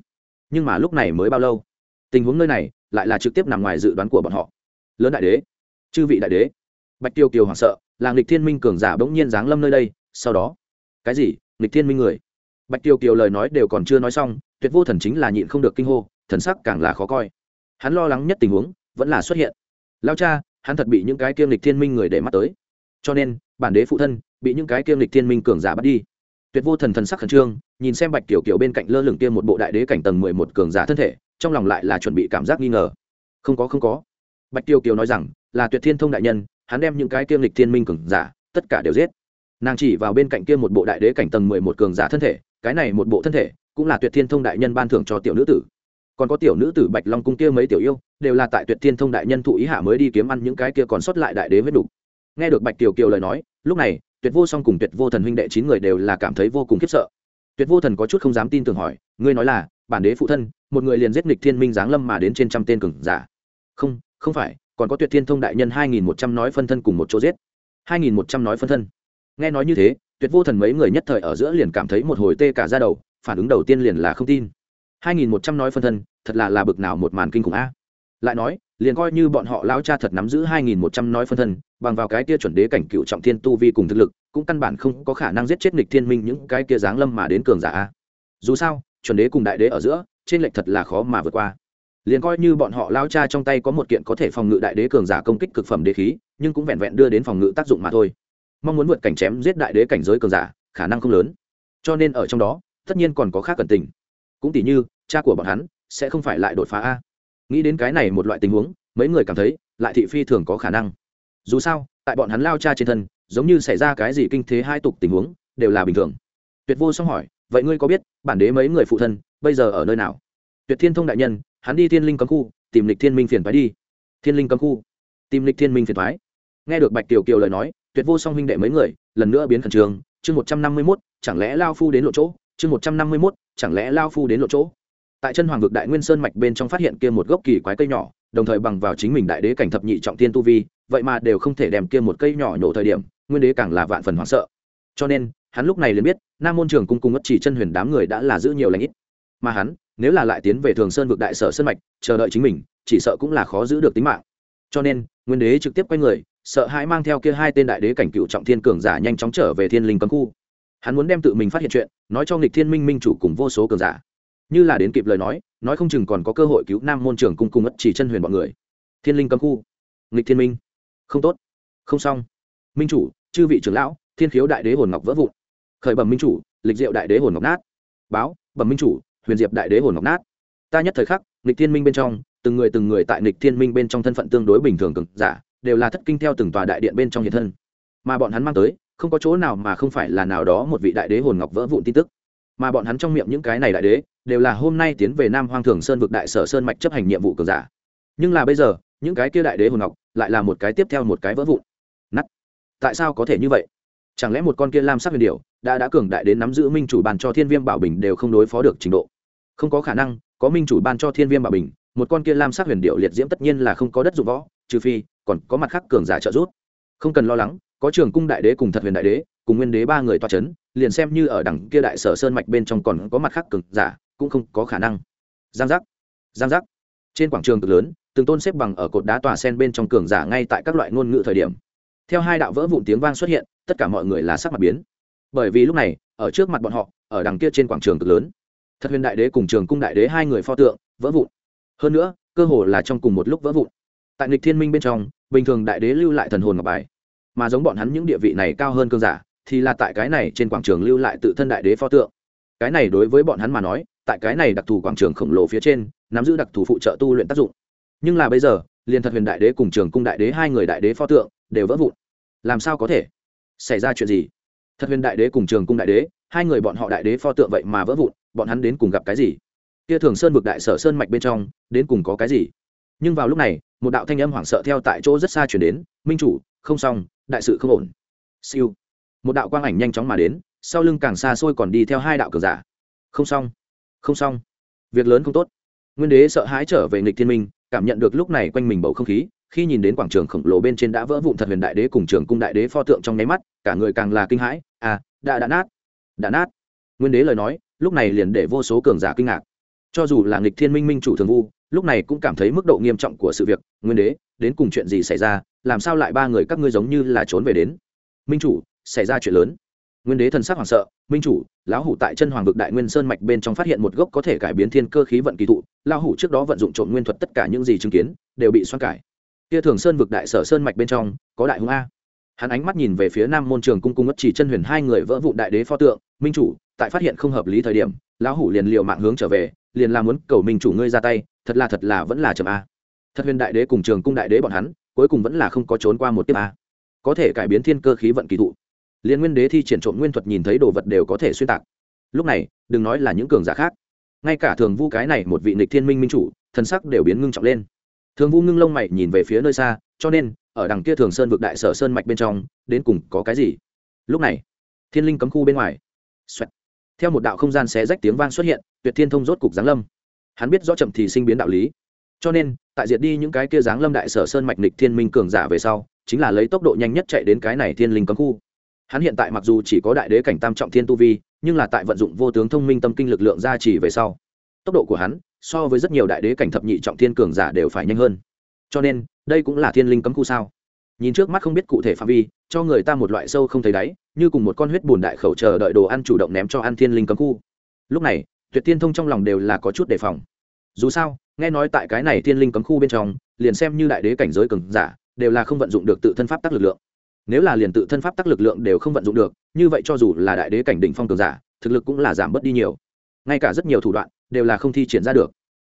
Nhưng mà lúc này mới bao lâu? Tình huống nơi này lại là trực tiếp nằm ngoài dự đoán của bọn họ. Lớn đại đế, chư vị đại đế, bạch tiêu kiều hoảng sợ, làng lịch thiên minh cường giả bỗng nhiên giáng lâm nơi đây, sau đó, cái gì? Lịch thiên minh người. Bạch tiêu kiều lời nói đều còn chưa nói xong, tuyệt vô thần chính là nhịn không được kinh hô, thần sắc càng là khó coi. Hắn lo lắng nhất tình huống vẫn là xuất hiện. Lao cha, hắn thật bị những cái kiêm lịch thiên minh người để mắt tới. Cho nên, bản đế phụ thân bị những cái kiêm lịch thiên minh cường giả bắt đi. Tuyệt vô thần thần sắc khẩn trương nhìn xem bạch kiểu kiểu bên cạnh lơ lửng kia một bộ đại đế cảnh tầng mười một cường giả thân thể, trong lòng lại là chuẩn bị cảm giác nghi ngờ. Không có không có. Bạch tiểu kiều nói rằng, là tuyệt thiên thông đại nhân, hắn đem những cái kiêm lịch thiên minh cường giả, tất cả đều giết. Nàng chỉ vào bên cạnh kia một bộ đại đế cảnh tầng mười một cường giả thân thể, cái này một bộ thân thể, cũng là tuyệt thiên thông đại nhân ban thưởng cho tiểu nữ tử. Còn có tiểu nữ tử bạch long cung kia mấy tiểu yêu, đều là tại tuyệt thiên thông đại nhân thụ ý hạ mới đi kiếm ăn những cái kia còn sót lại đại đế huyết đủ. nghe được bạch tiểu kiều lời nói, lúc này, tuyệt vô song cùng tuyệt vô thần huynh đệ chín người đều là cảm thấy vô cùng khiếp sợ tuyệt vô thần có chút không dám tin tưởng hỏi, ngươi nói là, bản đế phụ thân, một người liền giết nghịch thiên minh giáng lâm mà đến trên trăm tên cường giả? Không không phải, còn có tuyệt thiên thông đại nhân hai nghìn một trăm nói phân thân cùng một chỗ giết. Hai nghìn một trăm nói phân thân? Nghe nói như thế, tuyệt vô thần mấy người nhất thời ở giữa liền cảm thấy một hồi tê cả ra đầu, phản ứng đầu tiên liền là không tin. Hai nghìn một trăm nói phân thân, thật là là bực nào một màn kinh khủng a. Lại nói, liền coi như bọn họ lão cha thật nắm giữ hai nghìn một trăm nói phân thân, bằng vào cái kia chuẩn đế cảnh cựu trọng thiên tu vi cùng thực lực cũng căn bản không có khả năng giết chết nghịch thiên minh những cái kia giáng lâm mà đến cường giả dù sao, chuẩn đế cùng đại đế ở giữa, trên lệch thật là khó mà vượt qua. Liền coi như bọn họ lao cha trong tay có một kiện có thể phòng ngự đại đế cường giả công kích cực phẩm đế khí, nhưng cũng vẹn vẹn đưa đến phòng ngự tác dụng mà thôi. Mong muốn vượt cảnh chém giết đại đế cảnh giới cường giả, khả năng không lớn. Cho nên ở trong đó, tất nhiên còn có khác cần tình. Cũng tỉ như, cha của bọn hắn sẽ không phải lại đột phá a. Nghĩ đến cái này một loại tình huống, mấy người cảm thấy, lại thị phi thường có khả năng. Dù sao, tại bọn hắn lao cha trên thân giống như xảy ra cái gì kinh thế hai tục tình huống, đều là bình thường. Tuyệt vô xong hỏi, vậy ngươi có biết, bản đế mấy người phụ thân, bây giờ ở nơi nào? Tuyệt thiên thông đại nhân, hắn đi thiên linh cấm khu, tìm lịch thiên minh phiền thoái đi. Thiên linh cấm khu, tìm lịch thiên minh phiền thoái nghe được bạch tiểu kiều lời nói, tuyệt vô song huynh đệ mấy người, lần nữa biến khẩn trường chương một trăm năm mươi mốt, chẳng lẽ lao phu đến lộ chỗ? Chương một trăm năm mươi mốt, chẳng lẽ lao phu đến lộ chỗ? Tại chân hoàng vực đại nguyên sơn mạch bên trong phát hiện kia một gốc kỳ quái cây nhỏ, đồng thời bằng vào chính mình đại đế cảnh thập nhị trọng tiên tu vi, vậy mà đều không thể đem kia một cây nhỏ nhổ thời điểm nguyên đế càng là vạn phần hoảng sợ. Cho nên, hắn lúc này liền biết, nam môn trường cung cung ất chỉ chân huyền đám người đã là giữ nhiều lãnh ít. Mà hắn, nếu là lại tiến về thường sơn vực đại sở sân mạch, chờ đợi chính mình, chỉ sợ cũng là khó giữ được tính mạng. Cho nên, nguyên đế trực tiếp quay người, sợ hãi mang theo kia hai tên đại đế cảnh cựu trọng thiên cường giả nhanh chóng trở về thiên linh cấm khu. Hắn muốn đem tự mình phát hiện chuyện, nói cho nghịch thiên minh minh chủ cùng vô số cường giả. Như là đến kịp lời nói nói không chừng còn có cơ hội cứu nam môn trường cung cung ất chỉ chân huyền bọn người. Thiên linh cấm khu. Nghịch thiên minh. Không tốt. Không xong. Minh chủ chư vị trưởng lão, thiên khiếu đại đế hồn ngọc vỡ vụn. Khởi bẩm minh chủ, lịch diệu đại đế hồn ngọc nát. Báo, bẩm minh chủ, huyền diệp đại đế hồn ngọc nát. Ta nhất thời khắc, nghịch thiên minh bên trong, từng người từng người tại nghịch thiên minh bên trong thân phận tương đối bình thường cực giả, đều là thất kinh theo từng tòa đại điện bên trong hiện thân. Mà bọn hắn mang tới, không có chỗ nào mà không phải là nào đó một vị đại đế hồn ngọc vỡ vụn tin tức. Mà bọn hắn trong miệng những cái này đại đế, đều là hôm nay tiến về nam hoang thường sơn vực đại sở sơn mạch chấp hành nhiệm vụ cường giả. Nhưng là bây giờ, những cái kia đại đế hồn ngọc, lại là một cái tiếp theo một cái vỡ vụn tại sao có thể như vậy? Chẳng lẽ một con kia lam sắc huyền điệu đã đã cường đại đến nắm giữ minh chủ bàn cho thiên viêm bảo bình đều không đối phó được trình độ? Không có khả năng, có minh chủ ban cho thiên viêm bảo bình, một con kia lam sắc huyền điệu liệt diễm tất nhiên là không có đất dụng võ, trừ phi còn có mặt khác cường giả trợ giúp. Không cần lo lắng, có trường cung đại đế cùng thật huyền đại đế, cùng nguyên đế ba người toa c h ấ n liền xem như ở đằng kia đại sở sơn mạch bên trong còn có mặt khác cường giả, cũng không có khả năng. Giang giác giang giác. Trên quảng trường cực lớn, từng tôn xếp bằng ở cột đá tòa sen bên trong cường giả ngay tại các loại ngôn ngữ thời điểm theo hai đạo vỡ vụn tiếng vang xuất hiện, tất cả mọi người là sắc mặt biến. Bởi vì lúc này, ở trước mặt bọn họ, ở đằng kia trên quảng trường cực lớn, thật huyền đại đế cùng trường cung đại đế hai người pho tượng, vỡ vụn. Hơn nữa, cơ hồ là trong cùng một lúc vỡ vụn. Tại nghịch thiên minh bên trong, bình thường đại đế lưu lại thần hồn ngọc bài, mà giống bọn hắn những địa vị này cao hơn cơn giả, thì là tại cái này trên quảng trường lưu lại tự thân đại đế pho tượng. Cái này đối với bọn hắn mà nói, tại cái này đặc thù quảng trường khổng lồ phía trên, nắm giữ đặc thù phụ trợ tu luyện tác dụng. Nhưng là bây giờ, liền thật huyền đại đế cùng trường cung đại đế hai người đại đế pho tượng đều vỡ vụn. Làm sao có thể? Xảy ra chuyện gì? Thật huyền đại đế cùng trường cung đại đế, hai người bọn họ đại đế pho tượng vậy mà vỡ vụn, bọn hắn đến cùng gặp cái gì? Kia thường sơn vực đại sở sơn mạch bên trong, đến cùng có cái gì? Nhưng vào lúc này, một đạo thanh âm hoảng sợ theo tại chỗ rất xa chuyển đến, minh chủ, không xong, đại sự không ổn. Siêu. Một đạo quang ảnh nhanh chóng mà đến, sau lưng càng xa xôi còn đi theo hai đạo cường giả. Không xong không xong, việc lớn không tốt. Nguyên đế sợ hãi trở về nghịch thiên minh cảm nhận được lúc này quanh mình bầu không khí, khi nhìn đến quảng trường khổng lồ bên trên đã vỡ vụn thật huyền đại đế cùng trường cung đại đế pho tượng trong nháy mắt, cả người càng là kinh hãi. À đã đã nát đã nát. Nguyên đế lời nói, lúc này liền để vô số cường giả kinh ngạc. Cho dù là nghịch thiên minh minh chủ thường vu, lúc này cũng cảm thấy mức độ nghiêm trọng của sự việc. Nguyên đế, đến cùng chuyện gì xảy ra? Làm sao lại ba người các ngươi giống như là trốn về đến? Minh chủ, xảy ra chuyện lớn nguyên đế thần sắc hoảng sợ, minh chủ, lão hủ tại chân hoàng vực đại nguyên sơn mạch bên trong phát hiện một gốc có thể cải biến thiên cơ khí vận kỳ thụ, lão hủ trước đó vận dụng trộn nguyên thuật tất cả những gì chứng kiến, đều bị xoan cải. Kia thường sơn vực đại sở sơn mạch bên trong, có đại hung a. Hắn ánh mắt nhìn về phía nam môn trường cung cung ất chỉ chân huyền hai người vỡ vụ đại đế pho tượng, minh chủ, tại phát hiện không hợp lý thời điểm, lão hủ liền liều mạng hướng trở về, liền làm muốn cầu minh chủ ngươi ra tay, thật là thật là vẫn là chậm a. Thật huyền đại đế cùng trường cung đại đế bọn hắn, cuối cùng vẫn là không có trốn qua một tiếp a. Có thể cải biến thiên cơ khí vận kỳ thụ liên nguyên đế thi triển trộm nguyên thuật nhìn thấy đồ vật đều có thể xuyên tạc. Lúc này, đừng nói là những cường giả khác, ngay cả thường vu cái này một vị nịch thiên minh minh chủ, thần sắc đều biến ngưng trọng lên. Thường vu ngưng lông mày nhìn về phía nơi xa, cho nên, ở đằng kia thường sơn vực đại sở sơn mạch bên trong, đến cùng có cái gì? Lúc này, thiên linh cấm khu bên ngoài、Xoẹt. Theo một đạo không gian xé rách tiếng vang xuất hiện, tuyệt thiên thông rốt cục giáng lâm. Hắn biết rõ chậm thì sinh biến đạo lý. Cho nên, tại diệt đi những cái kia giáng lâm đại sở sơn mạch nịch thiên minh cường giả về sau, chính là lấy tốc độ nhanh nhất chạy đến cái này thiên linh cấm khu hắn hiện tại mặc dù chỉ có đại đế cảnh tam trọng thiên tu vi, nhưng là tại vận dụng vô tướng thông minh tâm kinh lực lượng gia trì về sau, tốc độ của hắn so với rất nhiều đại đế cảnh thập nhị trọng thiên cường giả đều phải nhanh hơn. Cho nên, đây cũng là thiên linh cấm khu sao? Nhìn trước mắt không biết cụ thể phạm vi, cho người ta một loại sâu không thấy đáy, như cùng một con huyết bùn đại khẩu chờ đợi đồ ăn chủ động ném cho ăn thiên linh cấm khu. Lúc này, tuyệt tiên thông trong lòng đều là có chút đề phòng. Dù sao, nghe nói tại cái này thiên linh cấm khu bên trong, liền xem như đại đế cảnh giới cường giả, đều là không vận dụng được tự thân pháp tắc lực lượng nếu là liền tự thân pháp tắc lực lượng đều không vận dụng được, như vậy cho dù là đại đế cảnh đỉnh phong cường giả, thực lực cũng là giảm bớt đi nhiều. Ngay cả rất nhiều thủ đoạn đều là không thi triển ra được.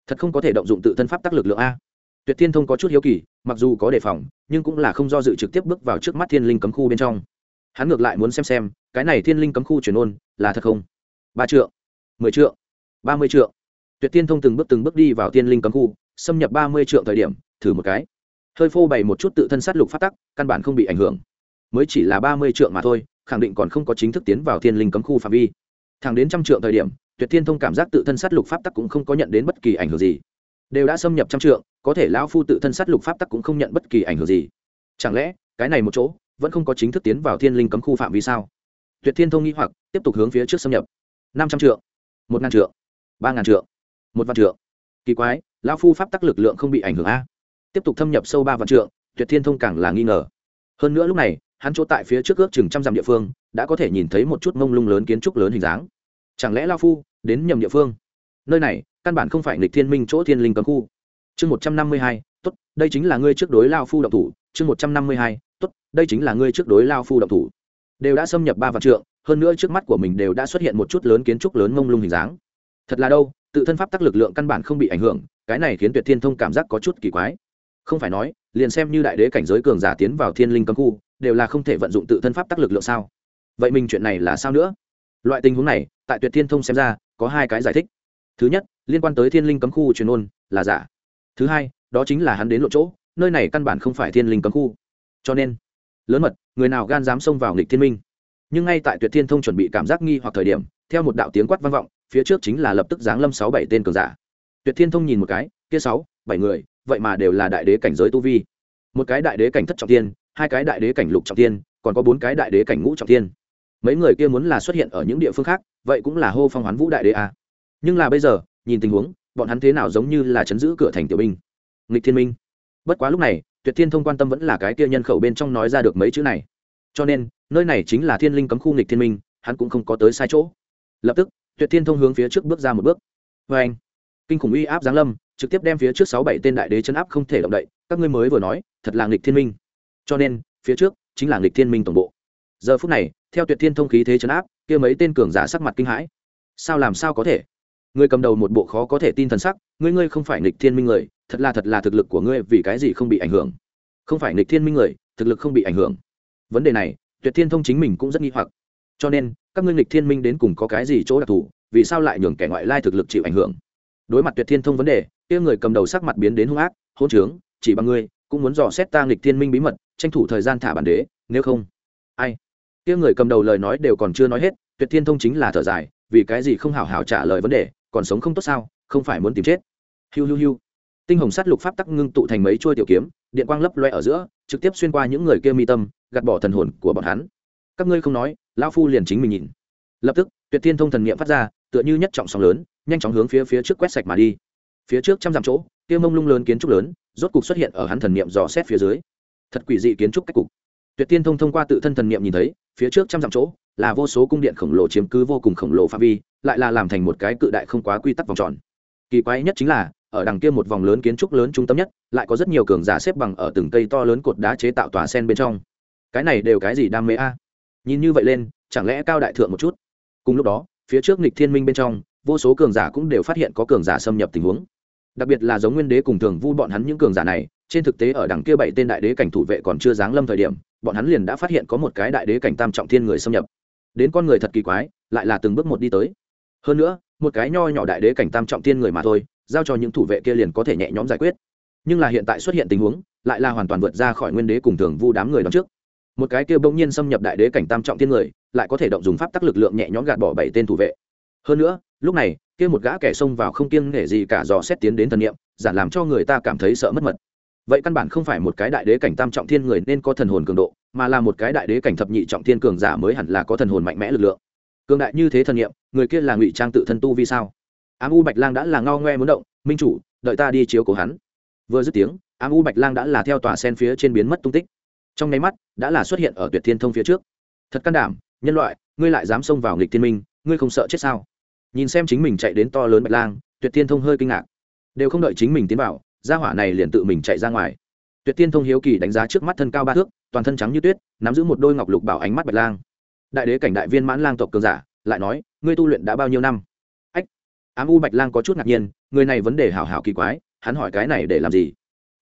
Thật không có thể động dụng tự thân pháp tắc lực lượng a. Tuyệt thiên thông có chút hiếu kỳ, mặc dù có đề phòng, nhưng cũng là không do dự trực tiếp bước vào trước mắt thiên linh cấm khu bên trong. Hắn ngược lại muốn xem xem, cái này thiên linh cấm khu chuyển ôn là thật không? Ba triệu mười triệu ba mươi triệu tuyệt thiên thông từng bước từng bước đi vào thiên linh cấm khu, xâm nhập ba mươi triệu thời điểm, thử một cái. Hơi phô bày một chút tự thân sát lục phát tắc, căn bản không bị ảnh hưởng mới chỉ là ba mươi trượng mà thôi, khẳng định còn không có chính thức tiến vào thiên linh cấm khu phạm vi. Thẳng đến trăm trượng thời điểm, tuyệt thiên thông cảm giác tự thân sát lục pháp tắc cũng không có nhận đến bất kỳ ảnh hưởng gì. Đều đã xâm nhập trăm trượng, có thể lão phu tự thân sát lục pháp tắc cũng không nhận bất kỳ ảnh hưởng gì. Chẳng lẽ, cái này một chỗ, vẫn không có chính thức tiến vào thiên linh cấm khu phạm vi sao? Tuyệt thiên thông nghĩ hoặc, tiếp tục hướng phía trước xâm nhập. năm trăm trượng, một ngàn trượng, ba ngàn trượng, một vạn trượng. Kỳ quái, lão phu pháp tắc lực lượng không bị ảnh hưởng a. Tiếp tục thâm nhập sâu ba vạn trượng, tuyệt thiên thông càng là nghi ngờ. Hơn nữa lúc này hắn chỗ tại phía trước ước chừng trăm dặm địa phương, đã có thể nhìn thấy một chút mông lung lớn kiến trúc lớn hình dáng. Chẳng lẽ lao phu đến nhầm địa phương? Nơi này, căn bản không phải nghịch thiên minh chỗ thiên linh cấm khu. Chương một trăm năm mươi hai, tốt, đây chính là ngươi trước đối lao phu động thủ. Chương một trăm năm mươi hai, tốt, đây chính là ngươi trước đối lao phu động thủ. Đều đã xâm nhập ba vạn trượng, hơn nữa trước mắt của mình đều đã xuất hiện một chút lớn kiến trúc lớn mông lung hình dáng. Thật là đâu, tự thân pháp tắc lực lượng căn bản không bị ảnh hưởng, cái này khiến tuyệt thiên thông cảm giác có chút kỳ quái. Không phải nói liền xem như đại đế cảnh giới cường giả tiến vào thiên linh cấm khu, đều là không thể vận dụng tự thân pháp tác lực lượng sao? Vậy mình chuyện này là sao nữa? Loại tình huống này, tại tuyệt thiên thông xem ra, có hai cái giải thích. Thứ nhất, liên quan tới thiên linh cấm khu truyền ôn, là giả. Thứ hai, đó chính là hắn đến lộ chỗ, nơi này căn bản không phải thiên linh cấm khu. Cho nên, lớn mật, người nào gan dám xông vào nghịch thiên minh? Nhưng ngay tại tuyệt thiên thông chuẩn bị cảm giác nghi hoặc thời điểm, theo một đạo tiếng quát vang vọng, phía trước chính là lập tức giáng lâm sáu bảy tên cường giả. Tuyệt thiên thông nhìn một cái, kia sáu, bảy người vậy mà đều là đại đế cảnh giới tu vi. Một cái đại đế cảnh thất trọng tiên, hai cái đại đế cảnh lục trọng tiên, còn có bốn cái đại đế cảnh ngũ trọng tiên. Mấy người kia muốn là xuất hiện ở những địa phương khác, vậy cũng là hô phong hoán vũ đại đế à. nhưng là bây giờ, nhìn tình huống, bọn hắn thế nào giống như là chấn giữ cửa thành tiểu binh. Nghịch thiên minh. Bất quá lúc này, tuyệt thiên thông quan tâm vẫn là cái kia nhân khẩu bên trong nói ra được mấy chữ này. Cho nên, nơi này chính là thiên linh cấm khu nghịch thiên minh, hắn cũng không có tới sai chỗ. Lập tức, tuyệt thiên thông hướng phía trước bước ra một bước. Vê anh kinh khủng uy áp giáng lâm, trực tiếp đem phía trước sáu bảy tên đại đế chấn áp không thể động đậy, các ngươi mới vừa nói, thật là nghịch thiên minh. Cho nên, phía trước chính là nghịch thiên minh tổng bộ. Giờ phút này, theo tuyệt thiên thông khí thế chấn áp, kia mấy tên cường giả sắc mặt kinh hãi. Sao làm sao có thể? Ngươi cầm đầu một bộ khó có thể tin thần sắc, ngươi ngươi không phải nghịch thiên minh người, thật là thật là thực lực của ngươi vì cái gì không bị ảnh hưởng? Không phải nghịch thiên minh người, thực lực không bị ảnh hưởng. Vấn đề này, tuyệt thiên thông chính mình cũng rất nghi hoặc. Cho nên, các ngươi nghịch thiên minh đến cùng có cái gì chỗ đặc thù, vì sao lại nhường kẻ ngoại lai thực lực chịu ảnh hưởng? Đối mặt tuyệt thiên thông vấn đề, kia người cầm đầu sắc mặt biến đến hung ác hôn trướng, chỉ bằng ngươi, cũng muốn dò xét ta nghịch thiên minh bí mật, tranh thủ thời gian thả bản đế, nếu không. Ai? Kia người cầm đầu lời nói đều còn chưa nói hết, tuyệt thiên thông chính là thở dài, vì cái gì không hảo hảo trả lời vấn đề, còn sống không tốt sao, không phải muốn tìm chết. Hiu hiu hiu. Tinh hồng sắt lục pháp tắc ngưng tụ thành mấy chuôi tiểu kiếm, điện quang lấp loe ở giữa, trực tiếp xuyên qua những người kia mi tâm, gạt bỏ thần hồn của bọn hắn. Các ngươi không nói, lão phu liền chính mình nhìn. Lập tức, tuyệt thiên thông thần niệm phát ra, tựa như nhất trọng sóng lớn nhanh chóng hướng phía phía trước quét sạch mà đi. Phía trước trăm dặm chỗ tiêu mông lung lớn kiến trúc lớn, rốt cục xuất hiện ở hắn thần niệm dò xét phía dưới. Thật quỷ dị kiến trúc cách cục. Tuyệt tiên thông thông qua tự thân thần niệm nhìn thấy, phía trước trăm dặm chỗ là vô số cung điện khổng lồ chiếm cứ vô cùng khổng lồ phạm vi, lại là làm thành một cái cự đại không quá quy tắc vòng tròn. Kỳ quái nhất chính là, ở đằng kia một vòng lớn kiến trúc lớn trung tâm nhất, lại có rất nhiều cường giả xếp bằng ở từng cây to lớn cột đá chế tạo tòa sen bên trong. Cái này đều cái gì đam mê a? Nhìn như vậy lên, chẳng lẽ cao đại thượng một chút? Cùng lúc đó, phía trước nghịch thiên minh bên trong vô số cường giả cũng đều phát hiện có cường giả xâm nhập tình huống. Đặc biệt là giống nguyên đế cùng thường vu bọn hắn những cường giả này, trên thực tế ở đằng kia bảy tên đại đế cảnh thủ vệ còn chưa giáng lâm thời điểm, bọn hắn liền đã phát hiện có một cái đại đế cảnh tam trọng thiên người xâm nhập. Đến con người thật kỳ quái, lại là từng bước một đi tới. Hơn nữa, một cái nho nhỏ đại đế cảnh tam trọng thiên người mà thôi, giao cho những thủ vệ kia liền có thể nhẹ nhõm giải quyết. Nhưng là hiện tại xuất hiện tình huống, lại là hoàn toàn vượt ra khỏi nguyên đế cùng thường vu đám người đón trước. Một cái kia bỗng nhiên xâm nhập đại đế cảnh tam trọng thiên người, lại có thể động dùng pháp tắc lực lượng nhẹ nhõm gạt bỏ bảy tên thủ vệ. Hơn nữa lúc này, kia một gã kẻ xông vào không kiêng nể gì cả dò xét tiến đến thần niệm giản làm cho người ta cảm thấy sợ mất mật. Vậy căn bản không phải một cái đại đế cảnh tam trọng thiên người nên có thần hồn cường độ, mà là một cái đại đế cảnh thập nhị trọng thiên cường giả mới hẳn là có thần hồn mạnh mẽ lực lượng. Cường đại như thế thần niệm, người kia là ngụy trang tự thân tu vì sao? Ám u bạch lang đã là ngao ngoe muốn động, minh chủ, đợi ta đi chiếu cố hắn. Vừa dứt tiếng, ám u bạch lang đã là theo tòa sen phía trên biến mất tung tích. Trong nháy mắt, đã là xuất hiện ở tuyệt thiên thông phía trước. Thật can đảm, nhân loại, ngươi lại dám xông vào nghịch thiên minh, ngươi không sợ chết sao? Nhìn xem chính mình chạy đến to lớn bạch lang, tuyệt tiên thông hơi kinh ngạc. Đều không đợi chính mình tiến vào, gia hỏa này liền tự mình chạy ra ngoài. Tuyệt tiên thông hiếu kỳ đánh giá trước mắt thân cao ba thước, toàn thân trắng như tuyết, nắm giữ một đôi ngọc lục bảo ánh mắt bạch lang. Đại đế cảnh đại viên mãn lang tộc cường giả, lại nói, ngươi tu luyện đã bao nhiêu năm? Ách. Ám u bạch lang có chút ngạc nhiên, người này vấn đề hảo hảo kỳ quái, hắn hỏi cái này để làm gì?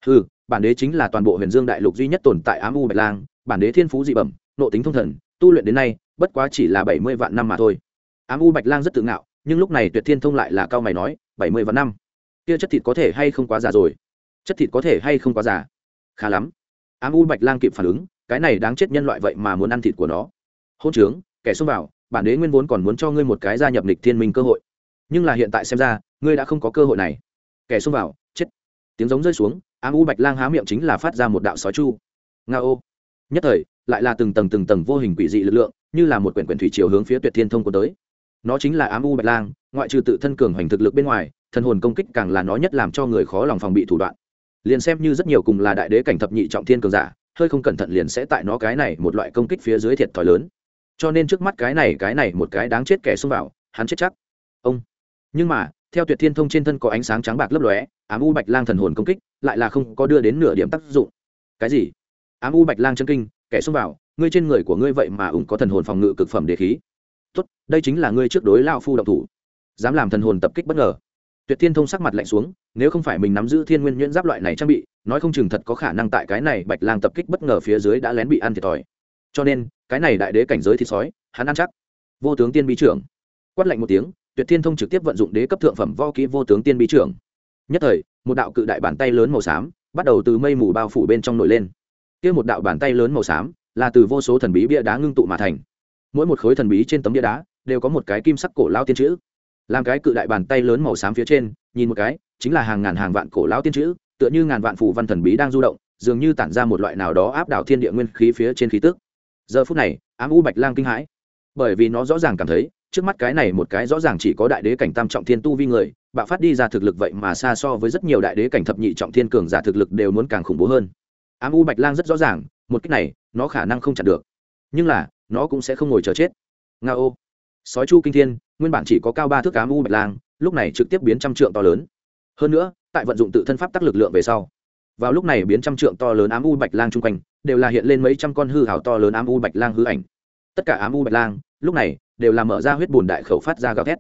Ừ bản đế chính là toàn bộ huyền dương đại lục duy nhất tồn tại ám u bạch lang, bản đế thiên phú dị bẩm nộ tính thông thần, tu luyện đến nay, bất quá chỉ là bảy mươi vạn năm mà thôi. Ám u bạch lang rất tự ngạo nhưng lúc này tuyệt thiên thông lại là cao mày nói, bảy mươi vạn năm. Kia chất thịt có thể hay không quá già rồi? Chất thịt có thể hay không quá già? Khá lắm. Ám u bạch lang kịp phản ứng, cái này đáng chết nhân loại vậy mà muốn ăn thịt của nó. Hôn trướng, kẻ xông vào, bản đế nguyên vốn còn muốn cho ngươi một cái gia nhập lịch thiên minh cơ hội. Nhưng là hiện tại xem ra, ngươi đã không có cơ hội này. Kẻ xông vào, chết. Tiếng giống rơi xuống, ám u bạch lang há miệng chính là phát ra một đạo sói chu. Nga ô. Nhất thời, lại là từng tầng từng tầng vô hình quỷ dị lực lượng, như là một quyển quyển thủy chiều hướng phía tuyệt thiên thông của tới nó chính là ám u bạch lang, ngoại trừ tự thân cường hoành thực lực bên ngoài, thần hồn công kích càng là nó nhất làm cho người khó lòng phòng bị thủ đoạn. Liền xem như rất nhiều cùng là đại đế cảnh thập nhị trọng thiên cường giả, hơi không cẩn thận liền sẽ tại nó cái này một loại công kích phía dưới thiệt thòi lớn. Cho nên trước mắt cái này cái này một cái đáng chết kẻ xông vào, hắn chết chắc. Ông. Nhưng mà, theo tuyệt thiên thông trên thân có ánh sáng trắng bạc lấp lóe, ám u bạch lang thần hồn công kích lại là không có đưa đến nửa điểm tác dụng. Cái gì? Ám u bạch lang chân kinh, kẻ xông vào, ngươi trên người của ngươi vậy mà ủng có thần hồn phòng ngự cực phẩm đề khí tốt, đây chính là ngươi trước đối lao phu động thủ. Dám làm thần hồn tập kích bất ngờ. Tuyệt thiên thông sắc mặt lạnh xuống, nếu không phải mình nắm giữ thiên nguyên nhuyễn giáp loại này trang bị, nói không chừng thật có khả năng tại cái này bạch lang tập kích bất ngờ phía dưới đã lén bị ăn thiệt thòi. Cho nên, cái này đại đế cảnh giới thịt sói, hắn ăn chắc. Vô tướng tiên bi trưởng. Quát lạnh một tiếng, tuyệt thiên thông trực tiếp vận dụng đế cấp thượng phẩm vo kỹ vô tướng tiên bi trưởng. Nhất thời, một đạo cự đại bàn tay lớn màu xám, bắt đầu từ mây mù bao phủ bên trong nổi lên. Kia một đạo bàn tay lớn màu xám, là từ vô số thần bí bia đá ngưng tụ mà thành mỗi một khối thần bí trên tấm địa đá đều có một cái kim sắc cổ lao tiên chữ. Làm cái cự đại bàn tay lớn màu xám phía trên, nhìn một cái, chính là hàng ngàn hàng vạn cổ lao tiên chữ, tựa như ngàn vạn phù văn thần bí đang du động, dường như tản ra một loại nào đó áp đảo thiên địa nguyên khí phía trên khí tức. Giờ phút này, ám u bạch lang kinh hãi. Bởi vì nó rõ ràng cảm thấy, trước mắt cái này một cái rõ ràng chỉ có đại đế cảnh tam trọng thiên tu vi người, bạo phát đi ra thực lực vậy mà xa so với rất nhiều đại đế cảnh thập nhị trọng thiên cường giả thực lực đều muốn càng khủng bố hơn. Ám u bạch lang rất rõ ràng, một cách này, nó khả năng không chặn được. Nhưng là nó cũng sẽ không ngồi chờ chết. Nga ô. Sói chu kinh thiên, nguyên bản chỉ có cao ba thước ám u bạch lang, lúc này trực tiếp biến trăm trượng to lớn. Hơn nữa, tại vận dụng tự thân pháp tắc lực lượng về sau, vào lúc này biến trăm trượng to lớn ám u bạch lang chung quanh, đều là hiện lên mấy trăm con hư hảo to lớn ám u bạch lang hư ảnh. Tất cả ám u bạch lang, lúc này, đều là mở ra huyết bùn đại khẩu phát ra gào thét.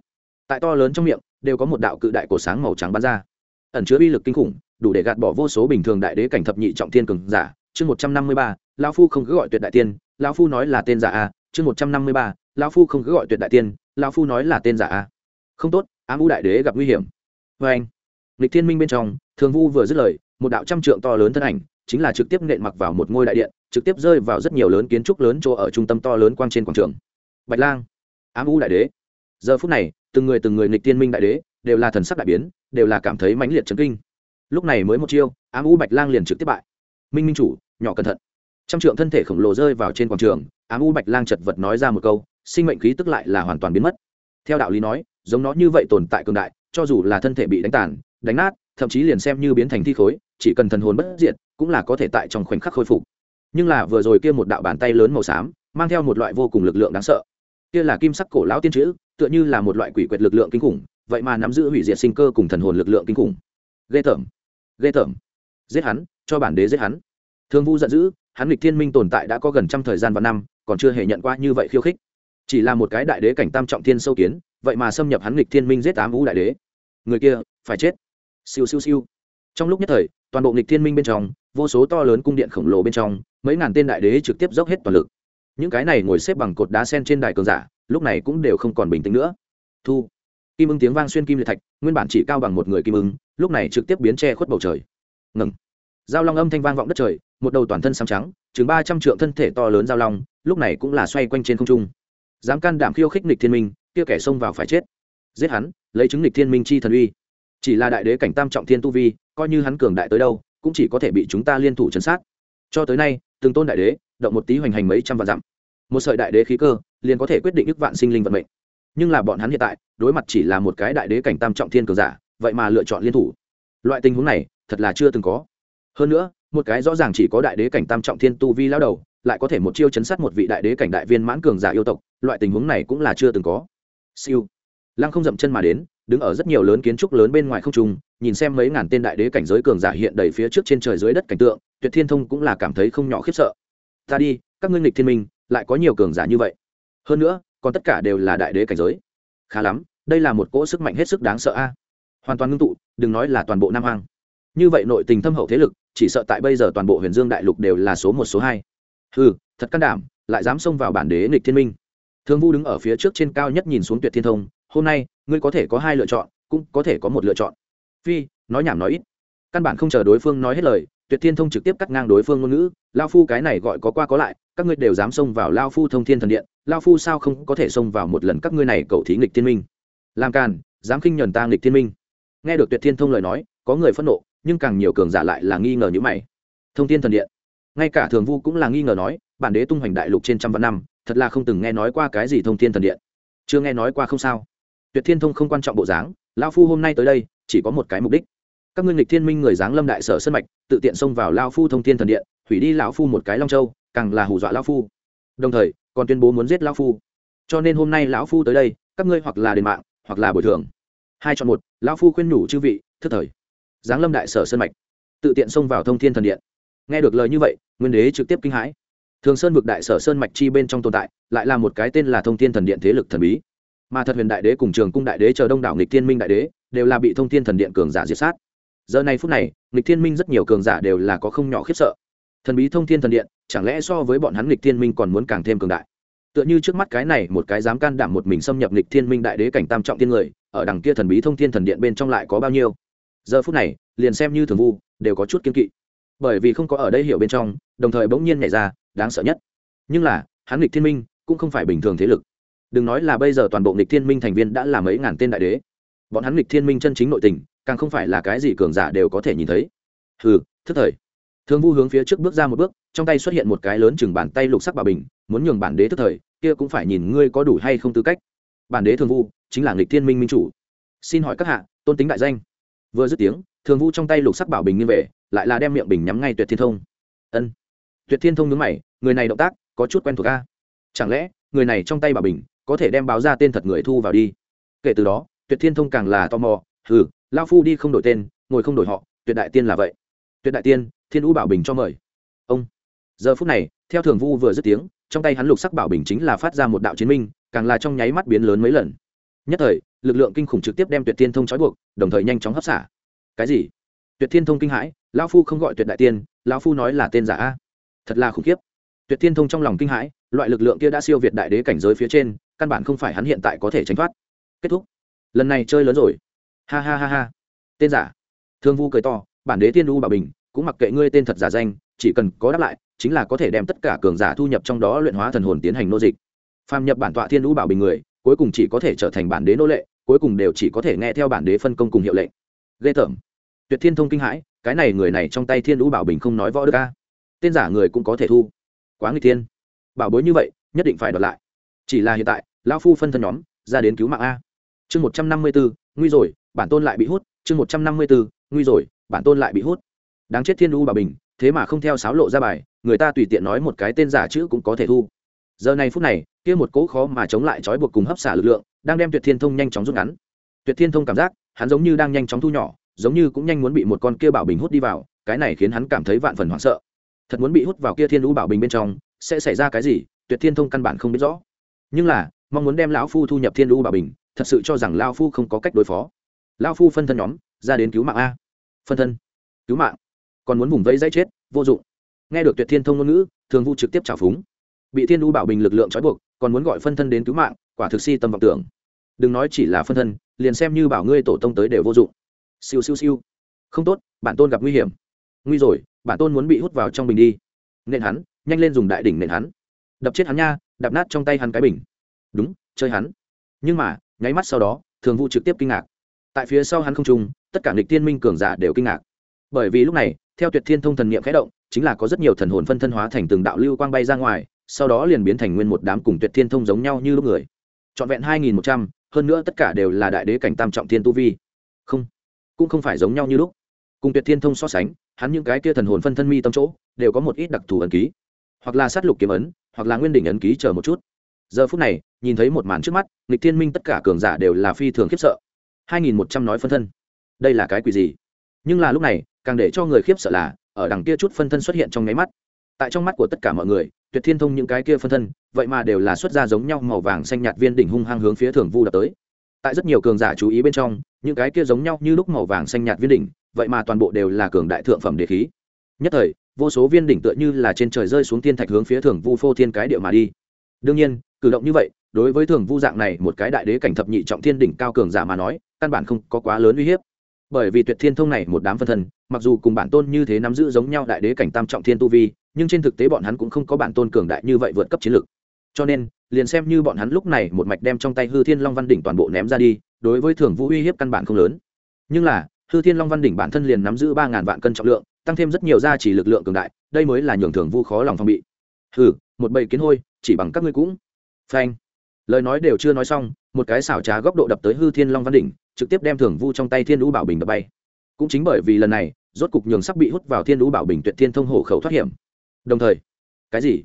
Tại to lớn trong miệng, đều có một đạo cự đại cổ sáng màu trắng bắn ra. Ẩn chứa uy lực kinh khủng, đủ để gạt bỏ vô số bình thường đại đế cảnh thập nhị trọng thiên cường giả chương một trăm năm mươi ba, lão phu không cứ gọi tuyệt đại tiên, lão phu nói là tên giả a, chương một trăm năm mươi ba, lão phu không cứ gọi tuyệt đại tiên, lão phu nói là tên giả a. Không tốt, ám u đại đế gặp nguy hiểm. Vê anh lịch thiên minh bên trong, thường vu vừa dứt lời, một đạo trăm trượng to lớn thân ảnh, chính là trực tiếp nện mặc vào một ngôi đại điện, trực tiếp rơi vào rất nhiều lớn kiến trúc lớn chỗ ở trung tâm to lớn quang trên quảng trường. Bạch lang, ám u đại đế. Giờ phút này, từng người từng người nghịch tiên minh đại đế, đều là thần sắc đại biến, đều là cảm thấy mãnh liệt chấn kinh. Lúc này mới một chiêu, ám u bạch lang liền trực tiếp bại. Minh minh chủ nhỏ cẩn thận. Trăm trượng thân thể khổng lồ rơi vào trên quảng trường, ám u bạch lang chật vật nói ra một câu, sinh mệnh khí tức lại là hoàn toàn biến mất. Theo đạo lý nói, giống nó như vậy tồn tại cường đại, cho dù là thân thể bị đánh tàn, đánh nát, thậm chí liền xem như biến thành thi khối, chỉ cần thần hồn bất diệt, cũng là có thể tại trong khoảnh khắc khôi phục. Nhưng là vừa rồi kia một đạo bàn tay lớn màu xám, mang theo một loại vô cùng lực lượng đáng sợ. Kia là kim sắc cổ lão tiên chữ, tựa như là một loại quỷ quyệt lực lượng kinh khủng, vậy mà nắm giữ hủy diệt sinh cơ cùng thần hồn lực lượng kinh khủng. Ghê tởm. Ghê tởm. Giết hắn, cho bản đế giết hắn thương vu giận dữ, hắn lịch thiên minh tồn tại đã có gần trăm thời gian và năm, còn chưa hề nhận qua như vậy khiêu khích. Chỉ là một cái đại đế cảnh tam trọng thiên sâu kiến, vậy mà xâm nhập hắn lịch thiên minh giết tám vũ đại đế. Người kia, phải chết. Siêu siêu siêu. Trong lúc nhất thời, toàn bộ lịch thiên minh bên trong, vô số to lớn cung điện khổng lồ bên trong, mấy ngàn tên đại đế trực tiếp dốc hết toàn lực. Những cái này ngồi xếp bằng cột đá sen trên đài cường giả, lúc này cũng đều không còn bình tĩnh nữa. Thu. Kim ưng tiếng vang xuyên kim liệt thạch, nguyên bản chỉ cao bằng một người kim ưng, lúc này trực tiếp biến che khuất bầu trời. Ngừng. Giao long âm thanh vang vọng đất trời một đầu toàn thân xám trắng, chừng ba trăm triệu thân thể to lớn giao long, lúc này cũng là xoay quanh trên không trung. Dám can đảm khiêu khích nịch thiên minh, kia kẻ xông vào phải chết. Giết hắn, lấy chứng nịch thiên minh chi thần uy. Chỉ là đại đế cảnh tam trọng thiên tu vi, coi như hắn cường đại tới đâu, cũng chỉ có thể bị chúng ta liên thủ chấn sát. Cho tới nay, từng tôn đại đế, động một tí hoành hành mấy trăm vạn dặm. Một sợi đại đế khí cơ, liền có thể quyết định ức vạn sinh linh vận mệnh. Nhưng là bọn hắn hiện tại, đối mặt chỉ là một cái đại đế cảnh tam trọng thiên cường giả, vậy mà lựa chọn liên thủ. Loại tình huống này, thật là chưa từng có. Hơn nữa một cái rõ ràng chỉ có đại đế cảnh tam trọng thiên tu vi lao đầu, lại có thể một chiêu chấn sát một vị đại đế cảnh đại viên mãn cường giả yêu tộc, loại tình huống này cũng là chưa từng có. Siêu. Lăng không dậm chân mà đến, đứng ở rất nhiều lớn kiến trúc lớn bên ngoài không trung, nhìn xem mấy ngàn tên đại đế cảnh giới cường giả hiện đầy phía trước trên trời dưới đất cảnh tượng, tuyệt thiên thông cũng là cảm thấy không nhỏ khiếp sợ. Ta đi, các ngươi nghịch thiên minh, lại có nhiều cường giả như vậy. Hơn nữa, còn tất cả đều là đại đế cảnh giới. Khá lắm, đây là một cỗ sức mạnh hết sức đáng sợ a. Hoàn toàn ngưng tụ, đừng nói là toàn bộ nam hoang. Như vậy nội tình thâm hậu thế lực chỉ sợ tại bây giờ toàn bộ huyền dương đại lục đều là số một, số hai. Ừ thật can đảm, lại dám xông vào bản đế nghịch thiên minh. Thương vu đứng ở phía trước trên cao nhất nhìn xuống tuyệt thiên thông, hôm nay, ngươi có thể có hai lựa chọn, cũng có thể có một lựa chọn. Phi, nói nhảm nói ít. Căn bản không chờ đối phương nói hết lời, tuyệt thiên thông trực tiếp cắt ngang đối phương ngôn ngữ, lao phu cái này gọi có qua có lại, các ngươi đều dám xông vào lao phu thông thiên thần điện, lao phu sao không có thể xông vào một lần các ngươi này cậu thí nghịch thiên minh? Làm càn, dám khinh nhuần ta nghịch thiên minh? Nghe được tuyệt thiên thông lời nói, có người phẫn nộ nhưng càng nhiều cường giả lại là nghi ngờ như mày. Thông tin thần điện. Ngay cả thường vu cũng là nghi ngờ nói, bản đế tung hoành đại lục trên trăm vạn năm, thật là không từng nghe nói qua cái gì thông tin thần điện. Chưa nghe nói qua không sao. Tuyệt thiên thông không quan trọng bộ dáng lao phu hôm nay tới đây, chỉ có một cái mục đích. Các ngươi nghịch thiên minh người giáng lâm đại sở sân mạch, tự tiện xông vào lao phu thông thiên thần điện, hủy đi lão phu một cái long châu, càng là hù dọa lão phu. Đồng thời, còn tuyên bố muốn giết lão phu. Cho nên hôm nay lão phu tới đây, các ngươi hoặc là đền mạng, hoặc là bồi thường. Hai chọn một, lão phu khuyên nhủ chư vị, thức thời giáng lâm đại sở sơn mạch, tự tiện xông vào thông thiên thần điện. Nghe được lời như vậy, nguyên đế trực tiếp kinh hãi. Thường sơn vực đại sở sơn mạch chi bên trong tồn tại, lại là một cái tên là thông thiên thần điện thế lực thần bí. Mà thật huyền đại đế cùng trường cung đại đế chờ đông đảo nghịch thiên minh đại đế, đều là bị thông thiên thần điện cường giả diệt sát. Giờ này phút này, nghịch thiên minh rất nhiều cường giả đều là có không nhỏ khiếp sợ. Thần bí thông thiên thần điện, chẳng lẽ so với bọn hắn nghịch thiên minh còn muốn càng thêm cường đại? Tựa như trước mắt cái này, một cái dám can đảm một mình xâm nhập nghịch thiên minh đại đế cảnh tam trọng thiên người, ở đằng kia thần bí thông thiên thần điện bên trong lại có bao nhiêu? Giờ phút này, liền xem như thường vu, đều có chút kiên kỵ. Bởi vì không có ở đây hiểu bên trong, đồng thời bỗng nhiên nhảy ra, đáng sợ nhất. Nhưng là, hắn nghịch thiên minh, cũng không phải bình thường thế lực. Đừng nói là bây giờ toàn bộ nghịch thiên minh thành viên đã là mấy ngàn tên đại đế. Bọn hắn nghịch thiên minh chân chính nội tình, càng không phải là cái gì cường giả đều có thể nhìn thấy. Hừ, thức thời. Thương vu hướng phía trước bước ra một bước, trong tay xuất hiện một cái lớn chừng bàn tay lục sắc bà bình, muốn nhường bản đế thức thời, kia cũng phải nhìn ngươi có đủ hay không tư cách. Bản đế thường vu, chính là nghịch thiên minh minh chủ. Xin hỏi các hạ, tôn tính đại danh vừa dứt tiếng, thường vu trong tay lục sắc bảo bình như về, lại là đem miệng bình nhắm ngay tuyệt thiên thông. Ân. Tuyệt thiên thông nhớ mày, người này động tác có chút quen thuộc ca chẳng lẽ, người này trong tay bảo bình có thể đem báo ra tên thật người thu vào đi? Kể từ đó, tuyệt thiên thông càng là tò mò, hừ lao phu đi không đổi tên, ngồi không đổi họ, tuyệt đại tiên là vậy. Tuyệt đại tiên, thiên u bảo bình cho mời. Ông. Giờ phút này, theo thường vu vừa dứt tiếng, trong tay hắn lục sắc bảo bình chính là phát ra một đạo chiến minh, càng là trong nháy mắt biến lớn mấy lần. Nhất thời lực lượng kinh khủng trực tiếp đem tuyệt thiên thông trói buộc, đồng thời nhanh chóng hấp xả. Cái gì? Tuyệt thiên thông kinh hãi, lão phu không gọi tuyệt đại tiên, lão phu nói là tên giả a. Thật là khủng khiếp. Tuyệt thiên thông trong lòng kinh hãi, loại lực lượng kia đã siêu việt đại đế cảnh giới phía trên, căn bản không phải hắn hiện tại có thể tránh thoát. Kết thúc. Lần này chơi lớn rồi. Ha ha ha ha. Tên giả. Thương vu cười to, bản đế tiên u bảo bình, cũng mặc kệ ngươi tên thật giả danh, chỉ cần có đáp lại, chính là có thể đem tất cả cường giả thu nhập trong đó luyện hóa thần hồn tiến hành nô dịch. Phàm nhập bản tọa thiên u bảo bình người, cuối cùng chỉ có thể trở thành bản đế nô lệ cuối cùng đều chỉ có thể nghe theo bản đế phân công cùng hiệu lệnh. Ghê tởm. Tuyệt thiên thông kinh hãi, cái này người này trong tay thiên lũ bảo bình không nói võ đức ca tên giả người cũng có thể thu. Quá người thiên. Bảo bối như vậy, nhất định phải đoạt lại. Chỉ là hiện tại, lão phu phân thân nhóm, ra đến cứu mạng a. Chương một trăm năm mươi bốn nguy rồi, bản tôn lại bị hút. Chương một trăm năm mươi bốn nguy rồi, bản tôn lại bị hút. Đáng chết thiên lũ bảo bình, thế mà không theo sáo lộ ra bài, người ta tùy tiện nói một cái tên giả chữ cũng có thể thu. Giờ này phút này, kia một cỗ khó mà chống lại trói buộc cùng hấp xả lực lượng đang đem tuyệt thiên thông nhanh chóng rút ngắn. Tuyệt thiên thông cảm giác, hắn giống như đang nhanh chóng thu nhỏ, giống như cũng nhanh muốn bị một con kia bảo bình hút đi vào, cái này khiến hắn cảm thấy vạn phần hoảng sợ. Thật muốn bị hút vào kia thiên lũ bảo bình bên trong, sẽ xảy ra cái gì, tuyệt thiên thông căn bản không biết rõ. Nhưng là, mong muốn đem lão phu thu nhập thiên lũ bảo bình, thật sự cho rằng lao phu không có cách đối phó. Lao phu phân thân nhóm, ra đến cứu mạng a. Phân thân. Cứu mạng. Còn muốn vùng vẫy dãy chết, vô dụng. Nghe được tuyệt thiên thông ngôn ngữ, thường vụ trực tiếp trào phúng. Bị thiên lũ bảo bình lực lượng trói buộc còn muốn gọi phân thân đến cứu mạng, quả thực si tâm vọng tưởng. Đừng nói chỉ là phân thân, liền xem như bảo ngươi tổ tông tới đều vô dụng. Siêu siêu siêu. Không tốt, bản tôn gặp nguy hiểm. Nguy rồi, bản tôn muốn bị hút vào trong bình đi. Nện hắn, nhanh lên dùng đại đỉnh nện hắn. Đập chết hắn nha đập nát trong tay hắn cái bình. Đúng, chơi hắn. Nhưng mà, nháy mắt sau đó, thường vụ trực tiếp kinh ngạc. Tại phía sau hắn không trung, tất cả địch tiên minh cường giả đều kinh ngạc. Bởi vì lúc này, theo tuyệt thiên thông thần niệm khẽ động, chính là có rất nhiều thần hồn phân thân hóa thành từng đạo lưu quang bay ra ngoài sau đó liền biến thành nguyên một đám cùng tuyệt thiên thông giống nhau như lúc người. Trọn vẹn hai nghìn một trăm, hơn nữa tất cả đều là đại đế cảnh tam trọng thiên tu vi. Không, cũng không phải giống nhau như lúc. Cùng tuyệt thiên thông so sánh, hắn những cái kia thần hồn phân thân mi tâm chỗ, đều có một ít đặc thù ấn ký. Hoặc là sát lục kiếm ấn, hoặc là nguyên đỉnh ấn ký chờ một chút. Giờ phút này, nhìn thấy một màn trước mắt, nghịch thiên minh tất cả cường giả đều là phi thường khiếp sợ. hai nghìn một trăm nói phân thân. Đây là cái quỷ gì? Nhưng là lúc này, càng để cho người khiếp sợ là, ở đằng kia chút phân thân xuất hiện trong nháy mắt. Tại trong mắt của tất cả mọi người tuyệt thiên thông những cái kia phân thân, vậy mà đều là xuất ra giống nhau màu vàng xanh nhạt viên đỉnh hung hăng hướng phía thường vu đập tới. Tại rất nhiều cường giả chú ý bên trong, những cái kia giống nhau như lúc màu vàng xanh nhạt viên đỉnh, vậy mà toàn bộ đều là cường đại thượng phẩm đề khí. Nhất thời, vô số viên đỉnh tựa như là trên trời rơi xuống thiên thạch hướng phía thường vu phô thiên cái địa mà đi. Đương nhiên, cử động như vậy, đối với thường vu dạng này một cái đại đế cảnh thập nhị trọng thiên đỉnh cao cường giả mà nói, căn bản không có quá lớn uy hiếp. Bởi vì tuyệt thiên thông này một đám phân thân, mặc dù cùng bản tôn như thế nắm giữ giống nhau đại đế cảnh tam trọng thiên tu vi nhưng trên thực tế bọn hắn cũng không có bản tôn cường đại như vậy vượt cấp chiến lược. Cho nên, liền xem như bọn hắn lúc này một mạch đem trong tay hư thiên long văn đỉnh toàn bộ ném ra đi, đối với thường vũ uy hiếp căn bản không lớn. Nhưng là, hư thiên long văn đỉnh bản thân liền nắm giữ ba ngàn vạn cân trọng lượng, tăng thêm rất nhiều gia trì lực lượng cường đại, đây mới là nhường thường vu khó lòng phòng bị. Hừ, một bầy kiến hôi, chỉ bằng các ngươi cũng. Phanh. Lời nói đều chưa nói xong, một cái xảo trá góc độ đập tới hư thiên long văn đỉnh, trực tiếp đem thường vu trong tay thiên lũ bảo bình đập bay. Cũng chính bởi vì lần này, rốt cục nhường sắp bị hút vào thiên lũ bảo bình tuyệt thiên thông hổ khẩu thoát hiểm đồng thời, cái gì?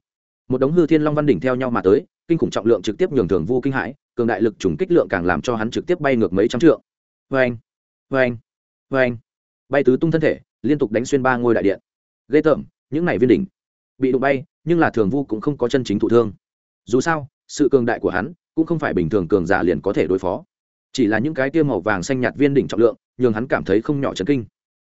Một đống hư thiên long văn đỉnh theo nhau mà tới, kinh khủng trọng lượng trực tiếp nhường thường vu kinh hãi, cường đại lực trùng kích lượng càng làm cho hắn trực tiếp bay ngược mấy trăm trượng. Vê anh vê anh vê anh bay tứ tung thân thể, liên tục đánh xuyên ba ngôi đại điện. Ghê tởm, những này viên đỉnh bị đụng bay, nhưng là thường vu cũng không có chân chính thụ thương. Dù sao, sự cường đại của hắn cũng không phải bình thường cường giả liền có thể đối phó. Chỉ là những cái tiêu màu vàng xanh nhạt viên đỉnh trọng lượng, nhường hắn cảm thấy không nhỏ chấn kinh.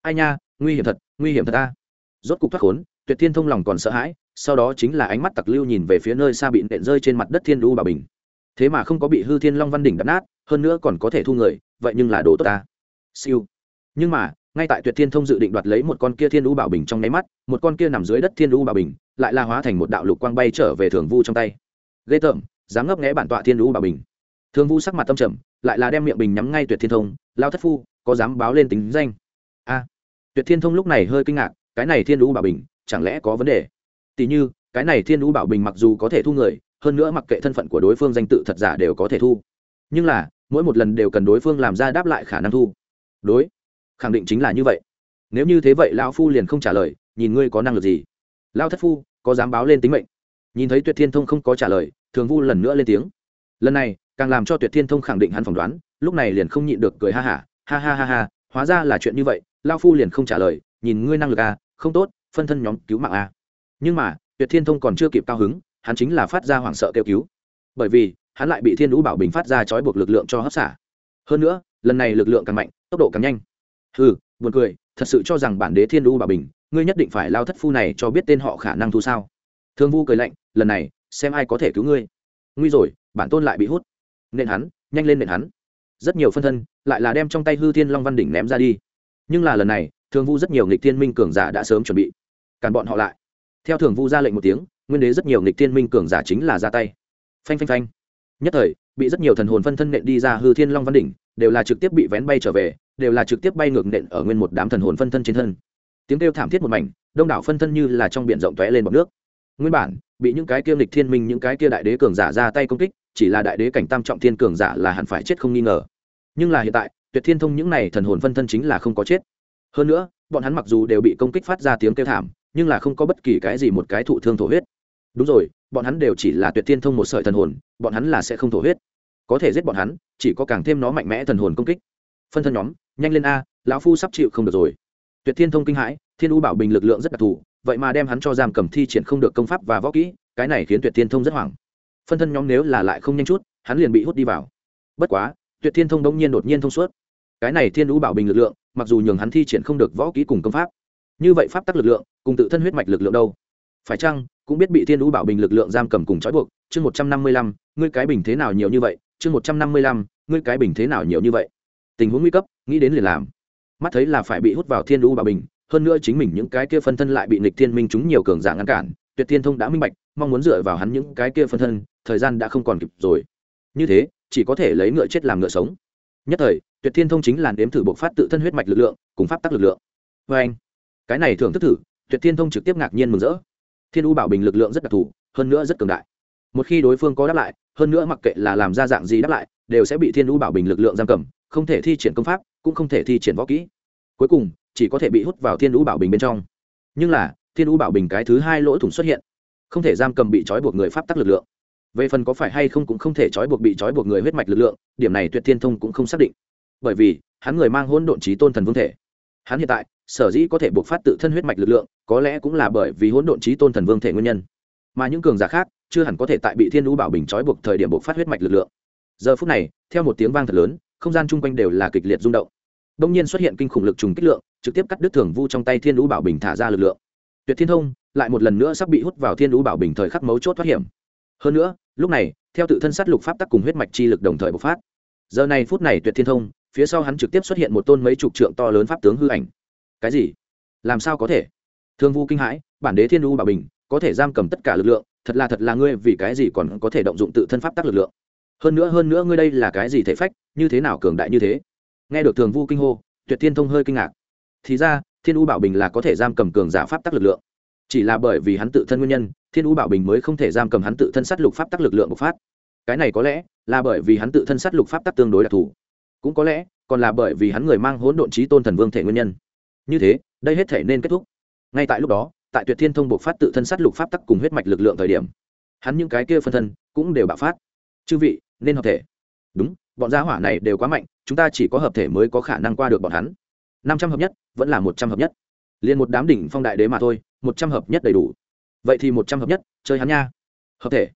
Ai nha, nguy hiểm thật, nguy hiểm thật ta rốt cục thoát khốn tuyệt thiên thông lòng còn sợ hãi, sau đó chính là ánh mắt tặc lưu nhìn về phía nơi xa bị nện rơi trên mặt đất thiên đu bà bình. Thế mà không có bị hư thiên long văn đỉnh đập nát, hơn nữa còn có thể thu người, vậy nhưng là đồ tốt ta. Siêu. Nhưng mà, ngay tại tuyệt thiên thông dự định đoạt lấy một con kia thiên đu bảo bình trong nháy mắt, một con kia nằm dưới đất thiên đu bảo bình lại la hóa thành một đạo lục quang bay trở về thường vu trong tay. Ghê tởm, dám ngấp nghẽ bản tọa thiên đu bảo bình. Thường vu sắc mặt tâm trầm, lại là đem miệng bình nhắm ngay tuyệt thiên thông lao thất phu, có dám báo lên tính danh? A. Tuyệt thiên thông lúc này hơi kinh ngạc, cái này thiên đu bảo bình chẳng lẽ có vấn đề? Tỷ như cái này thiên lũ bảo bình mặc dù có thể thu người hơn nữa mặc kệ thân phận của đối phương danh tự thật giả đều có thể thu. Nhưng là mỗi một lần đều cần đối phương làm ra đáp lại khả năng thu. Đối khẳng định chính là như vậy. Nếu như thế vậy lão phu liền không trả lời nhìn ngươi có năng lực gì. Lao thất phu có dám báo lên tính mệnh? Nhìn thấy tuyệt thiên thông không có trả lời thường vu lần nữa lên tiếng. Lần này càng làm cho tuyệt thiên thông khẳng định hắn phỏng đoán lúc này liền không nhịn được cười ha hả. Ha, ha ha ha ha hóa ra là chuyện như vậy lao phu liền không trả lời nhìn ngươi năng lực à không tốt phân thân nhóm cứu mạng à nhưng mà, tuyệt thiên thông còn chưa kịp cao hứng, hắn chính là phát ra hoảng sợ kêu cứu. Bởi vì, hắn lại bị thiên lũ bảo bình phát ra trói buộc lực lượng cho hấp xả. Hơn nữa, lần này lực lượng càng mạnh, tốc độ càng nhanh. Ừ buồn cười, thật sự cho rằng bản đế thiên lũ bảo bình, ngươi nhất định phải lao thất phu này cho biết tên họ khả năng thu sao? Thương vu cười lạnh, lần này, xem ai có thể cứu ngươi. Nguy rồi, bản tôn lại bị hút. Nên hắn, nhanh lên nện hắn. Rất nhiều phân thân, lại là đem trong tay hư thiên long văn đỉnh ném ra đi. Nhưng là lần này, thương vu rất nhiều nghịch thiên minh cường giả đã sớm chuẩn bị càn bọn họ lại. Theo thường vu ra lệnh một tiếng, nguyên đế rất nhiều nghịch thiên minh cường giả chính là ra tay. Phanh phanh phanh. Nhất thời, bị rất nhiều thần hồn phân thân nện đi ra hư thiên long văn đỉnh, đều là trực tiếp bị vén bay trở về, đều là trực tiếp bay ngược nện ở nguyên một đám thần hồn phân thân trên thân. Tiếng kêu thảm thiết một mảnh, đông đảo phân thân như là trong biển rộng tóe lên bọc nước. Nguyên bản, bị những cái kia nghịch thiên minh, những cái kia đại đế cường giả ra tay công kích, chỉ là đại đế cảnh tam trọng thiên cường giả là hẳn phải chết không nghi ngờ. Nhưng là hiện tại, tuyệt thiên thông những này thần hồn phân thân chính là không có chết. Hơn nữa, bọn hắn mặc dù đều bị công kích phát ra tiếng kêu thảm nhưng là không có bất kỳ cái gì một cái thụ thương thổ huyết. Đúng rồi, bọn hắn đều chỉ là tuyệt thiên thông một sợi thần hồn, bọn hắn là sẽ không thổ huyết. Có thể giết bọn hắn, chỉ có càng thêm nó mạnh mẽ thần hồn công kích. Phân thân nhóm, nhanh lên a, lão phu sắp chịu không được rồi. Tuyệt thiên thông kinh hãi, thiên u bảo bình lực lượng rất đặc thù, vậy mà đem hắn cho giam cầm thi triển không được công pháp và võ kỹ, cái này khiến tuyệt thiên thông rất hoảng. Phân thân nhóm nếu là lại không nhanh chút, hắn liền bị hút đi vào. Bất quá, tuyệt thiên thông đông nhiên đột nhiên thông suốt. Cái này thiên u bảo bình lực lượng, mặc dù nhường hắn thi triển không được võ kỹ cùng công pháp như vậy pháp tắc lực lượng, cùng tự thân huyết mạch lực lượng đâu? Phải chăng, cũng biết bị thiên u bảo bình lực lượng giam cầm cùng trói buộc? Chương một trăm năm mươi lăm, ngươi cái bình thế nào nhiều như vậy? Chương một trăm năm mươi lăm, ngươi cái bình thế nào nhiều như vậy? Tình huống nguy cấp, nghĩ đến liền làm. Mắt thấy là phải bị hút vào thiên u bảo bình, hơn nữa chính mình những cái kia phân thân lại bị nịch thiên minh chúng nhiều cường giả ngăn cản, tuyệt thiên thông đã minh bạch, mong muốn dựa vào hắn những cái kia phân thân, thời gian đã không còn kịp rồi. Như thế, chỉ có thể lấy ngựa chết làm ngựa sống. Nhất thời, tuyệt thiên thông chính là nếm thử bộc phát tự thân huyết mạch lực lượng, cùng pháp tắc lực lượng. Vê anh cái này thường thức thử, tuyệt thiên thông trực tiếp ngạc nhiên mừng rỡ. Thiên u bảo bình lực lượng rất đặc thù, hơn nữa rất cường đại. Một khi đối phương có đáp lại, hơn nữa mặc kệ là làm ra dạng gì đáp lại, đều sẽ bị thiên u bảo bình lực lượng giam cầm, không thể thi triển công pháp, cũng không thể thi triển võ kỹ. Cuối cùng, chỉ có thể bị hút vào thiên u bảo bình bên trong. Nhưng là, thiên u bảo bình cái thứ hai lỗ thủng xuất hiện. Không thể giam cầm bị trói buộc người pháp tắc lực lượng. Về phần có phải hay không cũng không thể trói buộc bị trói buộc người huyết mạch lực lượng, điểm này tuyệt thiên thông cũng không xác định. Bởi vì, hắn người mang hỗn độn trí tôn thần vương thể. Hắn hiện tại sở dĩ có thể buộc phát tự thân huyết mạch lực lượng, có lẽ cũng là bởi vì hỗn độn trí tôn thần vương thể nguyên nhân. Mà những cường giả khác, chưa hẳn có thể tại bị thiên lũ bảo bình trói buộc thời điểm buộc phát huyết mạch lực lượng. Giờ phút này, theo một tiếng vang thật lớn, không gian chung quanh đều là kịch liệt rung động. Đông nhiên xuất hiện kinh khủng lực trùng kích lượng, trực tiếp cắt đứt thường vu trong tay thiên lũ bảo bình thả ra lực lượng. Tuyệt thiên thông lại một lần nữa sắp bị hút vào thiên lũ bảo bình thời khắc mấu chốt thoát hiểm. Hơn nữa, lúc này, theo tự thân sát lục pháp tắc cùng huyết mạch chi lực đồng thời bộc phát. Giờ này phút này tuyệt thiên thông, phía sau hắn trực tiếp xuất hiện một tôn mấy chục trượng to lớn pháp tướng hư ảnh cái gì? Làm sao có thể? Thương vu kinh hãi, bản đế thiên đu bảo bình, có thể giam cầm tất cả lực lượng, thật là thật là ngươi vì cái gì còn có thể động dụng tự thân pháp tắc lực lượng? Hơn nữa hơn nữa ngươi đây là cái gì thể phách, như thế nào cường đại như thế? Nghe được thường vu kinh hô, tuyệt thiên thông hơi kinh ngạc. Thì ra, thiên u bảo bình là có thể giam cầm cường giả pháp tắc lực lượng. Chỉ là bởi vì hắn tự thân nguyên nhân, thiên u bảo bình mới không thể giam cầm hắn tự thân sát lục pháp tắc lực lượng bộc phát. Cái này có lẽ là bởi vì hắn tự thân sát lục pháp tắc tương đối đặc thù. Cũng có lẽ còn là bởi vì hắn người mang hỗn độn trí tôn thần vương thể nguyên nhân như thế, đây hết thể nên kết thúc. Ngay tại lúc đó, tại tuyệt thiên thông bộc phát tự thân sát lục pháp tắc cùng huyết mạch lực lượng thời điểm, hắn những cái kia phân thân cũng đều bạo phát. Chư vị, nên hợp thể. Đúng, bọn gia hỏa này đều quá mạnh, chúng ta chỉ có hợp thể mới có khả năng qua được bọn hắn. Năm trăm hợp nhất, vẫn là một trăm hợp nhất. Liền một đám đỉnh phong đại đế mà thôi, một trăm hợp nhất đầy đủ. Vậy thì một trăm hợp nhất, chơi hắn nha. Hợp thể.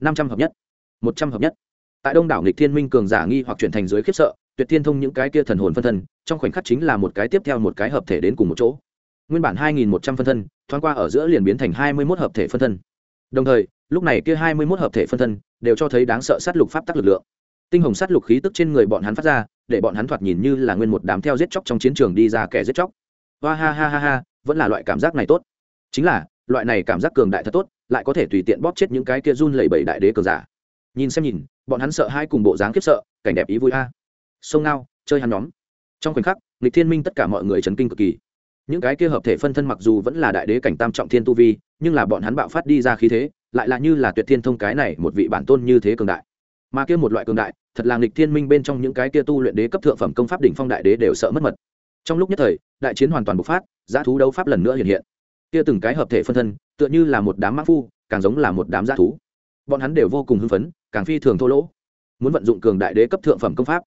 Năm trăm hợp nhất. Một trăm hợp nhất. Tại đông đảo nghịch thiên minh cường giả nghi hoặc chuyển thành giới khiếp sợ tuyệt thiên thông những cái kia thần hồn phân thân, trong khoảnh khắc chính là một cái tiếp theo một cái hợp thể đến cùng một chỗ. Nguyên bản hai nghìn một trăm phân thân, thoáng qua ở giữa liền biến thành hai mươi mốt hợp thể phân thân. Đồng thời, lúc này kia hai mươi mốt hợp thể phân thân đều cho thấy đáng sợ sát lục pháp tắc lực lượng. Tinh hồng sát lục khí tức trên người bọn hắn phát ra, để bọn hắn thoạt nhìn như là nguyên một đám theo giết chóc trong chiến trường đi ra kẻ giết chóc. Hoa ha ha ha ha, vẫn là loại cảm giác này tốt. Chính là, loại này cảm giác cường đại thật tốt, lại có thể tùy tiện bóp chết những cái kia run lẩy bẩy đại đế cường giả. Nhìn xem nhìn, bọn hắn sợ hai cùng bộ dáng khiếp sợ, cảnh đẹp ý vui a sông ngao, chơi hắn nhóm. Trong khoảnh khắc, nghịch thiên minh tất cả mọi người chấn kinh cực kỳ. Những cái kia hợp thể phân thân mặc dù vẫn là đại đế cảnh tam trọng thiên tu vi, nhưng là bọn hắn bạo phát đi ra khí thế, lại là như là tuyệt thiên thông cái này một vị bản tôn như thế cường đại. Mà kia một loại cường đại, thật là nghịch thiên minh bên trong những cái kia tu luyện đế cấp thượng phẩm công pháp đỉnh phong đại đế đều sợ mất mật. Trong lúc nhất thời, đại chiến hoàn toàn bộc phát, giá thú đấu pháp lần nữa hiện hiện. Kia từng cái hợp thể phân thân, tựa như là một đám mã phu, càng giống là một đám giá thú. Bọn hắn đều vô cùng hưng phấn, càng phi thường thô lỗ. Muốn vận dụng cường đại đế cấp thượng phẩm công pháp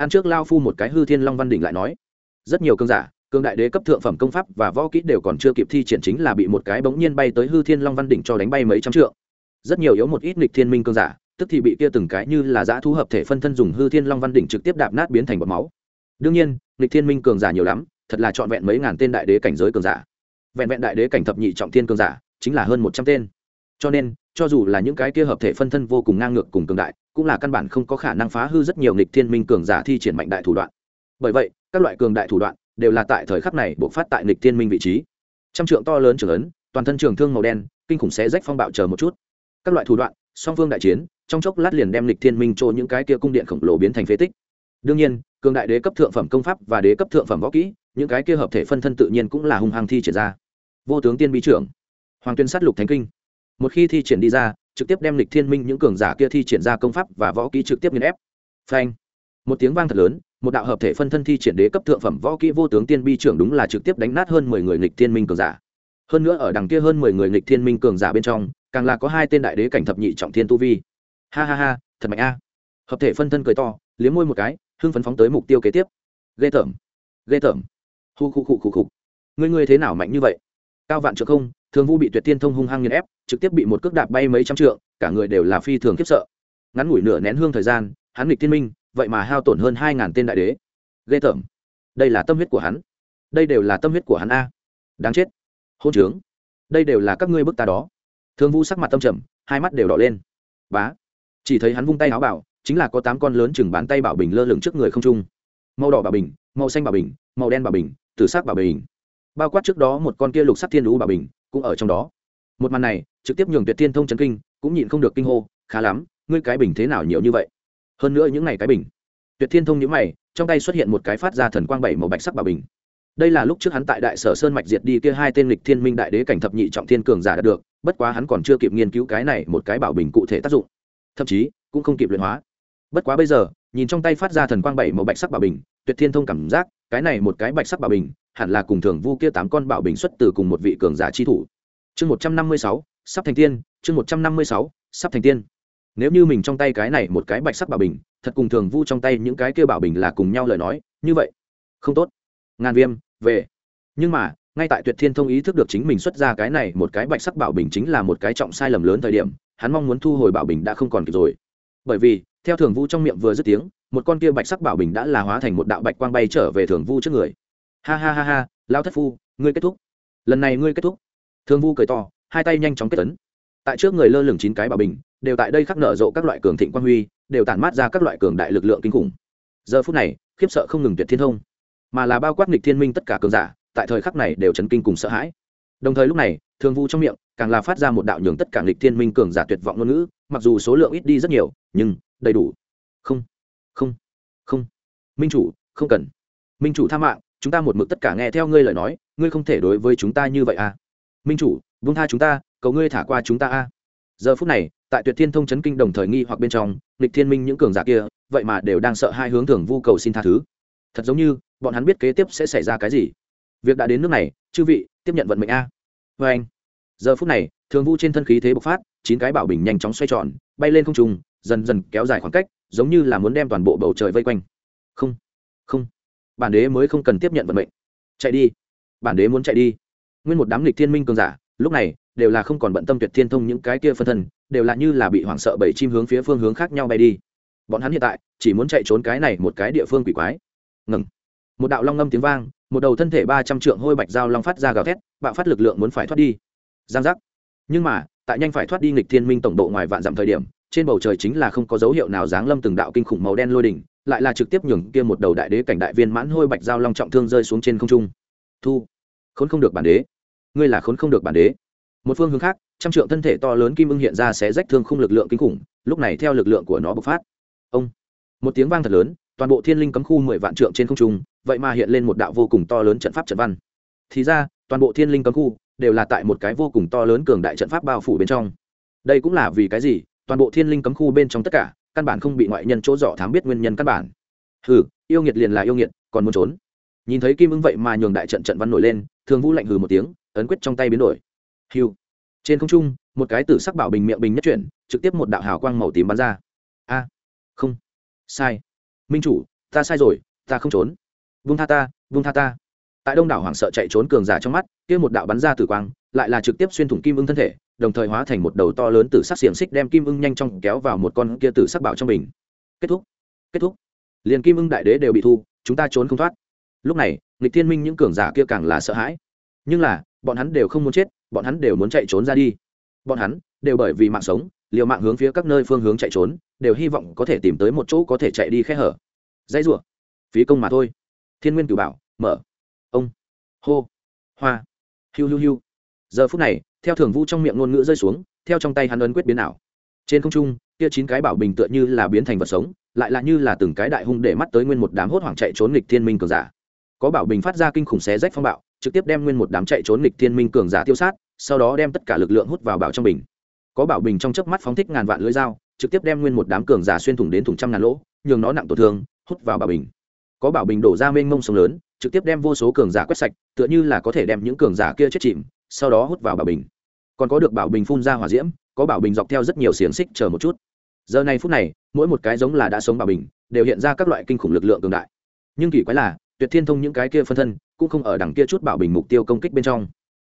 ăn trước lao phu một cái hư thiên long văn đỉnh lại nói, rất nhiều cường giả cường đại đế cấp thượng phẩm công pháp và võ kỹ đều còn chưa kịp thi triển chính là bị một cái bỗng nhiên bay tới hư thiên long văn đỉnh cho đánh bay mấy trăm trượng. Rất nhiều yếu một ít nghịch thiên minh cường giả, tức thì bị kia từng cái như là giã thu hợp thể phân thân dùng hư thiên long văn đỉnh trực tiếp đạp nát biến thành bọt máu. Đương nhiên, nghịch thiên minh cường giả nhiều lắm, thật là trọn vẹn mấy ngàn tên đại đế cảnh giới cường giả. Vẹn vẹn đại đế cảnh thập nhị trọng thiên cường giả, chính là hơn một trăm tên. Cho nên cho dù là những cái kia hợp thể phân thân vô cùng ngang ngược cùng cường đại, cũng là căn bản không có khả năng phá hư rất nhiều nghịch thiên minh cường giả thi triển mạnh đại thủ đoạn. Bởi vậy, các loại cường đại thủ đoạn đều là tại thời khắc này buộc phát tại nghịch thiên minh vị trí. Trăm trượng to lớn trường ấn, toàn thân trường thương màu đen, kinh khủng xé rách phong bạo chờ một chút. Các loại thủ đoạn, song phương đại chiến, trong chốc lát liền đem lịch thiên minh trô những cái kia cung điện khổng lồ biến thành phế tích. Đương nhiên, cường đại đế cấp thượng phẩm công pháp và đế cấp thượng phẩm võ kỹ, những cái kia hợp thể phân thân tự nhiên cũng là hung hăng thi triển ra. Vô tướng tiên bí trưởng, hoàng tuyên sát lục thánh kinh một khi thi triển đi ra, trực tiếp đem lịch thiên minh những cường giả kia thi triển ra công pháp và võ kỹ trực tiếp nghiên ép. Phanh. Một tiếng vang thật lớn, một đạo hợp thể phân thân thi triển đế cấp thượng phẩm võ kỹ vô tướng tiên bi trưởng đúng là trực tiếp đánh nát hơn mười người lịch thiên minh cường giả. Hơn nữa ở đằng kia hơn mười người lịch thiên minh cường giả bên trong, càng là có hai tên đại đế cảnh thập nhị trọng thiên tu vi. Ha ha ha, thật mạnh a. Hợp thể phân thân cười to, liếm môi một cái, hưng phấn phóng tới mục tiêu kế tiếp. Ghê tởm. Ghê tởm. Hu khu khu khu khu. Ngươi ngươi thế nào mạnh như vậy? Cao vạn trượng không thường vu bị tuyệt tiên thông hung hăng nghiền ép, trực tiếp bị một cước đạp bay mấy trăm trượng, cả người đều là phi thường khiếp sợ. Ngắn ngủi nửa nén hương thời gian, hắn nghịch thiên minh, vậy mà hao tổn hơn hai ngàn tên đại đế. Ghê tởm. Đây là tâm huyết của hắn. Đây đều là tâm huyết của hắn a. Đáng chết. Hôn trướng. Đây đều là các ngươi bức ta đó. Thương vu sắc mặt tâm trầm, hai mắt đều đỏ lên. Bá. Chỉ thấy hắn vung tay áo bảo, chính là có tám con lớn chừng bán tay bảo bình lơ lửng trước người không trung. Màu đỏ bảo bình, màu xanh bảo bình, màu đen bảo bình, tử sắc bảo bình. Bao quát trước đó một con kia lục sắc thiên lũ bảo bình cũng ở trong đó. Một màn này, trực tiếp nhường tuyệt tiên thông chấn kinh, cũng nhịn không được kinh hô, khá lắm, ngươi cái bình thế nào nhiều như vậy? Hơn nữa những ngày cái bình. Tuyệt thiên thông nhữ mày, trong tay xuất hiện một cái phát ra thần quang bảy màu bạch sắc bảo bình. Đây là lúc trước hắn tại đại sở sơn mạch diệt đi kia hai tên lịch thiên minh đại đế cảnh thập nhị trọng thiên cường giả đã được, bất quá hắn còn chưa kịp nghiên cứu cái này một cái bảo bình cụ thể tác dụng. Thậm chí, cũng không kịp luyện hóa. Bất quá bây giờ, nhìn trong tay phát ra thần quang bảy màu bạch sắc bảo bình, tuyệt thiên thông cảm giác cái này một cái bạch sắc bảo bình, hẳn là cùng thường vu kia tám con bảo bình xuất từ cùng một vị cường giả chi thủ. Chương một trăm năm mươi sáu, sắp thành tiên, chương một trăm năm mươi sáu, sắp thành tiên. Nếu như mình trong tay cái này một cái bạch sắc bảo bình, thật cùng thường vu trong tay những cái kia bảo bình là cùng nhau lời nói, như vậy, không tốt. Ngàn viêm, về. Nhưng mà, ngay tại tuyệt thiên thông ý thức được chính mình xuất ra cái này một cái bạch sắc bảo bình chính là một cái trọng sai lầm lớn thời điểm, hắn mong muốn thu hồi bảo bình đã không còn kịp rồi. Bởi vì, theo thường vu trong miệng vừa dứt tiếng một con kia bạch sắc bảo bình đã là hóa thành một đạo bạch quang bay trở về thường vu trước người. Ha ha ha ha lao thất phu, ngươi kết thúc. Lần này ngươi kết thúc. Thường vu cười to, hai tay nhanh chóng kết tấn tại trước người lơ lửng chín cái bảo bình, đều tại đây khắc nở rộ các loại cường thịnh quang huy, đều tản mát ra các loại cường đại lực lượng kinh khủng. Giờ phút này, khiếp sợ không ngừng tuyệt thiên thông. Mà là bao quát nghịch thiên minh tất cả cường giả, tại thời khắc này đều chấn kinh cùng sợ hãi. Đồng thời lúc này, thường vu trong miệng, càng là phát ra một đạo nhường tất cả nghịch thiên minh cường giả tuyệt vọng ngôn ngữ, mặc dù số lượng ít đi rất nhiều, nhưng đầy đủ. Không không không. Minh chủ, không cần. Minh chủ tha mạng, chúng ta một mực tất cả nghe theo ngươi lời nói, ngươi không thể đối với chúng ta như vậy à? Minh chủ vung tha chúng ta, cầu ngươi thả qua chúng ta à? Giờ phút này, tại tuyệt thiên thông chấn kinh đồng thời nghi hoặc bên trong, lịch thiên minh những cường giả kia, vậy mà đều đang sợ hai hướng thường vu cầu xin tha thứ. Thật giống như, bọn hắn biết kế tiếp sẽ xảy ra cái gì. Việc đã đến nước này, chư vị, tiếp nhận vận mệnh a. Vê anh giờ phút này thường vu trên thân khí thế bộc phát, chín cái bảo bình nhanh chóng xoay tròn, bay lên không trùng dần dần kéo dài khoảng cách, giống như là muốn đem toàn bộ bầu trời vây quanh. Không không. Bản đế mới không cần tiếp nhận vận mệnh. Chạy đi. Bản đế muốn chạy đi. Nguyên một đám lịch thiên minh cường giả, lúc này, đều là không còn bận tâm tuyệt thiên thông những cái kia phân thân, đều là như là bị hoảng sợ bảy chim hướng phía phương hướng khác nhau bay đi. Bọn hắn hiện tại, chỉ muốn chạy trốn cái này một cái địa phương quỷ quái. Ngừng. Một đạo long ngâm tiếng vang, một đầu thân thể ba trăm trượng hôi bạch dao long phát ra gào thét, bạo phát lực lượng muốn phải thoát đi. Giang giác. Nhưng mà, tại nhanh phải thoát đi nghịch thiên minh tổng độ ngoài vạn dặm thời điểm trên bầu trời chính là không có dấu hiệu nào giáng lâm từng đạo kinh khủng màu đen lôi đỉnh, lại là trực tiếp nhường kia một đầu đại đế cảnh đại viên mãn hôi bạch giao long trọng thương rơi xuống trên không trung. Thu, khốn không được bản đế. Ngươi là khốn không được bản đế. Một phương hướng khác, trăm trượng thân thể to lớn kim ưng hiện ra sẽ rách thương không lực lượng kinh khủng, lúc này theo lực lượng của nó bộc phát. Ông, một tiếng vang thật lớn, toàn bộ thiên linh cấm khu mười vạn trượng trên không trung, vậy mà hiện lên một đạo vô cùng to lớn trận pháp trận văn. Thì ra, toàn bộ thiên linh cấm khu đều là tại một cái vô cùng to lớn cường đại trận pháp bao phủ bên trong. Đây cũng là vì cái gì? Toàn bộ thiên linh cấm khu bên trong tất cả, căn bản không bị ngoại nhân chỗ dọ thám biết nguyên nhân căn bản. Hừ, yêu nghiệt liền là yêu nghiệt, còn muốn trốn. Nhìn thấy kim ứng vậy mà nhường đại trận trận văn nổi lên, thường vũ lạnh hừ một tiếng, ấn quyết trong tay biến đổi. Hiu trên không trung, một cái tử sắc bảo bình miệng bình nhất chuyển, trực tiếp một đạo hào quang màu tím bắn ra. A. Không. Sai. Minh chủ, ta sai rồi, ta không trốn. Vung tha ta, vung tha ta tại đông đảo hoảng sợ chạy trốn cường giả trong mắt, kia một đạo bắn ra tử quang, lại là trực tiếp xuyên thủng kim ưng thân thể, đồng thời hóa thành một đầu to lớn từ sắc xiềng xích đem kim ưng nhanh chóng kéo vào một con kia tử sắc bảo trong mình. Kết thúc. Kết thúc. Liền kim ưng đại đế đều bị thu, chúng ta trốn không thoát. Lúc này, nghịch thiên minh những cường giả kia càng là sợ hãi. Nhưng là, bọn hắn đều không muốn chết, bọn hắn đều muốn chạy trốn ra đi. Bọn hắn đều bởi vì mạng sống, liều mạng hướng phía các nơi phương hướng chạy trốn, đều hy vọng có thể tìm tới một chỗ có thể chạy đi khe hở. Dãy rủa. Phí công mà thôi. Thiên nguyên cử bảo, mở hô. Hoa. Hiu hiu hiu. Giờ phút này, theo thường vu trong miệng ngôn ngữ rơi xuống, theo trong tay hắn ấn quyết biến ảo. Trên không trung, kia chín cái bảo bình tựa như là biến thành vật sống, lại là như là từng cái đại hung để mắt tới nguyên một đám hốt hoảng chạy trốn nghịch thiên minh cường giả. Có bảo bình phát ra kinh khủng xé rách phong bạo, trực tiếp đem nguyên một đám chạy trốn nghịch thiên minh cường giả tiêu sát, sau đó đem tất cả lực lượng hút vào bảo trong bình. Có bảo bình trong chớp mắt phóng thích ngàn vạn lưỡi dao, trực tiếp đem nguyên một đám cường giả xuyên thủng đến thủng trăm ngàn lỗ, nhường nó nặng tổn thương, hút vào bảo bình. Có bảo bình đổ ra mênh mông sông lớn trực tiếp đem vô số cường giả quét sạch, tựa như là có thể đem những cường giả kia chết chìm, sau đó hút vào bảo bình. Còn có được bảo bình phun ra hỏa diễm, có bảo bình dọc theo rất nhiều xiềng xích chờ một chút. Giờ này phút này, mỗi một cái giống là đã sống bảo bình, đều hiện ra các loại kinh khủng lực lượng cường đại. Nhưng kỳ quái là, tuyệt thiên thông những cái kia phân thân, cũng không ở đằng kia chút bảo bình mục tiêu công kích bên trong,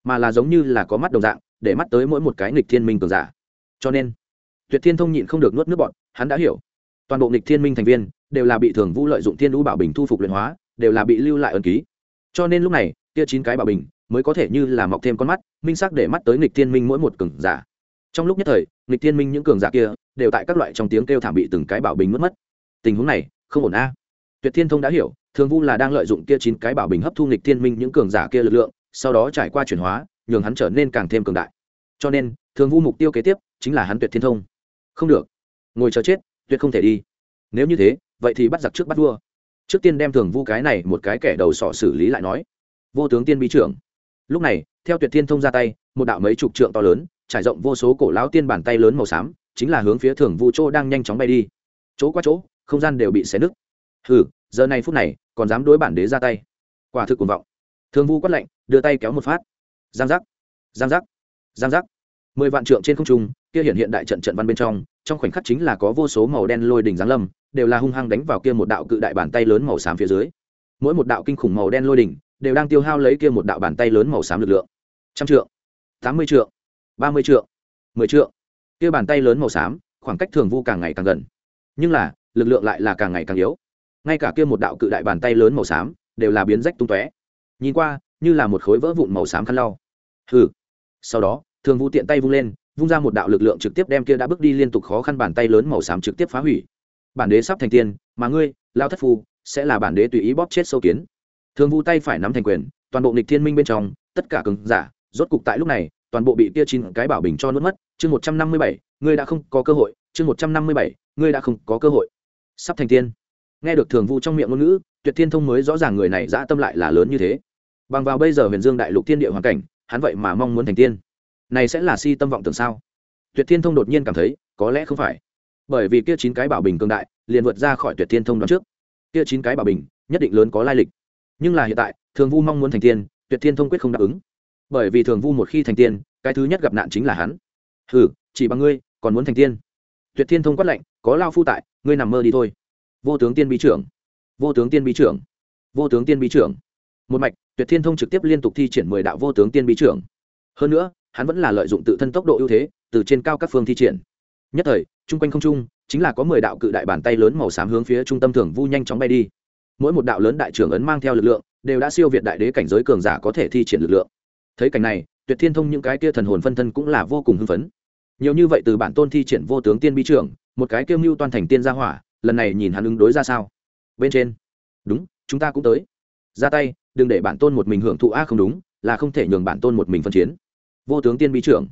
mà là giống như là có mắt đồng dạng, để mắt tới mỗi một cái nghịch thiên minh cường giả. Cho nên, tuyệt thiên thông nhịn không được nuốt nước bọn hắn đã hiểu. Toàn bộ nghịch thiên minh thành viên, đều là bị thường vũ lợi dụng thiên lũ bảo bình thu phục luyện hóa đều là bị lưu lại ẩn ký. Cho nên lúc này, kia chín cái bảo bình mới có thể như là mọc thêm con mắt, minh sắc để mắt tới nghịch thiên minh mỗi một cường giả. Trong lúc nhất thời, nghịch thiên minh những cường giả kia đều tại các loại trong tiếng kêu thảm bị từng cái bảo bình mất mất. Tình huống này, không ổn a. Tuyệt thiên thông đã hiểu, thường vu là đang lợi dụng kia chín cái bảo bình hấp thu nghịch thiên minh những cường giả kia lực lượng, sau đó trải qua chuyển hóa, nhường hắn trở nên càng thêm cường đại. Cho nên, thường vu mục tiêu kế tiếp chính là hắn tuyệt thiên thông. Không được. Ngồi chờ chết, tuyệt không thể đi. Nếu như thế, vậy thì bắt giặc trước bắt vua trước tiên đem thường vu cái này một cái kẻ đầu sọ xử lý lại nói. Vô tướng tiên bí trưởng. Lúc này, theo tuyệt thiên thông ra tay, một đạo mấy chục trượng to lớn, trải rộng vô số cổ lão tiên bàn tay lớn màu xám, chính là hướng phía thường vu chỗ đang nhanh chóng bay đi. Chỗ qua chỗ, không gian đều bị xé nứt. Hừ, giờ này phút này, còn dám đối bản đế ra tay. Quả thực cuồng vọng. Thường vu quát lạnh, đưa tay kéo một phát. Giang giác. Giang giác. Giang giác. Mười vạn trượng trên không trung, kia hiện hiện đại trận trận văn bên trong trong khoảnh khắc chính là có vô số màu đen lôi đỉnh giáng lâm, đều là hung hăng đánh vào kia một đạo cự đại bàn tay lớn màu xám phía dưới. Mỗi một đạo kinh khủng màu đen lôi đỉnh đều đang tiêu hao lấy kia một đạo bàn tay lớn màu xám lực lượng. Trăm trượng, tám mươi trượng, ba mươi trượng, mười trượng. Kia bàn tay lớn màu xám, khoảng cách thường vu càng ngày càng gần. Nhưng là, lực lượng lại là càng ngày càng yếu. Ngay cả kia một đạo cự đại bàn tay lớn màu xám đều là biến rách tung tóe. Nhìn qua, như là một khối vỡ vụn màu xám khăn lau. Hừ. Sau đó, thường vu tiện tay vung lên vung ra một đạo lực lượng trực tiếp đem kia đã bước đi liên tục khó khăn bàn tay lớn màu xám trực tiếp phá hủy. Bản đế sắp thành tiên, mà ngươi lao thất phu, sẽ là bản đế tùy ý bóp chết sâu kiến. Thường vu tay phải nắm thành quyền, toàn bộ nghịch thiên minh bên trong, tất cả cứng giả, rốt cục tại lúc này, toàn bộ bị kia chín cái bảo bình cho nuốt mất. Chương một trăm năm mươi bảy, ngươi đã không có cơ hội. Chương một trăm năm mươi bảy, ngươi đã không có cơ hội. Sắp thành tiên. Nghe được thường vu trong miệng ngôn ngữ, tuyệt thiên thông mới rõ ràng người này dã tâm lại là lớn như thế. Bằng vào bây giờ huyền dương đại lục thiên địa hoàn cảnh, hắn vậy mà mong muốn thành tiên này sẽ là si tâm vọng tưởng sao? Tuyệt thiên thông đột nhiên cảm thấy, có lẽ không phải. Bởi vì kia chín cái bảo bình cường đại, liền vượt ra khỏi tuyệt thiên thông đoạn trước. Kia chín cái bảo bình, nhất định lớn có lai lịch. Nhưng là hiện tại, thường vu mong muốn thành tiên, tuyệt thiên thông quyết không đáp ứng. Bởi vì thường vu một khi thành tiên, cái thứ nhất gặp nạn chính là hắn. Ừ chỉ bằng ngươi, còn muốn thành tiên? Tuyệt thiên thông quát lệnh có lao phu tại, ngươi nằm mơ đi thôi. Vô tướng tiên bí trưởng. Vô tướng tiên bí trưởng. Vô tướng tiên bí trưởng. Một mạch, tuyệt thiên thông trực tiếp liên tục thi triển mười đạo vô tướng tiên bí trưởng. Hơn nữa hắn vẫn là lợi dụng tự thân tốc độ ưu thế, từ trên cao các phương thi triển. Nhất thời, chung quanh không trung, chính là có mười đạo cự đại bàn tay lớn màu xám hướng phía trung tâm thường vu nhanh chóng bay đi. Mỗi một đạo lớn đại trưởng ấn mang theo lực lượng, đều đã siêu việt đại đế cảnh giới cường giả có thể thi triển lực lượng. Thấy cảnh này, tuyệt thiên thông những cái kia thần hồn phân thân cũng là vô cùng hưng phấn. Nhiều như vậy từ bản tôn thi triển vô tướng tiên bi trưởng, một cái kiêm mưu toàn thành tiên gia hỏa, lần này nhìn hắn ứng đối ra sao? Bên trên. Đúng, chúng ta cũng tới. Ra tay, đừng để bản tôn một mình hưởng thụ a không đúng, là không thể nhường bản tôn một mình phân chiến vô tướng tiên bi trưởng.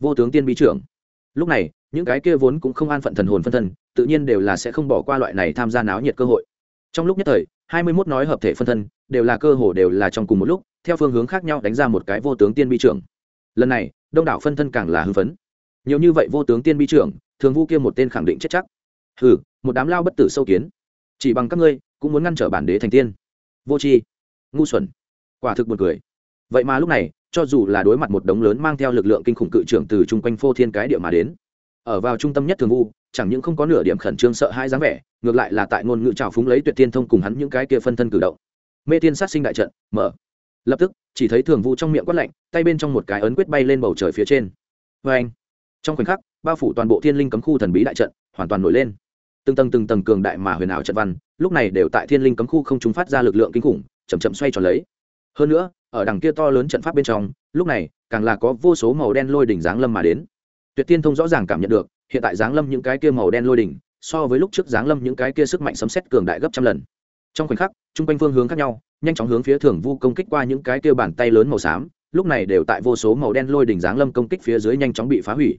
Vô tướng tiên bi trưởng. Lúc này, những cái kia vốn cũng không an phận thần hồn phân thân, tự nhiên đều là sẽ không bỏ qua loại này tham gia náo nhiệt cơ hội. Trong lúc nhất thời, hai mươi mốt nói hợp thể phân thân, đều là cơ hồ đều là trong cùng một lúc, theo phương hướng khác nhau đánh ra một cái vô tướng tiên bi trưởng. Lần này, đông đảo phân thân càng là hưng phấn. Nhiều như vậy vô tướng tiên bi trưởng, thường vu kia một tên khẳng định chết chắc. Ừ một đám lao bất tử sâu kiến. Chỉ bằng các ngươi, cũng muốn ngăn trở bản đế thành tiên. Vô tri. Ngu xuẩn. Quả thực buồn cười. Vậy mà lúc này cho dù là đối mặt một đống lớn mang theo lực lượng kinh khủng cự trưởng từ chung quanh phô thiên cái địa mà đến, ở vào trung tâm nhất thường vu, chẳng những không có nửa điểm khẩn trương sợ hai dáng vẻ, ngược lại là tại ngôn ngữ trào phúng lấy tuyệt tiên thông cùng hắn những cái kia phân thân cử động. Mê tiên sát sinh đại trận, mở. Lập tức, chỉ thấy thường vu trong miệng quát lạnh, tay bên trong một cái ấn quyết bay lên bầu trời phía trên. Vê anh, trong khoảnh khắc, bao phủ toàn bộ thiên linh cấm khu thần bí đại trận, hoàn toàn nổi lên. Từng tầng từng tầng cường đại mà huyền ảo trận văn, lúc này đều tại thiên linh cấm khu không chúng phát ra lực lượng kinh khủng, chậm chậm xoay tròn lấy. Hơn nữa ở đằng kia to lớn trận pháp bên trong, lúc này, càng là có vô số màu đen lôi đỉnh giáng lâm mà đến. Tuyệt tiên thông rõ ràng cảm nhận được, hiện tại giáng lâm những cái kia màu đen lôi đỉnh, so với lúc trước giáng lâm những cái kia sức mạnh sấm xét cường đại gấp trăm lần. Trong khoảnh khắc, chung quanh phương hướng khác nhau, nhanh chóng hướng phía thường vu công kích qua những cái kia bàn tay lớn màu xám, lúc này đều tại vô số màu đen lôi đỉnh giáng lâm công kích phía dưới nhanh chóng bị phá hủy.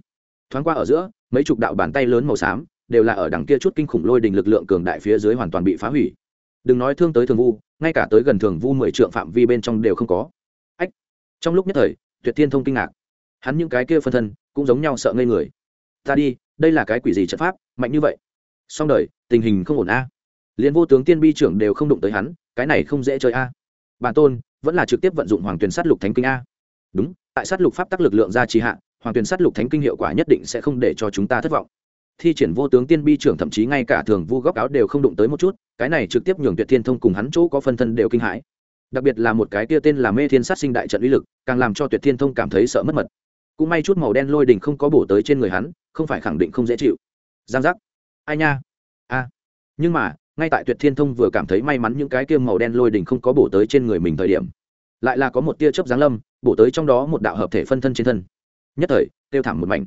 Thoáng qua ở giữa, mấy chục đạo bàn tay lớn màu xám đều là ở đằng kia chút kinh khủng lôi đỉnh lực lượng cường đại phía dưới hoàn toàn bị phá hủy đừng nói thương tới thường vu, ngay cả tới gần thường vu mười trượng phạm vi bên trong đều không có. Ách, trong lúc nhất thời, tuyệt thiên thông kinh ngạc. Hắn những cái kia phân thân, cũng giống nhau sợ ngây người. Ta đi, đây là cái quỷ gì trận pháp, mạnh như vậy? Song đời, tình hình không ổn a. Liền vô tướng tiên bi trưởng đều không đụng tới hắn, cái này không dễ chơi a. Bản tôn, vẫn là trực tiếp vận dụng hoàng tuyển sát lục thánh kinh a. Đúng, tại sát lục pháp tắc lực lượng ra trì hạ, hoàng tuyển sát lục thánh kinh hiệu quả nhất định sẽ không để cho chúng ta thất vọng. Thi triển vô tướng tiên bi trưởng thậm chí ngay cả thường vu góc áo đều không đụng tới một chút cái này trực tiếp nhường tuyệt thiên thông cùng hắn chỗ có phân thân đều kinh hãi. Đặc biệt là một cái kia tên là mê thiên sát sinh đại trận uy lực, càng làm cho tuyệt thiên thông cảm thấy sợ mất mật. Cũng may chút màu đen lôi đình không có bổ tới trên người hắn, không phải khẳng định không dễ chịu. Giang giác. Ai nha? A. Nhưng mà, ngay tại tuyệt thiên thông vừa cảm thấy may mắn những cái kia màu đen lôi đình không có bổ tới trên người mình thời điểm, lại là có một tia chớp giáng lâm, bổ tới trong đó một đạo hợp thể phân thân trên thân. Nhất thời, tiêu thảm một mảnh.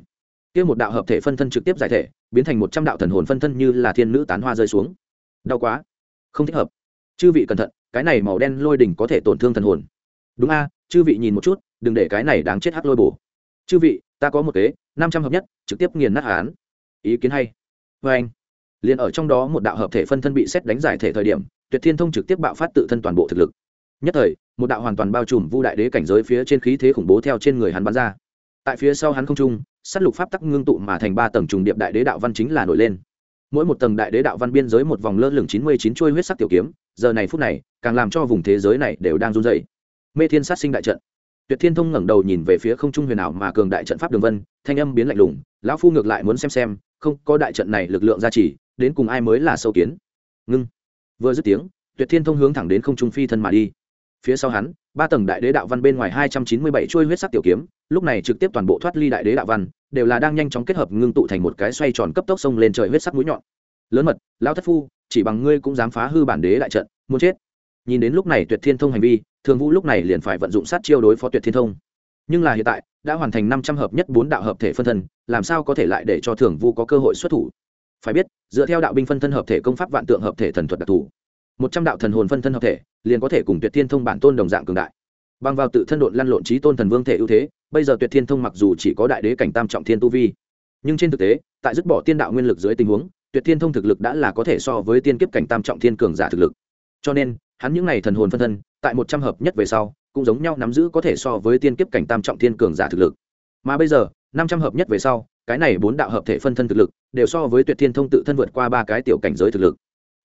Kia một đạo hợp thể phân thân trực tiếp giải thể, biến thành một trăm đạo thần hồn phân thân như là thiên nữ tán hoa rơi xuống đau quá. Không thích hợp. Chư vị cẩn thận, cái này màu đen lôi đỉnh có thể tổn thương thần hồn. Đúng a, chư vị nhìn một chút, đừng để cái này đáng chết hắc lôi bổ. Chư vị, ta có một kế, năm trăm hợp nhất, trực tiếp nghiền nát án ý kiến hay. Vê anh, liền ở trong đó một đạo hợp thể phân thân bị xét đánh giải thể thời điểm, tuyệt thiên thông trực tiếp bạo phát tự thân toàn bộ thực lực. Nhất thời, một đạo hoàn toàn bao trùm vu đại đế cảnh giới phía trên khí thế khủng bố theo trên người hắn bắn ra. Tại phía sau hắn không trung s á t lục pháp tắc ngưng tụ mà thành ba tầng trùng điệp đại đế đạo văn chính là nổi lên mỗi một tầng đại đế đạo văn biên giới một vòng lơ lửng chín mươi chín chuôi huyết sắc tiểu kiếm, giờ này phút này, càng làm cho vùng thế giới này đều đang run dày mê thiên sát sinh đại trận. Tuyệt thiên thông ngẩng đầu nhìn về phía không trung huyền ảo mà cường đại trận pháp đường vân, thanh âm biến lạnh lùng, lão phu ngược lại muốn xem xem, không, có đại trận này lực lượng gia trì, đến cùng ai mới là sâu kiến? Ngưng. Vừa dứt tiếng, tuyệt thiên thông hướng thẳng đến không trung phi thân mà đi. Phía sau hắn, ba tầng đại đế đạo văn bên ngoài hai trăm chín mươi bảy chuôi huyết sắc tiểu kiếm, lúc này trực tiếp toàn bộ thoát ly đại đế đạo văn đều là đang nhanh chóng kết hợp ngưng tụ thành một cái xoay tròn cấp tốc sông lên trời huyết sắc mũi nhọn. Lớn mật lao thất phu, chỉ bằng ngươi cũng dám phá hư bản đế đại trận, muốn chết. Nhìn đến lúc này tuyệt thiên thông hành vi, thường vũ lúc này liền phải vận dụng sát chiêu đối phó tuyệt thiên thông. Nhưng là hiện tại, đã hoàn thành năm trăm hợp nhất bốn đạo hợp thể phân thân, làm sao có thể lại để cho thường vũ có cơ hội xuất thủ? Phải biết, dựa theo đạo binh phân thân hợp thể công pháp vạn tượng hợp thể thần thuật đặc thù, một trăm đạo thần hồn phân thân hợp thể, liền có thể cùng tuyệt thiên thông bản tôn đồng dạng cường đại bằng vào tự thân độn lăn lộn trí tôn thần vương thể ưu thế, bây giờ tuyệt thiên thông mặc dù chỉ có đại đế cảnh tam trọng thiên tu vi, nhưng trên thực tế, tại dứt bỏ tiên đạo nguyên lực dưới tình huống, tuyệt thiên thông thực lực đã là có thể so với tiên kiếp cảnh tam trọng thiên cường giả thực lực. Cho nên, hắn những n à y thần hồn phân thân, tại một trăm hợp nhất về sau, cũng giống nhau nắm giữ có thể so với tiên kiếp cảnh tam trọng thiên cường giả thực lực. Mà bây giờ, năm trăm hợp nhất về sau, cái này bốn đạo hợp thể phân thân thực lực, đều so với tuyệt thiên thông tự thân vượt qua ba cái tiểu cảnh giới thực lực.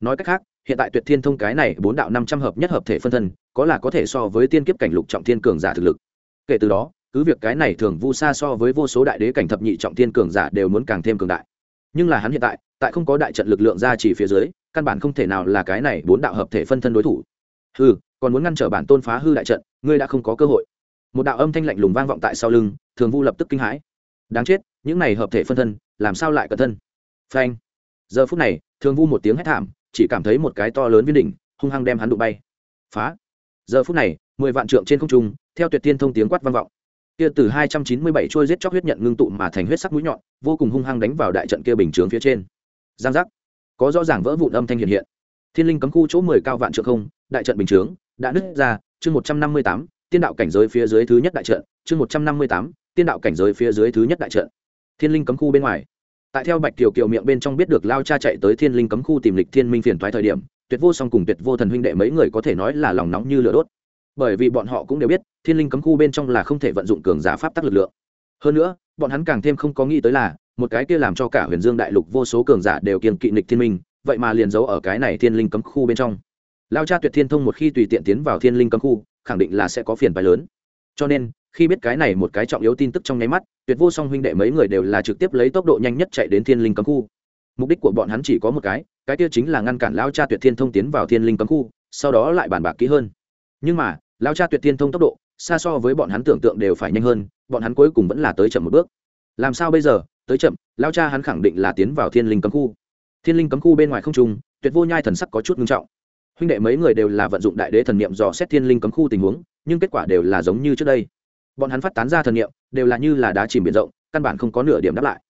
Nói cách khác, hiện tại tuyệt thiên thông cái này bốn đạo năm trăm hợp nhất hợp thể phân thân có là có thể so với tiên kiếp cảnh lục trọng thiên cường giả thực lực. Kể từ đó, cứ việc cái này thường vu xa so với vô số đại đế cảnh thập nhị trọng thiên cường giả đều muốn càng thêm cường đại. Nhưng là hắn hiện tại tại không có đại trận lực lượng ra chỉ phía dưới, căn bản không thể nào là cái này bốn đạo hợp thể phân thân đối thủ. Hư còn muốn ngăn trở bản tôn phá hư đại trận, ngươi đã không có cơ hội. Một đạo âm thanh lạnh lùng vang vọng tại sau lưng, thường vu lập tức kinh hãi. Đáng chết, những này hợp thể phân thân, làm sao lại cẩn thân? Phanh. Giờ phút này, thường vu một tiếng hét thảm, chỉ cảm thấy một cái to lớn viên đỉnh, hung hăng đem hắn đụng bay. Phá giờ phút này, mười vạn trượng trên không trung, theo tuyệt tiên thông tiếng quát vang vọng. Kia từ hai trăm chín mươi bảy trôi giết chóc huyết nhận ngưng tụ mà thành huyết sắc mũi nhọn, vô cùng hung hăng đánh vào đại trận kia bình chướng phía trên. Giang giác. Có rõ ràng vỡ vụn âm thanh hiện hiện. Thiên linh cấm khu chỗ mười cao vạn trượng không, đại trận bình chướng, đã nứt ra, chương một trăm năm mươi tám, tiên đạo cảnh giới phía dưới thứ nhất đại trận, chương một trăm năm mươi tám, tiên đạo cảnh giới phía dưới thứ nhất đại trận. Thiên linh cấm khu bên ngoài. Tại theo bạch kiều kiều miệng bên trong biết được lao cha chạy tới thiên linh cấm khu tìm lịch thiên minh phiền thoái thời điểm tuyệt vô song cùng tuyệt vô thần huynh đệ mấy người có thể nói là lòng nóng như lửa đốt. Bởi vì bọn họ cũng đều biết, thiên linh cấm khu bên trong là không thể vận dụng cường giả pháp tắc lực lượng. Hơn nữa, bọn hắn càng thêm không có nghĩ tới là, một cái kia làm cho cả huyền dương đại lục vô số cường giả đều kiên kỵ nịch thiên minh, vậy mà liền giấu ở cái này thiên linh cấm khu bên trong. Lao cha tuyệt thiên thông một khi tùy tiện tiến vào thiên linh cấm khu, khẳng định là sẽ có phiền phái lớn. Cho nên, khi biết cái này một cái trọng yếu tin tức trong nháy mắt, tuyệt vô song huynh đệ mấy người đều là trực tiếp lấy tốc độ nhanh nhất chạy đến thiên linh cấm khu. Mục đích của bọn hắn chỉ có một cái cái kia chính là ngăn cản lao cha tuyệt thiên thông tiến vào thiên linh cấm khu, sau đó lại bàn bạc kỹ hơn. Nhưng mà, lao cha tuyệt thiên thông tốc độ, xa so với bọn hắn tưởng tượng đều phải nhanh hơn, bọn hắn cuối cùng vẫn là tới chậm một bước. Làm sao bây giờ? Tới chậm, lao cha hắn khẳng định là tiến vào thiên linh cấm khu. Thiên linh cấm khu bên ngoài không trung, tuyệt vô nhai thần sắc có chút nghiêm trọng. Huynh đệ mấy người đều là vận dụng đại đế thần niệm dò xét thiên linh cấm khu tình huống, nhưng kết quả đều là giống như trước đây. Bọn hắn phát tán ra thần niệm, đều là như là đá chìm biển rộng, căn bản không có nửa điểm đáp lại.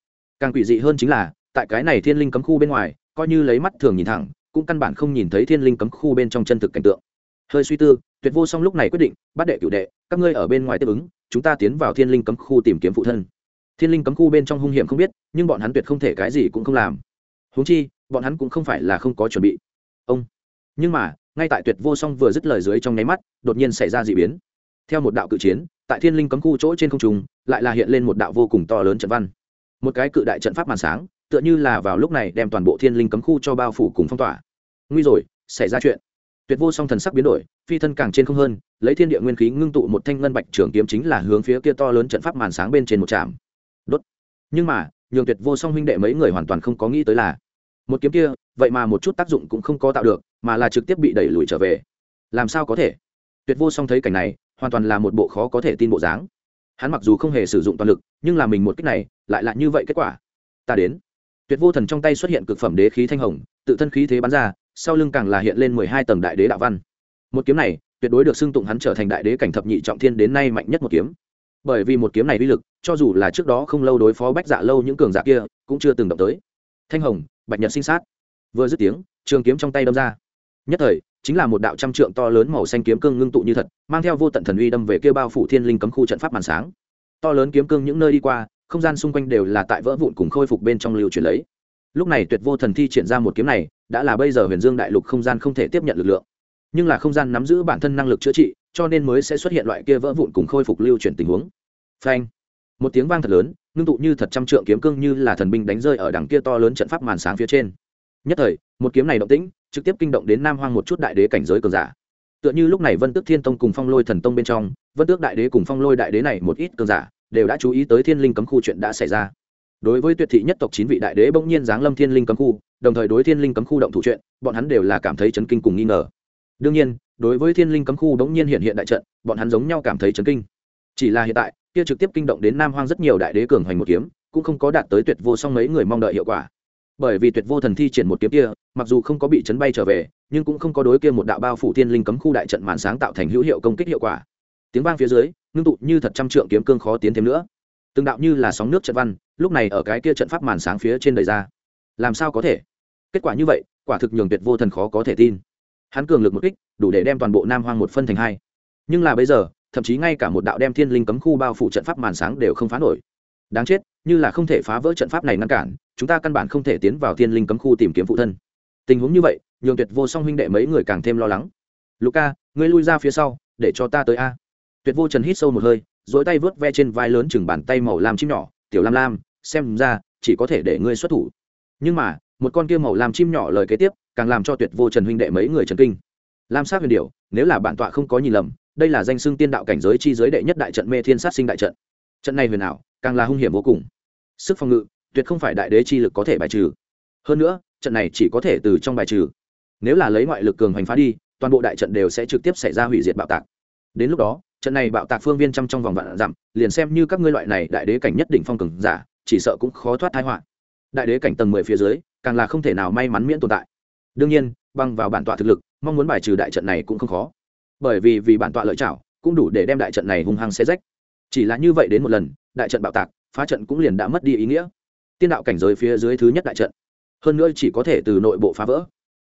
Càng quỷ dị hơn chính là, tại cái này thiên linh cấm khu bên ngoài coi như lấy mắt thường nhìn thẳng, cũng căn bản không nhìn thấy thiên linh cấm khu bên trong chân thực cảnh tượng. Hơi suy tư, tuyệt vô song lúc này quyết định, bắt đệ cựu đệ, các ngươi ở bên ngoài tiếp ứng, chúng ta tiến vào thiên linh cấm khu tìm kiếm phụ thân. Thiên linh cấm khu bên trong hung hiểm không biết, nhưng bọn hắn tuyệt không thể cái gì cũng không làm. Húng chi, bọn hắn cũng không phải là không có chuẩn bị. Ông. Nhưng mà, ngay tại tuyệt vô song vừa dứt lời dưới trong nháy mắt, đột nhiên xảy ra d ị biến. Theo một đạo cự chiến, tại thiên linh cấm khu chỗ trên không trung, lại là hiện lên một đạo vô cùng to lớn trận văn. Một cái cự đại trận pháp màn sáng tựa như là vào lúc này đem toàn bộ thiên linh cấm khu cho bao phủ cùng phong tỏa. Nguy rồi, xảy ra chuyện. Tuyệt vô song thần sắc biến đổi, phi thân càng trên không hơn, lấy thiên địa nguyên khí ngưng tụ một thanh ngân bạch trường kiếm chính là hướng phía kia to lớn trận pháp màn sáng bên trên một trạm. Đốt. Nhưng mà, nhường tuyệt vô song huynh đệ mấy người hoàn toàn không có nghĩ tới là, một kiếm kia, vậy mà một chút tác dụng cũng không có tạo được, mà là trực tiếp bị đẩy lùi trở về. Làm sao có thể? Tuyệt vô song thấy cảnh này, hoàn toàn là một bộ khó có thể tin bộ dáng. Hắn mặc dù không hề sử dụng toàn lực, nhưng là mình một cách này, lại là như vậy kết quả. Ta đến tuyệt vô thần trong tay xuất hiện cực phẩm đế khí thanh hồng, tự thân khí thế bắn ra, sau lưng càng là hiện lên mười hai tầng đại đế đạo văn. Một kiếm này, tuyệt đối được xưng tụng hắn trở thành đại đế cảnh thập nhị trọng thiên đến nay mạnh nhất một kiếm. Bởi vì một kiếm này uy lực, cho dù là trước đó không lâu đối phó bách dạ lâu những cường giả kia, cũng chưa từng động tới. Thanh hồng, bạch nhật sinh sát. Vừa dứt tiếng, trường kiếm trong tay đâm ra. Nhất thời, chính là một đạo trăm trượng to lớn màu xanh kiếm cương ngưng tụ như thật, mang theo vô tận thần uy đâm về kia bao phủ thiên linh cấm khu trận pháp màn sáng. To lớn kiếm cương những nơi đi qua không gian xung quanh đều là tại vỡ vụn cùng khôi phục bên trong lưu truyền lấy. Lúc này tuyệt vô thần thi triển ra một kiếm này, đã là bây giờ huyền dương đại lục không gian không thể tiếp nhận lực lượng. Nhưng là không gian nắm giữ bản thân năng lực chữa trị, cho nên mới sẽ xuất hiện loại kia vỡ vụn cùng khôi phục lưu chuyển tình huống. Phanh! Một tiếng vang thật lớn, ngưng tụ như thật trăm trượng kiếm cương như là thần binh đánh rơi ở đằng kia to lớn trận pháp màn sáng phía trên. Nhất thời, một kiếm này động tĩnh, trực tiếp kinh động đến nam hoang một chút đại đế cảnh giới cường giả. Tựa như lúc này vân tước thiên tông cùng phong lôi thần tông bên trong, vân tước đại đế cùng phong lôi đại đế này một ít cường giả đều đã chú ý tới thiên linh cấm khu chuyện đã xảy ra. Đối với tuyệt thị nhất tộc chín vị đại đế bỗng nhiên giáng lâm thiên linh cấm khu, đồng thời đối thiên linh cấm khu động thủ chuyện, bọn hắn đều là cảm thấy chấn kinh cùng nghi ngờ. Đương nhiên, đối với thiên linh cấm khu bỗng nhiên hiện hiện đại trận, bọn hắn giống nhau cảm thấy chấn kinh. Chỉ là hiện tại, kia trực tiếp kinh động đến nam hoang rất nhiều đại đế cường hoành một kiếm, cũng không có đạt tới tuyệt vô song mấy người mong đợi hiệu quả. Bởi vì tuyệt vô thần thi triển một kiếm kia, mặc dù không có bị chấn bay trở về, nhưng cũng không có đối kia một đạo bao phủ thiên linh cấm khu đại trận màn sáng tạo thành hữu hiệu công kích hiệu quả. Tiếng vang phía dưới ngưng tụ như thật trăm trượng kiếm cương khó tiến thêm nữa. Từng đạo như là sóng nước trận văn, lúc này ở cái kia trận pháp màn sáng phía trên đầy ra. Làm sao có thể? Kết quả như vậy, quả thực nhường tuyệt vô thần khó có thể tin. Hắn cường lực một kích, đủ để đem toàn bộ nam hoang một phân thành hai. Nhưng là bây giờ, thậm chí ngay cả một đạo đem thiên linh cấm khu bao phủ trận pháp màn sáng đều không phá nổi. Đáng chết, như là không thể phá vỡ trận pháp này ngăn cản, chúng ta căn bản không thể tiến vào thiên linh cấm khu tìm kiếm phụ thân. Tình huống như vậy, nhường tuyệt vô song huynh đệ mấy người càng thêm lo lắng. Luca ngươi lui ra phía sau, để cho ta tới a tuyệt vô trần hít sâu một hơi dỗi tay vớt ve trên vai lớn chừng bàn tay màu lam chim nhỏ, tiểu lam lam, xem ra chỉ có thể để ngươi xuất thủ. Nhưng mà, một con kia màu lam chim nhỏ lời kế tiếp, càng làm cho tuyệt vô trần huynh đệ mấy người trần kinh. Lam sát huyền điệu nếu là bản tọa không có nhìn lầm, đây là danh xưng tiên đạo cảnh giới chi giới đệ nhất đại trận mê thiên sát sinh đại trận. Trận này huyền ảo, càng là hung hiểm vô cùng. Sức phòng ngự, tuyệt không phải đại đế chi lực có thể bài trừ. Hơn nữa, trận này chỉ có thể từ trong bài trừ. Nếu là lấy ngoại lực cường hành phá đi, toàn bộ đại trận đều sẽ trực tiếp xảy ra hủy diệt bạo tạc. Đến lúc đó trận này bạo tạc phương viên trăm trong vòng vạn dặm, liền xem như các ngươi loại này đại đế cảnh nhất định phong cường giả, chỉ sợ cũng khó thoát thái họa. Đại đế cảnh tầng mười phía dưới, càng là không thể nào may mắn miễn tồn tại. Đương nhiên băng vào bản tọa thực lực, mong muốn bài trừ đại trận này cũng không khó. Bởi vì vì bản tọa lợi chảo cũng đủ để đem đại trận này hung hăng xé rách. Chỉ là như vậy đến một lần, đại trận bạo tạc, phá trận cũng liền đã mất đi ý nghĩa. Tiên đạo cảnh giới phía dưới thứ nhất đại trận. Hơn nữa chỉ có thể từ nội bộ phá vỡ.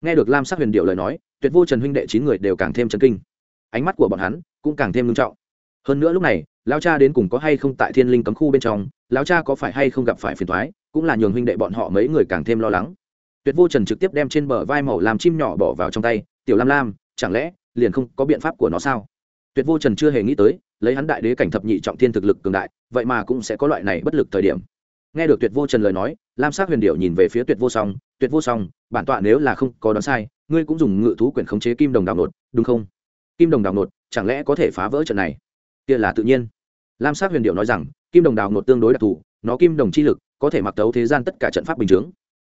Nghe được lam sắc huyền điệu lời nói, tuyệt vô trần huynh đệ chín người đều càng thêm chân kinh ánh mắt của bọn hắn cũng càng thêm nghiêm trọng. Hơn nữa lúc này lao cha đến cùng có hay không tại thiên linh cấm khu bên trong lao cha có phải hay không gặp phải phiền thoái cũng là nhường huynh đệ bọn họ mấy người càng thêm lo lắng. Tuyệt vô trần trực tiếp đem trên bờ vai màu làm chim nhỏ bỏ vào trong tay, tiểu lam lam, chẳng lẽ liền không có biện pháp của nó sao? Tuyệt vô trần chưa hề nghĩ tới, lấy hắn đại đế cảnh thập nhị trọng thiên thực lực cường đại, vậy mà cũng sẽ có loại này bất lực thời điểm. Nghe được tuyệt vô trần lời nói, lam sắc huyền điệu nhìn về phía tuyệt vô song, tuyệt vô song, bản tọa nếu là không có đoán sai, ngươi cũng dùng ngự thú quyển khống chế kim đồng đào nột, đúng không? Kim đồng đào nột, chẳng lẽ có thể phá vỡ trận này? Kia là tự nhiên. Lam Sát huyền điệu nói rằng, kim đồng đào nột tương đối đặc thù, nó kim đồng chi lực, có thể mặc tấu thế gian tất cả trận pháp bình chướng.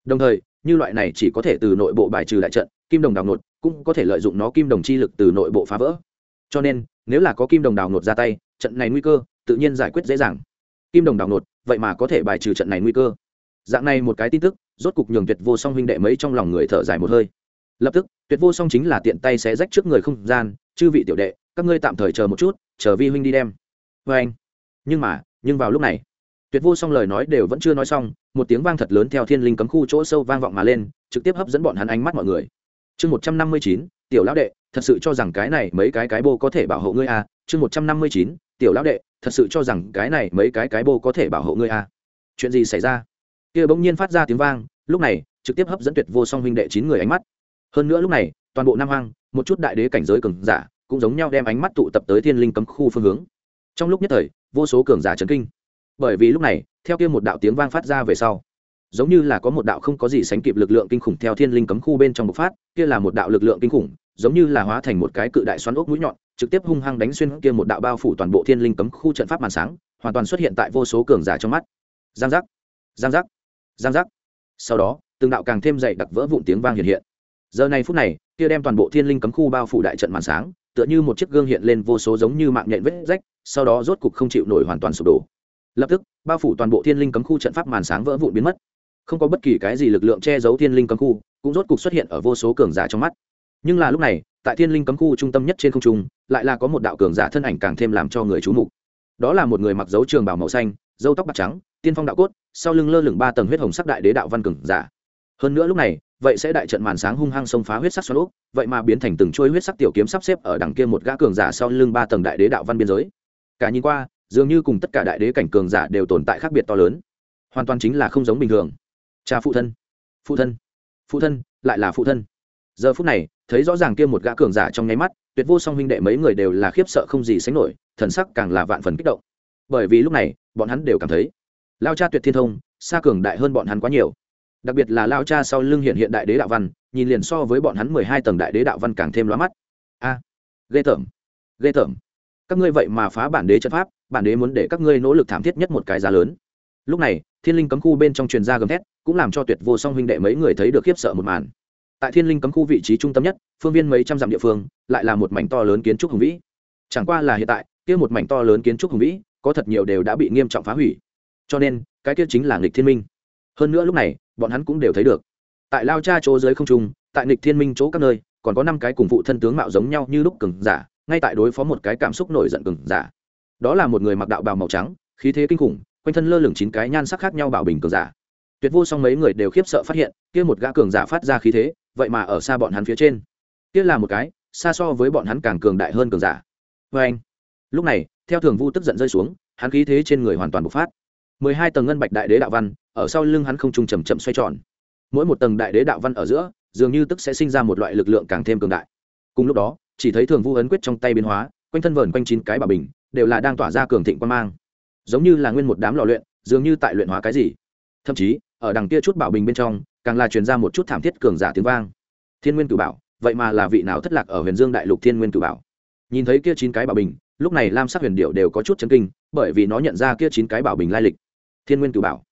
Đồng thời, như loại này chỉ có thể từ nội bộ bài trừ đại trận, kim đồng đào nột cũng có thể lợi dụng nó kim đồng chi lực từ nội bộ phá vỡ. Cho nên, nếu là có kim đồng đào nột ra tay, trận này nguy cơ tự nhiên giải quyết dễ dàng. Kim đồng đào nột, vậy mà có thể bài trừ trận này nguy cơ. Dạng này một cái tin tức, rốt cục nhường tuyệt vô song huynh đệ mấy trong lòng người thở dài một hơi. Lập tức, tuyệt vô song chính là tiện tay xé rách trước người không gian chư vị tiểu đệ, các ngươi tạm thời chờ một chút, chờ vi huynh đi đem. Vê anh. Nhưng mà, nhưng vào lúc này, tuyệt vô song lời nói đều vẫn chưa nói xong, một tiếng vang thật lớn theo thiên linh cấm khu chỗ sâu vang vọng mà lên, trực tiếp hấp dẫn bọn hắn ánh mắt mọi người. Chương một trăm năm mươi chín, tiểu lão đệ, thật sự cho rằng cái này mấy cái cái bô có thể bảo hộ ngươi à? Chương một trăm năm mươi chín, tiểu lão đệ, thật sự cho rằng cái này mấy cái cái bô có thể bảo hộ ngươi à? Chuyện gì xảy ra? Kia bỗng nhiên phát ra tiếng vang, lúc này, trực tiếp hấp dẫn tuyệt vô song huynh đệ chín người ánh mắt. Hơn nữa lúc này toàn bộ nam hoang, một chút đại đế cảnh giới cường giả cũng giống nhau đem ánh mắt tụ tập tới thiên linh cấm khu phương hướng. Trong lúc nhất thời, vô số cường giả chấn kinh. Bởi vì lúc này, theo kia một đạo tiếng vang phát ra về sau, giống như là có một đạo không có gì sánh kịp lực lượng kinh khủng theo thiên linh cấm khu bên trong bộc phát, kia là một đạo lực lượng kinh khủng, giống như là hóa thành một cái cự đại xoắn ốc mũi nhọn, trực tiếp hung hăng đánh xuyên kia một đạo bao phủ toàn bộ thiên linh cấm khu trận pháp màn sáng, hoàn toàn xuất hiện tại vô số cường giả trong mắt. Giang giác giang giác giang giác. Sau đó, từng đạo càng thêm dày đặc vỡ vụn tiếng vang hiện hiện giờ này phút này, kia đem toàn bộ thiên linh cấm khu bao phủ đại trận màn sáng, tựa như một chiếc gương hiện lên vô số giống như mạng nhện vết rách, sau đó rốt cục không chịu nổi hoàn toàn sụp đổ. Lập tức, bao phủ toàn bộ thiên linh cấm khu trận pháp màn sáng vỡ vụn biến mất. Không có bất kỳ cái gì lực lượng che giấu thiên linh cấm khu, cũng rốt cục xuất hiện ở vô số cường giả trong mắt. Nhưng là lúc này, tại thiên linh cấm khu trung tâm nhất trên không trung, lại là có một đạo cường giả thân ảnh càng thêm làm cho người chú mục. Đó là một người mặc dấu trường bào màu xanh dâu tóc bạc trắng, tiên phong đạo cốt, sau lưng lơ lửng ba tầng huyết hồng sắc đại đế đạo văn cường giả. Hơn nữa lúc này vậy sẽ đại trận màn sáng hung hăng xông phá huyết sắc xoắn ốc, vậy mà biến thành từng chuôi huyết sắc tiểu kiếm sắp xếp ở đằng kia một gã cường giả sau lưng ba tầng đại đế đạo văn biên giới. Cả nhìn qua dường như cùng tất cả đại đế cảnh cường giả đều tồn tại khác biệt to lớn. Hoàn toàn chính là không giống bình thường. Cha phụ thân phụ thân phụ thân lại là phụ thân. Giờ phút này thấy rõ ràng kia một gã cường giả trong nháy mắt tuyệt vô song huynh đệ mấy người đều là khiếp sợ không gì sánh nổi thần sắc càng là vạn phần kích động. Bởi vì lúc này bọn hắn đều cảm thấy lao cha tuyệt thiên thông xa cường đại hơn bọn hắn quá nhiều đặc biệt là lao cha sau lưng hiện hiện đại đế đạo văn nhìn liền so với bọn hắn mười hai tầng đại đế đạo văn càng thêm lóa mắt. A à, ghê tởm ghê tởm. Các ngươi vậy mà phá bản đế trận pháp bản đế muốn để các ngươi nỗ lực thảm thiết nhất một cái giá lớn. Lúc này thiên linh cấm khu bên trong truyền gia gầm thét cũng làm cho tuyệt vô song huynh đệ mấy người thấy được khiếp sợ một màn. Tại thiên linh cấm khu vị trí trung tâm nhất phương viên mấy trăm dặm địa phương lại là một mảnh to lớn kiến trúc hùng vĩ. Chẳng qua là hiện tại kia một mảnh to lớn kiến trúc hùng vĩ có thật nhiều đều đã bị nghiêm trọng phá hủy. Cho nên cái kia chính là nghịch thiên minh. Hơn nữa lúc này bọn hắn cũng đều thấy được. Tại lao cha chỗ dưới không trung, tại Nịch thiên minh chỗ các nơi, còn có năm cái cùng phụ thân tướng mạo giống nhau như lúc cường giả, ngay tại đối phó một cái cảm xúc nổi giận cường giả. Đó là một người mặc đạo bào màu trắng, khí thế kinh khủng, quanh thân lơ lửng chín cái nhan sắc khác nhau bảo bình cường giả. Tuyệt vô song mấy người đều khiếp sợ phát hiện, kia một gã cường giả phát ra khí thế, vậy mà ở xa bọn hắn phía trên. Kia là một cái, xa so với bọn hắn càng cường đại hơn cường giả. Vê anh, lúc này, theo thường vu tức giận rơi xuống, hắn khí thế trên người hoàn toàn bộc phát. Mười hai tầng ngân bạch đại đế đạo văn ở sau lưng hắn không trung chầm chậm xoay tròn. Mỗi một tầng đại đế đạo văn ở giữa, dường như tức sẽ sinh ra một loại lực lượng càng thêm cường đại. Cùng lúc đó, chỉ thấy thường vu ấn quyết trong tay biến hóa, quanh thân vờn quanh chín cái bảo bình, đều là đang tỏa ra cường thịnh quan mang. Giống như là nguyên một đám lò luyện, dường như tại luyện hóa cái gì. Thậm chí, ở đằng kia chút bảo bình bên trong, càng là truyền ra một chút thảm thiết cường giả tiếng vang. Thiên nguyên cử bảo, vậy mà là vị nào thất lạc ở huyền dương đại lục thiên nguyên cử bảo? Nhìn thấy kia chín cái bảo bình, lúc này lam sắc huyền điệu đều có chút chấn kinh, bởi vì nó nhận ra kia chín cái bảo bình lai lịch. Thiên nguyên cử bảo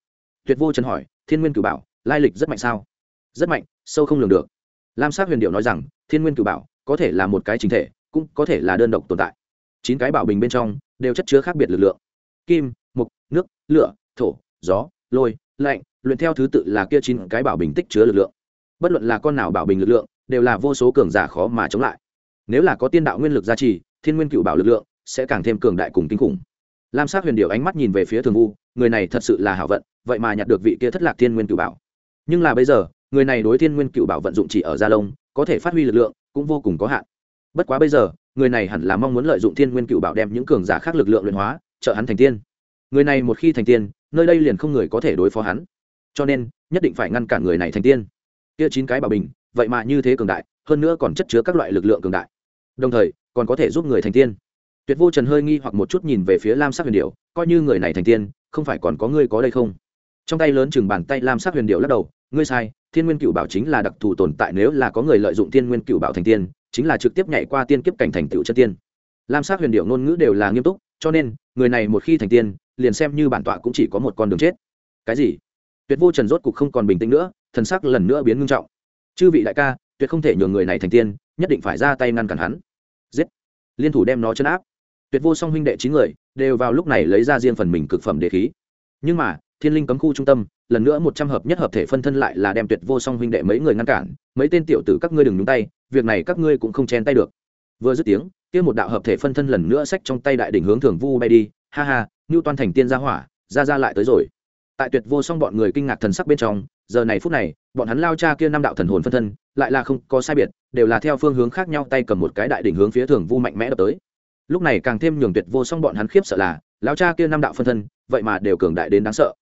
tuyệt vô trần hỏi, thiên nguyên cử bảo, lai lịch rất mạnh sao? Rất mạnh, sâu không lường được. Lam sát huyền điệu nói rằng, thiên nguyên cử bảo, có thể là một cái chính thể, cũng có thể là đơn độc tồn tại. Chín cái bảo bình bên trong, đều chất chứa khác biệt lực lượng. Kim, mục, nước, lửa, thổ, gió, lôi, lạnh, luyện theo thứ tự là kia chín cái bảo bình tích chứa lực lượng. Bất luận là con nào bảo bình lực lượng, đều là vô số cường giả khó mà chống lại. Nếu là có tiên đạo nguyên lực gia trì, thiên nguyên cựu bảo lực lượng sẽ càng thêm cường đại cùng kinh khủng. Lam sát huyền điệu ánh mắt nhìn về phía thường vu người này thật sự là hảo vận, vậy mà nhặt được vị kia thất lạc thiên nguyên cựu bảo. Nhưng là bây giờ, người này đối thiên nguyên cựu bảo vận dụng chỉ ở gia lông, có thể phát huy lực lượng cũng vô cùng có hạn. Bất quá bây giờ, người này hẳn là mong muốn lợi dụng thiên nguyên cựu bảo đem những cường giả khác lực lượng luyện hóa, trợ hắn thành tiên. Người này một khi thành tiên, nơi đây liền không người có thể đối phó hắn. Cho nên, nhất định phải ngăn cản người này thành tiên. Kia chín cái bảo bình, vậy mà như thế cường đại, hơn nữa còn chất chứa các loại lực lượng cường đại. Đồng thời, còn có thể giúp người thành tiên. Tuyệt vô trần hơi nghi hoặc một chút nhìn về phía lam sắc huyền điệu coi như người này thành tiên, không phải còn có ngươi có đây không? Trong tay lớn chừng bàn tay lam sắc huyền điệu lắc đầu, ngươi sai, thiên nguyên cựu bảo chính là đặc thù tồn tại, nếu là có người lợi dụng thiên nguyên cựu bảo thành tiên, chính là trực tiếp nhảy qua tiên kiếp cảnh thành tựu chân tiên. Lam sắc huyền điệu ngôn ngữ đều là nghiêm túc, cho nên, người này một khi thành tiên, liền xem như bản tọa cũng chỉ có một con đường chết. Cái gì? Tuyệt vô trần rốt cục không còn bình tĩnh nữa, thần sắc lần nữa biến ngưng trọng. Chư vị đại ca, tuyệt không thể nhường người này thành tiên, nhất định phải ra tay ngăn cản hắn. Giết! Liên thủ đem nó chấn áp tuyệt vô song huynh đệ chín người đều vào lúc này lấy ra riêng phần mình cực phẩm đề khí. Nhưng mà, thiên linh cấm khu trung tâm, lần nữa một trăm hợp nhất hợp thể phân thân lại là đem tuyệt vô song huynh đệ mấy người ngăn cản, mấy tên tiểu tử các ngươi đừng nhúng tay, việc này các ngươi cũng không chen tay được. Vừa dứt tiếng, kia một đạo hợp thể phân thân lần nữa xách trong tay đại đỉnh hướng thường vu bay đi, ha ha, ngưu toan thành tiên gia hỏa, ra ra lại tới rồi. Tại tuyệt vô song bọn người kinh ngạc thần sắc bên trong, giờ này phút này, bọn hắn lao cha kia năm đạo thần hồn phân thân, lại là không có sai biệt, đều là theo phương hướng khác nhau tay cầm một cái đại đỉnh hướng phía thường vu mạnh mẽ đập tới lúc này càng thêm nhường tuyệt vô song bọn hắn khiếp sợ là, lão cha kia năm đạo phân thân, vậy mà đều cường đại đến đáng sợ.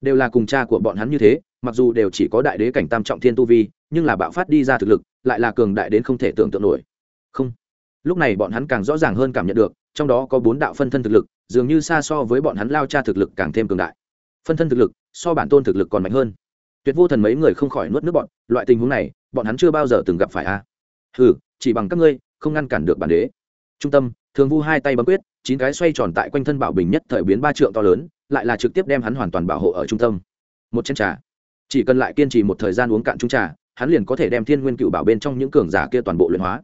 Đều là cùng cha của bọn hắn như thế, mặc dù đều chỉ có đại đế cảnh tam trọng thiên tu vi, nhưng là bạo phát đi ra thực lực, lại là cường đại đến không thể tưởng tượng nổi. Không. Lúc này bọn hắn càng rõ ràng hơn cảm nhận được, trong đó có bốn đạo phân thân thực lực, dường như xa so với bọn hắn lao cha thực lực càng thêm cường đại. Phân thân thực lực, so bản tôn thực lực còn mạnh hơn. Tuyệt vô thần mấy người không khỏi nuốt nước bọn, loại tình huống này, bọn hắn chưa bao giờ từng gặp phải a. À. ừ chỉ bằng các ngươi, không ngăn cản được bản đế. Trung tâm thường vu hai tay bấm quyết, chín cái xoay tròn tại quanh thân bảo bình nhất thời biến ba trượng to lớn, lại là trực tiếp đem hắn hoàn toàn bảo hộ ở trung tâm. Một chén trà. Chỉ cần lại kiên trì một thời gian uống cạn trung trà, hắn liền có thể đem thiên nguyên cựu bảo bên trong những cường giả kia toàn bộ luyện hóa.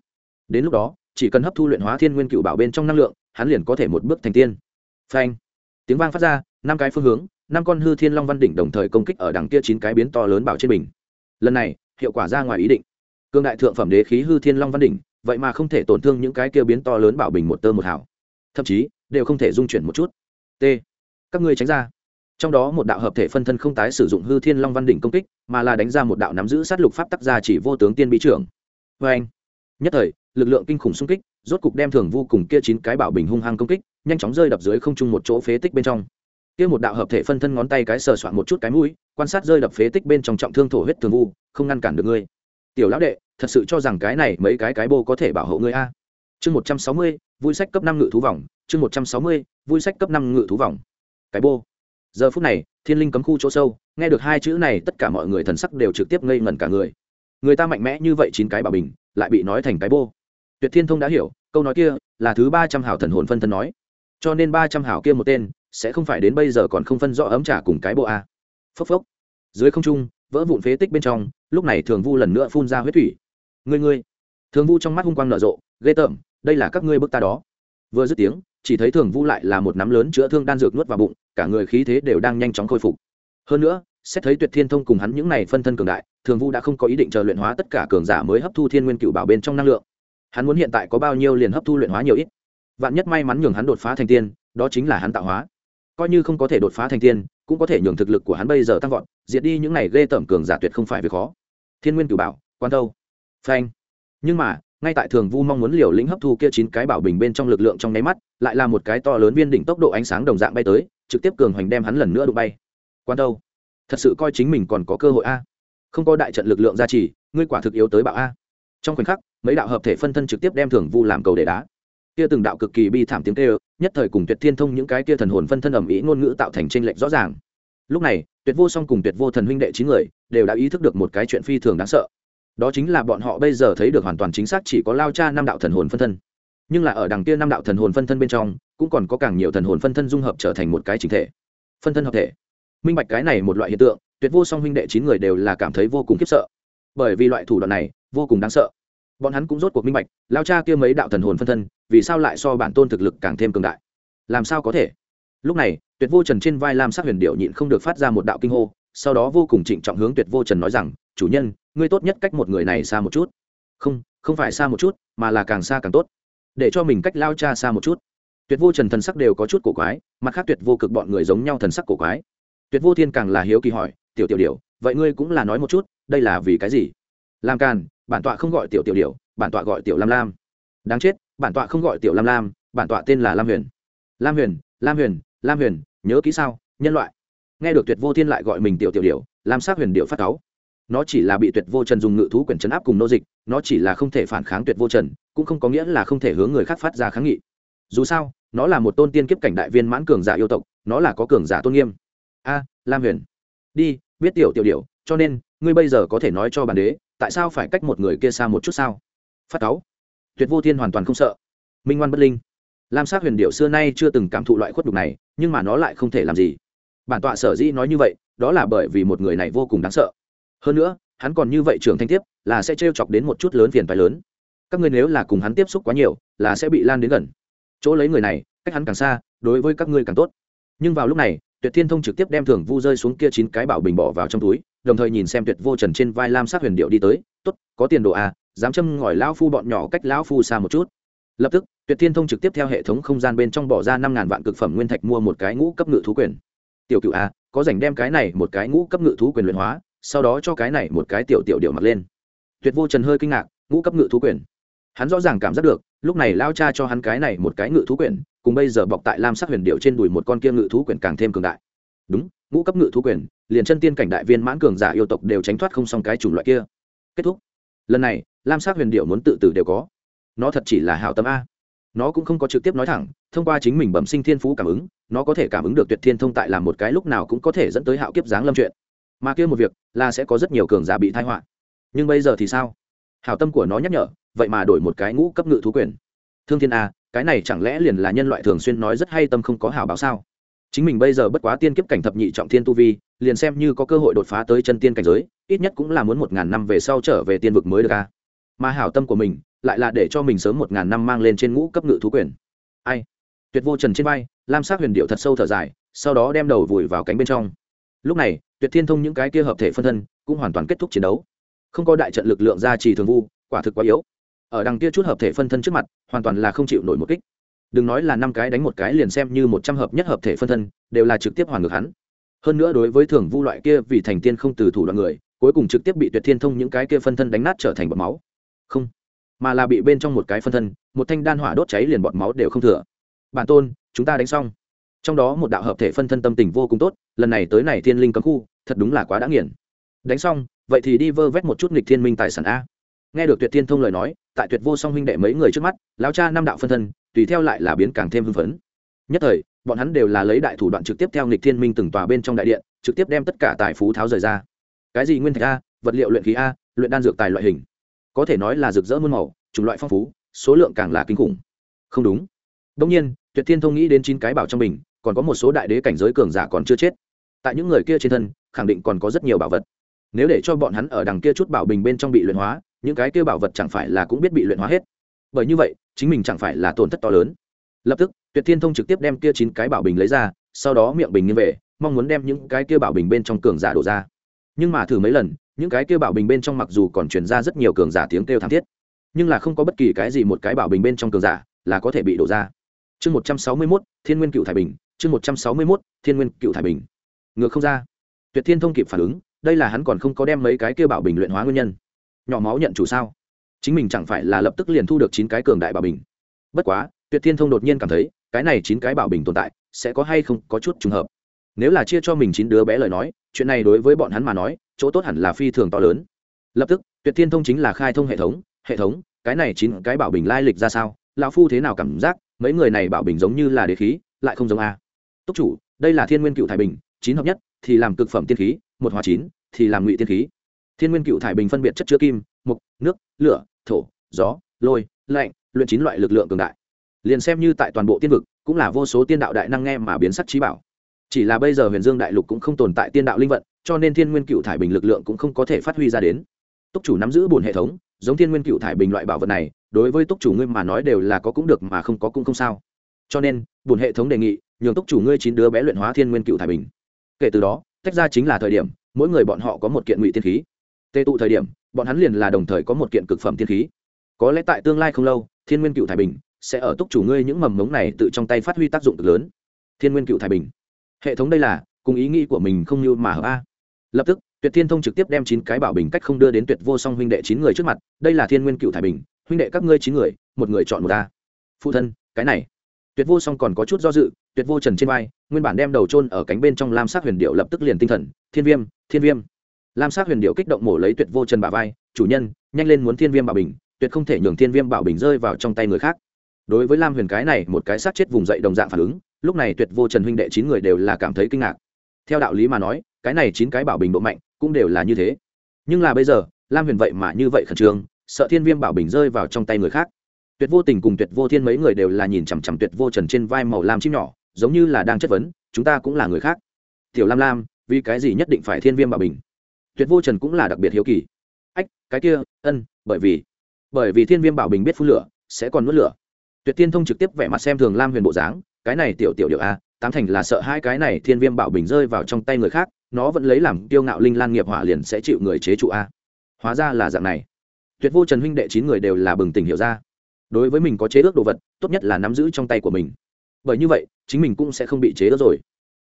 Đến lúc đó, chỉ cần hấp thu luyện hóa thiên nguyên cựu bảo bên trong năng lượng, hắn liền có thể một bước thành tiên. Phanh. Tiếng vang phát ra, năm cái phương hướng, năm con hư thiên long văn đỉnh đồng thời công kích ở đằng kia chín cái biến to lớn bảo trên bình. Lần này, hiệu quả ra ngoài ý định. Cương đại thượng phẩm đế khí hư thiên long văn đỉnh vậy mà không thể tổn thương những cái kia biến to lớn bảo bình một tơ một hảo thậm chí, đều không thể dung chuyển một chút. T. Các ngươi tránh ra. Trong đó một đạo hợp thể phân thân không tái sử dụng hư thiên long văn đỉnh công kích, mà là đánh ra một đạo nắm giữ sát lục pháp tác ra chỉ vô tướng tiên bí trưởng. Vê anh, nhất thời, lực lượng kinh khủng xung kích, rốt cục đem thường vô cùng kia chín cái bảo bình hung hăng công kích, nhanh chóng rơi đập dưới không trung một chỗ phế tích bên trong. Kia một đạo hợp thể phân thân ngón tay cái sờ soạn một chút cái mũi, quan sát rơi đập phế tích bên trong trọng thương thổ huyết thường vu, không ngăn cản được ngươi. Tiểu lão đệ thật sự cho rằng cái này mấy cái cái bô có thể bảo hộ ngươi a. Chương một trăm sáu mươi, vui sách cấp năm ngự thú vòng. Chương một trăm sáu mươi, vui sách cấp năm ngự thú vòng. Cái bô. Giờ phút này, thiên linh cấm khu chỗ sâu, nghe được hai chữ này, tất cả mọi người thần sắc đều trực tiếp ngây ngẩn cả người. Người ta mạnh mẽ như vậy chín cái bảo bình, lại bị nói thành cái bô. Tuyệt thiên thông đã hiểu, câu nói kia là thứ ba trăm hảo thần hồn phân thân nói. Cho nên ba trăm hảo kia một tên, sẽ không phải đến bây giờ còn không phân rõ ấm trả cùng cái bộ a. Phốc phốc. Dưới không trung, vỡ vụn phế tích bên trong, lúc này thường vu lần nữa phun ra huyết thủy ngươi ngươi. Thường vu trong mắt hung quang nở rộ, ghê tởm, đây là các ngươi bức ta đó. Vừa dứt tiếng, chỉ thấy thường vu lại là một nắm lớn chữa thương đan dược nuốt vào bụng, cả người khí thế đều đang nhanh chóng khôi phục. Hơn nữa, xét thấy tuyệt thiên thông cùng hắn những này phân thân cường đại, thường vu đã không có ý định chờ luyện hóa tất cả cường giả mới hấp thu thiên nguyên cựu bảo bên trong năng lượng. Hắn muốn hiện tại có bao nhiêu liền hấp thu luyện hóa nhiều ít. Vạn nhất may mắn nhường hắn đột phá thành tiên, đó chính là hắn tạo hóa. Coi như không có thể đột phá thành tiên, cũng có thể nhường thực lực của hắn bây giờ tăng vọt, diệt đi những này ghê tởm cường giả tuyệt không phải việc khó. Thiên nguyên cửu bảo, quan đâu phanh. Nhưng mà, ngay tại thường vu mong muốn liều lĩnh hấp thu kia chín cái bảo bình bên trong lực lượng trong nháy mắt, lại là một cái to lớn viên đỉnh tốc độ ánh sáng đồng dạng bay tới, trực tiếp cường hoành đem hắn lần nữa đụng bay. Quan đâu? Thật sự coi chính mình còn có cơ hội a? Không có đại trận lực lượng gia trì, ngươi quả thực yếu tới bạo a. Trong khoảnh khắc, mấy đạo hợp thể phân thân trực tiếp đem thường vu làm cầu để đá. Kia từng đạo cực kỳ bi thảm tiếng kêu, nhất thời cùng tuyệt thiên thông những cái kia thần hồn phân thân ẩm ý ngôn ngữ tạo thành tranh lệch rõ ràng. Lúc này, tuyệt vô song cùng tuyệt vô thần huynh đệ chín người đều đã ý thức được một cái chuyện phi thường đáng sợ đó chính là bọn họ bây giờ thấy được hoàn toàn chính xác chỉ có lao cha năm đạo thần hồn phân thân. Nhưng là ở đằng kia năm đạo thần hồn phân thân bên trong, cũng còn có càng nhiều thần hồn phân thân dung hợp trở thành một cái chính thể. Phân thân hợp thể. Minh bạch cái này một loại hiện tượng, tuyệt vô song huynh đệ chín người đều là cảm thấy vô cùng khiếp sợ. Bởi vì loại thủ đoạn này, vô cùng đáng sợ. Bọn hắn cũng rốt cuộc minh bạch, lao cha kia mấy đạo thần hồn phân thân, vì sao lại so bản tôn thực lực càng thêm cường đại? Làm sao có thể? Lúc này, tuyệt vô trần trên vai lam sắc huyền điệu nhịn không được phát ra một đạo kinh hô, sau đó vô cùng trịnh trọng hướng tuyệt vô trần nói rằng, chủ nhân ngươi tốt nhất cách một người này xa một chút. Không không phải xa một chút, mà là càng xa càng tốt. Để cho mình cách lao cha xa một chút. Tuyệt vô trần thần sắc đều có chút cổ quái, mặt khác tuyệt vô cực bọn người giống nhau thần sắc cổ quái. Tuyệt vô thiên càng là hiếu kỳ hỏi, tiểu tiểu điều vậy ngươi cũng là nói một chút, đây là vì cái gì? Làm càn bản tọa không gọi tiểu tiểu điều bản tọa gọi tiểu lam lam. Đáng chết, bản tọa không gọi tiểu lam lam, bản tọa tên là lam huyền. Lam huyền lam huyền lam huyền, nhớ kỹ sao, nhân loại. Nghe được tuyệt vô thiên lại gọi mình tiểu tiểu điều lam sát huyền điệu phát cáu nó chỉ là bị tuyệt vô trần dùng ngự thú quyển chấn áp cùng nô dịch, nó chỉ là không thể phản kháng tuyệt vô trần, cũng không có nghĩa là không thể hướng người khác phát ra kháng nghị. Dù sao, nó là một tôn tiên kiếp cảnh đại viên mãn cường giả yêu tộc, nó là có cường giả tôn nghiêm. A, lam huyền. Đi, biết tiểu tiểu điệu cho nên, ngươi bây giờ có thể nói cho bản đế, tại sao phải cách một người kia xa một chút sao? Phát cáu. Tuyệt vô thiên hoàn toàn không sợ. Minh ngoan bất linh. Lam sát huyền điệu xưa nay chưa từng cảm thụ loại khuất đục này, nhưng mà nó lại không thể làm gì. Bản tọa sở dĩ nói như vậy, đó là bởi vì một người này vô cùng đáng sợ hơn nữa, hắn còn như vậy trưởng thanh tiếp, là sẽ trêu chọc đến một chút lớn phiền phái lớn. Các ngươi nếu là cùng hắn tiếp xúc quá nhiều, là sẽ bị lan đến gần. Chỗ lấy người này, cách hắn càng xa, đối với các ngươi càng tốt. Nhưng vào lúc này, tuyệt thiên thông trực tiếp đem thường vu rơi xuống kia chín cái bảo bình bỏ vào trong túi, đồng thời nhìn xem tuyệt vô trần trên vai lam sát huyền điệu đi tới, tốt, có tiền đồ à dám châm ngòi lão phu bọn nhỏ cách lão phu xa một chút. Lập tức, tuyệt thiên thông trực tiếp theo hệ thống không gian bên trong bỏ ra năm ngàn vạn cực phẩm nguyên thạch mua một cái ngũ cấp ngự thú quyền. Tiểu cựu a à, có dành đem cái này một cái ngũ cấp ngự thú quyền luyện hóa sau đó cho cái này một cái tiểu tiểu điệu mặc lên. Tuyệt vô trần hơi kinh ngạc, ngũ cấp ngự thú quyền hắn rõ ràng cảm giác được, lúc này lao cha cho hắn cái này một cái ngự thú quyền cùng bây giờ bọc tại lam sắc huyền điệu trên đùi một con kia ngự thú quyền càng thêm cường đại. Đúng, ngũ cấp ngự thú quyền liền chân tiên cảnh đại viên mãn cường giả yêu tộc đều tránh thoát không xong cái chủng loại kia. Kết thúc. Lần này, lam sắc huyền điệu muốn tự tử đều có. Nó thật chỉ là hảo tâm a. Nó cũng không có trực tiếp nói thẳng, thông qua chính mình bẩm sinh thiên phú cảm ứng, nó có thể cảm ứng được tuyệt thiên thông tại làm một cái lúc nào cũng có thể dẫn tới hạo kiếp giáng lâm chuyện mà kia một việc là sẽ có rất nhiều cường giả bị thai họa. Nhưng bây giờ thì sao? Hảo tâm của nó nhắc nhở, vậy mà đổi một cái ngũ cấp ngự thú quyền. Thương thiên a, cái này chẳng lẽ liền là nhân loại thường xuyên nói rất hay tâm không có hảo báo sao? Chính mình bây giờ bất quá tiên kiếp cảnh thập nhị trọng thiên tu vi, liền xem như có cơ hội đột phá tới chân tiên cảnh giới, ít nhất cũng là muốn một ngàn năm về sau trở về tiên vực mới được a. Mà hảo tâm của mình lại là để cho mình sớm một ngàn năm mang lên trên ngũ cấp ngự thú quyền. Ai? Tuyệt vô trần trên vai, lam sát huyền điệu thật sâu thở dài, sau đó đem đầu vùi vào cánh bên trong. Lúc này tuyệt thiên thông những cái kia hợp thể phân thân cũng hoàn toàn kết thúc chiến đấu. Không có đại trận lực lượng gia trì thường vu, quả thực quá yếu. Ở đằng kia chút hợp thể phân thân trước mặt, hoàn toàn là không chịu nổi một kích. Đừng nói là năm cái đánh một cái liền xem như một trăm hợp nhất hợp thể phân thân, đều là trực tiếp hoàn ngược hắn. Hơn nữa đối với thường vu loại kia vì thành tiên không từ thủ đoạn người, cuối cùng trực tiếp bị tuyệt thiên thông những cái kia phân thân đánh nát trở thành bọt máu. Không, mà là bị bên trong một cái phân thân, một thanh đan hỏa đốt cháy liền bọt máu đều không thừa. Bản tôn, chúng ta đánh xong. Trong đó một đạo hợp thể phân thân tâm tình vô cùng tốt, lần này tới này thiên linh cấm khu thật đúng là quá đã nghiền. Đánh xong, vậy thì đi vơ vét một chút nghịch thiên minh tài sản a. Nghe được tuyệt thiên thông lời nói, tại tuyệt vô song huynh đệ mấy người trước mắt, lão cha năm đạo phân thân, tùy theo lại là biến càng thêm hưng phấn. Nhất thời, bọn hắn đều là lấy đại thủ đoạn trực tiếp theo nghịch thiên minh từng tòa bên trong đại điện, trực tiếp đem tất cả tài phú tháo rời ra. Cái gì nguyên thạch a, vật liệu luyện khí a, luyện đan dược tài loại hình. Có thể nói là rực rỡ muôn màu, chủng loại phong phú, số lượng càng là kinh khủng. Không đúng. Đông nhiên, tuyệt thiên thông nghĩ đến chín cái bảo trong mình còn có một số đại đế cảnh giới cường giả còn chưa chết. Tại những người kia trên thân khẳng định còn có rất nhiều bảo vật. Nếu để cho bọn hắn ở đằng kia chút bảo bình bên trong bị luyện hóa, những cái kia bảo vật chẳng phải là cũng biết bị luyện hóa hết. Bởi như vậy, chính mình chẳng phải là tổn thất to lớn. Lập tức, tuyệt thiên thông trực tiếp đem kia chín cái bảo bình lấy ra, sau đó miệng bình như về, mong muốn đem những cái kia bảo bình bên trong cường giả đổ ra. Nhưng mà thử mấy lần, những cái kia bảo bình bên trong mặc dù còn truyền ra rất nhiều cường giả tiếng kêu thảm thiết, nhưng là không có bất kỳ cái gì một cái bảo bình bên trong cường giả là có thể bị đổ ra. Chương một trăm sáu mươi mốt, thiên nguyên cựu thải bình, chương một trăm sáu mươi mốt, thiên nguyên cựu thải bình. Ngược không ra tuyệt thiên thông kịp phản ứng, đây là hắn còn không có đem mấy cái kia bảo bình luyện hóa nguyên nhân. Nhỏ máu nhận chủ sao? Chính mình chẳng phải là lập tức liền thu được chín cái cường đại bảo bình. Bất quá, tuyệt thiên thông đột nhiên cảm thấy, cái này chín cái bảo bình tồn tại, sẽ có hay không có chút trùng hợp. Nếu là chia cho mình chín đứa bé lời nói, chuyện này đối với bọn hắn mà nói, chỗ tốt hẳn là phi thường to lớn. Lập tức, tuyệt thiên thông chính là khai thông hệ thống hệ thống, cái này chín cái bảo bình lai lịch ra sao? Lão phu thế nào cảm giác, mấy người này bảo bình giống như là đế khí, lại không giống a? Túc chủ, đây là thiên nguyên cựu Thái bình, chín hợp nhất thì làm cực phẩm tiên khí, một hóa chín, thì làm ngụy tiên khí. Thiên nguyên cựu thải bình phân biệt chất chứa kim mục nước, lửa, thổ, gió, lôi, lạnh, luyện chín loại lực lượng cường đại. Liền xem như tại toàn bộ tiên vực, cũng là vô số tiên đạo đại năng nghe mà biến sắc trí bảo. Chỉ là bây giờ huyền dương đại lục cũng không tồn tại tiên đạo linh vận, cho nên thiên nguyên cựu thải bình lực lượng cũng không có thể phát huy ra đến. Túc chủ nắm giữ bổn hệ thống, giống thiên nguyên cựu thải bình loại bảo vật này, đối với túc chủ ngươi mà nói đều là có cũng được mà không có cũng không sao. Cho nên, bổn hệ thống đề nghị, nhường túc chủ ngươi chín đứa bé luyện hóa thiên nguyên cựu thải bình kể từ đó, tách ra chính là thời điểm, mỗi người bọn họ có một kiện ngụy tiên khí. Tê tụ thời điểm, bọn hắn liền là đồng thời có một kiện cực phẩm tiên khí. Có lẽ tại tương lai không lâu, thiên nguyên cựu thái bình sẽ ở túc chủ ngươi những mầm mống này tự trong tay phát huy tác dụng cực lớn. Thiên nguyên cựu thái bình. Hệ thống đây là, cùng ý nghĩ của mình không như mà hợp a. Lập tức, tuyệt thiên thông trực tiếp đem chín cái bảo bình cách không đưa đến tuyệt vô song huynh đệ chín người trước mặt, đây là thiên nguyên cựu thái bình, huynh đệ các ngươi chín người, một người chọn một ta. phụ thân, cái này. Tuyệt vô song còn có chút do dự tuyệt vô trần trên vai, nguyên bản đem đầu trôn ở cánh bên trong lam sắc huyền điệu lập tức liền tinh thần. Thiên viêm thiên viêm. Lam sắc huyền điệu kích động mổ lấy tuyệt vô trần bà vai, chủ nhân, nhanh lên muốn thiên viêm bảo bình, tuyệt không thể nhường thiên viêm bảo bình rơi vào trong tay người khác. Đối với lam huyền cái này một cái sát chết vùng dậy đồng dạng phản ứng, lúc này tuyệt vô trần huynh đệ chín người đều là cảm thấy kinh ngạc. Theo đạo lý mà nói, cái này chín cái bảo bình độ mạnh cũng đều là như thế. Nhưng là bây giờ, lam huyền vậy mà như vậy khẩn trương, sợ thiên viêm bảo bình rơi vào trong tay người khác. Tuyệt vô tình cùng tuyệt vô thiên mấy người đều là nhìn chằm chằm tuyệt vô trần trên vai màu lam chim nhỏ giống như là đang chất vấn, chúng ta cũng là người khác. Tiểu lam lam, vì cái gì nhất định phải thiên viêm bảo bình? Tuyệt vô trần cũng là đặc biệt hiếu kỳ. Ách, cái kia, ân, bởi vì bởi vì thiên viêm bảo bình biết phun lửa, sẽ còn nuốt lửa. Tuyệt tiên thông trực tiếp vẻ mặt xem thường lam huyền bộ dáng, cái này tiểu tiểu điệu a, tám thành là sợ hai cái này thiên viêm bảo bình rơi vào trong tay người khác, nó vẫn lấy làm kiêu ngạo linh lan nghiệp hỏa liền sẽ chịu người chế trụ a. Hóa ra là dạng này. Tuyệt vô trần huynh đệ chín người đều là bừng tỉnh hiểu ra. Đối với mình có chế ước đồ vật, tốt nhất là nắm giữ trong tay của mình bởi như vậy, chính mình cũng sẽ không bị chế đỡ rồi.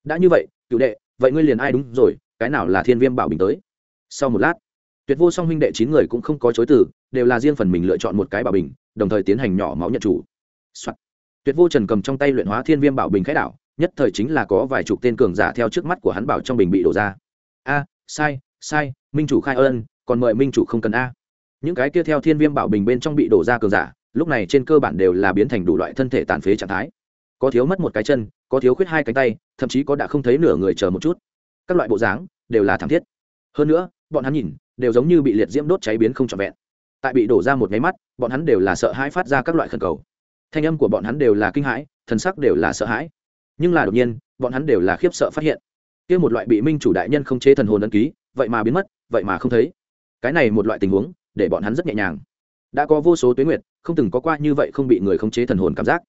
Đã như vậy, cựu đệ, vậy ngươi liền ai đúng rồi, cái nào là thiên viêm bảo bình tới? Sau một lát, tuyệt vô song huynh đệ chín người cũng không có chối từ, đều là riêng phần mình lựa chọn một cái bảo bình, đồng thời tiến hành nhỏ máu nhận chủ、Soạn. tuyệt vô trần cầm trong tay luyện hóa thiên viêm bảo bình khái đảo, nhất thời chính là có vài chục tên cường giả theo trước mắt của hắn bảo trong bình bị đổ ra. A, sai sai, minh chủ khai ơn còn mời minh chủ không cần a. Những cái kia theo thiên viêm bảo bình bên trong bị đổ ra cường giả, lúc này trên cơ bản đều là biến thành đủ loại thân thể tàn phế trạng thái có thiếu mất một cái chân, có thiếu khuyết hai cánh tay, thậm chí có đã không thấy nửa người chờ một chút. Các loại bộ dáng đều là thảm thiết. Hơn nữa, bọn hắn nhìn, đều giống như bị liệt diễm đốt cháy biến không trọn vẹn. Tại bị đổ ra một nháy mắt, bọn hắn đều là sợ hãi phát ra các loại khẩn cầu. Thanh âm của bọn hắn đều là kinh hãi, thần sắc đều là sợ hãi. Nhưng là đột nhiên, bọn hắn đều là khiếp sợ phát hiện. Kia một loại bị minh chủ đại nhân không chế thần hồn ấn ký, vậy mà biến mất, vậy mà không thấy. Cái này một loại tình huống, để bọn hắn rất nhẹ nhàng. Đã có vô số tuyến nguyệt, không từng có qua như vậy không bị người khống chế thần hồn cảm giác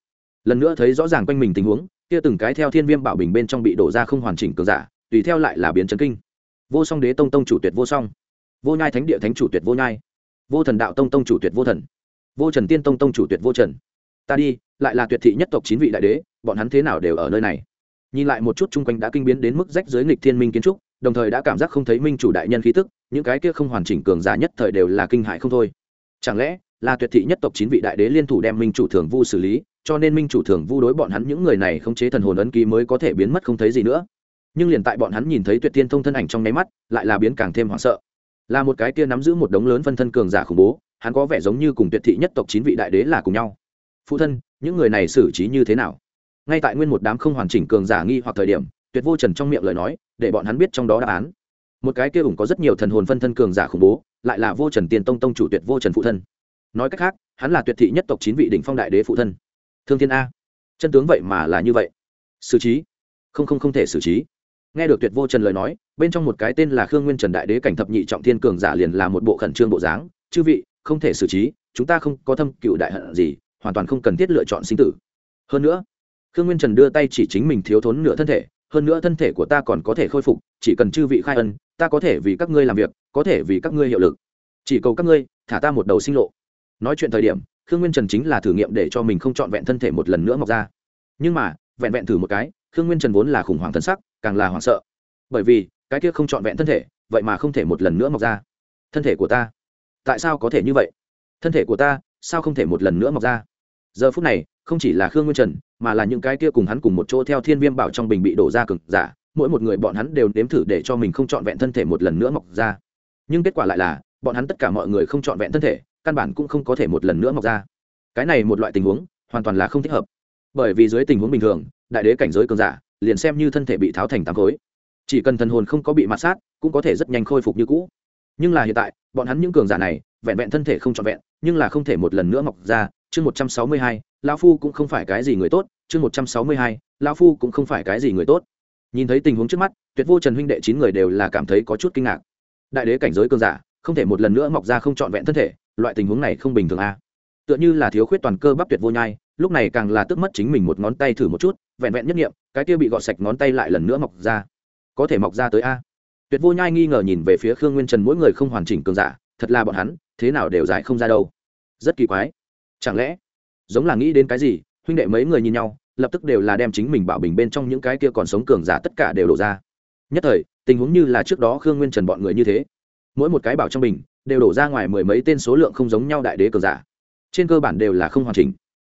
lần nữa thấy rõ ràng quanh mình tình huống, kia từng cái theo thiên viêm bảo bình bên trong bị đổ ra không hoàn chỉnh cường giả, tùy theo lại là biến chấn kinh. Vô song đế tông tông chủ tuyệt vô song. Vô nhai thánh địa thánh chủ tuyệt vô nhai. Vô thần đạo tông tông chủ tuyệt vô thần. Vô trần tiên tông tông chủ tuyệt vô trần. Ta đi, lại là tuyệt thị nhất tộc chín vị đại đế, bọn hắn thế nào đều ở nơi này. Nhìn lại một chút chung quanh đã kinh biến đến mức rách giới nghịch thiên minh kiến trúc, đồng thời đã cảm giác không thấy minh chủ đại nhân khí tức, những cái kia không hoàn chỉnh cường giả nhất thời đều là kinh hại không thôi. Chẳng lẽ là tuyệt thị nhất tộc chín vị đại đế liên thủ đem minh chủ thường vu xử lý cho nên minh chủ thường vu đối bọn hắn những người này không chế thần hồn ấn ký mới có thể biến mất không thấy gì nữa. Nhưng liền tại bọn hắn nhìn thấy tuyệt tiên thông thân ảnh trong nháy mắt, lại là biến càng thêm hoảng sợ. Là một cái kia nắm giữ một đống lớn phân thân cường giả khủng bố, hắn có vẻ giống như cùng tuyệt thị nhất tộc chín vị đại đế là cùng nhau. Phụ thân, những người này xử trí như thế nào? Ngay tại nguyên một đám không hoàn chỉnh cường giả nghi hoặc thời điểm, tuyệt vô trần trong miệng lời nói, để bọn hắn biết trong đó đáp án. Một cái kia ủng có rất nhiều thần hồn phân thân cường giả khủng bố, lại là vô trần tiền tông tông chủ tuyệt vô trần phụ thân. Nói cách khác, hắn là tuyệt thị nhất tộc chín vị đỉnh phong đại đế phụ thân thương thiên a. Chân tướng vậy mà là như vậy. Xử trí? Không không không thể xử trí. Nghe được tuyệt vô trần lời nói, bên trong một cái tên là khương nguyên trần đại đế cảnh thập nhị trọng thiên cường giả liền là một bộ khẩn trương bộ dáng. Chư vị, không thể xử trí, chúng ta không có thâm cựu đại hận gì, hoàn toàn không cần thiết lựa chọn sinh tử. Hơn nữa, khương nguyên trần đưa tay chỉ chính mình thiếu thốn nửa thân thể, hơn nữa thân thể của ta còn có thể khôi phục, chỉ cần chư vị khai ân, ta có thể vì các ngươi làm việc, có thể vì các ngươi hiệu lực. Chỉ cầu các ngươi, thả ta một đầu sinh lộ nói chuyện thời điểm, khương nguyên trần chính là thử nghiệm để cho mình không trọn vẹn thân thể một lần nữa mọc ra. Nhưng mà, vẹn vẹn thử một cái, khương nguyên trần vốn là khủng hoảng thân sắc, càng là hoảng sợ. Bởi vì, cái kia không trọn vẹn thân thể, vậy mà không thể một lần nữa mọc ra. Thân thể của ta, tại sao có thể như vậy? Thân thể của ta, sao không thể một lần nữa mọc ra? Giờ phút này, không chỉ là khương nguyên trần, mà là những cái kia cùng hắn cùng một chỗ theo thiên viêm bảo trong bình bị đổ ra cực giả, mỗi một người bọn hắn đều nếm thử để cho mình không trọn vẹn thân thể một lần nữa mọc ra. Nhưng kết quả lại là, bọn hắn tất cả mọi người không trọn vẹn thân thể căn bản cũng không có thể một lần nữa mọc ra. Cái này một loại tình huống, hoàn toàn là không thích hợp. Bởi vì dưới tình huống bình thường, đại đế cảnh giới cường giả, liền xem như thân thể bị tháo thành tám khối. Chỉ cần thần hồn không có bị mạt sát, cũng có thể rất nhanh khôi phục như cũ. Nhưng là hiện tại, bọn hắn những cường giả này, vẹn vẹn thân thể không trọn vẹn, nhưng là không thể một lần nữa mọc ra. Chương một trăm sáu mươi hai, lão phu cũng không phải cái gì người tốt. Chương một trăm sáu mươi hai, lão phu cũng không phải cái gì người tốt. Nhìn thấy tình huống trước mắt, tuyệt vô trần huynh đệ chín người đều là cảm thấy có chút kinh ngạc. Đại đế cảnh giới cường giả, không thể một lần nữa mọc ra không trọn vẹn thân thể loại tình huống này không bình thường a. À. tựa như là thiếu khuyết toàn cơ bắp tuyệt vô nhai, lúc này càng là tức mất chính mình một ngón tay thử một chút, vẹn vẹn nhất nghiệm, cái kia bị gọt sạch ngón tay lại lần nữa mọc ra. Có thể mọc ra tới a. Tuyệt vô nhai nghi ngờ nhìn về phía khương nguyên trần mỗi người không hoàn chỉnh cường giả, thật là bọn hắn, thế nào đều giải không ra đâu. Rất kỳ quái. Chẳng lẽ, giống là nghĩ đến cái gì, huynh đệ mấy người nhìn nhau, lập tức đều là đem chính mình bảo bình bên trong những cái kia còn sống cường giả tất cả đều đổ ra. Nhất thời, tình huống như là trước đó khương nguyên trần bọn người như thế. Mỗi một cái bảo trong bình đều đổ ra ngoài mười mấy tên số lượng không giống nhau đại đế cường giả. Trên cơ bản đều là không hoàn chỉnh.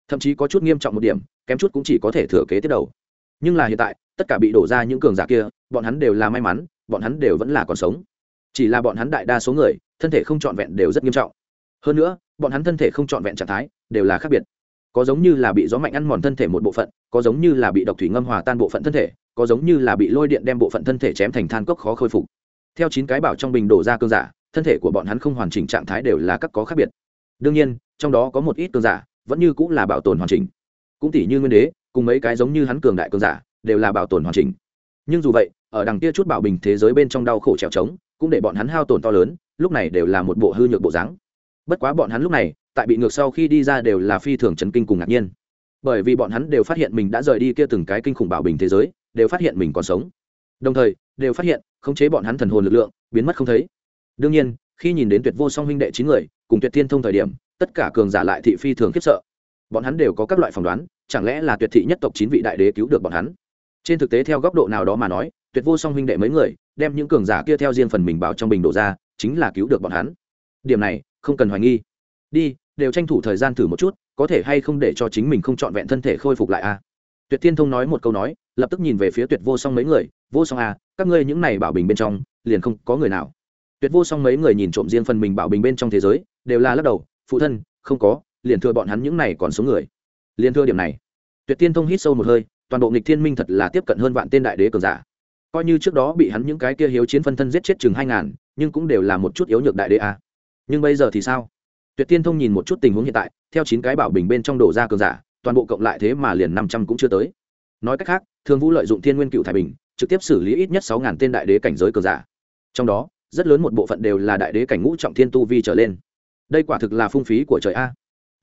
Thậm chí có chút nghiêm trọng một điểm, kém chút cũng chỉ có thể thừa kế tiếp đầu. Nhưng là hiện tại, tất cả bị đổ ra những cường giả kia, bọn hắn đều là may mắn, bọn hắn đều vẫn là còn sống. Chỉ là bọn hắn đại đa số người, thân thể không trọn vẹn đều rất nghiêm trọng. Hơn nữa, bọn hắn thân thể không trọn vẹn trạng thái, đều là khác biệt. Có giống như là bị gió mạnh ăn mòn thân thể một bộ phận, có giống như là bị độc thủy ngâm hòa tan bộ phận thân thể, có giống như là bị lôi điện đem bộ phận thân thể chém thành than cốc khó khôi phục. Theo chín cái bảo trong bình đổ ra cơn giả thân thể của bọn hắn không hoàn chỉnh trạng thái đều là các có khác biệt. Đương nhiên, trong đó có một ít cường giả vẫn như cũng là bảo tồn hoàn chỉnh. Cũng tỷ như nguyên đế, cùng mấy cái giống như hắn cường đại cường giả đều là bảo tồn hoàn chỉnh. Nhưng dù vậy, ở đằng kia chút bảo bình thế giới bên trong đau khổ trèo trống, cũng để bọn hắn hao tổn to lớn, lúc này đều là một bộ hư nhược bộ dáng. Bất quá bọn hắn lúc này, tại bị ngược sau khi đi ra đều là phi thường chấn kinh cùng ngạc nhiên. Bởi vì bọn hắn đều phát hiện mình đã rời đi kia từng cái kinh khủng bảo bình thế giới, đều phát hiện mình còn sống. Đồng thời, đều phát hiện khống chế bọn hắn thần hồn lực lượng biến mất không thấy đương nhiên khi nhìn đến tuyệt vô song huynh đệ chín người cùng tuyệt thiên thông thời điểm tất cả cường giả lại thị phi thường khiếp sợ. Bọn hắn đều có các loại phỏng đoán chẳng lẽ là tuyệt thị nhất tộc chín vị đại đế cứu được bọn hắn? Trên thực tế theo góc độ nào đó mà nói tuyệt vô song huynh đệ mấy người đem những cường giả kia theo riêng phần mình báo trong bình đổ ra chính là cứu được bọn hắn. Điểm này không cần hoài nghi. Đi đều tranh thủ thời gian thử một chút có thể hay không để cho chính mình không trọn vẹn thân thể khôi phục lại a à? tuyệt thiên thông nói một câu nói lập tức nhìn về phía tuyệt vô song mấy người vô song a à, các ngươi những này bảo bình bên trong liền không có người nào tuyệt vô song mấy người nhìn trộm riêng phần mình bảo bình bên trong thế giới, đều là lắc đầu, phụ thân, không có, liền thưa bọn hắn những này còn số người. Liền thưa điểm này. Tuyệt thiên thông hít sâu một hơi, toàn bộ nghịch thiên minh thật là tiếp cận hơn vạn tên đại đế cường giả. Coi như trước đó bị hắn những cái kia hiếu chiến phân thân giết chết chừng hai ngàn, nhưng cũng đều là một chút yếu nhược đại đế a. Nhưng bây giờ thì sao? Tuyệt tiên thông nhìn một chút tình huống hiện tại, theo chín cái bảo bình bên trong đổ ra cường giả, toàn bộ cộng lại thế mà liền năm trăm cũng chưa tới. Nói cách khác, thương vũ lợi dụng thiên nguyên cựu thái bình, trực tiếp xử lý ít nhất sáu ngàn tên đại đế cảnh giới cường giả. Trong đó rất lớn một bộ phận đều là đại đế cảnh ngũ trọng thiên tu vi trở lên. Đây quả thực là phung phí của trời a.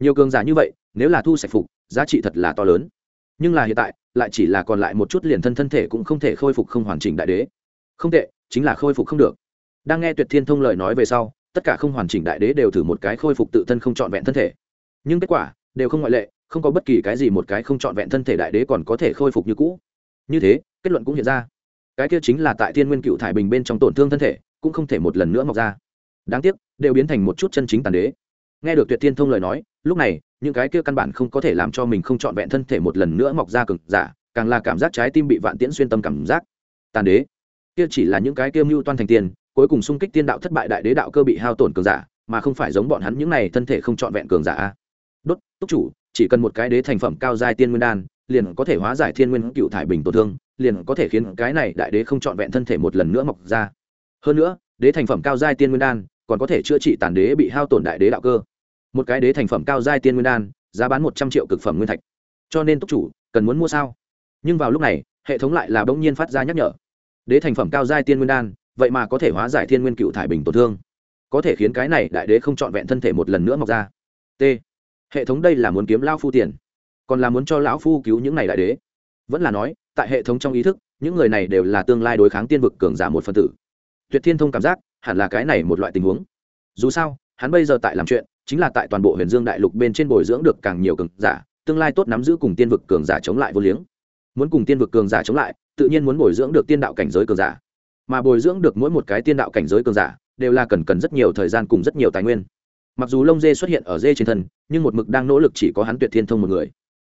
Nhiều cường giả như vậy, nếu là thu sạch phục, giá trị thật là to lớn. Nhưng là hiện tại, lại chỉ là còn lại một chút liền thân thân thể cũng không thể khôi phục không hoàn chỉnh đại đế. Không tệ, chính là khôi phục không được. Đang nghe tuyệt thiên thông lời nói về sau, tất cả không hoàn chỉnh đại đế đều thử một cái khôi phục tự thân không trọn vẹn thân thể. Nhưng kết quả, đều không ngoại lệ, không có bất kỳ cái gì một cái không trọn vẹn thân thể đại đế còn có thể khôi phục như cũ. Như thế, kết luận cũng hiện ra. Cái kia chính là tại thiên nguyên cựu thải bình bên trong tổn thương thân thể cũng không thể một lần nữa mọc ra. Đáng tiếc, đều biến thành một chút chân chính tàn đế. Nghe được tuyệt thiên thông lời nói, lúc này, những cái kia căn bản không có thể làm cho mình không trọn vẹn thân thể một lần nữa mọc ra cực giả, càng là cảm giác trái tim bị vạn tiễn xuyên tâm cảm giác. Tàn đế? Kia chỉ là những cái kia mưu toan thành tiền, cuối cùng xung kích tiên đạo thất bại đại đế đạo cơ bị hao tổn cường giả, mà không phải giống bọn hắn những này thân thể không trọn vẹn cường giả. Đốt, túc chủ, chỉ cần một cái đế thành phẩm cao giai tiên nguyên đan, liền có thể hóa giải thiên nguyên cựu thải bình tổn thương, liền có thể khiến cái này đại đế không trọn vẹn thân thể một lần nữa mọc ra hơn nữa, đế thành phẩm cao giai tiên nguyên đan, còn có thể chữa trị tàn đế bị hao tổn đại đế đạo cơ. Một cái đế thành phẩm cao giai tiên nguyên đan, giá bán một trăm triệu cực phẩm nguyên thạch. Cho nên túc chủ, cần muốn mua sao? Nhưng vào lúc này, hệ thống lại là bỗng nhiên phát ra nhắc nhở. Đế thành phẩm cao giai tiên nguyên đan, vậy mà có thể hóa giải thiên nguyên cựu thải bình tổn thương. Có thể khiến cái này đại đế không trọn vẹn thân thể một lần nữa mọc ra. T. Hệ thống đây là muốn kiếm lao phu tiền, còn là muốn cho lão phu cứu những này đại đế. Vẫn là nói, tại hệ thống trong ý thức, những người này đều là tương lai đối kháng tiên vực cường giả một phân tử tuyệt thiên thông cảm giác, hẳn là cái này một loại tình huống. Dù sao, hắn bây giờ tại làm chuyện, chính là tại toàn bộ huyền dương đại lục bên trên bồi dưỡng được càng nhiều cường giả, tương lai tốt nắm giữ cùng tiên vực cường giả chống lại vô liếng. Muốn cùng tiên vực cường giả chống lại, tự nhiên muốn bồi dưỡng được tiên đạo cảnh giới cường giả. Mà bồi dưỡng được mỗi một cái tiên đạo cảnh giới cường giả, đều là cần cần rất nhiều thời gian cùng rất nhiều tài nguyên. Mặc dù lông dê xuất hiện ở dê trên thân, nhưng một mực đang nỗ lực chỉ có hắn tuyệt thiên thông một người.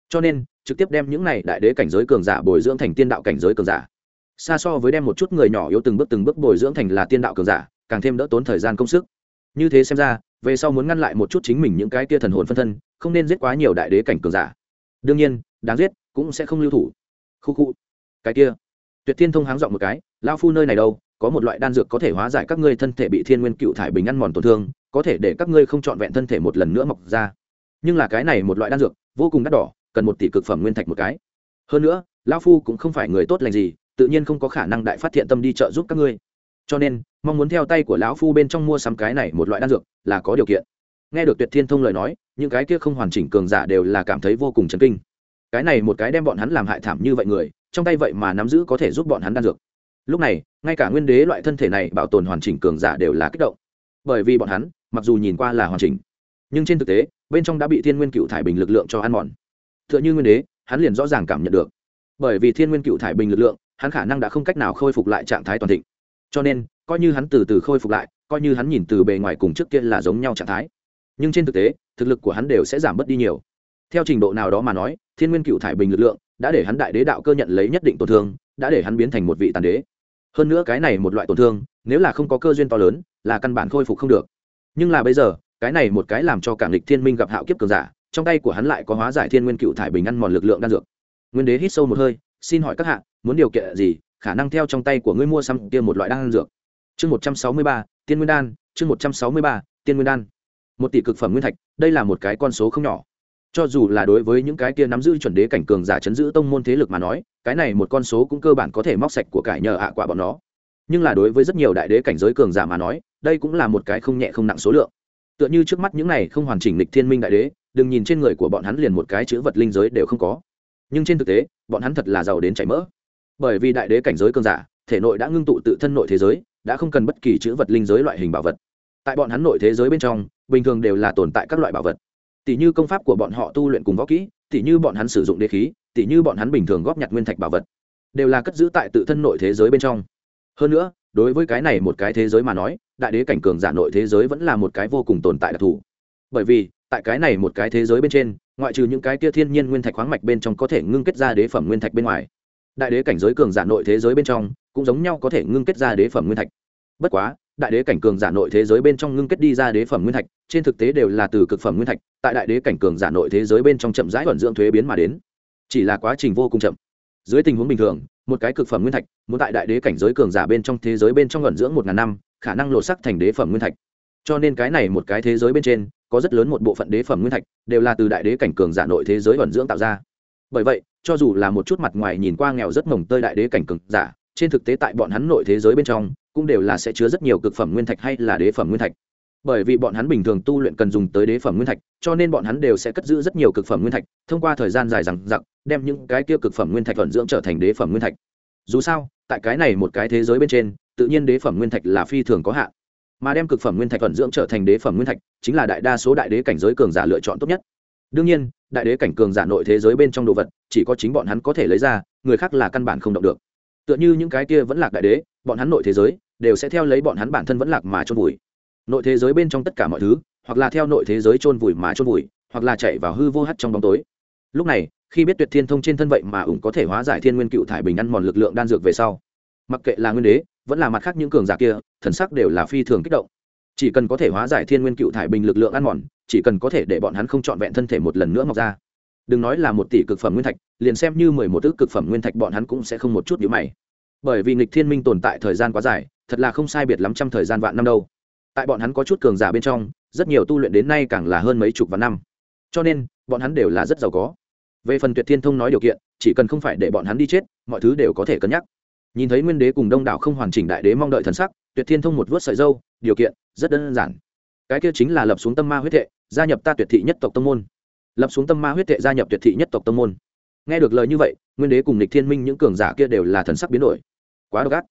Cho nên, trực tiếp đem những này đại đế cảnh giới cường giả bồi dưỡng thành tiên đạo cảnh giới cường giả xa so với đem một chút người nhỏ yếu từng bước từng bước bồi dưỡng thành là tiên đạo cường giả, càng thêm đỡ tốn thời gian công sức. Như thế xem ra, về sau muốn ngăn lại một chút chính mình những cái kia thần hồn phân thân, không nên giết quá nhiều đại đế cảnh cường giả. Đương nhiên, đáng giết cũng sẽ không lưu thủ. Khu khu. Cái kia. Tuyệt thiên thông háng dọn một cái lao phu nơi này đâu? Có một loại đan dược có thể hóa giải các ngươi thân thể bị thiên nguyên cựu thải bình ăn mòn tổn thương, có thể để các ngươi không trọn vẹn thân thể một lần nữa mọc ra. Nhưng là cái này một loại đan dược, vô cùng đắt đỏ, cần một tỷ cực phẩm nguyên thạch một cái. Hơn nữa lao phu cũng không phải người tốt lành gì tự nhiên không có khả năng đại phát thiện tâm đi trợ giúp các ngươi. Cho nên, mong muốn theo tay của lão phu bên trong mua sắm cái này một loại đan dược là có điều kiện. Nghe được tuyệt thiên thông lời nói, những cái kia không hoàn chỉnh cường giả đều là cảm thấy vô cùng chấn kinh. Cái này một cái đem bọn hắn làm hại thảm như vậy người, trong tay vậy mà nắm giữ có thể giúp bọn hắn đan dược. Lúc này, ngay cả nguyên đế loại thân thể này bảo tồn hoàn chỉnh cường giả đều là kích động. Bởi vì bọn hắn, mặc dù nhìn qua là hoàn chỉnh, nhưng trên thực tế, bên trong đã bị thiên nguyên cựu thải bình lực lượng cho ăn mòn. T h ư ợ n h ư nguyên đế, hắn liền rõ ràng cảm nhận được bởi vì thiên nguyên cựu thải bình lực lượng, hắn khả năng đã không cách nào khôi phục lại trạng thái toàn thịnh. Cho nên, coi như hắn từ từ khôi phục lại, coi như hắn nhìn từ bề ngoài cùng trước kia là giống nhau trạng thái. Nhưng trên thực tế, thực lực của hắn đều sẽ giảm bớt đi nhiều. Theo trình độ nào đó mà nói, thiên nguyên cựu thải bình lực lượng đã để hắn đại đế đạo cơ nhận lấy nhất định tổn thương, đã để hắn biến thành một vị tàn đế. Hơn nữa cái này một loại tổn thương, nếu là không có cơ duyên to lớn, là căn bản khôi phục không được. Nhưng là bây giờ, cái này một cái làm cho cảng lịch thiên minh gặp hạo kiếp cường giả, trong tay của hắn lại có hóa giải thiên nguyên cựu thải bình ăn mòn lực lượng đan dược nguyên đế hít sâu một hơi, xin hỏi các hạ, muốn điều kiện gì, khả năng theo trong tay của ngươi mua xăm kia một loại đan dược? Chương một trăm sáu mươi ba, tiên nguyên đan, chương một trăm sáu mươi ba, tiên nguyên đan. Một tỷ cực phẩm nguyên thạch, đây là một cái con số không nhỏ. Cho dù là đối với những cái kia nắm giữ chuẩn đế cảnh cường giả chấn giữ tông môn thế lực mà nói, cái này một con số cũng cơ bản có thể móc sạch của cải nhờ ạ quả bọn nó. Nhưng là đối với rất nhiều đại đế cảnh giới cường giả mà nói, đây cũng là một cái không nhẹ không nặng số lượng. Tựa như trước mắt những này không hoàn chỉnh lịch thiên minh đại đế, đừng nhìn trên người của bọn hắn liền một cái chữ vật linh giới đều không có nhưng trên thực tế, bọn hắn thật là giàu đến chảy mỡ. Bởi vì đại đế cảnh giới cường giả, thể nội đã ngưng tụ tự thân nội thế giới, đã không cần bất kỳ chữ vật linh giới loại hình bảo vật. Tại bọn hắn nội thế giới bên trong, bình thường đều là tồn tại các loại bảo vật. Tỷ như công pháp của bọn họ tu luyện cùng võ kỹ tỷ như bọn hắn sử dụng đế khí tỷ như bọn hắn bình thường góp nhặt nguyên thạch bảo vật, đều là cất giữ tại tự thân nội thế giới bên trong. Hơn nữa, đối với cái này một cái thế giới mà nói, đại đế cảnh cường giả nội thế giới vẫn là một cái vô cùng tồn tại đặc thù. Bởi vì, tại cái này một cái thế giới bên trên ngoại trừ những cái kia thiên nhiên nguyên thạch khoáng mạch bên trong có thể ngưng kết ra đế phẩm nguyên thạch bên ngoài. Đại đế cảnh giới cường giả nội thế giới bên trong, cũng giống nhau có thể ngưng kết ra đế phẩm nguyên thạch. Bất quá, đại đế cảnh cường giả nội thế giới bên trong ngưng kết đi ra đế phẩm nguyên thạch, trên thực tế đều là từ cực phẩm nguyên thạch, tại đại đế cảnh cường giả nội thế giới bên trong chậm rãi vận dưỡng thuế biến mà đến. Chỉ là quá trình vô cùng chậm. Dưới tình huống bình thường, một cái cực phẩm nguyên thạch, muốn tại đại đế cảnh giới cường giả bên trong thế giới bên trong vận dưỡng một ngàn năm, khả năng lộ sắc thành đế phẩm nguyên thạch cho nên cái này một cái thế giới bên trên, có rất lớn một bộ phận đế phẩm nguyên thạch, đều là từ đại đế cảnh cường giả nội thế giới vận dưỡng tạo ra. Bởi vậy, cho dù là một chút mặt ngoài nhìn qua nghèo rất mồng tơi đại đế cảnh cường giả, trên thực tế tại bọn hắn nội thế giới bên trong, cũng đều là sẽ chứa rất nhiều cực phẩm nguyên thạch hay là đế phẩm nguyên thạch. Bởi vì bọn hắn bình thường tu luyện cần dùng tới đế phẩm nguyên thạch, cho nên bọn hắn đều sẽ cất giữ rất nhiều cực phẩm nguyên thạch, thông qua thời gian dài rằng giặc đem những cái kia cực phẩm nguyên thạch vận dưỡng trở thành đế phẩm nguyên thạch. Dù sao, tại cái này một cái thế giới bên trên, tự nhiên đế phẩm nguyên thạch là phi thường có hạn mà đem cực phẩm nguyên thạch vận dưỡng trở thành đế phẩm nguyên thạch, chính là đại đa số đại đế cảnh giới cường giả lựa chọn tốt nhất. Đương nhiên, đại đế cảnh cường giả nội thế giới bên trong đồ vật, chỉ có chính bọn hắn có thể lấy ra, người khác là căn bản không động được. Tựa như những cái kia vẫn lạc đại đế, bọn hắn nội thế giới đều sẽ theo lấy bọn hắn bản thân vẫn lạc mà trôn vùi. Nội thế giới bên trong tất cả mọi thứ, hoặc là theo nội thế giới trôn vùi mà trôn vùi, hoặc là chạy vào hư vô hắt trong bóng tối. Lúc này, khi biết tuyệt thiên thông trên thân vậy mà ủng có thể hóa giải thiên nguyên cựu thải bình ăn mòn lực lượng đan dược về sau, mặc kệ là nguyên đế vẫn là mặt khác những cường giả kia, thần sắc đều là phi thường kích động. Chỉ cần có thể hóa giải thiên nguyên cựu thải bình lực lượng ăn mòn, chỉ cần có thể để bọn hắn không trọn vẹn thân thể một lần nữa mọc ra. Đừng nói là một tỷ cực phẩm nguyên thạch, liền xem như mười một ước cực phẩm nguyên thạch bọn hắn cũng sẽ không một chút nhữ mày. Bởi vì nghịch thiên minh tồn tại thời gian quá dài, thật là không sai biệt lắm trăm thời gian vạn năm đâu. Tại bọn hắn có chút cường giả bên trong, rất nhiều tu luyện đến nay càng là hơn mấy chục vạn năm. Cho nên, bọn hắn đều là rất giàu có. Về phần tuyệt thiên thông nói điều kiện, chỉ cần không phải để bọn hắn đi chết, mọi thứ đều có thể cân nhắc nhìn thấy nguyên đế cùng đông đảo không hoàn chỉnh đại đế mong đợi thần sắc, tuyệt thiên thông một vớt sợi dâu, điều kiện rất đơn giản. Cái kia chính là lập xuống tâm ma huyết thệ, gia nhập ta tuyệt thị nhất tộc tông môn. Lập xuống tâm ma huyết thệ gia nhập tuyệt thị nhất tộc tông môn. Nghe được lời như vậy, nguyên đế cùng lịch thiên minh những cường giả kia đều là thần sắc biến đổi. Quá độc ác.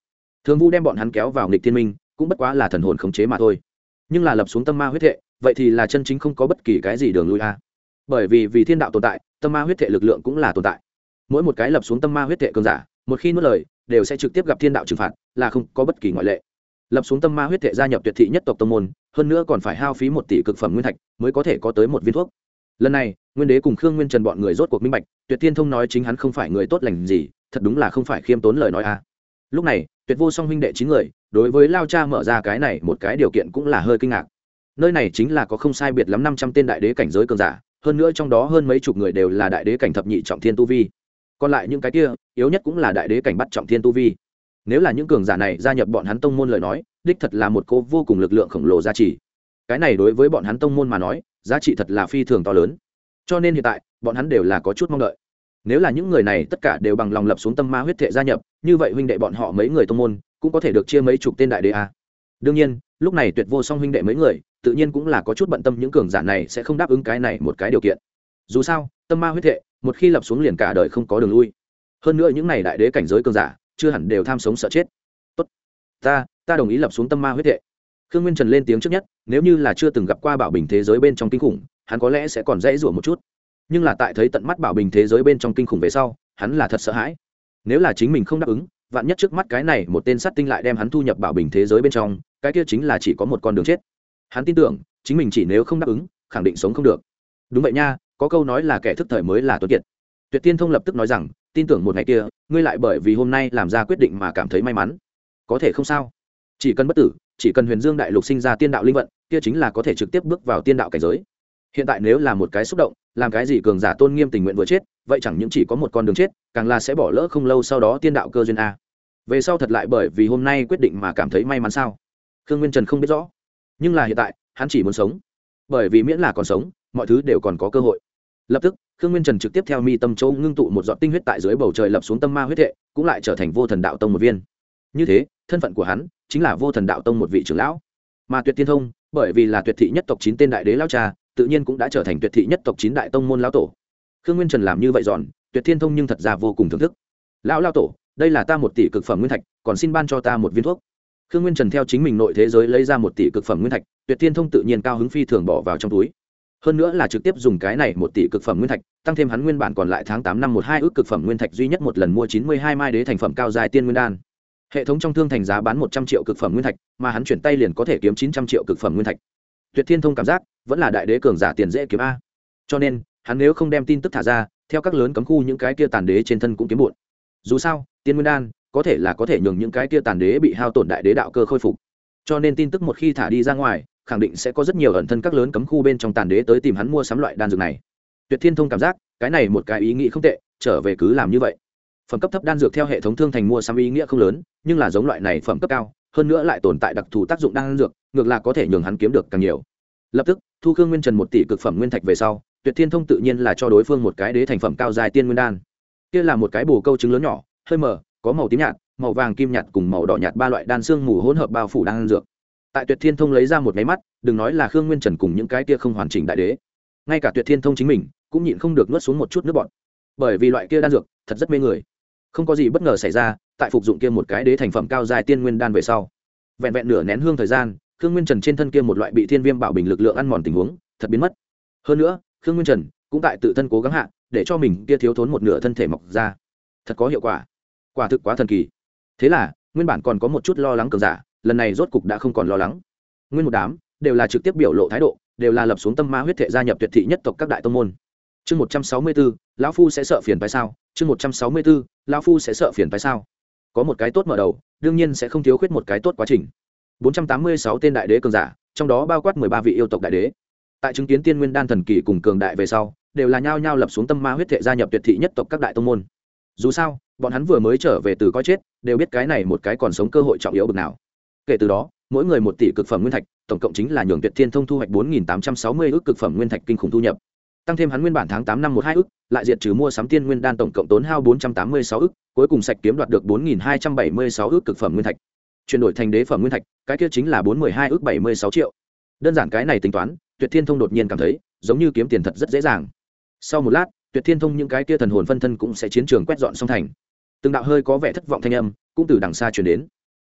Thường vu đem bọn hắn kéo vào lịch thiên minh, cũng bất quá là thần hồn khống chế mà thôi. Nhưng là lập xuống tâm ma huyết thệ, vậy thì là chân chính không có bất kỳ cái gì đường lui a. Bởi vì vì thiên đạo tồn tại, tâm ma huyết thệ lực lượng cũng là tồn tại. Mỗi một cái lập xuống tâm ma huyết thệ cường giả một khi nuốt lời, đều sẽ trực tiếp gặp thiên đạo trừng phạt, là không có bất kỳ ngoại lệ. Lập xuống tâm ma huyết thệ gia nhập tuyệt thị nhất tộc tông môn, hơn nữa còn phải hao phí một tỷ cực phẩm nguyên thạch mới có thể có tới một viên thuốc. Lần này, nguyên đế cùng khương nguyên trần bọn người rốt cuộc minh bạch, tuyệt tiên thông nói chính hắn không phải người tốt lành gì, thật đúng là không phải khiêm tốn lời nói a. À. Lúc này, tuyệt vô song huynh đệ chín người, đối với lao cha mở ra cái này một cái điều kiện cũng là hơi kinh ngạc. Nơi này chính là có không sai biệt lắm năm trăm tên đại đế cảnh giới cường giả, hơn nữa trong đó hơn mấy chục người đều là đại đế cảnh thập nhị trọng thiên tu vi còn lại những cái kia, yếu nhất cũng là đại đế cảnh bắt trọng thiên tu vi. Nếu là những cường giả này gia nhập bọn hắn tông môn lời nói, đích thật là một cô vô cùng lực lượng khổng lồ giá trị cái này đối với bọn hắn tông môn mà nói, giá trị thật là phi thường to lớn. Cho nên hiện tại, bọn hắn đều là có chút mong đợi. Nếu là những người này tất cả đều bằng lòng lập xuống tâm ma huyết thệ gia nhập, như vậy huynh đệ bọn họ mấy người tông môn, cũng có thể được chia mấy chục tên đại đế a. Đương nhiên, lúc này tuyệt vô song huynh đệ mấy người, tự nhiên cũng là có chút bận tâm những cường giả này sẽ không đáp ứng cái này một cái điều kiện. Dù sao, tâm ma huyết thệ một khi lập xuống liền cả đời không có đường lui. Hơn nữa những này đại đế cảnh giới cường giả, chưa hẳn đều tham sống sợ chết. Tốt. Ta ta đồng ý lập xuống tâm ma huyết thệ khương nguyên trần lên tiếng trước nhất, nếu như là chưa từng gặp qua bảo bình thế giới bên trong kinh khủng, hắn có lẽ sẽ còn dễ rủa một chút. Nhưng là tại thấy tận mắt bảo bình thế giới bên trong kinh khủng về sau, hắn là thật sợ hãi. Nếu là chính mình không đáp ứng, vạn nhất trước mắt cái này một tên sát tinh lại đem hắn thu nhập bảo bình thế giới bên trong, cái kia chính là chỉ có một con đường chết. Hắn tin tưởng, chính mình chỉ nếu không đáp ứng, khẳng định sống không được. Đúng vậy nha có câu nói là kẻ thức thời mới là tuấn kiệt. Tuyệt tiên thông lập tức nói rằng, tin tưởng một ngày kia, ngươi lại bởi vì hôm nay làm ra quyết định mà cảm thấy may mắn. Có thể không sao. Chỉ cần bất tử, chỉ cần huyền dương đại lục sinh ra tiên đạo linh vận, kia chính là có thể trực tiếp bước vào tiên đạo cảnh giới. Hiện tại nếu là một cái xúc động, làm cái gì cường giả tôn nghiêm tình nguyện vừa chết, vậy chẳng những chỉ có một con đường chết, càng là sẽ bỏ lỡ không lâu sau đó tiên đạo cơ duyên a. Về sau thật lại bởi vì hôm nay quyết định mà cảm thấy may mắn sao? Khương nguyên trần không biết rõ. Nhưng là hiện tại, hắn chỉ muốn sống. Bởi vì miễn là còn sống, mọi thứ đều còn có cơ hội lập tức, khương nguyên trần trực tiếp theo mi tâm châu ngưng tụ một giọt tinh huyết tại dưới bầu trời lập xuống tâm ma huyết hệ, cũng lại trở thành vô thần đạo tông một viên. Như thế, thân phận của hắn chính là vô thần đạo tông một vị trưởng lão. Mà tuyệt tiên thông, bởi vì là tuyệt thị nhất tộc chín tên đại đế lao cha, tự nhiên cũng đã trở thành tuyệt thị nhất tộc chín đại tông môn lao tổ. Khương nguyên trần làm như vậy giòn, tuyệt thiên thông nhưng thật ra vô cùng thưởng thức. Lão lao tổ, đây là ta một tỷ cực phẩm nguyên thạch, còn xin ban cho ta một viên thuốc. Khương nguyên trần theo chính mình nội thế giới lấy ra một tỷ cực phẩm nguyên thạch, tuyệt thiên thông tự nhiên cao hứng phi thường bỏ vào trong túi hơn nữa là trực tiếp dùng cái này một tỷ cực phẩm nguyên thạch, tăng thêm hắn nguyên bản còn lại tháng tám năm một hai ước cực phẩm nguyên thạch duy nhất một lần mua chín mươi hai mai đế thành phẩm cao dài tiên nguyên đan. Hệ thống trong thương thành giá bán một trăm triệu cực phẩm nguyên thạch, mà hắn chuyển tay liền có thể kiếm chín trăm triệu cực phẩm nguyên thạch. Tuyệt thiên thông cảm giác, vẫn là đại đế cường giả tiền dễ kiếm a. Cho nên, hắn nếu không đem tin tức thả ra, theo các lớn cấm khu những cái kia tàn đế trên thân cũng kiếm bụn dù sao, tiên nguyên đan, có thể là có thể nhường những cái kia tàn đế bị hao tổn đại đế đạo cơ khôi phục. Cho nên tin tức một khi thả đi ra ngoài khẳng định sẽ có rất nhiều ẩn thân các lớn cấm khu bên trong tàn đế tới tìm hắn mua sắm loại đan dược này. Tuyệt thiên thông cảm giác, cái này một cái ý nghĩ không tệ, trở về cứ làm như vậy. Phẩm cấp thấp đan dược theo hệ thống thương thành mua sắm ý nghĩa không lớn, nhưng là giống loại này phẩm cấp cao, hơn nữa lại tồn tại đặc thù tác dụng đan dược, ngược là có thể nhường hắn kiếm được càng nhiều. Lập tức, thu khương nguyên trần một tỷ cực phẩm nguyên thạch về sau, tuyệt thiên thông tự nhiên là cho đối phương một cái đế thành phẩm cao dài tiên nguyên đan. Kia là một cái bồ câu trứng lớn nhỏ, hơi mờ, có màu tím nhạt, màu vàng kim nhạt cùng màu đỏ nhạt ba loại đan xương mù hỗn hợp bao phủ đan dược tại tuyệt thiên thông lấy ra một máy mắt, đừng nói là khương nguyên trần cùng những cái kia không hoàn chỉnh đại đế. Ngay cả tuyệt thiên thông chính mình, cũng nhịn không được nuốt xuống một chút nước bọn bởi vì loại kia đan dược, thật rất mê người. Không có gì bất ngờ xảy ra, tại phục dụng kia một cái đế thành phẩm cao dài tiên nguyên đan về sau. Vẹn vẹn nửa nén hương thời gian, khương nguyên trần trên thân kia một loại bị thiên viêm bảo bình lực lượng ăn mòn tình huống, thật biến mất. Hơn nữa, khương nguyên trần cũng tại tự thân cố gắng hạ, để cho mình kia thiếu thốn một nửa thân thể mọc ra. Thật có hiệu quả. Quả thực quá thần kỳ. Thế là, nguyên bản còn có một chút lo lắng cường giả lần này rốt cục đã không còn lo lắng. Nguyên một đám đều là trực tiếp biểu lộ thái độ, đều là lập xuống tâm ma huyết thể gia nhập tuyệt thị nhất tộc các đại tông môn. Chương một trăm sáu mươi bốn lão phu sẽ sợ phiền phải sao? Chương một trăm sáu mươi bốn lão phu sẽ sợ phiền phải sao? Có một cái tốt mở đầu, đương nhiên sẽ không thiếu khuyết một cái tốt quá trình. Bốn trăm tám mươi sáu tên đại đế cường giả, trong đó bao quát mười ba vị yêu tộc đại đế. Tại chứng kiến tiên nguyên đan thần kỳ cùng cường đại về sau, đều là nhao nhao lập xuống tâm ma huyết thể gia nhập tuyệt thị nhất tộc các đại tông môn. Dù sao, bọn hắn vừa mới trở về từ coi chết, đều biết cái này một cái còn sống cơ hội trọng yếu bực nào kể từ đó, mỗi người một tỷ cực phẩm nguyên thạch, tổng cộng chính là nhường tuyệt thiên thông thu hoạch bốn nghìn tám trăm sáu mươi ước cực phẩm nguyên thạch kinh khủng thu nhập. Tăng thêm hắn nguyên bản tháng tám năm một hai ước, lại diệt trừ mua sắm tiên nguyên đan tổng cộng tốn hao bốn trăm tám mươi sáu ước, cuối cùng sạch kiếm đoạt được bốn nghìn hai trăm bảy mươi sáu ước cực phẩm nguyên thạch. Chuyển đổi thành đế phẩm nguyên thạch, cái kia chính là bốn mươi hai ước bảy mươi sáu triệu. Đơn giản cái này tính toán, tuyệt thiên thông đột nhiên cảm thấy, giống như kiếm tiền thật rất dễ dàng. Sau một lát, tuyệt thiên thông những cái kia thần hồn phân thân cũng sẽ chiến trường quét dọn song thành. Từng đạo hơi có vẻ thất vọng thanh âm, cũng từ đằng xa chuyển đến.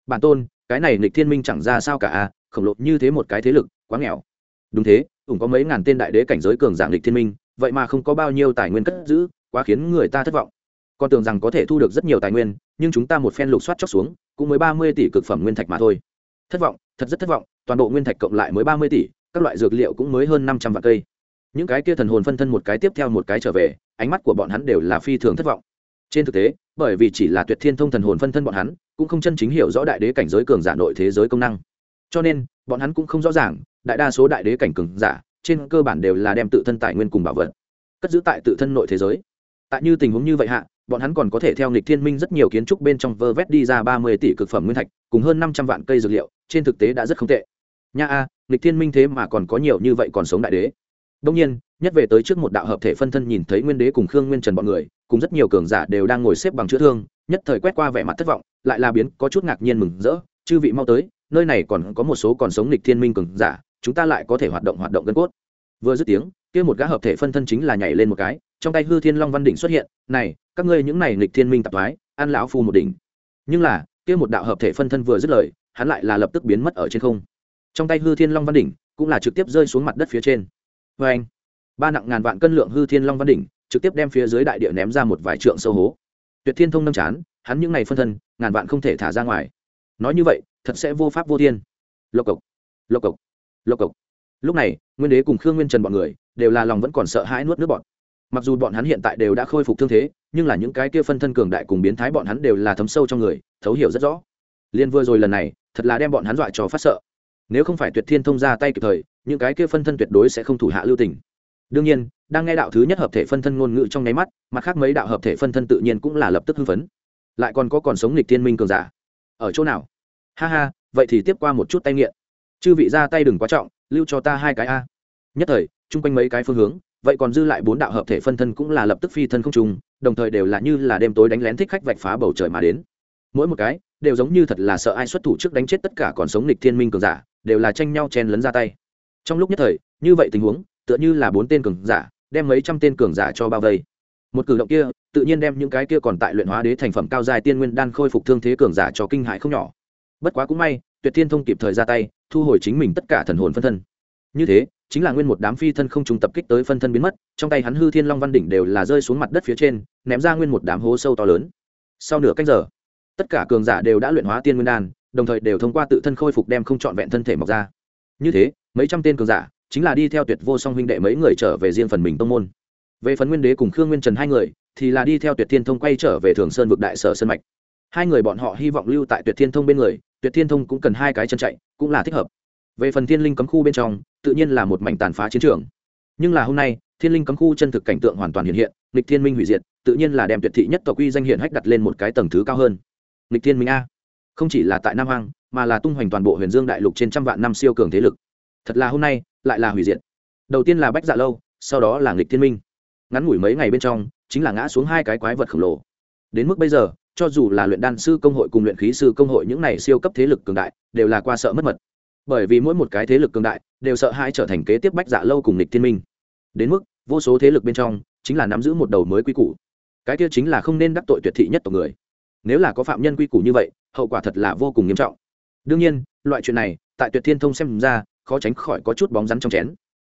Bản tôn cái này nghịch thiên minh chẳng ra sao cả a khổng lồ như thế một cái thế lực, quá nghèo. Đúng thế, ủng có mấy ngàn tên đại đế cảnh giới cường dạng nghịch thiên minh, vậy mà không có bao nhiêu tài nguyên cất giữ, quá khiến người ta thất vọng. Con tưởng rằng có thể thu được rất nhiều tài nguyên, nhưng chúng ta một phen lục soát chóc xuống, cũng mới ba mươi tỷ cực phẩm nguyên thạch mà thôi. Thất vọng, thật rất thất vọng, toàn bộ nguyên thạch cộng lại mới ba mươi tỷ, các loại dược liệu cũng mới hơn năm trăm vạn cây. Những cái kia thần hồn phân thân một cái tiếp theo một cái trở về, ánh mắt của bọn hắn đều là phi thường thất vọng. Trên thực tế, bởi vì chỉ là tuyệt thiên thông thần hồn phân thân bọn hắn cũng không chân chính hiểu rõ đại đế cảnh giới cường giả nội thế giới công năng. Cho nên, bọn hắn cũng không rõ ràng, đại đa số đại đế cảnh cường giả, trên cơ bản đều là đem tự thân tài nguyên cùng bảo vật, cất giữ tại tự thân nội thế giới. Tại như tình huống như vậy hạ, bọn hắn còn có thể theo nghịch thiên minh rất nhiều kiến trúc bên trong vơ vét đi ra ba mươi tỷ cực phẩm nguyên thạch, cùng hơn năm trăm vạn cây dược liệu, trên thực tế đã rất không tệ. Nha a, nghịch thiên minh thế mà còn có nhiều như vậy còn sống đại đế. Đông nhiên, nhất về tới trước một đạo hợp thể phân thân nhìn thấy nguyên đế cùng khương nguyên trần bọn người cùng rất nhiều cường giả đều đang ngồi xếp bằng chữa thương, nhất thời quét qua vẻ mặt thất vọng, lại là biến, có chút ngạc nhiên mừng rỡ, chư vị mau tới, nơi này còn có một số còn sống nịch thiên minh cường giả, chúng ta lại có thể hoạt động hoạt động gân cốt. Vừa dứt tiếng, kia một gã hợp thể phân thân chính là nhảy lên một cái, trong tay hư thiên long văn đỉnh xuất hiện, này, các ngươi những này nịch thiên minh tạp thoái, ăn lão phu một đỉnh. Nhưng là, kia một đạo hợp thể phân thân vừa dứt lời, hắn lại là lập tức biến mất ở trên không. Trong tay hư thiên long văn đỉnh cũng là trực tiếp rơi xuống mặt đất phía trên. Vê anh ba nặng ngàn vạn cân lượng hư thiên long văn đỉnh trực tiếp đem phía dưới đại địa ném ra một vài trượng sâu hố. Tuyệt thiên thông nâm chán, hắn những ngày phân thân, ngàn vạn không thể thả ra ngoài. Nói như vậy, thật sẽ vô pháp vô thiên. Lộc cộc lộc cộc lộc cộc. Lúc này, nguyên đế cùng khương nguyên trần bọn người đều là lòng vẫn còn sợ hãi nuốt nước bọn. Mặc dù bọn hắn hiện tại đều đã khôi phục thương thế, nhưng là những cái kia phân thân cường đại cùng biến thái bọn hắn đều là thấm sâu trong người, thấu hiểu rất rõ. Liên vừa rồi lần này, thật là đem bọn hắn dọa cho phát sợ. Nếu không phải tuyệt thiên thông ra tay kịp thời, những cái kia phân thân tuyệt đối sẽ không thủ hạ lưu tình đương nhiên, đang nghe đạo thứ nhất hợp thể phân thân ngôn ngữ trong nháy mắt, mặt khác mấy đạo hợp thể phân thân tự nhiên cũng là lập tức hưng phấn. Lại còn có còn sống nghịch thiên minh cường giả. Ở chỗ nào? Ha ha, vậy thì tiếp qua một chút tay nghiện. Chư vị ra tay đừng quá trọng, lưu cho ta hai cái a. Nhất thời, chung quanh mấy cái phương hướng, vậy còn dư lại bốn đạo hợp thể phân thân cũng là lập tức phi thân không trùng đồng thời đều là như là đêm tối đánh lén thích khách vạch phá bầu trời mà đến. Mỗi một cái, đều giống như thật là sợ ai xuất thủ trước đánh chết tất cả còn sống nghịch thiên minh cường giả, đều là tranh nhau chen lấn ra tay. Trong lúc nhất thời, như vậy tình huống tựa như là bốn tên cường giả, đem mấy trăm tên cường giả cho bao vây. Một cử động kia, tự nhiên đem những cái kia còn tại luyện hóa đế thành phẩm cao dài tiên nguyên đan khôi phục thương thế cường giả cho kinh hại không nhỏ. Bất quá cũng may, tuyệt thiên thông kịp thời ra tay, thu hồi chính mình tất cả thần hồn phân thân. Như thế, chính là nguyên một đám phi thân không trùng tập kích tới phân thân biến mất, trong tay hắn hư thiên long văn đỉnh đều là rơi xuống mặt đất phía trên, ném ra nguyên một đám hố sâu to lớn. Sau nửa cách giờ, tất cả cường giả đều đã luyện hóa tiên nguyên đan, đồng thời đều thông qua tự thân khôi phục đem không trọn vẹn thân thể mọc ra. Như thế, mấy trăm tên cường giả chính là đi theo tuyệt vô song huynh đệ mấy người trở về riêng phần mình tông môn. Về phần nguyên đế cùng khương nguyên trần hai người, thì là đi theo tuyệt thiên thông quay trở về thường sơn vực đại sở sơn mạch. Hai người bọn họ hy vọng lưu tại tuyệt thiên thông bên người, tuyệt thiên thông cũng cần hai cái chân chạy, cũng là thích hợp. Về phần thiên linh cấm khu bên trong, tự nhiên là một mảnh tàn phá chiến trường. Nhưng là hôm nay, thiên linh cấm khu chân thực cảnh tượng hoàn toàn hiện hiện lịch thiên minh hủy diệt, tự nhiên là đem tuyệt thị nhất tộc quy danh hiện hách đặt lên một cái tầng thứ cao hơn. Lịch thiên minh a. Không chỉ là tại nam hoang, mà là tung hoành toàn bộ huyền dương đại lục trên trăm vạn năm siêu cường thế lực. Thật là hôm nay lại là hủy diệt. Đầu tiên là bách dạ lâu, sau đó là nghịch thiên minh. Ngắn ngủi mấy ngày bên trong, chính là ngã xuống hai cái quái vật khổng lồ. Đến mức bây giờ, cho dù là luyện đan sư công hội cùng luyện khí sư công hội những này siêu cấp thế lực cường đại, đều là qua sợ mất mật. Bởi vì mỗi một cái thế lực cường đại, đều sợ hai trở thành kế tiếp bách dạ lâu cùng lịch thiên minh. Đến mức, vô số thế lực bên trong, chính là nắm giữ một đầu mới quy củ. Cái kia chính là không nên đắc tội tuyệt thị nhất tộc người. Nếu là có phạm nhân quy củ như vậy, hậu quả thật là vô cùng nghiêm trọng. Đương nhiên, loại chuyện này, tại tuyệt thiên thông xem ra khó tránh khỏi có chút bóng rắn trong chén.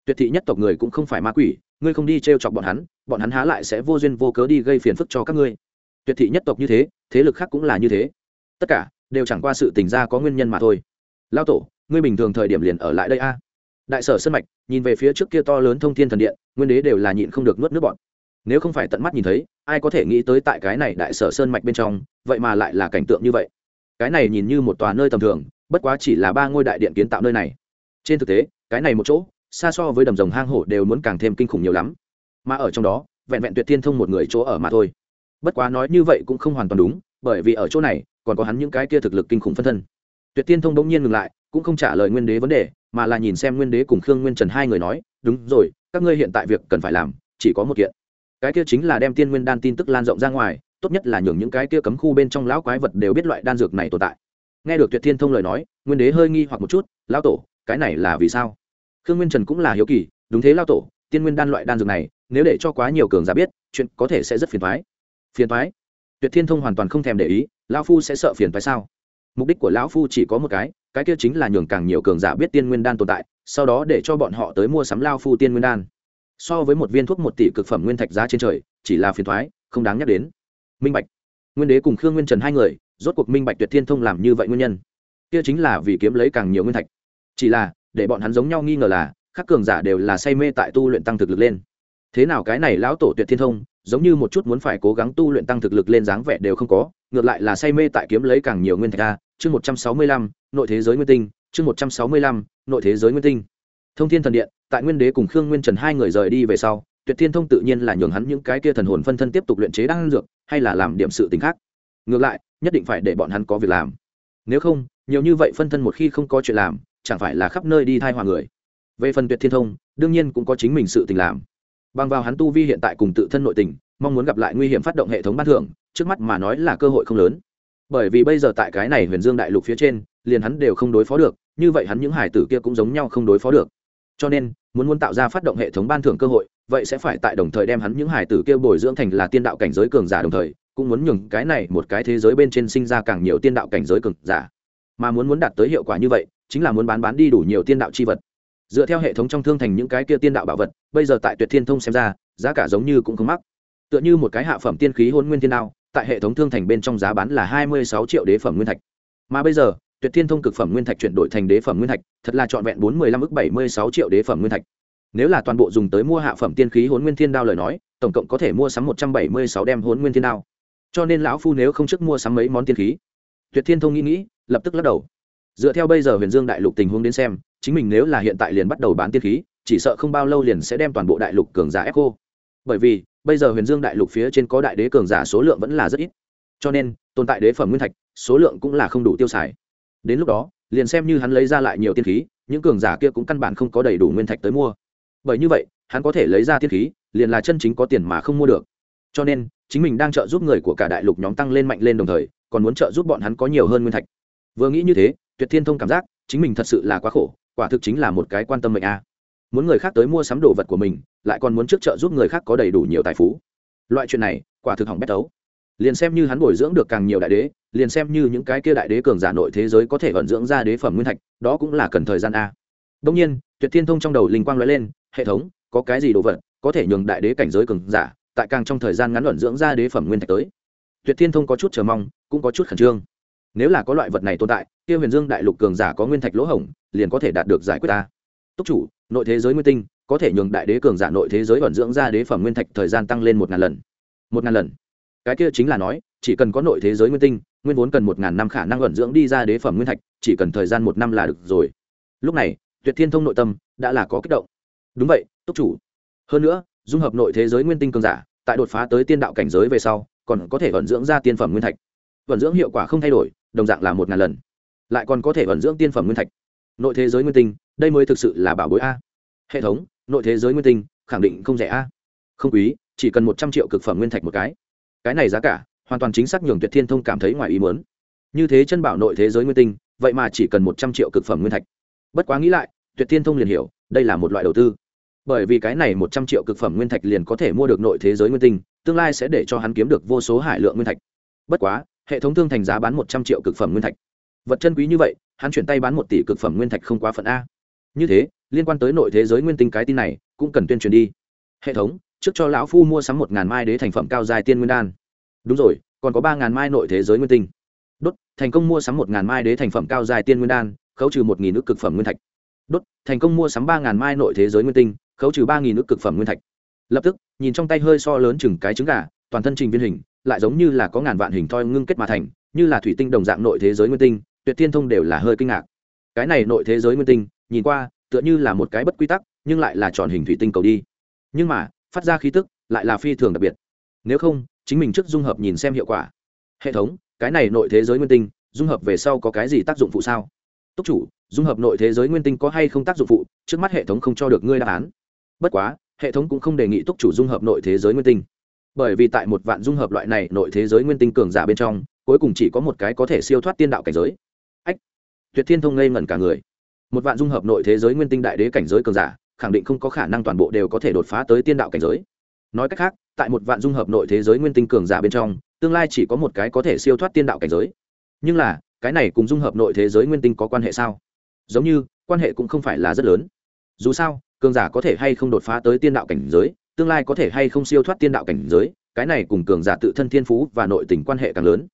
Tuyệt thị nhất tộc người cũng không phải ma quỷ, ngươi không đi t r e o chọc bọn hắn bọn hắn há lại sẽ vô duyên vô cớ đi gây phiền phức cho các ngươi. Tuyệt thị nhất tộc như thế thế lực khác cũng là như thế. Tất cả đều chẳng qua sự tình ra có nguyên nhân mà thôi. Lao tổ, ngươi bình thường thời điểm liền ở lại đây a. Đại sở sân mạch, nhìn về phía trước kia to lớn thông thiên thần điện, nguyên đế đều là nhịn không được nuốt nước bọn nếu không phải tận mắt nhìn thấy, ai có thể nghĩ tới tại cái này đại sở sơn mạch bên trong, vậy mà lại là cảnh tượng như vậy. Cái này nhìn như một tòa nơi tầm thường, bất quá chỉ là ba ngôi đại điện kiến tạo nơi này trên thực tế, cái này một chỗ, xa so với đầm rồng hang hổ đều muốn càng thêm kinh khủng nhiều lắm. Mà ở trong đó, vẹn vẹn tuyệt thiên thông một người chỗ ở mà thôi. Bất quá nói như vậy cũng không hoàn toàn đúng, bởi vì ở chỗ này, còn có hắn những cái kia thực lực kinh khủng phân thân. Tuyệt thiên thông bỗng nhiên ngừng lại, cũng không trả lời nguyên đế vấn đề, mà là nhìn xem nguyên đế cùng khương nguyên trần hai người nói, đúng rồi, các ngươi hiện tại việc cần phải làm, chỉ có một kiện. Cái kia chính là đem tiên nguyên đan tin tức lan rộng ra ngoài, tốt nhất là nhường những cái kia cấm khu bên trong lão quái vật đều biết loại đan dược này tồn tại. Nghe được tuyệt thiên thông lời nói, nguyên đế hơi nghi hoặc một chút, lão tổ cái này là vì sao? Khương nguyên trần cũng là hiếu kỳ, đúng thế lao tổ, tiên nguyên đan loại đan dược này, nếu để cho quá nhiều cường giả biết, chuyện có thể sẽ rất phiền thoái phiền thoái tuyệt thiên thông hoàn toàn không thèm để ý, lão phu sẽ sợ phiền thoái sao? Mục đích của lão phu chỉ có một cái cái kia chính là nhường càng nhiều cường giả biết tiên nguyên đan tồn tại, sau đó để cho bọn họ tới mua sắm lao phu tiên nguyên đan. So với một viên thuốc một tỷ cực phẩm nguyên thạch giá trên trời, chỉ là phiền thoái không đáng nhắc đến. Minh bạch. Nguyên đế cùng khương nguyên trần hai người, rốt cuộc minh bạch tuyệt thiên thông làm như vậy nguyên nhân? Kia chính là vì kiếm lấy càng nhiều nguyên thạch chỉ là, để bọn hắn giống nhau nghi ngờ là các cường giả đều là say mê tại tu luyện tăng thực lực lên. Thế nào cái này lão tổ tuyệt thiên thông, giống như một chút muốn phải cố gắng tu luyện tăng thực lực lên dáng vẻ đều không có, ngược lại là say mê tại kiếm lấy càng nhiều nguyên thạch a. Chương một trăm sáu mươi lăm, nội thế giới nguyên tinh, chương một trăm sáu mươi lăm, nội thế giới nguyên tinh. Thông thiên thần điện, tại nguyên đế cùng khương nguyên trần hai người rời đi về sau, tuyệt thiên thông tự nhiên là nhường hắn những cái kia thần hồn phân thân tiếp tục luyện chế đan dược, hay là làm điểm sự t khác. Ngược lại, nhất định phải để bọn hắn có việc làm. Nếu không, nhiều như vậy phân thân một khi không có chuyện làm chẳng phải là khắp nơi đi thai hòa người. Về phần tuyệt thiên thông, đương nhiên cũng có chính mình sự tình làm. Bằng vào hắn tu vi hiện tại cùng tự thân nội tình, mong muốn gặp lại nguy hiểm phát động hệ thống ban thưởng, trước mắt mà nói là cơ hội không lớn. Bởi vì bây giờ tại cái này huyền dương đại lục phía trên, liền hắn đều không đối phó được, như vậy hắn những hải tử kia cũng giống nhau không đối phó được. Cho nên, muốn muốn tạo ra phát động hệ thống ban thưởng cơ hội, vậy sẽ phải tại đồng thời đem hắn những hải tử kia bồi dưỡng thành là tiên đạo cảnh giới cường giả đồng thời, cũng muốn nhường cái này một cái thế giới bên trên sinh ra càng nhiều tiên đạo cảnh giới cường giả. Mà muốn muốn đạt tới hiệu quả như vậy chính là muốn bán bán đi đủ nhiều tiên đạo chi vật. Dựa theo hệ thống trong thương thành những cái kia tiên đạo bảo vật, bây giờ tại tuyệt thiên thông xem ra, giá cả giống như cũng không mắc. Tựa như một cái hạ phẩm tiên khí hôn nguyên thiên đao, tại hệ thống thương thành bên trong giá bán là hai mươi sáu triệu đế phẩm nguyên thạch. Mà bây giờ, tuyệt thiên thông cực phẩm nguyên thạch chuyển đổi thành đế phẩm nguyên thạch, thật là trọn vẹn bốn mươi lăm ước bảy mươi sáu triệu đế phẩm nguyên thạch. Nếu là toàn bộ dùng tới mua hạ phẩm tiên khí hôn nguyên thiên đao lời nói, tổng cộng có thể mua sắm một trăm bảy mươi sáu đem hôn nguyên thiên đao. Cho nên lão phu nếu không trước mua sắm mấy món tiên khí, tuyệt thiên thông nghĩ nghĩ, lập tức lắc đầu dựa theo bây giờ huyền dương đại lục tình huống đến xem, chính mình nếu là hiện tại liền bắt đầu bán tiên khí, chỉ sợ không bao lâu liền sẽ đem toàn bộ đại lục cường giả ép cô bởi vì, bây giờ huyền dương đại lục phía trên có đại đế cường giả số lượng vẫn là rất ít. Cho nên, tồn tại đế phẩm nguyên thạch, số lượng cũng là không đủ tiêu xài. Đến lúc đó, liền xem như hắn lấy ra lại nhiều tiên khí, những cường giả kia cũng căn bản không có đầy đủ nguyên thạch tới mua. Bởi như vậy, hắn có thể lấy ra tiên khí, liền là chân chính có tiền mà không mua được. Cho nên, chính mình đang trợ giúp người của cả đại lục nhóm tăng lên mạnh lên đồng thời, còn muốn trợ giúp bọn hắn có nhiều hơn nguyên thạch. Vừa nghĩ như thế tuyệt thiên thông cảm giác, chính mình thật sự là quá khổ, quả thực chính là một cái quan tâm mệnh a. Muốn người khác tới mua sắm đồ vật của mình, lại còn muốn trước trợ giúp người khác có đầy đủ nhiều tài phú. Loại chuyện này, quả thực hỏng bét tấu. Liền xem như hắn bồi dưỡng được càng nhiều đại đế, liền xem như những cái kia đại đế cường giả nội thế giới có thể vận dưỡng ra đế phẩm nguyên thạch, đó cũng là cần thời gian a. Đông nhiên, tuyệt thiên thông trong đầu linh quang nói lên, hệ thống, có cái gì đồ vật có thể nhường đại đế cảnh giới cường giả, tại càng trong thời gian ngắn luận dưỡng ra đế phẩm nguyên thạch tới. Tuyệt thiên thông có chút chờ mong, cũng có chút khẩn trương nếu là có loại vật này tồn tại, kia huyền dương đại lục cường giả có nguyên thạch lỗ hổng, liền có thể đạt được giải quyết ta. Túc chủ, nội thế giới nguyên tinh, có thể nhường đại đế cường giả nội thế giới vận dưỡng ra đế phẩm nguyên thạch thời gian tăng lên một ngàn lần. Một ngàn lần. Cái kia chính là nói, chỉ cần có nội thế giới nguyên tinh, nguyên vốn cần một ngàn năm khả năng vận dưỡng đi ra đế phẩm nguyên thạch, chỉ cần thời gian một năm là được rồi. Lúc này, tuyệt thiên thông nội tâm đã là có kích động. Đúng vậy, túc chủ. Hơn nữa, dung hợp nội thế giới nguyên tinh cường giả, tại đột phá tới tiên đạo cảnh giới về sau, còn có thể vận dưỡng ra tiên phẩm nguyên thạch. Vận dưỡng hiệu quả không thay đổi đồng dạng là một ngàn lần. Lại còn có thể vận dưỡng tiên phẩm nguyên thạch. Nội thế giới nguyên tinh, đây mới thực sự là bảo bối a. Hệ thống, nội thế giới nguyên tinh, khẳng định không rẻ a. Không quý, chỉ cần một trăm triệu cực phẩm nguyên thạch một cái. Cái này giá cả, hoàn toàn chính xác nhường tuyệt thiên thông cảm thấy ngoài ý muốn. Như thế chân bảo nội thế giới nguyên tinh, vậy mà chỉ cần một trăm triệu cực phẩm nguyên thạch. Bất quá nghĩ lại, tuyệt thiên thông liền hiểu, đây là một loại đầu tư. Bởi vì cái này một trăm triệu cực phẩm nguyên thạch liền có thể mua được nội thế giới nguyên tinh, tương lai sẽ để cho hắn kiếm được vô số hải lượng nguyên thạch. Bất quá hệ thống thương thành giá bán một trăm triệu cực phẩm nguyên thạch. Vật chân quý như vậy, hắn chuyển tay bán một tỷ cực phẩm nguyên thạch không quá phận a. Như thế, liên quan tới nội thế giới nguyên tinh cái tin này, cũng cần tuyên truyền đi. Hệ thống, trước cho lão phu mua sắm một ngàn mai đế thành phẩm cao dài tiên nguyên đan. Đúng rồi, còn có ba ngàn mai nội thế giới nguyên tinh. Đốt, thành công mua sắm một ngàn mai đế thành phẩm cao dài tiên nguyên đan, khấu trừ một nghìn ước cực phẩm nguyên thạch. Đốt, thành công mua sắm ba ngàn mai nội thế giới nguyên tinh, khấu trừ ba nghìn ước cực phẩm nguyên thạch. Lập tức, nhìn trong tay hơi so lớn chừng cái trứng gà, toàn thân trình viên hình lại giống như là có ngàn vạn hình thoi ngưng kết mà thành, như là thủy tinh đồng dạng nội thế giới nguyên tinh, tuyệt thiên thông đều là hơi kinh ngạc. Cái này nội thế giới nguyên tinh, nhìn qua, tựa như là một cái bất quy tắc, nhưng lại là tròn hình thủy tinh cầu đi. Nhưng mà, phát ra khí tức, lại là phi thường đặc biệt. Nếu không, chính mình trước dung hợp nhìn xem hiệu quả. Hệ thống, cái này nội thế giới nguyên tinh, dung hợp về sau có cái gì tác dụng phụ sao? Túc chủ, dung hợp nội thế giới nguyên tinh có hay không tác dụng phụ? Trước mắt hệ thống không cho được ngươi đáp án. Bất quá, hệ thống cũng không đề nghị túc chủ dung hợp nội thế giới nguyên tinh bởi vì tại một vạn dung hợp loại này, nội thế giới nguyên tinh cường giả bên trong, cuối cùng chỉ có một cái có thể siêu thoát tiên đạo cảnh giới. Ách, tuyệt thiên thông ngây ngẩn cả người. Một vạn dung hợp nội thế giới nguyên tinh đại đế cảnh giới cường giả, khẳng định không có khả năng toàn bộ đều có thể đột phá tới tiên đạo cảnh giới. Nói cách khác, tại một vạn dung hợp nội thế giới nguyên tinh cường giả bên trong, tương lai chỉ có một cái có thể siêu thoát tiên đạo cảnh giới. Nhưng là, cái này cùng dung hợp nội thế giới nguyên tinh có quan hệ sao? Giống như, quan hệ cũng không phải là rất lớn. Dù sao, cường giả có thể hay không đột phá tới tiên đạo cảnh giới tương lai có thể hay không siêu thoát tiên đạo cảnh giới, cái này cùng cường giả tự thân thiên phú và nội tình quan hệ càng lớn.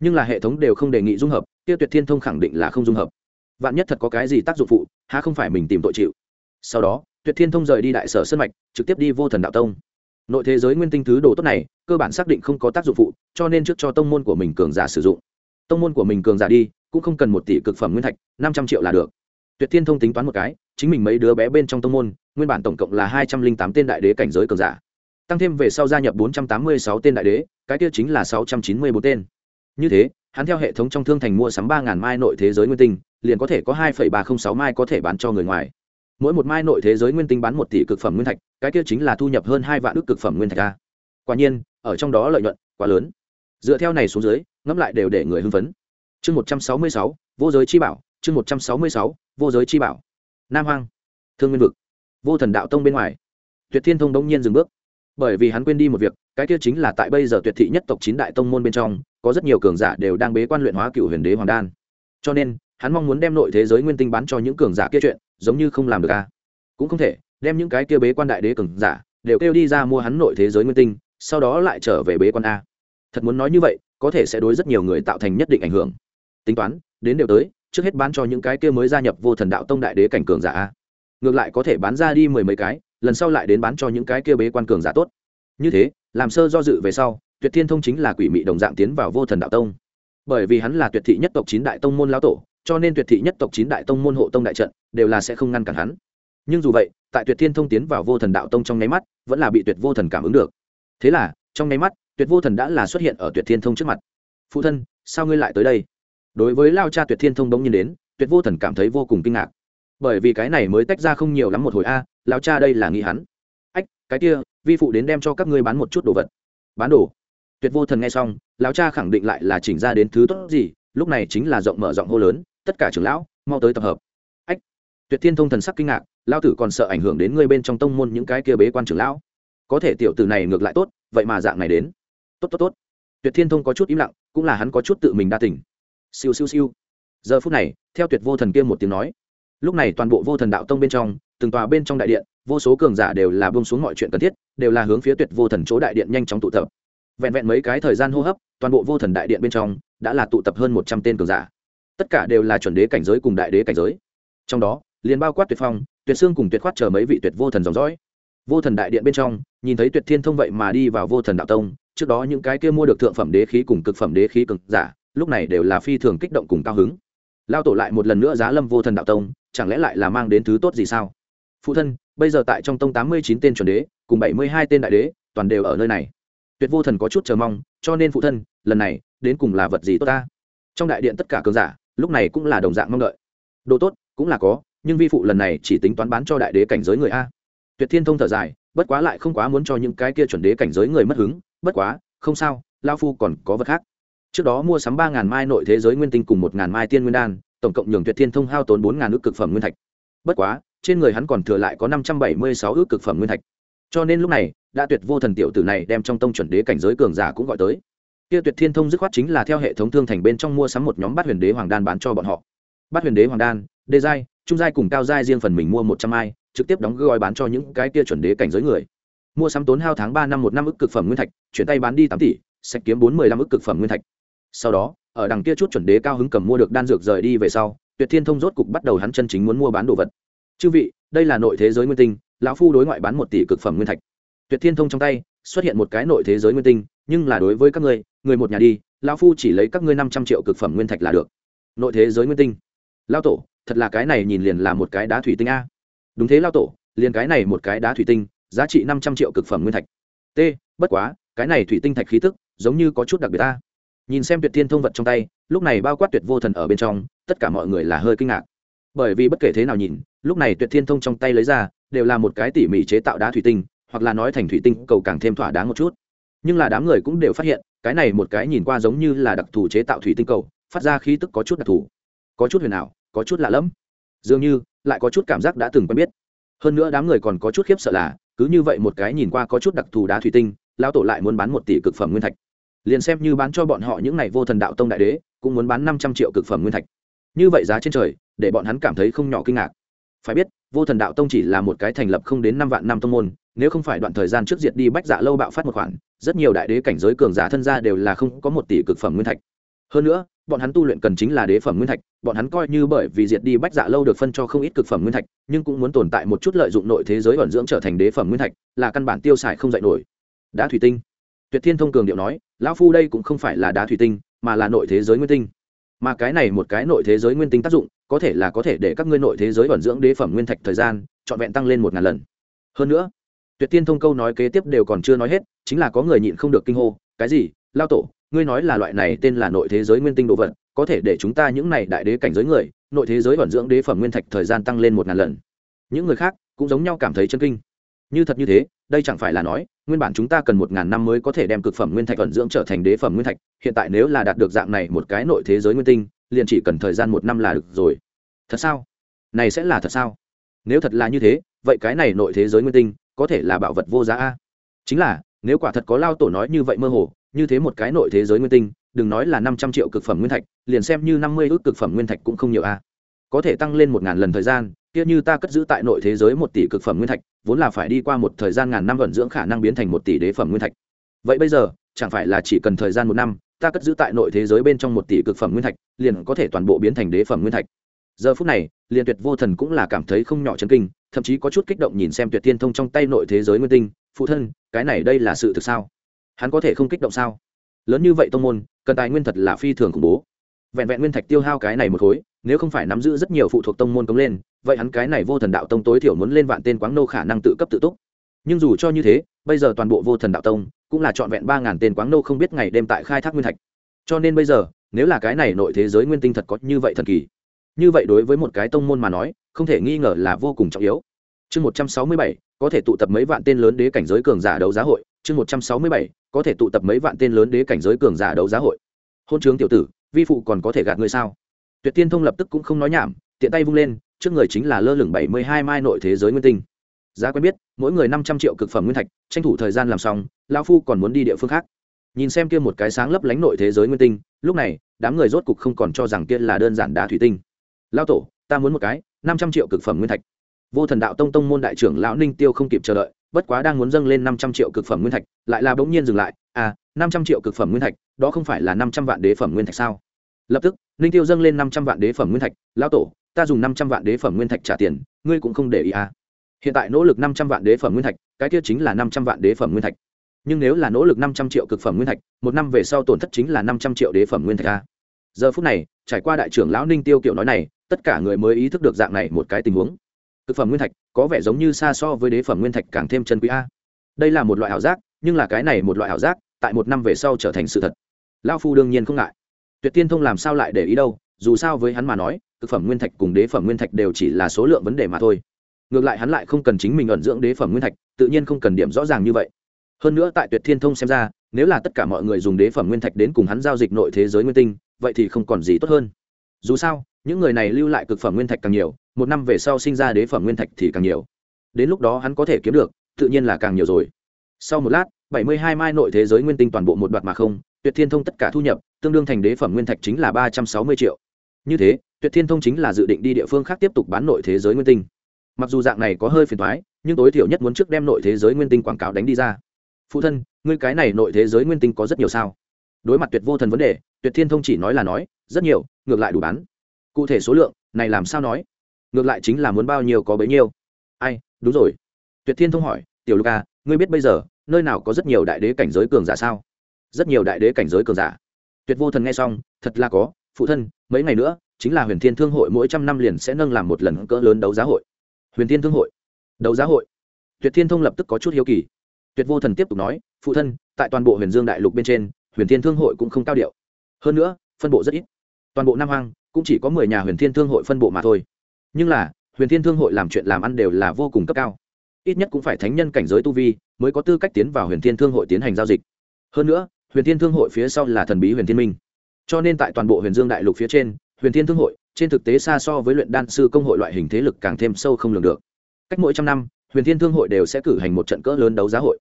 Nhưng là hệ thống đều không đề nghị dung hợp tiêu tuyệt thiên thông khẳng định là không dung hợp. Vạn nhất thật có cái gì tác dụng phụ, há không phải mình tìm tội chịu. Sau đó, tuyệt thiên thông rời đi đại sở sân mạch, trực tiếp đi vô thần đạo tông. Nội thế giới nguyên tinh thứ đồ tốt này, cơ bản xác định không có tác dụng phụ, cho nên trước cho tông môn của mình cường giả sử dụng. Tông môn của mình cường giả đi, cũng không cần một tỷ cực phẩm nguyên thạch, năm trăm triệu là được. Tuyệt thiên thông tính toán một cái, chính mình mấy đứa bé bên trong tông môn nguyên bản tổng cộng là hai trăm linh tám tên đại đế cảnh giới cường giả. Tăng thêm về sau gia nhập bốn trăm tám mươi sáu tên đại đế, cái kia chính là sáu trăm chín mươi bốn tên. Như thế, hắn theo hệ thống trong thương thành mua sắm ba ngàn mai nội thế giới nguyên tinh, liền có thể có hai phẩy ba không sáu mai có thể bán cho người ngoài. Mỗi một mai nội thế giới nguyên tinh bán một tỷ cực phẩm nguyên thạch, cái kia chính là thu nhập hơn hai vạn ước cực phẩm nguyên thạch a. Quả nhiên, ở trong đó lợi nhuận quá lớn. Dựa theo này xuống dưới, ngẫm lại đều để người hưng phấn. Chương một trăm sáu mươi sáu, vô giới chi bảo, chương một trăm sáu mươi sáu, vô giới chi bảo. Nam hoang, thương nguyên vực vô thần đạo tông bên ngoài. Tuyệt thiên thông đông nhiên dừng bước. Bởi vì hắn quên đi một việc, cái kia chính là tại bây giờ tuyệt thị nhất tộc chín đại tông môn bên trong, có rất nhiều cường giả đều đang bế quan luyện hóa cựu huyền đế hoàng đan. Cho nên, hắn mong muốn đem nội thế giới nguyên tinh bán cho những cường giả kia chuyện, giống như không làm được a cũng không thể, đem những cái kia bế quan đại đế cường giả đều kêu đi ra mua hắn nội thế giới nguyên tinh, sau đó lại trở về bế quan a. Thật muốn nói như vậy, có thể sẽ đối rất nhiều người tạo thành nhất định ảnh hưởng. Tính toán, đến đều tới, trước hết bán cho những cái kia mới gia nhập vô thần đạo tông đại đế cảnh cường giả a ngược lại có thể bán ra đi mười mấy cái, lần sau lại đến bán cho những cái kia bế quan cường giả tốt. Như thế, làm sơ do dự về sau, tuyệt thiên thông chính là quỷ mị đồng dạng tiến vào vô thần đạo tông. Bởi vì hắn là tuyệt thị nhất tộc chín đại tông môn lão tổ, cho nên tuyệt thị nhất tộc chín đại tông môn hộ tông đại trận đều là sẽ không ngăn cản hắn. Nhưng dù vậy, tại tuyệt thiên thông tiến vào vô thần đạo tông trong nháy mắt, vẫn là bị tuyệt vô thần cảm ứng được. Thế là, trong nháy mắt, tuyệt vô thần đã là xuất hiện ở tuyệt thiên thông trước mặt. Phụ thân, sao ngươi lại tới đây? Đối với lao cha tuyệt thiên thông bỗng nhiên đến, tuyệt vô thần cảm thấy vô cùng kinh ngạc bởi vì cái này mới tách ra không nhiều lắm một hồi a lao cha đây là nghĩ hắn. Ách, cái kia, vi phụ đến đem cho các ngươi bán một chút đồ vật. Bán đồ? Tuyệt vô thần nghe xong, lão cha khẳng định lại là chỉnh ra đến thứ tốt gì, lúc này chính là rộng mở rộng hô lớn, tất cả trưởng lão, mau tới tập hợp. Ách, tuyệt thiên thông thần sắc kinh ngạc lao tử còn sợ ảnh hưởng đến ngươi bên trong tông môn những cái kia bế quan trưởng lão. Có thể tiểu tử này ngược lại tốt, vậy mà dạng này đến. Tốt tốt tốt. Tuyệt thiên thông có chút im lặng, cũng là hắn có chút tự mình đa tỉnh siêu siêu siêu. Giờ phút này, theo tuyệt vô thần kia một tiếng nói lúc này toàn bộ vô thần đạo tông bên trong, từng tòa bên trong đại điện, vô số cường giả đều là bông xuống mọi chuyện cần thiết, đều là hướng phía tuyệt vô thần chỗ đại điện nhanh chóng tụ tập. Vẹn vẹn mấy cái thời gian hô hấp, toàn bộ vô thần đại điện bên trong đã là tụ tập hơn một trăm tên cường giả. Tất cả đều là chuẩn đế cảnh giới cùng đại đế cảnh giới. Trong đó, liền bao quát tuyệt phong, tuyệt xương cùng tuyệt khoát chờ mấy vị tuyệt vô thần dòng dõi. Vô thần đại điện bên trong, nhìn thấy tuyệt thiên thông vậy mà đi vào vô thần đạo tông, trước đó những cái kia mua được thượng phẩm đế khí cùng cực phẩm đế khí cực giả, lúc này đều là phi thường kích động cùng cao hứng. Lao tổ lại một lần nữa giá lâm vô thần đạo tông chẳng lẽ lại là mang đến thứ tốt gì sao? Phụ thân, bây giờ tại trong tông tám mươi chín tên chuẩn đế, cùng bảy mươi hai tên đại đế, toàn đều ở nơi này. Tuyệt vô thần có chút chờ mong, cho nên phụ thân, lần này, đến cùng là vật gì tốt ta? Trong đại điện tất cả cường giả, lúc này cũng là đồng dạng mong đợi. Đồ tốt, cũng là có, nhưng vi phụ lần này chỉ tính toán bán cho đại đế cảnh giới người a. Tuyệt thiên thông thở dài, bất quá lại không quá muốn cho những cái kia chuẩn đế cảnh giới người mất hứng, bất quá, không sao lao phu còn có vật khác. Trước đó mua sắm ba ngàn mai nội thế giới nguyên tinh cùng một ngàn mai tiên nguyên đan tổng cộng nhường tuyệt thiên thông hao tốn bốn ngàn ước cực phẩm nguyên thạch. Bất quá, trên người hắn còn thừa lại có năm trăm bảy mươi sáu ước cực phẩm nguyên thạch. Cho nên lúc này, đã tuyệt vô thần tiểu tử này đem trong tông chuẩn đế cảnh giới cường giả cũng gọi tới. Kia tuyệt thiên thông dứt khoát chính là theo hệ thống thương thành bên trong mua sắm một nhóm bát huyền đế hoàng đan bán cho bọn họ. Bát huyền đế hoàng đan, đê giai, trung giai cùng cao giai riêng phần mình mua một trăm ai, trực tiếp đóng gói bán cho những cái kia chuẩn đế cảnh giới người. Mua sắm tốn hao tháng ba năm một năm ức cực phẩm nguyên thạch, chuyển tay bán đi tám tỷ sạch kiếm bốn mươi lăm ức cực phẩm nguyên thạch. Sau đó ở đằng kia chút chuẩn đế cao hứng cầm mua được đan dược rời đi về sau, tuyệt thiên thông rốt cục bắt đầu hắn chân chính muốn mua bán đồ vật. Chư vị, đây là nội thế giới nguyên tinh, lão phu đối ngoại bán một tỷ cực phẩm nguyên thạch. Tuyệt thiên thông trong tay xuất hiện một cái nội thế giới nguyên tinh, nhưng là đối với các ngươi, người một nhà đi, lão phu chỉ lấy các ngươi năm trăm triệu cực phẩm nguyên thạch là được. Nội thế giới nguyên tinh. Lao tổ, thật là cái này nhìn liền là một cái đá thủy tinh a. Đúng thế lao tổ, liền cái này một cái đá thủy tinh, giá trị năm trăm triệu cực phẩm nguyên thạch. T, bất quá, cái này thủy tinh thạch khí tức, giống như có chút đặc biệt ta nhìn xem tuyệt thiên thông vật trong tay, lúc này bao quát tuyệt vô thần ở bên trong, tất cả mọi người là hơi kinh ngạc. Bởi vì bất kể thế nào nhìn, lúc này tuyệt thiên thông trong tay lấy ra, đều là một cái tỉ mỉ chế tạo đá thủy tinh, hoặc là nói thành thủy tinh, cầu càng thêm thỏa đáng một chút. Nhưng là đám người cũng đều phát hiện, cái này một cái nhìn qua giống như là đặc thù chế tạo thủy tinh cầu, phát ra khí tức có chút đặc thù. Có chút huyền ảo, có chút lạ lẫm. Dường như, lại có chút cảm giác đã từng quen biết. Hơn nữa đám người còn có chút khiếp sợ là, cứ như vậy một cái nhìn qua có chút đặc thù đá thủy tinh, lão tổ lại muốn bán một tỷ cực phẩm nguyên thạch liền xem như bán cho bọn họ những này vô thần đạo tông đại đế, cũng muốn bán năm trăm triệu cực phẩm nguyên thạch. Như vậy giá trên trời, để bọn hắn cảm thấy không nhỏ kinh ngạc. Phải biết, vô thần đạo tông chỉ là một cái thành lập không đến năm vạn năm tông môn, nếu không phải đoạn thời gian trước diệt đi bách dạ lâu bạo phát một khoản, rất nhiều đại đế cảnh giới cường giả thân gia đều là không có một tỷ cực phẩm nguyên thạch. Hơn nữa, bọn hắn tu luyện cần chính là đế phẩm nguyên thạch, bọn hắn coi như bởi vì diệt đi bách dạ lâu được phân cho không ít cực phẩm nguyên thạch, nhưng cũng muốn tồn tại một chút lợi dụng nội thế giới ẩn dưỡng trở thành đế phẩm nguyên thạch, là căn bản tiêu xài không dạy nổi. Đã thủy tinh tuyệt thiên thông cường điệu nói, lão phu đây cũng không phải là đá thủy tinh, mà là nội thế giới nguyên tinh. Mà cái này một cái nội thế giới nguyên tinh tác dụng, có thể là có thể để các ngươi nội thế giới vận dưỡng đế phẩm nguyên thạch thời gian, trọn vẹn tăng lên một ngàn lần. Hơn nữa, tuyệt tiên thông câu nói kế tiếp đều còn chưa nói hết, chính là có người nhịn không được kinh hô, cái gì? Lao tổ, ngươi nói là loại này tên là nội thế giới nguyên tinh đồ vật, có thể để chúng ta những này đại đế cảnh giới người, nội thế giới vận dưỡng đế phẩm nguyên thạch thời gian tăng lên một ngàn lần. Những người khác cũng giống nhau cảm thấy chân kinh. Như thật như thế đây chẳng phải là nói, nguyên bản chúng ta cần một ngàn năm mới có thể đem cực phẩm nguyên thạch vận dưỡng trở thành đế phẩm nguyên thạch, hiện tại nếu là đạt được dạng này một cái nội thế giới nguyên tinh, liền chỉ cần thời gian một năm là được rồi. Thật sao? Này sẽ là thật sao? Nếu thật là như thế, vậy cái này nội thế giới nguyên tinh có thể là bảo vật vô giá a? Chính là, nếu quả thật có lao tổ nói như vậy mơ hồ, như thế một cái nội thế giới nguyên tinh, đừng nói là năm trăm triệu cực phẩm nguyên thạch, liền xem như năm mươi ước cực phẩm nguyên thạch cũng không nhiều a. Có thể tăng lên một ngàn lần thời gian kia như ta cất giữ tại nội thế giới một tỷ cực phẩm nguyên thạch, vốn là phải đi qua một thời gian ngàn năm vận dưỡng khả năng biến thành một tỷ đế phẩm nguyên thạch. Vậy bây giờ, chẳng phải là chỉ cần thời gian một năm, ta cất giữ tại nội thế giới bên trong một tỷ cực phẩm nguyên thạch, liền có thể toàn bộ biến thành đế phẩm nguyên thạch. Giờ phút này, liền tuyệt vô thần cũng là cảm thấy không nhỏ chấn kinh, thậm chí có chút kích động nhìn xem tuyệt tiên thông trong tay nội thế giới nguyên tinh, phụ thân, cái này đây là sự thực sao? Hắn có thể không kích động sao? Lớn như vậy tông môn, cần tài nguyên thật là phi thường khủng bố vẹn vẹn nguyên thạch tiêu hao cái này một khối, nếu không phải nắm giữ rất nhiều phụ thuộc tông môn cống lên, vậy hắn cái này vô thần đạo tông tối thiểu muốn lên vạn tên quáng nô khả năng tự cấp tự túc. Nhưng dù cho như thế, bây giờ toàn bộ vô thần đạo tông cũng là trọn vẹn ba ngàn tên quáng nô không biết ngày đêm tại khai thác nguyên thạch. Cho nên bây giờ, nếu là cái này nội thế giới nguyên tinh thật có như vậy thần kỳ, như vậy đối với một cái tông môn mà nói, không thể nghi ngờ là vô cùng trọng yếu. Chương một trăm sáu mươi bảy, có thể tụ tập mấy vạn tên lớn đế cảnh giới cường giả đấu giá hội. Chương một trăm sáu mươi bảy, có thể tụ tập mấy vạn tên lớn đế cảnh giới cường giả đấu giá hội. Hôn trướng tiểu tử vi phụ còn có thể gạt ngươi sao? Tuyệt tiên thông lập tức cũng không nói nhảm, tiện tay vung lên, trước người chính là lơ lửng bảy mươi hai mai nội thế giới nguyên tinh. Giá quen biết, mỗi người năm trăm triệu cực phẩm nguyên thạch, tranh thủ thời gian làm xong lao phu còn muốn đi địa phương khác. Nhìn xem kia một cái sáng lấp lánh nội thế giới nguyên tinh, lúc này, đám người rốt cục không còn cho rằng kia là đơn giản đá thủy tinh. Lao tổ, ta muốn một cái, năm trăm triệu cực phẩm nguyên thạch. Vô thần đạo tông tông môn đại trưởng lão ninh tiêu không kịp chờ đợi, bất quá đang muốn dâng lên năm trăm triệu cực phẩm nguyên thạch, lại là bỗng nhiên dừng lại. À năm trăm triệu cực phẩm nguyên thạch, đó không phải là năm trăm vạn đế phẩm nguyên thạch sao? Lập tức, ninh tiêu dâng lên năm trăm vạn đế phẩm nguyên thạch, lão tổ, ta dùng năm trăm vạn đế phẩm nguyên thạch trả tiền, ngươi cũng không để ý à? Hiện tại nỗ lực năm trăm vạn đế phẩm nguyên thạch, cái kia chính là năm trăm vạn đế phẩm nguyên thạch. Nhưng nếu là nỗ lực năm trăm triệu cực phẩm nguyên thạch, một năm về sau tổn thất chính là năm trăm triệu đế phẩm nguyên thạch a giờ phút này, trải qua đại trưởng lão ninh tiêu kiểu nói này, tất cả người mới ý thức được dạng này một cái tình huống. Cực phẩm nguyên thạch có vẻ giống như xa so với đế phẩm nguyên thạch càng thêm chân quý a. Đây là một loại ảo giác, nhưng là cái này một loại ảo giác, tại một năm về sau trở thành sự thật. Lao phu đương nhiên không ngại tuyệt tiên thông làm sao lại để ý đâu, dù sao với hắn mà nói cực phẩm nguyên thạch cùng đế phẩm nguyên thạch đều chỉ là số lượng vấn đề mà thôi. Ngược lại hắn lại không cần chính mình ẩn dưỡng đế phẩm nguyên thạch, tự nhiên không cần điểm rõ ràng như vậy. Hơn nữa tại tuyệt thiên thông xem ra, nếu là tất cả mọi người dùng đế phẩm nguyên thạch đến cùng hắn giao dịch nội thế giới nguyên tinh, vậy thì không còn gì tốt hơn. Dù sao, những người này lưu lại cực phẩm nguyên thạch càng nhiều, một năm về sau sinh ra đế phẩm nguyên thạch thì càng nhiều. Đến lúc đó hắn có thể kiếm được, tự nhiên là càng nhiều rồi. Sau một lát, bảy mươi hai mai nội thế giới nguyên tinh toàn bộ một đoạt mà không tuyệt thiên thông tất cả thu nhập tương đương thành đế phẩm nguyên thạch chính là ba trăm sáu mươi triệu. Như thế tuyệt thiên thông chính là dự định đi địa phương khác tiếp tục bán nội thế giới nguyên tinh. Mặc dù dạng này có hơi phiền thoái nhưng tối thiểu nhất muốn trước đem nội thế giới nguyên tinh quảng cáo đánh đi ra. Phụ thân ngươi cái này nội thế giới nguyên tinh có rất nhiều sao? Đối mặt tuyệt vô thần vấn đề tuyệt thiên thông chỉ nói là nói rất nhiều ngược lại đủ bán. Cụ thể số lượng này làm sao nói? Ngược lại chính là muốn bao nhiêu có bấy nhiêu. Ai đúng rồi. Tuyệt thiên thông hỏi tiểu Luka, à, ngươi biết bây giờ nơi nào có rất nhiều đại đế cảnh giới cường giả sao? Rất nhiều đại đế cảnh giới cường giả. Tuyệt vô thần nghe xong, thật là có, phụ thân, mấy ngày nữa, chính là huyền thiên thương hội mỗi trăm năm liền sẽ nâng làm một lần cỡ lớn đấu giá hội. Huyền thiên thương hội. Đấu giá hội. Tuyệt thiên thông lập tức có chút hiếu kỳ. Tuyệt vô thần tiếp tục nói, phụ thân, tại toàn bộ huyền dương đại lục bên trên, huyền thiên thương hội cũng không cao điệu. Hơn nữa, phân bộ rất ít. Toàn bộ nam hoang, cũng chỉ có mười nhà huyền thiên thương hội phân bộ mà thôi. Nhưng là, huyền thiên thương hội làm chuyện làm ăn đều là vô cùng cấp cao. Ít nhất cũng phải thánh nhân cảnh giới tu vi, mới có tư cách tiến vào huyền thiên thương hội tiến hành giao dịch. Hơn nữa huyền thiên thương hội phía sau là thần bí huyền thiên minh. Cho nên tại toàn bộ huyền dương đại lục phía trên, huyền thiên thương hội, trên thực tế xa so với luyện đan sư công hội loại hình thế lực càng thêm sâu không lường được. Cách mỗi trăm năm, huyền thiên thương hội đều sẽ cử hành một trận cỡ lớn đấu giá hội.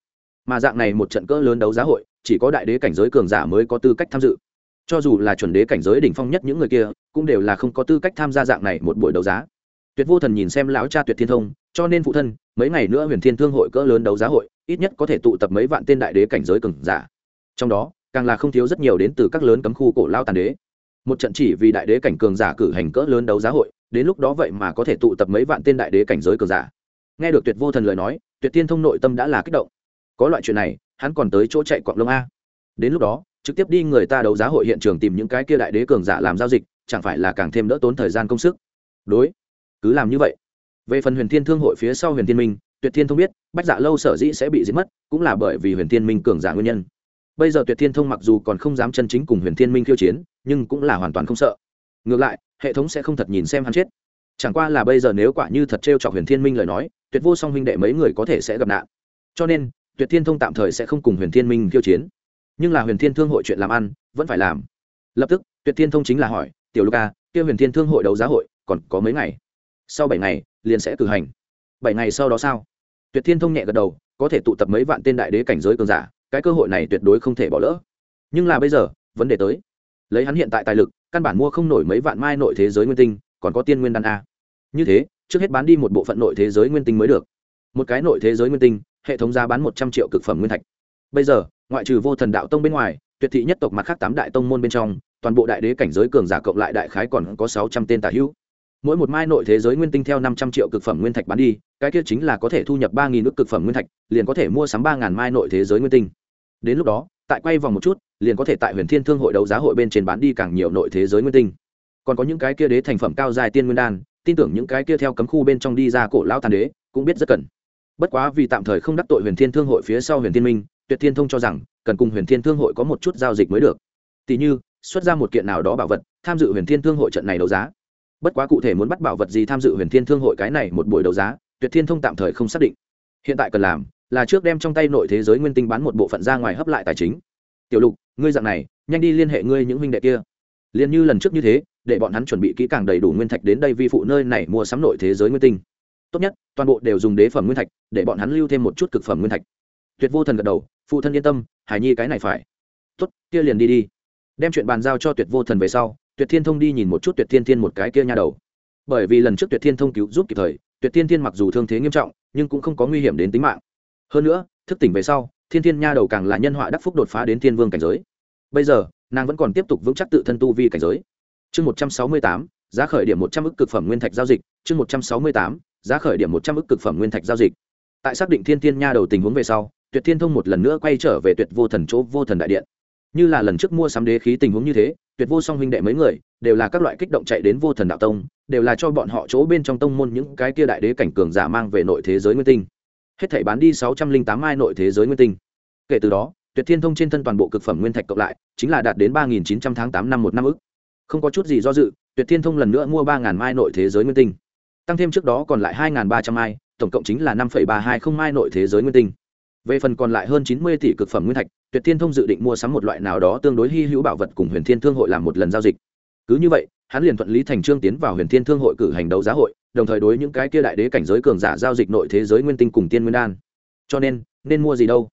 Mà dạng này một trận cỡ lớn đấu giá hội, chỉ có đại đế cảnh giới cường giả mới có tư cách tham dự. Cho dù là chuẩn đế cảnh giới đỉnh phong nhất những người kia, cũng đều là không có tư cách tham gia dạng này một buổi đấu giá. Tuyệt vô thần nhìn xem lão cha tuyệt thiên thông, cho nên phụ thân, mấy ngày nữa huyền thiên thương hội cỡ lớn đấu giá hội, ít nhất có thể tụ tập mấy vạn tên đại đế cảnh giới cường giả trong đó, càng là không thiếu rất nhiều đến từ các lớn cấm khu cổ lao tàn đế. Một trận chỉ vì đại đế cảnh cường giả cử hành cỡ lớn đấu giá hội, đến lúc đó vậy mà có thể tụ tập mấy vạn tên đại đế cảnh giới cường giả. Nghe được tuyệt vô thần lời nói, tuyệt tiên thông nội tâm đã là kích động. Có loại chuyện này, hắn còn tới chỗ chạy quạng lông a. Đến lúc đó, trực tiếp đi người ta đấu giá hội hiện trường tìm những cái kia đại đế cường giả làm giao dịch, chẳng phải là càng thêm đỡ tốn thời gian công sức. Đối, cứ làm như vậy. Về phần huyền thiên thương hội phía sau huyền thiên minh, tuyệt thiên thông biết, bách dạ lâu sở dĩ sẽ bị giết mất, cũng là bởi vì huyền thiên minh cường giả nguyên nhân bây giờ tuyệt thiên thông mặc dù còn không dám chân chính cùng huyền thiên minh khiêu chiến, nhưng cũng là hoàn toàn không sợ. Ngược lại, hệ thống sẽ không thật nhìn xem hắn chết. Chẳng qua là bây giờ nếu quả như thật t r e o chọc huyền thiên minh lời nói, tuyệt vô song huynh đệ mấy người có thể sẽ gặp nạn. Cho nên, tuyệt thiên thông tạm thời sẽ không cùng huyền thiên minh khiêu chiến. Nhưng là huyền thiên thương hội chuyện làm ăn, vẫn phải làm. Lập tức, tuyệt thiên thông chính là hỏi, tiểu luka à, kia huyền thiên thương hội đấu giá hội còn có mấy ngày? Sau bảy ngày, liền sẽ cử hành. Bảy ngày sau đó sao? Tuyệt thiên thông nhẹ gật đầu, có thể tụ tập mấy vạn tên đại đế cảnh giới cường giả cái cơ hội này tuyệt đối không thể bỏ lỡ. Nhưng là bây giờ, vấn đề tới. Lấy hắn hiện tại tài lực, căn bản mua không nổi mấy vạn mai nội thế giới nguyên tinh, còn có tiên nguyên đan a. Như thế, trước hết bán đi một bộ phận nội thế giới nguyên tinh mới được. Một cái nội thế giới nguyên tinh, hệ thống giá bán một trăm triệu cực phẩm nguyên thạch. Bây giờ, ngoại trừ vô thần đạo tông bên ngoài, tuyệt thị nhất tộc mặt khác tám đại tông môn bên trong, toàn bộ đại đế cảnh giới cường giả cộng lại đại khái còn có sáu trăm tên tà hữu. Mỗi một mai nội thế giới nguyên tinh theo năm trăm triệu cực phẩm nguyên thạch bán đi, cái kia chính là có thể thu nhập ba nghìn ước cực phẩm nguyên thạch, liền có thể mua sắm ba ngàn mai nội thế giới nguyên tinh đến lúc đó, tại quay vòng một chút, liền có thể tại huyền thiên thương hội đấu giá hội bên trên bán đi càng nhiều nội thế giới nguyên tinh. Còn có những cái kia đế thành phẩm cao dài tiên nguyên đan, tin tưởng những cái kia theo cấm khu bên trong đi ra cổ lao tàn đế, cũng biết rất cần. Bất quá vì tạm thời không đắc tội huyền thiên thương hội phía sau huyền thiên minh, tuyệt thiên thông cho rằng, cần cùng huyền thiên thương hội có một chút giao dịch mới được. Tỷ như, xuất ra một kiện nào đó bảo vật, tham dự huyền thiên thương hội trận này đấu giá. Bất quá cụ thể muốn bắt bảo vật gì tham dự huyền thiên thương hội cái này một buổi đấu giá, tuyệt thiên thông tạm thời không xác định. Hiện tại cần làm là trước đem trong tay nội thế giới nguyên tinh bán một bộ phận ra ngoài hấp lại tài chính. Tiểu lục, ngươi dạng này, nhanh đi liên hệ ngươi những huynh đệ kia. Liền như lần trước như thế, để bọn hắn chuẩn bị kỹ càng đầy đủ nguyên thạch đến đây vi phụ nơi này mua sắm nội thế giới nguyên tinh. Tốt nhất, toàn bộ đều dùng đế phẩm nguyên thạch, để bọn hắn lưu thêm một chút cực phẩm nguyên thạch. Tuyệt vô thần gật đầu, phụ thân yên tâm hải nhi cái này phải. Tốt, kia liền đi đi. Đem chuyện bàn giao cho tuyệt vô thần về sau, tuyệt thiên thông đi nhìn một chút tuyệt thiên thiên một cái kia nha đầu. Bởi vì lần trước tuyệt thiên thông cứu giúp kịp thời, tuyệt thiên thiên mặc dù thương thế nghiêm trọng, nhưng cũng không có nguy hiểm đến tính mạng hơn nữa, thức tỉnh về sau, thiên thiên nha đầu càng là nhân họa đắc phúc đột phá đến thiên vương cảnh giới. Bây giờ, nàng vẫn còn tiếp tục vững chắc tự thân tu vi cảnh giới. Chương một trăm sáu mươi tám, giá khởi điểm một trăm ức cực phẩm nguyên thạch giao dịch. Chương một trăm sáu mươi tám, giá khởi điểm một trăm ức cực phẩm nguyên thạch giao dịch. Tại xác định thiên thiên nha đầu tình huống về sau, tuyệt thiên thông một lần nữa quay trở về tuyệt vô thần chỗ vô thần đại điện. Như là lần trước mua sắm đế khí tình huống như thế, tuyệt vô song huynh đệ mấy người đều là các loại kích động chạy đến vô thần đạo tông, đều là cho bọn họ chỗ bên trong tông môn những cái kia đại đế cảnh cường giả mang về nội thế giới nguyên tinh hết thảy bán đi sáu trăm linh tám mai nội thế giới nguyên tinh. Kể từ đó, tuyệt thiên thông trên thân toàn bộ cực phẩm nguyên thạch cộng lại, chính là đạt đến ba nghìn chín trăm tháng tám năm một năm ức. Không có chút gì do dự, tuyệt thiên thông lần nữa mua ba mai nội thế giới nguyên tinh. Tăng thêm trước đó còn lại hai ngàn ba trăm mai, tổng cộng chính là năm phẩy ba hai không mai nội thế giới nguyên tinh. Về phần còn lại hơn chín mươi tỷ cực phẩm nguyên thạch, tuyệt thiên thông dự định mua sắm một loại nào đó tương đối hy hữu bảo vật cùng huyền thiên thương hội làm một lần giao dịch. Cứ như vậy, hắn liền thuận lý thành trương tiến vào huyền thiên thương hội cử hành đấu giá hội đồng thời đối những cái kia đại đế cảnh giới cường giả giao dịch nội thế giới nguyên tinh cùng tiên nguyên đan. Cho nên nên mua gì đâu?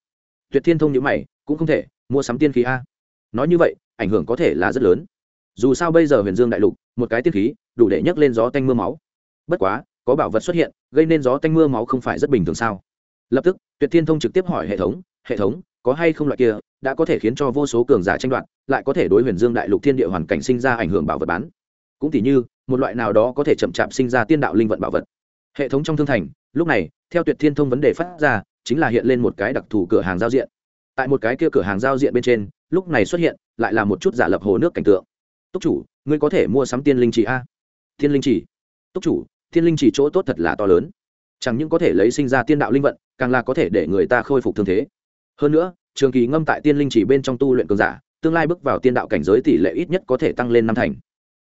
Tuyệt thiên thông nhữ mày, cũng không thể, mua sắm tiên khí a. Nói như vậy, ảnh hưởng có thể là rất lớn. Dù sao bây giờ huyền dương đại lục, một cái tiên khí, đủ để nhấc lên gió tanh mưa máu. Bất quá, có bảo vật xuất hiện, gây nên gió tanh mưa máu không phải rất bình thường sao? Lập tức, tuyệt thiên thông trực tiếp hỏi hệ thống hệ thống, có hay không loại kia, đã có thể khiến cho vô số cường giả tranh đoạt, lại có thể đối huyền dương đại lục thiên địa hoàn cảnh sinh ra ảnh hưởng bảo vật bán? Cũng tỉ như một loại nào đó có thể chậm chạp sinh ra tiên đạo linh vận bảo vật. Hệ thống trong thương thành, lúc này, theo tuyệt thiên thông vấn đề phát ra, chính là hiện lên một cái đặc thù cửa hàng giao diện. Tại một cái kia cửa hàng giao diện bên trên, lúc này xuất hiện, lại là một chút giả lập hồ nước cảnh tượng. Túc chủ, ngươi có thể mua sắm tiên linh chỉ a? Tiên linh chỉ? Túc chủ, tiên linh chỉ chỗ tốt thật là to lớn. Chẳng những có thể lấy sinh ra tiên đạo linh vận, càng là có thể để người ta khôi phục thương thế. Hơn nữa, trường kỳ ngâm tại tiên linh chỉ bên trong tu luyện cường giả, tương lai bước vào tiên đạo cảnh giới tỷ lệ ít nhất có thể tăng lên năm thành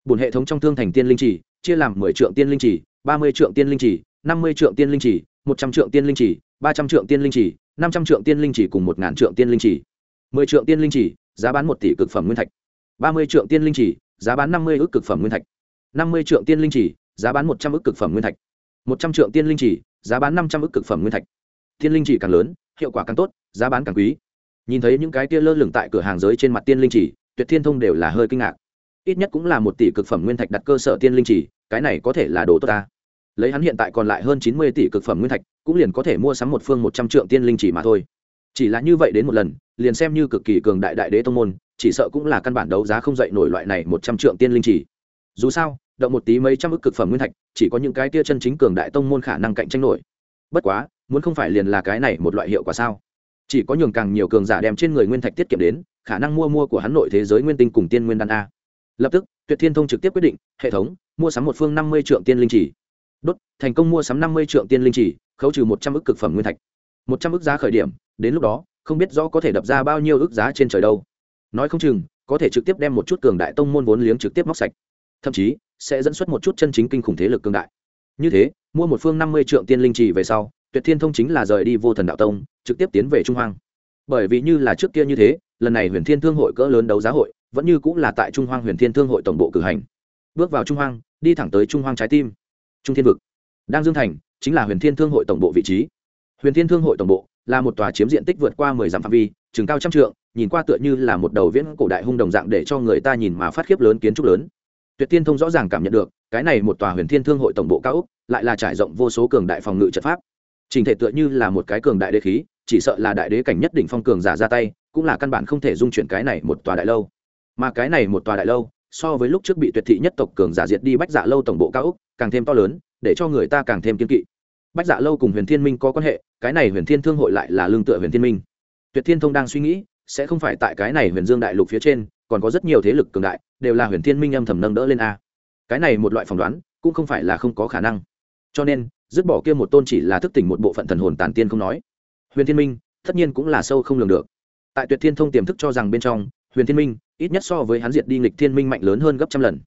bùn hệ thống trong thương thành tiên linh chỉ chia làm mười trượng tiên linh chỉ ba mươi trượng tiên linh chỉ năm mươi trượng tiên linh chỉ một trăm trượng tiên linh chỉ ba trăm trượng tiên linh chỉ năm trăm trượng tiên linh chỉ cùng một ngàn trượng tiên linh chỉ mười trượng tiên linh chỉ giá bán một tỷ cực phẩm nguyên thạch ba mươi trượng tiên linh chỉ giá bán năm mươi ước cực phẩm nguyên thạch năm mươi trượng tiên linh chỉ giá bán một trăm ước cực phẩm nguyên thạch một trăm trượng tiên linh chỉ giá bán năm trăm ước cực phẩm nguyên thạch tiên linh chỉ càng lớn hiệu quả càng tốt giá bán càng quý nhìn thấy những cái tia lơ lửng tại cửa hàng giới trên mặt tiên linh chỉ tuyệt thiên thông đều là hơi kinh ngạc ít nhất cũng là một tỷ cực phẩm nguyên thạch đặt cơ sở tiên linh chỉ cái này có thể là đồ tốt ta. Lấy hắn hiện tại còn lại hơn chín mươi tỷ cực phẩm nguyên thạch, cũng liền có thể mua sắm một phương một trăm triệu tiên linh chỉ mà thôi. Chỉ là như vậy đến một lần, liền xem như cực kỳ cường đại đại đế tông môn, chỉ sợ cũng là căn bản đấu giá không dậy nổi loại này một trăm triệu tiên linh chỉ dù sao, động một tí mấy trăm ức cực phẩm nguyên thạch, chỉ có những cái tia chân chính cường đại tông môn khả năng cạnh tranh nổi. Bất quá, muốn không phải liền là cái này một loại hiệu quả sao? Chỉ có nhường càng nhiều cường giả đem trên người nguyên thạch tiết kiệm đến, khả năng mua mua của hắn nội thế giới nguyên tinh cùng tiên nguyên đan a lập tức, tuyệt thiên thông trực tiếp quyết định, hệ thống, mua sắm một phương năm mươi triệu tiên linh chỉ. Đốt, thành công mua sắm năm mươi triệu tiên linh chỉ, khấu trừ một trăm ước cực phẩm nguyên thạch. Một trăm ước giá khởi điểm, đến lúc đó, không biết rõ có thể đập ra bao nhiêu ước giá trên trời đâu. Nói không chừng, có thể trực tiếp đem một chút cường đại tông môn vốn liếng trực tiếp móc sạch. Thậm chí, sẽ dẫn xuất một chút chân chính kinh khủng thế lực cường đại. Như thế, mua một phương năm mươi triệu tiên linh trì về sau, tuyệt thiên thông chính là rời đi vô thần đạo tông, trực tiếp tiến về trung hoang. Bởi vì như là trước kia như thế, lần này huyền thiên thương hội cỡ lớn đấu giá hội vẫn như cũng là tại trung hoang huyền thiên thương hội tổng bộ cử hành. Bước vào trung hoang, đi thẳng tới trung hoang trái tim. Trung thiên vực. Đang dương thành, chính là huyền thiên thương hội tổng bộ vị trí. Huyền thiên thương hội tổng bộ là một tòa chiếm diện tích vượt qua mười dặm phạm vi, chừng cao trăm trượng, nhìn qua tựa như là một đầu viễn cổ đại hung đồng dạng để cho người ta nhìn mà phát khiếp lớn kiến trúc lớn. Tuyệt tiên thông rõ ràng cảm nhận được, cái này một tòa huyền thiên thương hội tổng bộ cao úc lại là trải rộng vô số cường đại phòng ngự trận pháp. Trình thể tựa như là một cái cường đại đế khí, chỉ sợ là đại đế cảnh nhất định phong cường giả ra tay, cũng là căn bản không thể dung chuyển cái này một tòa đại lâu mà cái này một tòa đại lâu, so với lúc trước bị tuyệt thị nhất tộc cường giả diệt đi bách dạ lâu tổng bộ cao úc càng thêm to lớn, để cho người ta càng thêm kiên kỵ. Bách dạ lâu cùng huyền thiên minh có quan hệ, cái này huyền thiên thương hội lại là lương tựa huyền thiên minh. Tuyệt thiên thông đang suy nghĩ, sẽ không phải tại cái này huyền dương đại lục phía trên, còn có rất nhiều thế lực cường đại, đều là huyền thiên minh âm thầm nâng đỡ lên a. Cái này một loại phỏng đoán, cũng không phải là không có khả năng. Cho nên, dứt bỏ kia một tôn chỉ là thức tỉnh một bộ phận thần hồn tàn tiên không nói. Huyền thiên minh, tất nhiên cũng là sâu không lường được. Tại tuyệt thiên thông tiềm thức cho rằng bên trong huyền thiên minh, ít nhất so với hắn diệt đi nghịch thiên minh mạnh lớn hơn gấp trăm lần.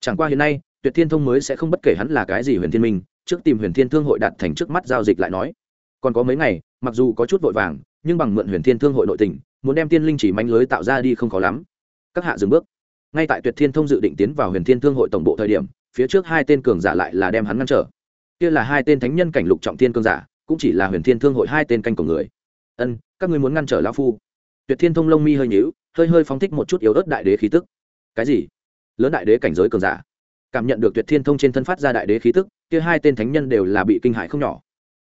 Chẳng qua hiện nay, tuyệt thiên thông mới sẽ không bất kể hắn là cái gì huyền thiên minh, trước tìm huyền thiên thương hội đạt thành trước mắt giao dịch lại nói. Còn có mấy ngày, mặc dù có chút vội vàng, nhưng bằng mượn huyền thiên thương hội nội tình, muốn đem tiên linh chỉ mánh lưới tạo ra đi không khó lắm. Các hạ dừng bước. Ngay tại tuyệt thiên thông dự định tiến vào huyền thiên thương hội tổng bộ thời điểm, phía trước hai tên cường giả lại là đem hắn ngăn trở. Kia là hai tên thánh nhân cảnh lục trọng thiên cường giả, cũng chỉ là huyền thiên thương hội hai tên canh của người. Ân, các ngươi muốn ngăn trở lão phu? Tuyệt thiên thông lông mi hơi nhíu hơi hơi phóng thích một chút yếu ớt đại đế khí tức. Cái gì? Lớn đại đế cảnh giới cường giả. Cảm nhận được tuyệt thiên thông trên thân phát ra đại đế khí tức, kia hai tên thánh nhân đều là bị kinh hại không nhỏ.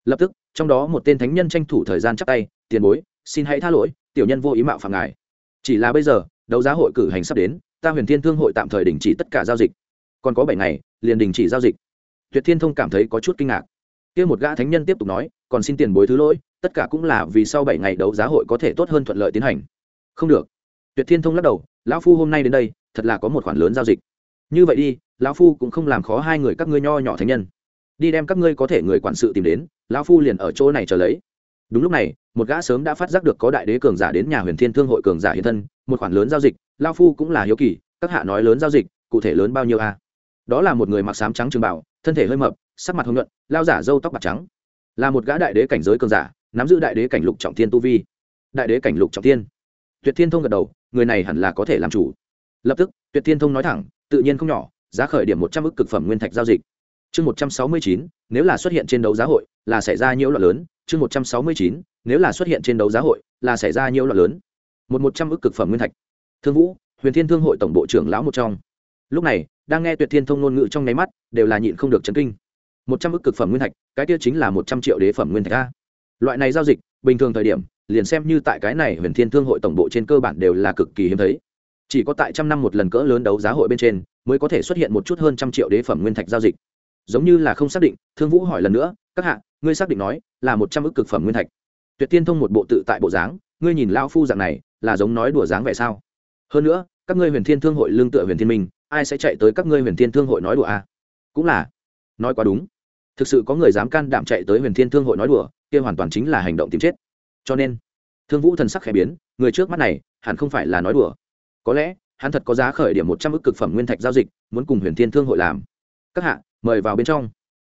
Lập tức, trong đó một tên thánh nhân tranh thủ thời gian chắp tay, tiền bối, xin hãy tha lỗi, tiểu nhân vô ý mạo phạm ngài. Chỉ là bây giờ, đấu giá hội cử hành sắp đến, ta huyền thiên thương hội tạm thời đình chỉ tất cả giao dịch. Còn có bảy ngày, liền đình chỉ giao dịch. Tuyệt thiên thông cảm thấy có chút kinh ngạc. Kia một gã thánh nhân tiếp tục nói, còn xin tiền bối thứ lỗi, tất cả cũng là vì sau bảy ngày đấu giá hội có thể tốt hơn thuận lợi tiến hành. Không được tuyệt thiên thông lắc đầu, lão phu hôm nay đến đây, thật là có một khoản lớn giao dịch. Như vậy đi, lão phu cũng không làm khó hai người các ngươi nho nhỏ thánh nhân. Đi đem các ngươi có thể người quản sự tìm đến, lão phu liền ở chỗ này chờ lấy. Đúng lúc này, một gã sớm đã phát giác được có đại đế cường giả đến nhà huyền thiên thương hội cường giả hiện thân, một khoản lớn giao dịch, lão phu cũng là hiếu kỳ, các hạ nói lớn giao dịch, cụ thể lớn bao nhiêu a đó là một người mặc sám trắng trường bảo, thân thể hơi mập, sắc mặt hồng nhuận, lao giả râu tóc bạc trắng. Là một gã đại đế cảnh giới cường giả, nắm giữ đại đế cảnh lục trọng thiên tu vi. Đại đế cảnh lục trọng thiên tuyệt thiên thông gật đầu, người này hẳn là có thể làm chủ. Lập tức, tuyệt thiên thông nói thẳng, tự nhiên không nhỏ, giá khởi điểm một trăm ức cực phẩm nguyên thạch giao dịch. Chương một trăm sáu mươi chín, nếu là xuất hiện trên đấu giá hội, là xảy ra nhiễu loạn lớn. Chương một trăm sáu mươi chín, nếu là xuất hiện trên đấu giá hội, là xảy ra nhiễu loạn lớn. Một một trăm ức cực phẩm nguyên thạch. Thương vũ, huyền thiên thương hội tổng bộ trưởng lão một trong. Lúc này, đang nghe tuyệt thiên thông ngôn ngữ trong nháy mắt, đều là nhịn không được chấn kinh. Một trăm ức cực phẩm nguyên thạch, cái kia chính là một trăm triệu đế phẩm nguyên thạch a. Loại này giao dịch, bình thường thời điểm liền xem như tại cái này huyền thiên thương hội tổng bộ trên cơ bản đều là cực kỳ hiếm thấy. Chỉ có tại trăm năm một lần cỡ lớn đấu giá hội bên trên, mới có thể xuất hiện một chút hơn trăm triệu đế phẩm nguyên thạch giao dịch. Giống như là không xác định, thương vũ hỏi lần nữa, các hạ, ngươi xác định nói là một trăm ức cực phẩm nguyên thạch? Tuyệt tiên thông một bộ tự tại bộ dáng, ngươi nhìn lao phu dạng này, là giống nói đùa dáng vẻ sao? Hơn nữa, các ngươi huyền thiên thương hội lương tựa huyền thiên minh, ai sẽ chạy tới các ngươi huyền thiên thương hội nói đùa à? cũng là. Nói quá đúng. Thực sự có người dám can đảm chạy tới huyền thiên thương hội nói đùa, kia hoàn toàn chính là hành động tìm chết cho nên, thương vũ thần sắc khẽ biến, người trước mắt này hẳn không phải là nói đùa. Có lẽ, hắn thật có giá khởi điểm một trăm ước cực phẩm nguyên thạch giao dịch, muốn cùng huyền thiên thương hội làm. Các hạ, mời vào bên trong.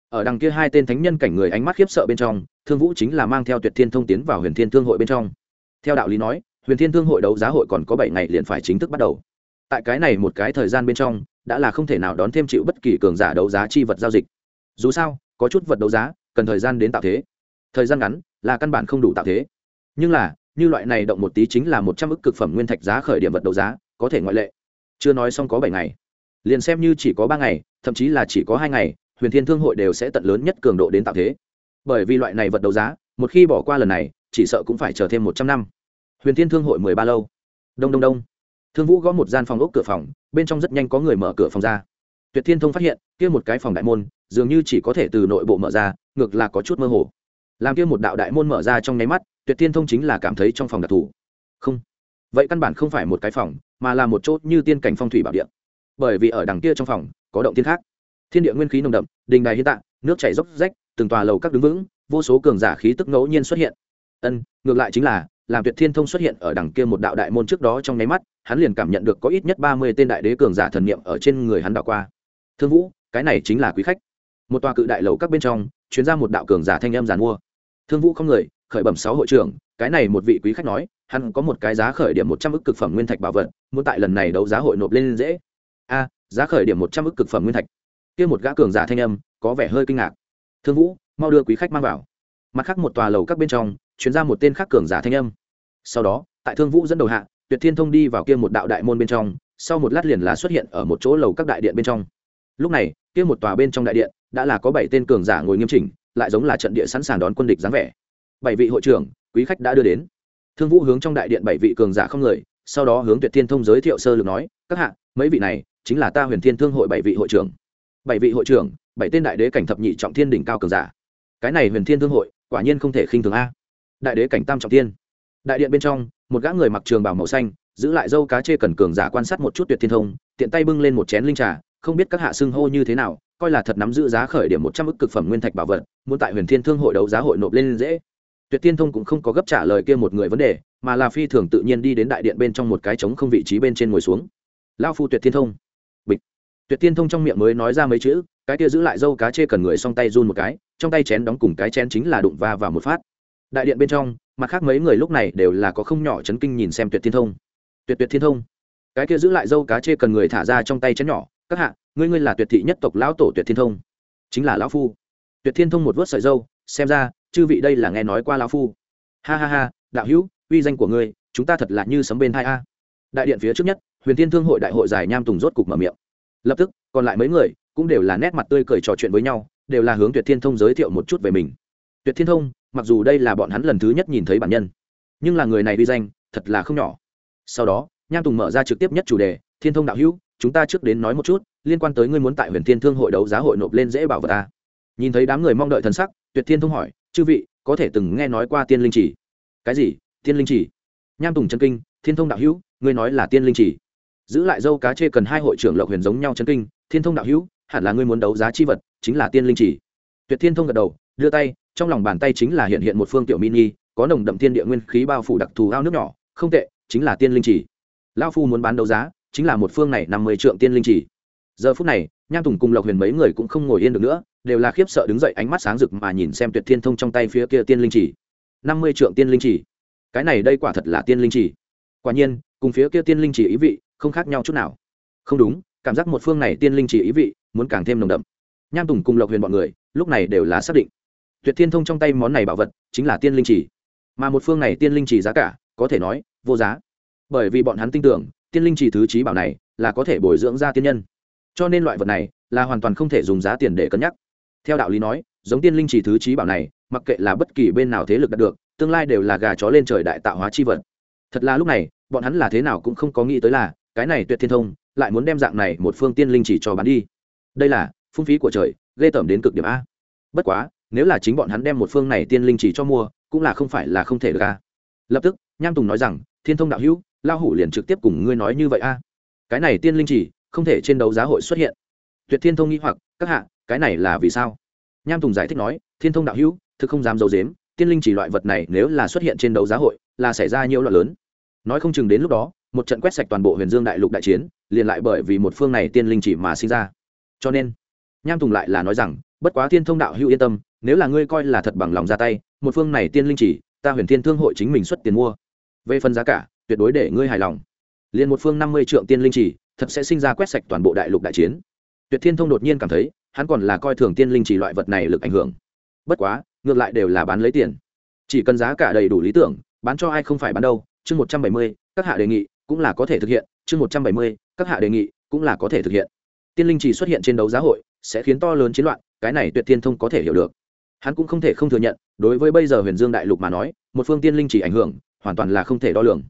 Ở đằng kia hai tên thánh nhân cảnh người ánh mắt khiếp sợ bên trong, thương vũ chính là mang theo tuyệt thiên thông tiến vào huyền thiên thương hội bên trong. Theo đạo lý nói, huyền thiên thương hội đấu giá hội còn có bảy ngày liền phải chính thức bắt đầu. Tại cái này một cái thời gian bên trong, đã là không thể nào đón thêm chịu bất kỳ cường giả đấu giá chi vật giao dịch. Dù sao, có chút vật đấu giá, cần thời gian đến tạo thế. Thời gian ngắn là căn bản không đủ tạo thế nhưng là, như loại này động một tí chính là một trăm ức cực phẩm nguyên thạch giá khởi điểm vật đấu giá, có thể ngoại lệ. Chưa nói xong có bảy ngày. Liền xem như chỉ có ba ngày, thậm chí là chỉ có hai ngày, huyền thiên thương hội đều sẽ tận lớn nhất cường độ đến tạo thế. Bởi vì loại này vật đấu giá, một khi bỏ qua lần này, chỉ sợ cũng phải chờ thêm một trăm năm. Huyền thiên thương hội mười ba lâu. Đông đông đông. Thương vũ gõ một gian phòng ốc cửa phòng, bên trong rất nhanh có người mở cửa phòng ra. Tuyệt thiên thông phát hiện, kia một cái phòng đại môn, dường như chỉ có thể từ nội bộ mở ra, ngược là có chút mơ hồ làm kia một đạo đại môn mở ra trong nháy mắt, tuyệt thiên thông chính là cảm thấy trong phòng đặc thù. Không, vậy căn bản không phải một cái phòng, mà là một chỗ như tiên cảnh phong thủy bảo địa. Bởi vì ở đằng kia trong phòng, có động tiên khác. Thiên địa nguyên khí nồng đậm, đình đài hiến tạng nước chảy dốc rách, từng tòa lầu các đứng vững, vô số cường giả khí tức ngẫu nhiên xuất hiện. Ân, ngược lại chính là, làm tuyệt thiên thông xuất hiện ở đằng kia một đạo đại môn trước đó trong nháy mắt, hắn liền cảm nhận được có ít nhất ba mươi tên đại đế cường giả thần niệm ở trên người hắn đạo qua. Thương vũ, cái này chính là quý khách. Một tòa cự đại lầu các bên trong, chuyến ra một đạo cường giả thanh âm giàn mua thương vũ không người, khởi bẩm sáu hội trưởng, cái này một vị quý khách nói, hắn có một cái giá khởi điểm một trăm ức cực phẩm nguyên thạch bảo vật, muốn tại lần này đấu giá hội nộp lên dễ. A, giá khởi điểm một trăm ức cực phẩm nguyên thạch. Kia một gã cường giả thanh âm, có vẻ hơi kinh ngạc. Thương vũ, mau đưa quý khách mang vào. Mặt khác một tòa lầu các bên trong chuyển ra một tên khác cường giả thanh âm. Sau đó, tại thương vũ dẫn đầu hạ, tuyệt thiên thông đi vào kia một đạo đại môn bên trong, sau một lát liền là xuất hiện ở một chỗ lầu các đại điện bên trong. Lúc này, kia một tòa bên trong đại điện, đã là có bảy tên cường giả ngồi nghiêm chỉnh lại giống là trận địa sẵn sàng đón quân địch dáng vẻ. Bảy vị hội trưởng, quý khách đã đưa đến. Thương vũ hướng trong đại điện bảy vị cường giả không người, sau đó hướng tuyệt thiên thông giới thiệu sơ lược nói, các hạ, mấy vị này chính là ta huyền thiên thương hội bảy vị hội trưởng. Bảy vị hội trưởng, bảy tên đại đế cảnh thập nhị trọng thiên đỉnh cao cường giả. Cái này huyền thiên thương hội, quả nhiên không thể khinh thường a. Đại đế cảnh tam trọng thiên. Đại điện bên trong, một gã người mặc trường bảo màu xanh, giữ lại dâu cá chê cần cường giả quan sát một chút tuyệt thiên thông, tiện tay bưng lên một chén linh trà, không biết các hạ xưng hô như thế nào coi là thật nắm giữ giá khởi điểm một trăm ức cực phẩm nguyên thạch bảo vật, muốn tại huyền thiên thương hội đấu giá hội nộp lên dễ. Tuyệt thiên thông cũng không có gấp trả lời kia một người vấn đề, mà là phi thường tự nhiên đi đến đại điện bên trong một cái trống không vị trí bên trên ngồi xuống. Lão phu tuyệt thiên thông. Bịch. Tuyệt thiên thông trong miệng mới nói ra mấy chữ, cái kia giữ lại dâu cá chê cần người song tay run một cái, trong tay chén đóng cùng cái chén chính là đụng va vào một phát. Đại điện bên trong, mặt khác mấy người lúc này đều là có không nhỏ chấn kinh nhìn xem tuyệt thiên thông. Tuyệt tuyệt thiên thông. Cái kia giữ lại dâu cá chê cần người thả ra trong tay chén nhỏ các hạ, ngươi ngươi là tuyệt thị nhất tộc lão tổ tuyệt thiên thông. Chính là lão phu. Tuyệt thiên thông một vớt sợi dâu, xem ra, chư vị đây là nghe nói qua lão phu. Ha ha ha, đạo hữu, uy danh của ngươi, chúng ta thật là như sấm bên hai a. Đại điện phía trước nhất, huyền thiên thương hội đại hội giải nham tùng rốt cục mở miệng. Lập tức, còn lại mấy người, cũng đều là nét mặt tươi cười trò chuyện với nhau, đều là hướng tuyệt thiên thông giới thiệu một chút về mình. Tuyệt thiên thông, mặc dù đây là bọn hắn lần thứ nhất nhìn thấy bản nhân, nhưng là người này uy danh, thật là không nhỏ. Sau đó, nham tùng mở ra trực tiếp nhất chủ đề, thiên thông đạo hữu chúng ta trước đến nói một chút, liên quan tới ngươi muốn tại huyền thiên thương hội đấu giá hội nộp lên dễ bảo vật ta. Nhìn thấy đám người mong đợi thần sắc, tuyệt thiên thông hỏi, chư vị, có thể từng nghe nói qua tiên linh chỉ? Cái gì? Tiên linh chỉ? Nham tùng chân kinh, thiên thông đạo hữu, ngươi nói là tiên linh chỉ. Giữ lại dâu cá chê cần hai hội trưởng lộc huyền giống nhau chân kinh, thiên thông đạo hữu, hẳn là ngươi muốn đấu giá chi vật, chính là tiên linh chỉ. Tuyệt thiên thông gật đầu, đưa tay, trong lòng bàn tay chính là hiện hiện một phương tiểu mini, có nồng đậm thiên địa nguyên khí bao phủ đặc thù ao nước nhỏ, không tệ, chính là tiên linh chỉ. Lao phu muốn bán đấu giá chính là một phương này năm mươi trượng tiên linh chỉ. Giờ phút này, nham tùng cùng lộc huyền mấy người cũng không ngồi yên được nữa, đều là khiếp sợ đứng dậy ánh mắt sáng rực mà nhìn xem tuyệt thiên thông trong tay phía kia tiên linh chỉ. năm mươi trượng tiên linh chỉ. Cái này đây quả thật là tiên linh chỉ. Quả nhiên, cùng phía kia tiên linh chỉ ý vị không khác nhau chút nào. Không đúng, cảm giác một phương này tiên linh chỉ ý vị muốn càng thêm nồng đậm. Nham tùng cùng lộc huyền bọn người, lúc này đều là xác định. Tuyệt thiên thông trong tay món này bảo vật chính là tiên linh chỉ. Mà một phương này tiên linh chỉ giá cả, có thể nói vô giá. Bởi vì bọn hắn tin tưởng tiên linh chỉ thứ trí bảo này là có thể bồi dưỡng ra tiên nhân. Cho nên loại vật này là hoàn toàn không thể dùng giá tiền để cân nhắc. Theo đạo lý nói, giống tiên linh chỉ thứ trí bảo này, mặc kệ là bất kỳ bên nào thế lực đạt được, tương lai đều là gà chó lên trời đại tạo hóa chi vật. Thật là lúc này, bọn hắn là thế nào cũng không có nghĩ tới là, cái này tuyệt thiên thông lại muốn đem dạng này một phương tiên linh chỉ cho bán đi. Đây là phung phí của trời, ghê tởm đến cực điểm a. Bất quá, nếu là chính bọn hắn đem một phương này tiên linh chỉ cho mua, cũng là không phải là không thể được a. Lập tức, nham tùng nói rằng, thiên thông đạo hữu lao hủ liền trực tiếp cùng ngươi nói như vậy a. Cái này tiên linh chỉ, không thể trên đấu giá hội xuất hiện. Tuyệt thiên thông nghĩ hoặc, các hạ, cái này là vì sao? Nham tùng giải thích nói, thiên thông đạo hữu, thực không dám d i ấ u dếm tiên linh chỉ loại vật này nếu là xuất hiện trên đấu giá hội, là xảy ra nhiều loại lớn. Nói không chừng đến lúc đó, một trận quét sạch toàn bộ huyền dương đại lục đại chiến, liền lại bởi vì một phương này tiên linh chỉ mà sinh ra. Cho nên, nham tùng lại là nói rằng, bất quá thiên thông đạo hữu yên tâm, nếu là ngươi coi là thật bằng lòng ra tay, một phương này tiên linh chỉ, ta huyền thiên thương hội chính mình xuất tiền mua. Về phần giá cả tuyệt đối để ngươi hài lòng. Liền một phương năm mươi trượng tiên linh chỉ, thật sẽ sinh ra quét sạch toàn bộ đại lục đại chiến. Tuyệt thiên thông đột nhiên cảm thấy, hắn còn là coi thường tiên linh chỉ loại vật này lực ảnh hưởng. Bất quá, ngược lại đều là bán lấy tiền. Chỉ cần giá cả đầy đủ lý tưởng, bán cho ai không phải bán đâu, chương một trăm bảy mươi, các hạ đề nghị cũng là có thể thực hiện, chương một trăm bảy mươi, các hạ đề nghị cũng là có thể thực hiện. Tiên linh chỉ xuất hiện trên đấu giá hội, sẽ khiến to lớn chiến loạn, cái này tuyệt thiên thông có thể hiểu được. Hắn cũng không thể không thừa nhận, đối với bây giờ huyền dương đại lục mà nói, một phương tiên linh chỉ ảnh hưởng, hoàn toàn là không thể đo lường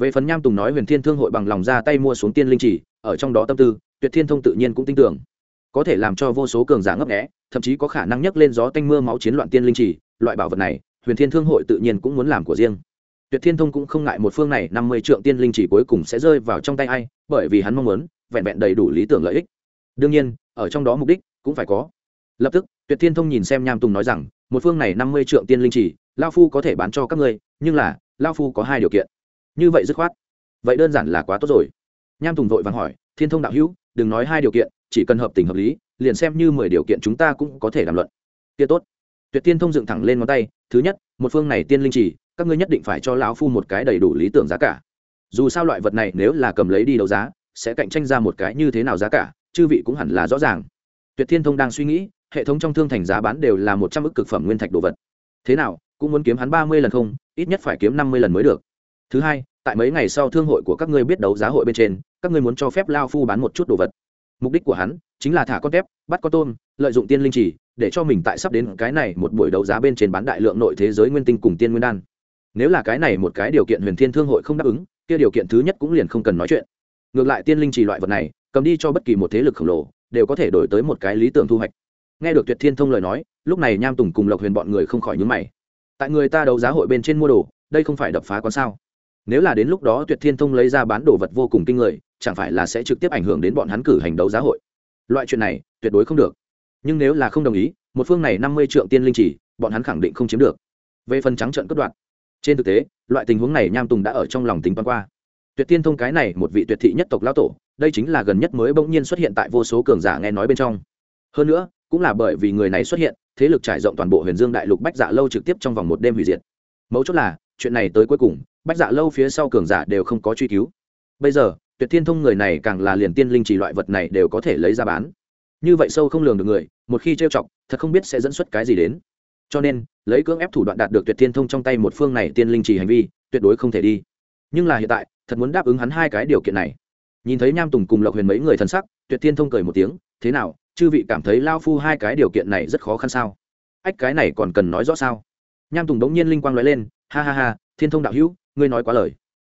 về phần nham tùng nói huyền thiên thương hội bằng lòng ra tay mua xuống tiên linh chỉ, ở trong đó tâm tư, tuyệt thiên thông tự nhiên cũng tin tưởng. Có thể làm cho vô số cường giả ngấp nghẽ thậm chí có khả năng nhấc lên gió tanh mưa máu chiến loạn tiên linh chỉ, loại bảo vật này, huyền thiên thương hội tự nhiên cũng muốn làm của riêng. Tuyệt thiên thông cũng không ngại một phương này, năm mươi trượng tiên linh chỉ cuối cùng sẽ rơi vào trong tay ai, bởi vì hắn mong muốn, vẹn vẹn đầy đủ lý tưởng lợi ích. Đương nhiên, ở trong đó mục đích cũng phải có. Lập tức, tuyệt thiên thông nhìn xem nham tùng nói rằng, một phương này năm mươi trượng tiên linh chỉ, lao phu có thể bán cho các ngươi, nhưng là, lao phu có hai điều kiện như vậy dứt khoát. Vậy đơn giản là quá tốt rồi. Nham tùng vội vàng hỏi, thiên thông đạo hữu, đừng nói hai điều kiện, chỉ cần hợp tình hợp lý, liền xem như mười điều kiện chúng ta cũng có thể đàm luận. Kia tốt. Tuyệt tiên thông dựng thẳng lên ngón tay, thứ nhất, một phương này tiên linh chỉ, các ngươi nhất định phải cho lão phu một cái đầy đủ lý tưởng giá cả. Dù sao loại vật này nếu là cầm lấy đi đấu giá, sẽ cạnh tranh ra một cái như thế nào giá cả, chư vị cũng hẳn là rõ ràng. Tuyệt thiên thông đang suy nghĩ, hệ thống trong thương thành giá bán đều là một trăm ức cực phẩm nguyên thạch đồ vật. Thế nào, cũng muốn kiếm hắn ba mươi lần không, ít nhất phải kiếm năm mươi lần mới được. Thứ hai tại mấy ngày sau thương hội của các ngươi biết đấu giá hội bên trên, các ngươi muốn cho phép lao phu bán một chút đồ vật. Mục đích của hắn chính là thả con tép bắt con tôm, lợi dụng tiên linh trì để cho mình tại sắp đến cái này một buổi đấu giá bên trên bán đại lượng nội thế giới nguyên tinh cùng tiên nguyên đan. Nếu là cái này một cái điều kiện huyền thiên thương hội không đáp ứng, kia điều kiện thứ nhất cũng liền không cần nói chuyện. Ngược lại tiên linh trì loại vật này, cầm đi cho bất kỳ một thế lực khổng lồ, đều có thể đổi tới một cái lý tưởng thu hoạch. Nghe được tuyệt thiên thông lời nói, lúc này nham tùng cùng lộc huyền bọn người không khỏi nhúng mày. Tại người ta đấu giá hội bên trên mua đồ, đây không phải đập phá con sao? Nếu là đến lúc đó tuyệt thiên thông lấy ra bán đồ vật vô cùng kinh người, chẳng phải là sẽ trực tiếp ảnh hưởng đến bọn hắn cử hành đấu giá hội? Loại chuyện này, tuyệt đối không được. Nhưng nếu là không đồng ý, một phương này năm mươi triệu tiên linh chỉ, bọn hắn khẳng định không chiếm được. Về phần trắng trợn cất đoạn, trên thực tế, loại tình huống này nham tùng đã ở trong lòng tính toán qua. Tuyệt tiên thông cái này một vị tuyệt thị nhất tộc lão tổ, đây chính là gần nhất mới bỗng nhiên xuất hiện tại vô số cường giả nghe nói bên trong. Hơn nữa, cũng là bởi vì người này xuất hiện, thế lực trải rộng toàn bộ huyền dương đại lục bách dạ lâu trực tiếp trong vòng một đêm hủy diệt. Mấu chốt là chuyện này tới cuối cùng, bách dạ lâu phía sau cường giả đều không có truy cứu. Bây giờ, tuyệt thiên thông người này càng là liền tiên linh chỉ loại vật này đều có thể lấy ra bán. Như vậy sâu không lường được người, một khi trêu chọc, thật không biết sẽ dẫn xuất cái gì đến. Cho nên, lấy cưỡng ép thủ đoạn đạt được tuyệt thiên thông trong tay một phương này tiên linh chỉ hành vi, tuyệt đối không thể đi. Nhưng là hiện tại, thật muốn đáp ứng hắn hai cái điều kiện này. Nhìn thấy nham tùng cùng lộc huyền mấy người thân sắc, tuyệt thiên thông cười một tiếng, thế nào, chư vị cảm thấy lao phu hai cái điều kiện này rất khó khăn sao? Ách, cái này còn cần nói rõ sao? Nham tùng đống nhiên linh quang nói lên ha ha ha, thiên thông đạo hữu, ngươi nói quá lời.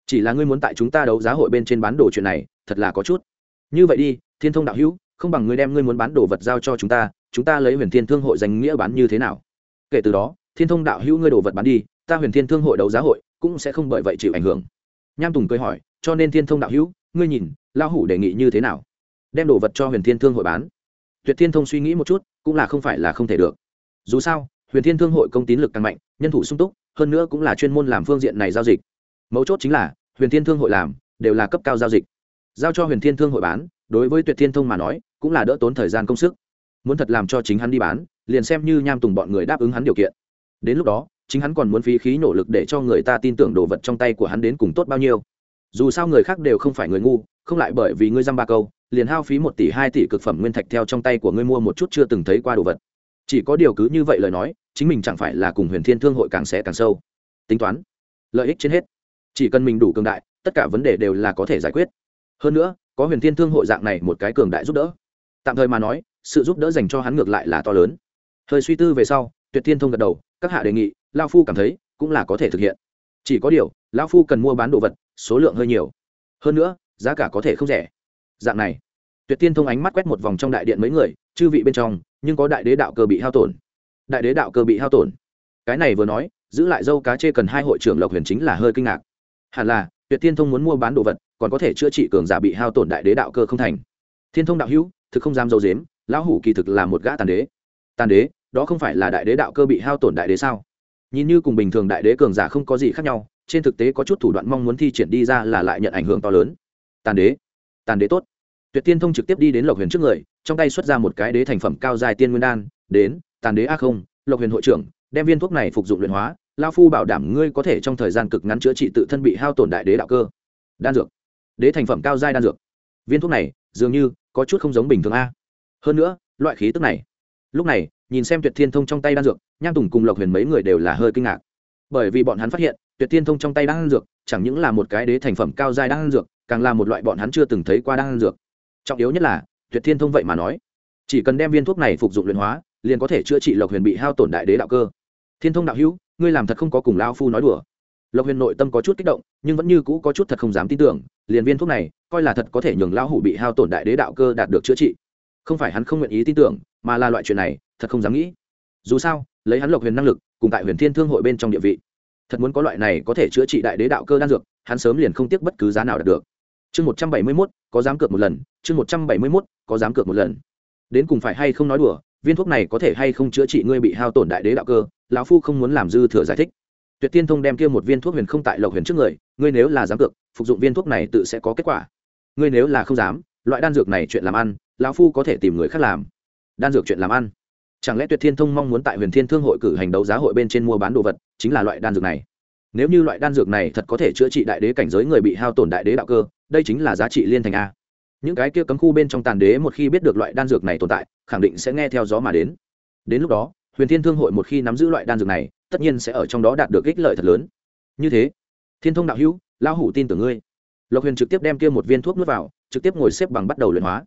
Chỉ là ngươi muốn tại chúng ta đấu giá hội bên trên bán đồ chuyện này, thật là có chút. Như vậy đi, thiên thông đạo hữu, không bằng ngươi đem ngươi muốn bán đồ vật giao cho chúng ta chúng ta lấy huyền thiên thương hội danh nghĩa bán như thế nào? Kể từ đó, thiên thông đạo hữu ngươi đồ vật bán đi, ta huyền thiên thương hội đấu giá hội cũng sẽ không bởi vậy chịu ảnh hưởng. Nham tùng cười hỏi, cho nên thiên thông đạo hữu, ngươi nhìn lao hủ đề nghị như thế nào? Đem đồ vật cho huyền thiên thương hội bán. Tuyệt thiên thông suy nghĩ một chút, cũng là không phải là không thể được. Dù sao, huyền thiên thương hội công tín lực càng mạnh, nhân thủ sung túc hơn nữa cũng là chuyên môn làm phương diện này giao dịch. Mấu chốt chính là, huyền thiên thương hội làm, đều là cấp cao giao dịch. Giao cho huyền thiên thương hội bán, đối với tuyệt thiên thông mà nói, cũng là đỡ tốn thời gian công sức. Muốn thật làm cho chính hắn đi bán, liền xem như nham tùng bọn người đáp ứng hắn điều kiện. Đến lúc đó, chính hắn còn muốn phí khí nỗ lực để cho người ta tin tưởng đồ vật trong tay của hắn đến cùng tốt bao nhiêu. Dù sao người khác đều không phải người ngu, không lại bởi vì ngươi dăm ba câu, liền hao phí một tỷ, hai tỷ cực phẩm nguyên thạch theo trong tay của ngươi mua một chút chưa từng thấy qua đồ vật chỉ có điều cứ như vậy lời nói, chính mình chẳng phải là cùng huyền thiên thương hội càng sẽ càng sâu. Tính toán, lợi ích trên hết. Chỉ cần mình đủ cường đại, tất cả vấn đề đều là có thể giải quyết. Hơn nữa, có huyền thiên thương hội dạng này một cái cường đại giúp đỡ. Tạm thời mà nói, sự giúp đỡ dành cho hắn ngược lại là to lớn. Thời suy tư về sau, tuyệt thiên thông gật đầu, các hạ đề nghị lao phu cảm thấy cũng là có thể thực hiện. Chỉ có điều lao phu cần mua bán đồ vật, số lượng hơi nhiều. Hơn nữa, giá cả có thể không rẻ. Dạng này, tuyệt tiên thông ánh mắt quét một vòng trong đại điện mấy người, chư vị bên trong nhưng có đại đế đạo cơ bị hao tổn. Đại đế đạo cơ bị hao tổn. Cái này vừa nói, giữ lại dâu cá chê cần hai hội trưởng lộc huyền chính là hơi kinh ngạc. Hẳn là, tuyệt tiên thông muốn mua bán đồ vật, còn có thể chữa trị cường giả bị hao tổn đại đế đạo cơ không thành. Thiên thông đạo hữu, thực không dám dâu dếm lão hủ kỳ thực là một gã tàn đế. Tàn đế, đó không phải là đại đế đạo cơ bị hao tổn đại đế sao? Nhìn như cùng bình thường đại đế cường giả không có gì khác nhau, trên thực tế có chút thủ đoạn mong muốn thi triển đi ra là lại nhận ảnh hưởng to lớn. Tàn đế tàn đế tốt. Tuyệt tiên thông trực tiếp đi đến lộc huyền trước người trong tay xuất ra một cái đế thành phẩm cao dài tiên nguyên đan, đến, tàn đế a không, lộc huyền hội trưởng, đem viên thuốc này phục dụng luyện hóa lao phu bảo đảm ngươi có thể trong thời gian cực ngắn chữa trị tự thân bị hao tổn đại đế đạo cơ. Đan dược. Đế thành phẩm cao giai đan dược. Viên thuốc này, dường như, có chút không giống bình thường a. Hơn nữa, loại khí tức này. Lúc này, nhìn xem tuyệt thiên thông trong tay đan dược, nham tùng cùng lộc huyền mấy người đều là hơi kinh ngạc. Bởi vì bọn hắn phát hiện, tuyệt thiên thông trong tay đan dược, chẳng những là một cái đế thành phẩm cao giai đan dược, càng là một loại bọn hắn chưa từng thấy qua đan dược. Trọng yếu nhất là tuyệt thiên thông vậy mà nói. Chỉ cần đem viên thuốc này phục dụng luyện hóa, liền có thể chữa trị lộc huyền bị hao tổn đại đế đạo cơ. Thiên thông đạo hữu, ngươi làm thật không có cùng lao phu nói đùa. Lộc huyền nội tâm có chút kích động, nhưng vẫn như cũ có chút thật không dám tin tưởng, liền viên thuốc này, coi là thật có thể nhường lão hủ bị hao tổn đại đế đạo cơ đạt được chữa trị. Không phải hắn không nguyện ý tin tưởng, mà là loại chuyện này, thật không dám nghĩ. Dù sao, lấy hắn lộc huyền năng lực, cùng tại huyền thiên thương hội bên trong địa vị, thật muốn có loại này có thể chữa trị đại đế đạo cơ đan dược, hắn sớm liền không tiếc bất cứ giá nào đạt được. Chương một trăm bảy mươi mốt có dám cược một lần, chương một trăm bảy mươi mốt, có dám cược một lần. Đến cùng phải hay không nói đùa, viên thuốc này có thể hay không chữa trị ngươi bị hao tổn đại đế đạo cơ, lão phu không muốn làm dư thừa giải thích. Tuyệt tiên thông đem kia một viên thuốc huyền không tại lộc huyền trước người, ngươi nếu là dám cược, phục dụng viên thuốc này tự sẽ có kết quả. Ngươi nếu là không dám, loại đan dược này chuyện làm ăn, lão phu có thể tìm người khác làm. Đan dược chuyện làm ăn. Chẳng lẽ tuyệt thiên thông mong muốn tại huyền thiên thương hội cử hành đấu giá hội bên trên mua bán đồ vật, chính là loại đan dược này? Nếu như loại đan dược này thật có thể chữa trị đại đế cảnh giới người bị hao tổn đại đế đạo cơ đây chính là giá trị liên thành a. Những cái kia cấm khu bên trong tàn đế một khi biết được loại đan dược này tồn tại, khẳng định sẽ nghe theo gió mà đến. Đến lúc đó, huyền thiên thương hội một khi nắm giữ loại đan dược này, tất nhiên sẽ ở trong đó đạt được ích lợi thật lớn. Như thế, thiên thông đạo hữu, lão hủ tin tưởng ngươi. Lộc huyền trực tiếp đem kia một viên thuốc nuốt vào, trực tiếp ngồi xếp bằng bắt đầu luyện hóa.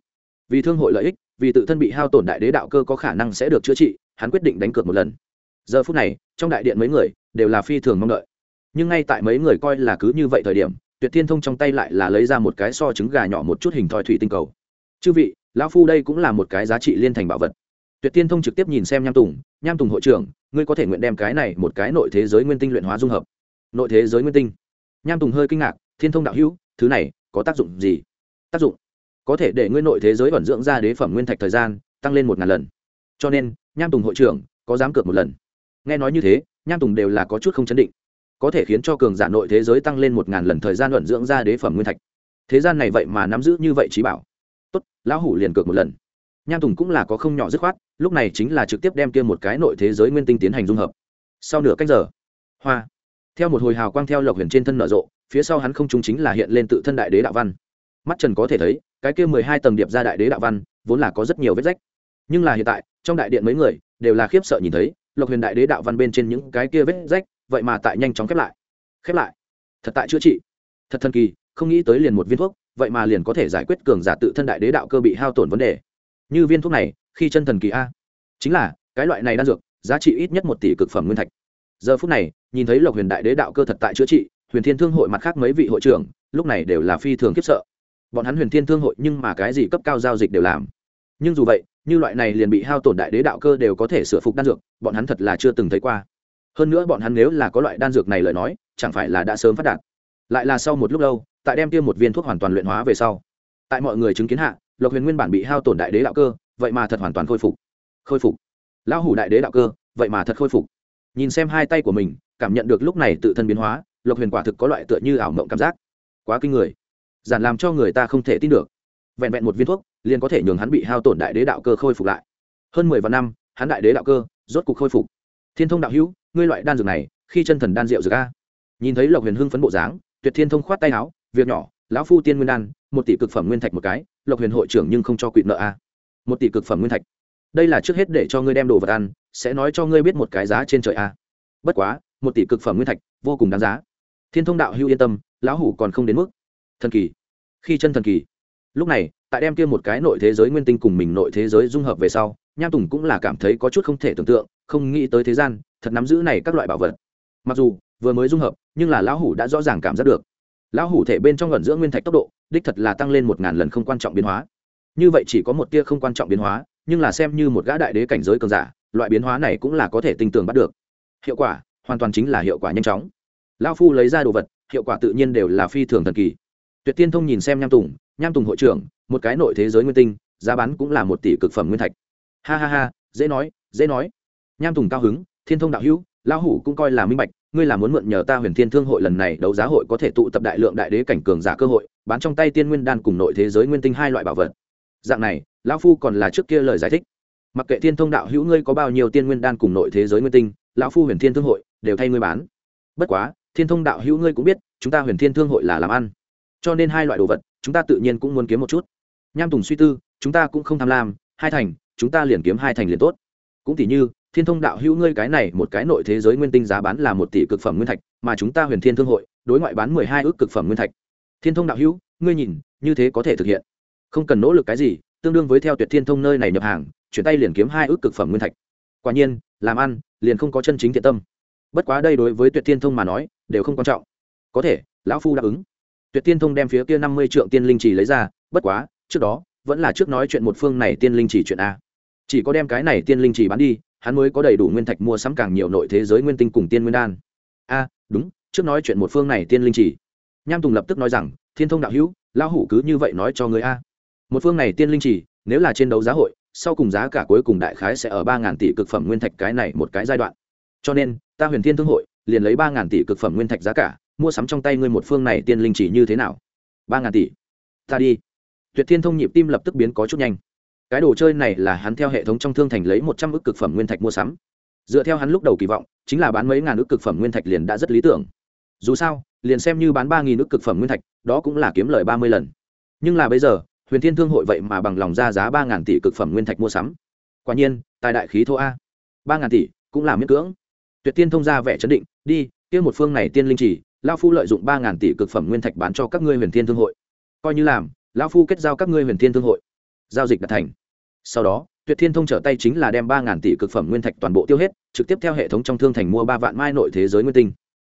Vì thương hội lợi ích, vì tự thân bị hao tổn đại đế đạo cơ có khả năng sẽ được chữa trị, hắn quyết định đánh cược một lần. Giờ phút này, trong đại điện mấy người đều là phi thường mong đợi. Nhưng ngay tại mấy người coi là cứ như vậy thời điểm tuyệt thiên thông trong tay lại là lấy ra một cái so trứng gà nhỏ một chút hình thoi thủy tinh cầu. Chư vị, lão phu đây cũng là một cái giá trị liên thành bảo vật. Tuyệt thiên thông trực tiếp nhìn xem nham tùng nham tùng hội trưởng, ngươi có thể nguyện đem cái này một cái nội thế giới nguyên tinh luyện hóa dung hợp. Nội thế giới nguyên tinh? Nham tùng hơi kinh ngạc, thiên thông đạo hữu, thứ này có tác dụng gì? Tác dụng? Có thể để ngươi nội thế giới vẩn dưỡng ra đế phẩm nguyên thạch thời gian, tăng lên một ngàn lần. Cho nên, nham tùng hội trưởng, có dám cược một lần? Nghe nói như thế, nham tùng đều là có chút không chấn định có thể khiến cho cường giả nội thế giới tăng lên một ngàn lần thời gian luận dưỡng ra đế phẩm nguyên thạch. Thế gian này vậy mà nắm giữ như vậy trí bảo. Tốt, lão hủ liền cược một lần. Nham tùng cũng là có không nhỏ dứt khoát, lúc này chính là trực tiếp đem kia một cái nội thế giới nguyên tinh tiến hành dung hợp. Sau nửa cách giờ, hoa, theo một hồi hào quang theo lộc huyền trên thân nở rộ, phía sau hắn không chúng chính là hiện lên tự thân đại đế đạo văn. Mắt trần có thể thấy, cái kia mười hai tầng điệp ra đại đế đạo văn, vốn là có rất nhiều vết rách. Nhưng là hiện tại, trong đại điện mấy người, đều là khiếp sợ nhìn thấy, lộc huyền đại đế đạo văn bên trên những cái kia vết rách vậy mà tại nhanh chóng khép lại. Khép lại? Thật tại chữa trị? Thật thần kỳ, không nghĩ tới liền một viên thuốc, vậy mà liền có thể giải quyết cường giả tự thân đại đế đạo cơ bị hao tổn vấn đề. Như viên thuốc này, khi chân thần kỳ a. Chính là, cái loại này đan dược, giá trị ít nhất một tỷ cực phẩm nguyên thạch. Giờ phút này, nhìn thấy lộc huyền đại đế đạo cơ thật tại chữa trị, huyền thiên thương hội mặt khác mấy vị hội trưởng, lúc này đều là phi thường khiếp sợ. Bọn hắn huyền thiên thương hội nhưng mà cái gì cấp cao giao dịch đều làm. Nhưng dù vậy, như loại này liền bị hao tổn đại đế đạo cơ đều có thể sửa phục đan dược, bọn hắn thật là chưa từng thấy qua hơn nữa bọn hắn nếu là có loại đan dược này lời nói, chẳng phải là đã sớm phát đạt. Lại là sau một lúc lâu, tại đem tiêm một viên thuốc hoàn toàn luyện hóa về sau, tại mọi người chứng kiến hạ, lộc huyền nguyên bản bị hao tổn đại đế đạo cơ, vậy mà thật hoàn toàn khôi phục. Khôi phục. Lão hủ đại đế đạo cơ, vậy mà thật khôi phục. Nhìn xem hai tay của mình, cảm nhận được lúc này tự thân biến hóa, lộc huyền quả thực có loại tựa như ảo mộng cảm giác. Quá kinh người. Giản làm cho người ta không thể tin được. Vẹn vẹn một viên thuốc, liền có thể nhường hắn bị hao tổn đại đế đạo cơ khôi phục lại. Hơn mười vạn năm, hắn đại đế đạo cơ rốt cục khôi phục. Thiên thông đạo hữu ngươi loại đan dược này, khi chân thần đan rượu dược a. Nhìn thấy lộc huyền hưng phấn bộ dáng, tuyệt thiên thông khoát tay áo, việc nhỏ, lão phu tiên nguyên đan, một tỷ cực phẩm nguyên thạch một cái, lộc huyền hội trưởng nhưng không cho quỵ nợ a. Một tỷ cực phẩm nguyên thạch. Đây là trước hết để cho ngươi đem đồ vật ăn, sẽ nói cho ngươi biết một cái giá trên trời a. Bất quá, một tỷ cực phẩm nguyên thạch, vô cùng đáng giá. Thiên thông đạo hưu yên tâm, lão hủ còn không đến mức. Thần kỳ. Khi chân thần kỳ. Lúc này, tại đem kia một cái nội thế giới nguyên tinh cùng mình nội thế giới dung hợp về sau, nham tùng cũng là cảm thấy có chút không thể tưởng tượng, không nghĩ tới thế gian thật nắm giữ này các loại bảo vật. Mặc dù, vừa mới dung hợp, nhưng là lão hủ đã rõ ràng cảm giác được. Lão hủ thể bên trong gần giữa nguyên thạch tốc độ, đích thật là tăng lên một ngàn lần không quan trọng biến hóa. Như vậy chỉ có một tia không quan trọng biến hóa, nhưng là xem như một gã đại đế cảnh giới cường giả, loại biến hóa này cũng là có thể tinh tường bắt được. Hiệu quả, hoàn toàn chính là hiệu quả nhanh chóng. Lão phu lấy ra đồ vật, hiệu quả tự nhiên đều là phi thường thần kỳ. Tuyệt tiên thông nhìn xem nham tùng nham tùng hội trưởng, một cái nội thế giới nguyên tinh, giá bán cũng là một tỷ cực phẩm nguyên thạch. Ha ha ha, dễ nói dễ nói. Nham tùng cao hứng thiên thông đạo hữu, lão hủ cũng coi là minh bạch, ngươi là muốn mượn nhờ ta huyền thiên thương hội lần này đấu giá hội có thể tụ tập đại lượng đại đế cảnh cường giả cơ hội, bán trong tay tiên nguyên đan cùng nội thế giới nguyên tinh hai loại bảo vật. Dạng này, lão phu còn là trước kia lời giải thích. Mặc kệ thiên thông đạo hữu ngươi có bao nhiêu tiên nguyên đan cùng nội thế giới nguyên tinh, lão phu huyền thiên thương hội đều thay ngươi bán. Bất quá, thiên thông đạo hữu ngươi cũng biết, chúng ta huyền thiên thương hội là làm ăn. Cho nên hai loại đồ vật, chúng ta tự nhiên cũng muốn kiếm một chút. Nham tùng suy tư, chúng ta cũng không tham lam, hai thành, chúng ta liền kiếm hai thành liền tốt. Cũng tỷ như thiên thông đạo hữu ngươi cái này một cái nội thế giới nguyên tinh giá bán là một tỷ cực phẩm nguyên thạch, mà chúng ta huyền thiên thương hội, đối ngoại bán mười hai ước cực phẩm nguyên thạch. Thiên thông đạo hữu, ngươi nhìn, như thế có thể thực hiện. Không cần nỗ lực cái gì, tương đương với theo tuyệt thiên thông nơi này nhập hàng, chuyển tay liền kiếm hai ước cực phẩm nguyên thạch. Quả nhiên, làm ăn, liền không có chân chính thiện tâm. Bất quá đây đối với tuyệt thiên thông mà nói, đều không quan trọng. Có thể, lão phu đáp ứng. Tuyệt thiên thông đem phía kia năm mươi trượng tiên linh chỉ lấy ra, bất quá, trước đó, vẫn là trước nói chuyện một phương này tiên linh chỉ chuyện a. Chỉ có đem cái này tiên linh chỉ bán đi hắn mới có đầy đủ nguyên thạch mua sắm càng nhiều nội thế giới nguyên tinh cùng tiên nguyên đan. A, đúng, trước nói chuyện một phương này tiên linh chỉ. Nham tùng lập tức nói rằng, thiên thông đạo hữu, lão hủ cứ như vậy nói cho người a. Một phương này tiên linh chỉ, nếu là trên đấu giá hội, sau cùng giá cả cuối cùng đại khái sẽ ở ba ngàn tỷ cực phẩm nguyên thạch cái này một cái giai đoạn. Cho nên, ta huyền thiên thương hội, liền lấy ba ngàn tỷ cực phẩm nguyên thạch giá cả, mua sắm trong tay ngươi một phương này tiên linh chỉ như thế nào? Ba ngàn tỷ. Ta đi. Tuyệt thiên thông nhịp tim lập tức biến có chút nhanh cái đồ chơi này là hắn theo hệ thống trong thương thành lấy một trăm ước cực phẩm nguyên thạch mua sắm. Dựa theo hắn lúc đầu kỳ vọng, chính là bán mấy ngàn ước cực phẩm nguyên thạch liền đã rất lý tưởng. Dù sao, liền xem như bán ba nghìn ước cực phẩm nguyên thạch, đó cũng là kiếm lời ba mươi lần. Nhưng là bây giờ, huyền thiên thương hội vậy mà bằng lòng ra giá ba ngàn tỷ cực phẩm nguyên thạch mua sắm. Quả nhiên, tài đại khí thô a. Ba ngàn tỷ cũng là miễn cưỡng. Tuyệt tiên thông ra vẻ chấn định, đi, kia một phương này tiên linh chỉ lao phu lợi dụng ba ngàn tỷ cực phẩm nguyên thạch bán cho các ngươi huyền thiên thương hội. Coi như làm lao phu kết giao các ngươi huyền thiên thương hội giao dịch đạt thành. Sau đó, tuyệt thiên thông trở tay chính là đem ba ngàn tỷ cực phẩm nguyên thạch toàn bộ tiêu hết, trực tiếp theo hệ thống trong thương thành mua ba vạn mai nội thế giới nguyên tinh.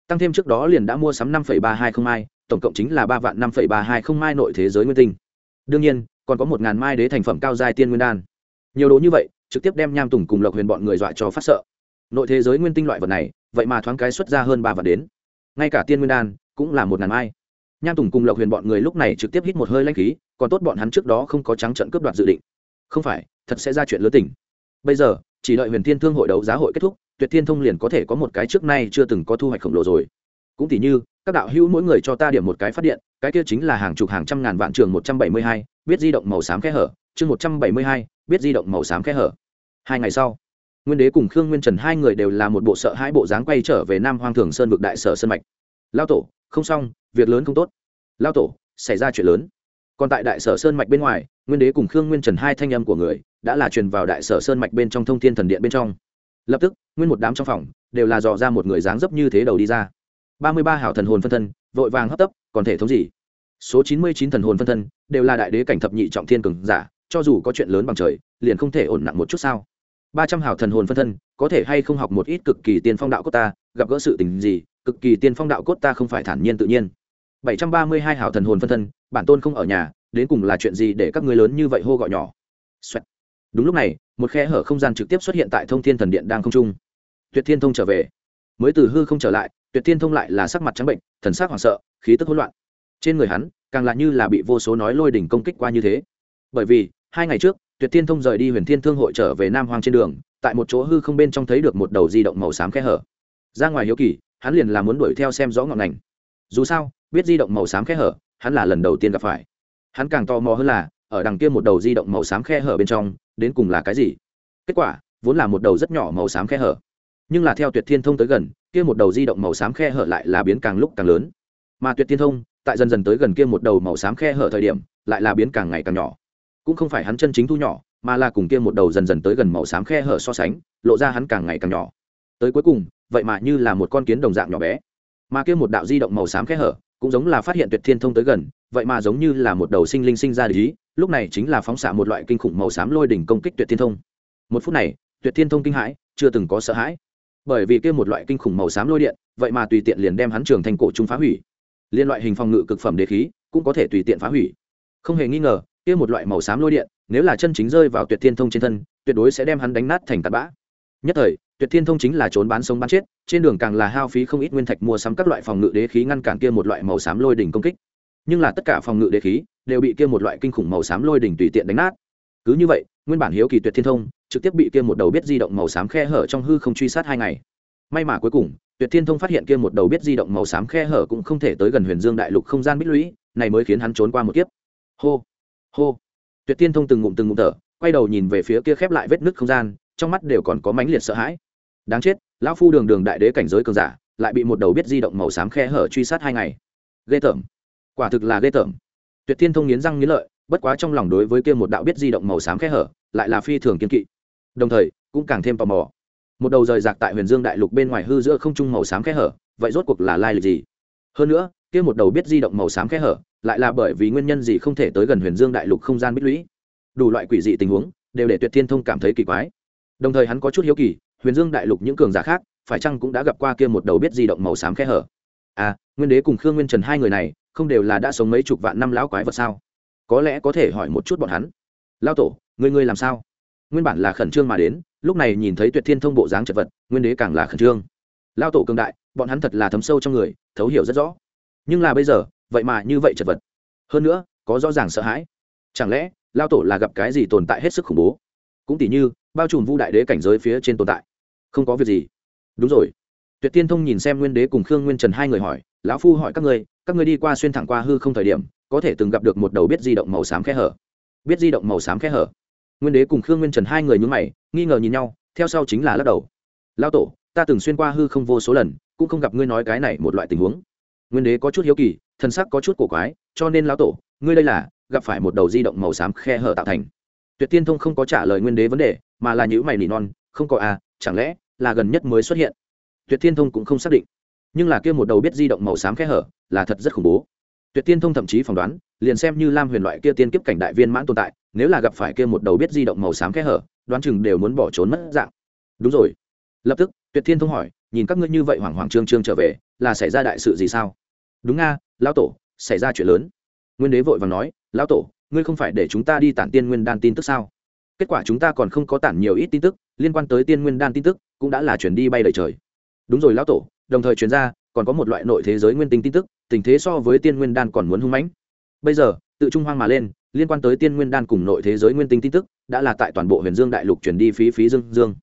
Tăng thêm trước đó liền đã mua sắm năm ba hai không mai, tổng cộng chính là ba vạn năm ba hai không mai nội thế giới nguyên tinh. Đương nhiên, còn có một ngàn mai đế thành phẩm cao giai tiên nguyên đan. Nhiều đồ như vậy, trực tiếp đem nham tùng cùng lộc huyền bọn người dọa cho phát sợ. Nội thế giới nguyên tinh loại vật này, vậy mà thoáng cái xuất ra hơn ba vạn đến. Ngay cả tiên nguyên đan cũng là một ngàn mai nham tùng cùng lộc huyền bọn người lúc này trực tiếp hít một hơi lanh khí, còn tốt bọn hắn trước đó không có trắng trận cướp đoạt dự định. Không phải, thật sẽ ra chuyện lớn tỉnh bây giờ, chỉ đợi huyền thiên thương hội đấu giá hội kết thúc, tuyệt thiên thông liền có thể có một cái trước nay chưa từng có thu hoạch khổng lồ rồi. Cũng tỉ như, các đạo hữu mỗi người cho ta điểm một cái phát điện, cái kia chính là hàng chục hàng trăm ngàn vạn trường một trăm bảy mươi hai, biết di động màu xám khe hở, chương một trăm bảy mươi hai, biết di động màu xám khe hở. Hai ngày sau, nguyên đế cùng khương nguyên trần hai người đều là một bộ sợ hai bộ dáng quay trở về nam hoang thường sơn vực đại sở sơn mạch. Lao tổ không xong, việc lớn không tốt. Lao tổ, xảy ra chuyện lớn. Còn tại đại sở sơn mạch bên ngoài, nguyên đế cùng khương nguyên trần hai thanh âm của người đã là truyền vào đại sở sơn mạch bên trong thông thiên thần điện bên trong. Lập tức, nguyên một đám trong phòng đều là dò ra một người dáng dấp như thế đầu đi ra. Ba mươi ba hảo thần hồn phân thân, vội vàng hấp tấp, còn thể thống gì? Số chín mươi chín thần hồn phân thân đều là đại đế cảnh thập nhị trọng thiên cường giả, cho dù có chuyện lớn bằng trời, liền không thể ổn nặng một chút sao? Ba trăm hảo thần hồn phân thân, có thể hay không học một ít cực kỳ tiên phong đạo cốt ta, gặp gỡ sự tình gì cực kỳ tiên phong đạo cốt ta không phải thản nhiên tự nhiên. Bảy trăm ba mươi hai hảo thần hồn phân thân, bản tôn không ở nhà, đến cùng là chuyện gì để các người lớn như vậy hô gọi nhỏ、Xoẹt. đúng lúc này, một khe hở không gian trực tiếp xuất hiện tại thông thiên thần điện đang không trung. Tuyệt thiên thông trở về. Mới từ hư không trở lại, tuyệt thiên thông lại là sắc mặt trắng bệnh, thần sắc hoảng sợ, khí tức hỗn loạn. Trên người hắn, càng là như là bị vô số nói lôi đỉnh công kích qua như thế. Bởi vì, hai ngày trước, tuyệt thiên thông rời đi huyền thiên thương hội trở về nam hoang trên đường, tại một chỗ hư không bên trong thấy được một đầu di động màu xám khe hở. Ra ngoài hiếu kỳ hắn liền là muốn đuổi theo xem rõ ngọn ngành. Dù sao, biết di động màu xám khe hở, hắn là lần đầu tiên gặp phải. Hắn càng tò mò hơn là, ở đằng kia một đầu di động màu xám khe hở bên trong, đến cùng là cái gì? Kết quả, vốn là một đầu rất nhỏ màu xám khe hở. Nhưng là theo tuyệt thiên thông tới gần, kia một đầu di động màu xám khe hở lại là biến càng lúc càng lớn. Mà tuyệt thiên thông, tại dần dần tới gần kia một đầu màu xám khe hở thời điểm, lại là biến càng ngày càng nhỏ. Cũng không phải hắn chân chính thu nhỏ, mà là cùng kia một đầu dần dần tới gần màu xám khe hở so sánh, lộ ra hắn càng ngày càng nhỏ. Tới cuối cùng vậy mà như là một con kiến đồng dạng nhỏ bé. Mà kia một đạo di động màu xám khe hở, cũng giống là phát hiện tuyệt thiên thông tới gần, vậy mà giống như là một đầu sinh linh sinh ra lý lúc này chính là phóng xạ một loại kinh khủng màu xám lôi đỉnh công kích tuyệt thiên thông. Một phút này, tuyệt thiên thông kinh hãi, chưa từng có sợ hãi. Bởi vì kia một loại kinh khủng màu xám lôi điện, vậy mà tùy tiện liền đem hắn trường thành cổ trung phá hủy. Liên loại hình phòng ngự cực phẩm đế khí, cũng có thể tùy tiện phá hủy. Không hề nghi ngờ, kia một loại màu xám lôi điện, nếu là chân chính rơi vào tuyệt thiên thông trên thân, tuyệt đối sẽ đem hắn đánh nát thành tạt bã. Nhất thời tuyệt thiên thông chính là trốn bán sống bán chết, trên đường càng là hao phí không ít nguyên thạch mua sắm các loại phòng ngự đế khí ngăn cản kia một loại màu xám lôi đỉnh công kích. Nhưng là tất cả phòng ngự đế khí đều bị kia một loại kinh khủng màu xám lôi đỉnh tùy tiện đánh nát. Cứ như vậy, nguyên bản hiếu kỳ tuyệt thiên thông trực tiếp bị kia một đầu biết di động màu xám khe hở trong hư không truy sát hai ngày. May mà cuối cùng, tuyệt thiên thông phát hiện kia một đầu biết di động màu xám khe hở cũng không thể tới gần huyền dương đại lục không gian bích lũy, này mới khiến hắn trốn qua một kiếp. Hô hô. Tuyệt thiên thông từng ngụm từng ngụm thở, quay đầu nhìn về phía kia khép lại vết nứt không gian, trong mắt đều còn có mãnh liệt sợ hãi đáng chết, lão phu đường đường đại đế cảnh giới cường giả, lại bị một đầu biết di động màu xám khe hở truy sát hai ngày. Ghê tởm. Quả thực là ghê tởm. Tuyệt thiên thông nghiến răng nghiến lợi, bất quá trong lòng đối với kia một đạo biết di động màu xám khe hở, lại là phi thường kiên kỵ. Đồng thời, cũng càng thêm tò mò. Một đầu rời rạc tại huyền dương đại lục bên ngoài hư giữa không trung màu xám khe hở, vậy rốt cuộc là lai lịch gì? Hơn nữa, kia một đầu biết di động màu xám khe hở, lại là bởi vì nguyên nhân gì không thể tới gần huyền dương đại lục không gian bích lũy? Đủ loại quỷ dị tình huống, đều để tuyệt thiên thông cảm thấy kỳ quái. Đồng thời hắn có chút hiếu kỳ huyền dương đại lục những cường giả khác, phải chăng cũng đã gặp qua kia một đầu biết di động màu xám khe hở? À nguyên đế cùng khương nguyên trần hai người này, không đều là đã sống mấy chục vạn năm lão quái vật sao? Có lẽ có thể hỏi một chút bọn hắn. Lao tổ, người người làm sao? Nguyên bản là khẩn trương mà đến, lúc này nhìn thấy tuyệt thiên thông bộ dáng chật vật, nguyên đế càng là khẩn trương. Lao tổ cường đại, bọn hắn thật là thấm sâu trong người, thấu hiểu rất rõ. Nhưng là bây giờ, vậy mà như vậy chật vật. Hơn nữa, có rõ ràng sợ hãi. Chẳng lẽ, lao tổ là gặp cái gì tồn tại hết sức khủng bố? Cũng tỉ như, bao trùm vu đại đế cảnh giới phía trên tồn tại không có việc gì. Đúng rồi. Tuyệt tiên thông nhìn xem nguyên đế cùng khương nguyên trần hai người hỏi, lão phu hỏi các ngươi các ngươi đi qua xuyên thẳng qua hư không thời điểm, có thể từng gặp được một đầu biết di động màu xám khe hở? Biết di động màu xám khe hở? Nguyên đế cùng khương nguyên trần hai người nhúng mày, nghi ngờ nhìn nhau, theo sau chính là lắc đầu. Lao tổ, ta từng xuyên qua hư không vô số lần, cũng không gặp ngươi nói cái này một loại tình huống. Nguyên đế có chút hiếu kỳ, thần sắc có chút cổ quái, cho nên lão tổ, ngươi đây là gặp phải một đầu di động màu xám khe hở tạo thành. Tuyệt tiên thông không có trả lời nguyên đế vấn đề, mà là những mày nỉ non, không có à chẳng lẽ là gần nhất mới xuất hiện? Tuyệt thiên thông cũng không xác định. Nhưng là kia một đầu biết di động màu xám khe hở, là thật rất khủng bố. Tuyệt thiên thông thậm chí phỏng đoán, liền xem như lam huyền loại kia tiên kiếp cảnh đại viên mãn tồn tại, nếu là gặp phải kia một đầu biết di động màu xám khe hở, đoán chừng đều muốn bỏ trốn mất dạng. Đúng rồi. Lập tức, tuyệt thiên thông hỏi, nhìn các ngươi như vậy hoảng hoảng trương trương trở về, là xảy ra đại sự gì sao? Đúng nga lão tổ, xảy ra chuyện lớn. Nguyên đế vội và nói, lão tổ, ngươi không phải để chúng ta đi tản tiên nguyên đan tin tức sao? Kết quả chúng ta còn không có tản nhiều ít tin tức, liên quan tới tiên nguyên đan tin tức, cũng đã là chuyển đi bay đầy trời. Đúng rồi lão tổ, đồng thời chuyển ra, còn có một loại nội thế giới nguyên tinh tin tức, tình thế so với tiên nguyên đan còn muốn hung mãnh. Bây giờ, tự trung hoang mà lên, liên quan tới tiên nguyên đan cùng nội thế giới nguyên tinh tin tức, đã là tại toàn bộ huyền dương đại lục chuyển đi phí phí dương dương.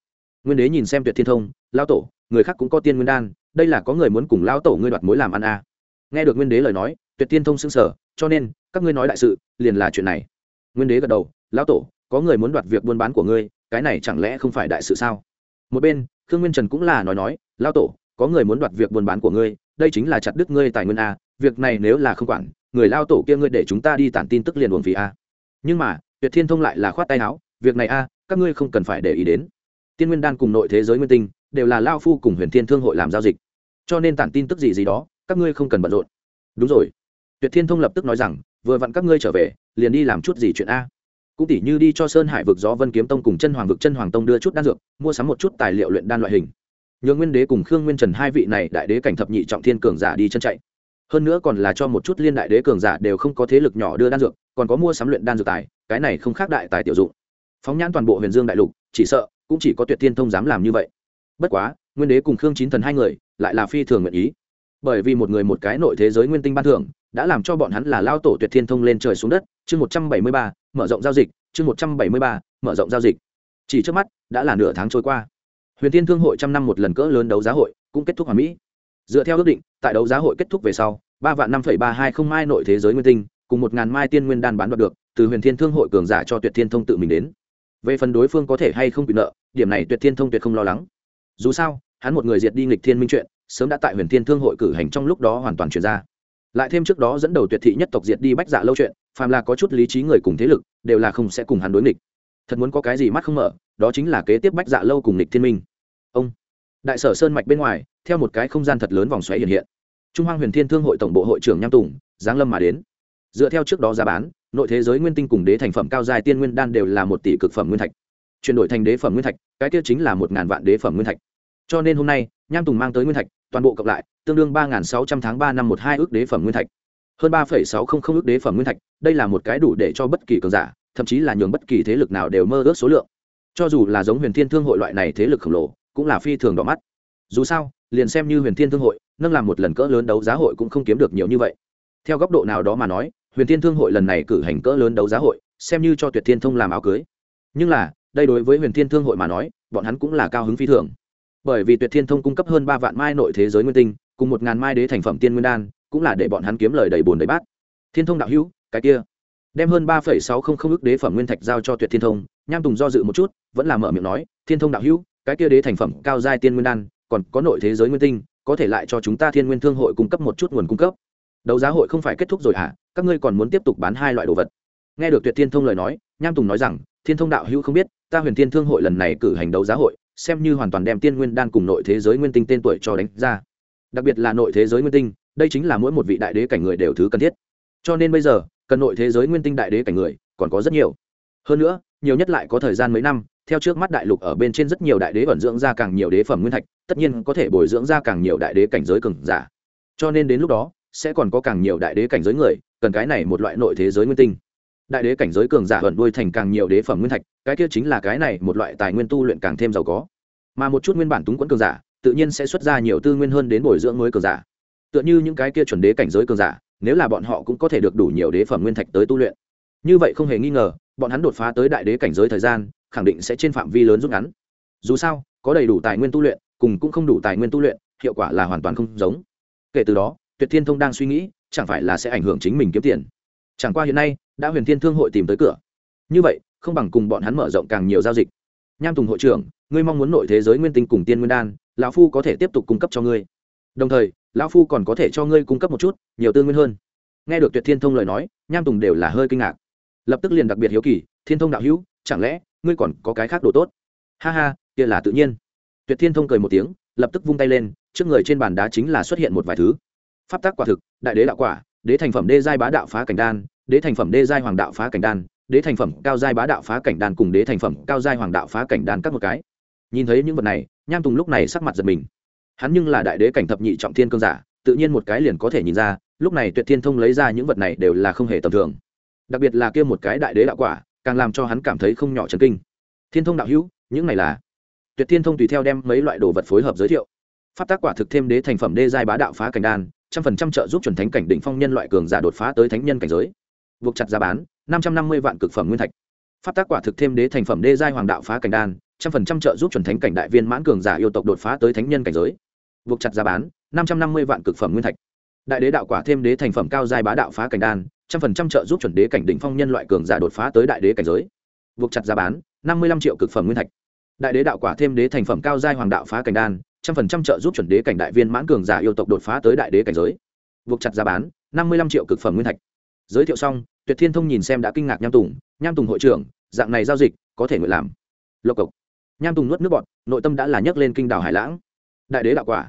Nguyên đế nhìn xem tuyệt thiên thông, lão tổ, người khác cũng có tiên nguyên đan, đây là có người muốn cùng lão tổ ngươi đoạt mối làm ăn à. nghe được nguyên đế lời nói, tuyệt thiên thông xưng sở cho nên, các ngươi nói đại sự, liền là chuyện này. Nguyên đế gật đầu, lão tổ có người muốn đoạt việc buôn bán của ngươi, cái này chẳng lẽ không phải đại sự sao? Một bên, khương nguyên trần cũng là nói nói, lao tổ, có người muốn đoạt việc buôn bán của ngươi, đây chính là chặt đứt ngươi tài nguyên a, việc này nếu là không quản, người lao tổ kia ngươi để chúng ta đi tản tin tức liền buồn vì a. Nhưng mà, tuyệt thiên thông lại là khoát tay áo, việc này a, các ngươi không cần phải để ý đến. Tiên nguyên đan cùng nội thế giới nguyên tinh, đều là lao phu cùng huyền thiên thương hội làm giao dịch. Cho nên tản tin tức gì gì đó, các ngươi không cần bận rộn. Đúng rồi. Tuyệt thiên thông lập tức nói rằng, vừa vặn các ngươi trở về, liền đi làm chút gì chuyện a cũng tỉ như đi cho sơn hải vực gió vân kiếm tông cùng chân hoàng vực chân hoàng tông đưa chút đan dược, mua sắm một chút tài liệu luyện đan loại hình. Nhường nguyên đế cùng khương nguyên trần hai vị này đại đế cảnh thập nhị trọng thiên cường giả đi chân chạy. Hơn nữa còn là cho một chút liên đại đế cường giả đều không có thế lực nhỏ đưa đan dược, còn có mua sắm luyện đan dược tài, cái này không khác đại tài tiểu dụng. Phóng nhãn toàn bộ huyền dương đại lục, chỉ sợ cũng chỉ có tuyệt tiên thông dám làm như vậy. Bất quá, nguyên đế cùng khương chín thần hai người lại là phi thường nguyện ý. Bởi vì một người một cái nội thế giới nguyên tinh ban thưởng đã làm cho bọn hắn là lao tổ tuyệt thiên thông lên trời xuống đất. Chương một trăm bảy mươi ba, mở rộng giao dịch. Chương một trăm bảy mươi ba, mở rộng giao dịch. Chỉ trước mắt, đã là nửa tháng trôi qua. Huyền thiên thương hội trăm năm một lần cỡ lớn đấu giá hội cũng kết thúc hoàn mỹ. Dựa theo ước định, tại đấu giá hội kết thúc về sau, ba vạn năm ba hai không mai nội thế giới nguyên tinh, cùng một ngàn mai tiên nguyên đan bán đoạt được, từ huyền thiên thương hội cường giả cho tuyệt thiên thông tự mình đến. Về phần đối phương có thể hay không bị nợ, điểm này tuyệt thiên thông tuyệt không lo lắng. Dù sao, hắn một người diệt đi nghịch thiên minh chuyện, sớm đã tại huyền thiên thương hội cử hành trong lúc đó hoàn toàn chuyển ra lại thêm trước đó dẫn đầu tuyệt thị nhất tộc diệt đi bách dạ lâu chuyện, phàm là có chút lý trí người cùng thế lực, đều là không sẽ cùng hắn đối nghịch. Thật muốn có cái gì mắt không mở, đó chính là kế tiếp bách dạ lâu cùng nghịch thiên minh. Ông, đại sở sơn mạch bên ngoài, theo một cái không gian thật lớn vòng xoáy hiện hiện. Trung hoang huyền thiên thương hội tổng bộ hội trưởng nham tùng, giáng lâm mà đến. Dựa theo trước đó giá bán, nội thế giới nguyên tinh cùng đế thành phẩm cao dài tiên nguyên đan đều là một tỷ cực phẩm nguyên thạch. Chuyển đổi thành đế phẩm nguyên thạch, cái tiêu chính là một ngàn vạn đế phẩm nguyên thạch. Cho nên hôm nay, nham tùng mang tới nguyên thạch toàn bộ cộng lại, tương đương ba sáu trăm tháng ba năm một hai ước đế phẩm nguyên thạch. Hơn ba sáu trăm linh ước đế phẩm nguyên thạch, đây là một cái đủ để cho bất kỳ cường giả, thậm chí là nhường bất kỳ thế lực nào đều mơ ước số lượng. Cho dù là giống huyền thiên thương hội loại này thế lực khổng lồ, cũng là phi thường đỏ mắt. Dù sao, liền xem như huyền thiên thương hội, nâng làm một lần cỡ lớn đấu giá hội cũng không kiếm được nhiều như vậy. Theo góc độ nào đó mà nói, huyền thiên thương hội lần này cử hành cỡ lớn đấu giá hội, xem như cho tuyệt thiên thông làm áo cưới. Nhưng là, đây đối với huyền thiên thương hội mà nói, bọn hắn cũng là cao hứng phi thường bởi vì tuyệt thiên thông cung cấp hơn ba vạn mai nội thế giới nguyên tinh, cùng một ngàn mai đế thành phẩm tiên nguyên đan, cũng là để bọn hắn kiếm lời đầy bồn đầy bát. Thiên thông đạo hữu, cái kia. Đem hơn ba phẩy sáu không không ước đế phẩm nguyên thạch giao cho tuyệt thiên thông, nham tùng do dự một chút, vẫn là mở miệng nói, thiên thông đạo hữu, cái kia đế thành phẩm cao giai tiên nguyên đan, còn có nội thế giới nguyên tinh, có thể lại cho chúng ta thiên nguyên thương hội cung cấp một chút nguồn cung cấp. Đấu giá hội không phải kết thúc rồi hả? Các ngươi còn muốn tiếp tục bán hai loại đồ vật. Nghe được tuyệt thiên thông lời nói, nham tùng nói rằng, thiên thông đạo hữu không biết, ta huyền thiên thương hội lần này cử hành đấu giá hội xem như hoàn toàn đem tiên nguyên đan cùng nội thế giới nguyên tinh tên tuổi cho đánh ra. Đặc biệt là nội thế giới nguyên tinh, đây chính là mỗi một vị đại đế cảnh người đều thứ cần thiết. Cho nên bây giờ, cần nội thế giới nguyên tinh đại đế cảnh người còn có rất nhiều. Hơn nữa, nhiều nhất lại có thời gian mấy năm, theo trước mắt đại lục ở bên trên rất nhiều đại đế ẩn dưỡng ra càng nhiều đế phẩm nguyên thạch, tất nhiên có thể bồi dưỡng ra càng nhiều đại đế cảnh giới cường giả. Cho nên đến lúc đó, sẽ còn có càng nhiều đại đế cảnh giới người, cần cái này một loại nội thế giới nguyên tinh đại đế cảnh giới cường giả ẩn đuôi thành càng nhiều đế phẩm nguyên thạch, cái kia chính là cái này một loại tài nguyên tu luyện càng thêm giàu có. Mà một chút nguyên bản túng quẫn cường giả, tự nhiên sẽ xuất ra nhiều tư nguyên hơn đến bồi dưỡng mới cường giả. Tựa như những cái kia chuẩn đế cảnh giới cường giả, nếu là bọn họ cũng có thể được đủ nhiều đế phẩm nguyên thạch tới tu luyện. Như vậy không hề nghi ngờ, bọn hắn đột phá tới đại đế cảnh giới thời gian, khẳng định sẽ trên phạm vi lớn rút ngắn. Dù sao, có đầy đủ tài nguyên tu luyện, cùng cũng không đủ tài nguyên tu luyện, hiệu quả là hoàn toàn không giống. Kể từ đó, tuyệt thiên thông đang suy nghĩ, chẳng phải là sẽ ảnh hưởng chính mình kiếm tiền chẳng qua hiện nay, đã huyền thiên thương hội tìm tới cửa. Như vậy, không bằng cùng bọn hắn mở rộng càng nhiều giao dịch. Nham tùng hội trưởng, ngươi mong muốn nội thế giới nguyên tinh cùng tiên nguyên đan, lão phu có thể tiếp tục cung cấp cho ngươi. Đồng thời, lão phu còn có thể cho ngươi cung cấp một chút, nhiều tư nguyên hơn. Nghe được tuyệt thiên thông lời nói, nham tùng đều là hơi kinh ngạc. Lập tức liền đặc biệt hiếu kỳ, thiên thông đạo hữu, chẳng lẽ ngươi còn có cái khác đồ tốt? Ha ha, kia là tự nhiên. Tuyệt thiên thông cười một tiếng, lập tức vung tay lên, trước người trên bàn đá chính là xuất hiện một vài thứ. Pháp tác quả thực, đại đế đạo quả đế thành phẩm đê giai bá đạo phá cảnh đan, đế thành phẩm đê giai hoàng đạo phá cảnh đan, đế thành phẩm cao giai bá đạo phá cảnh đan cùng đế thành phẩm cao giai hoàng đạo phá cảnh đan các một cái. Nhìn thấy những vật này, nham tùng lúc này sắc mặt giật mình. Hắn nhưng là đại đế cảnh thập nhị trọng thiên cương giả, tự nhiên một cái liền có thể nhìn ra, lúc này tuyệt thiên thông lấy ra những vật này đều là không hề tầm thường. Đặc biệt là kia một cái đại đế đạo quả, càng làm cho hắn cảm thấy không nhỏ trần kinh. Thiên thông đạo hữu, những này là? Tuyệt thiên thông tùy theo đem mấy loại đồ vật phối hợp giới thiệu. Phát tác quả thực thêm đế thành phẩm đê giai bá đạo phá cảnh đan trăm phần trăm trợ giúp chuẩn thánh cảnh đỉnh phong nhân loại cường giả đột phá tới thánh nhân cảnh giới. Buộc chặt giá bán, năm trăm năm mươi vạn cực phẩm nguyên thạch. Phát tác quả thực thêm đế thành phẩm đê giai hoàng đạo phá cảnh đan, trăm phần trăm trợ giúp chuẩn thánh cảnh đại viên mãn cường giả yêu tộc đột phá tới thánh nhân cảnh giới. Buộc chặt giá bán, năm trăm năm mươi vạn cực phẩm nguyên thạch. Đại đế đạo quả thêm đế thành phẩm cao giai bá đạo phá cảnh đan, trăm phần trăm trợ giúp chuẩn đế cảnh đỉnh phong nhân loại cường giả đột phá tới đại đế cảnh giới. Buộc chặt giá bán, năm mươi lăm triệu cực phẩm nguyên thạch. Đại đế đạo quả thêm đế thành phẩm cao giai hoàng đạo phá cảnh đan trăm phần trăm trợ giúp chuẩn đế cảnh đại viên mãn cường giả yêu tộc đột phá tới đại đế cảnh giới. Buộc chặt giá bán, năm mươi lăm triệu cực phẩm nguyên thạch. Giới thiệu xong, tuyệt thiên thông nhìn xem đã kinh ngạc nham tùng nham tùng hội trưởng, dạng này giao dịch có thể nguyện làm. Lộc cộc. Nham tùng nuốt nước bọt, nội tâm đã là nhấc lên kinh đảo hải lãng. Đại đế đạo quả.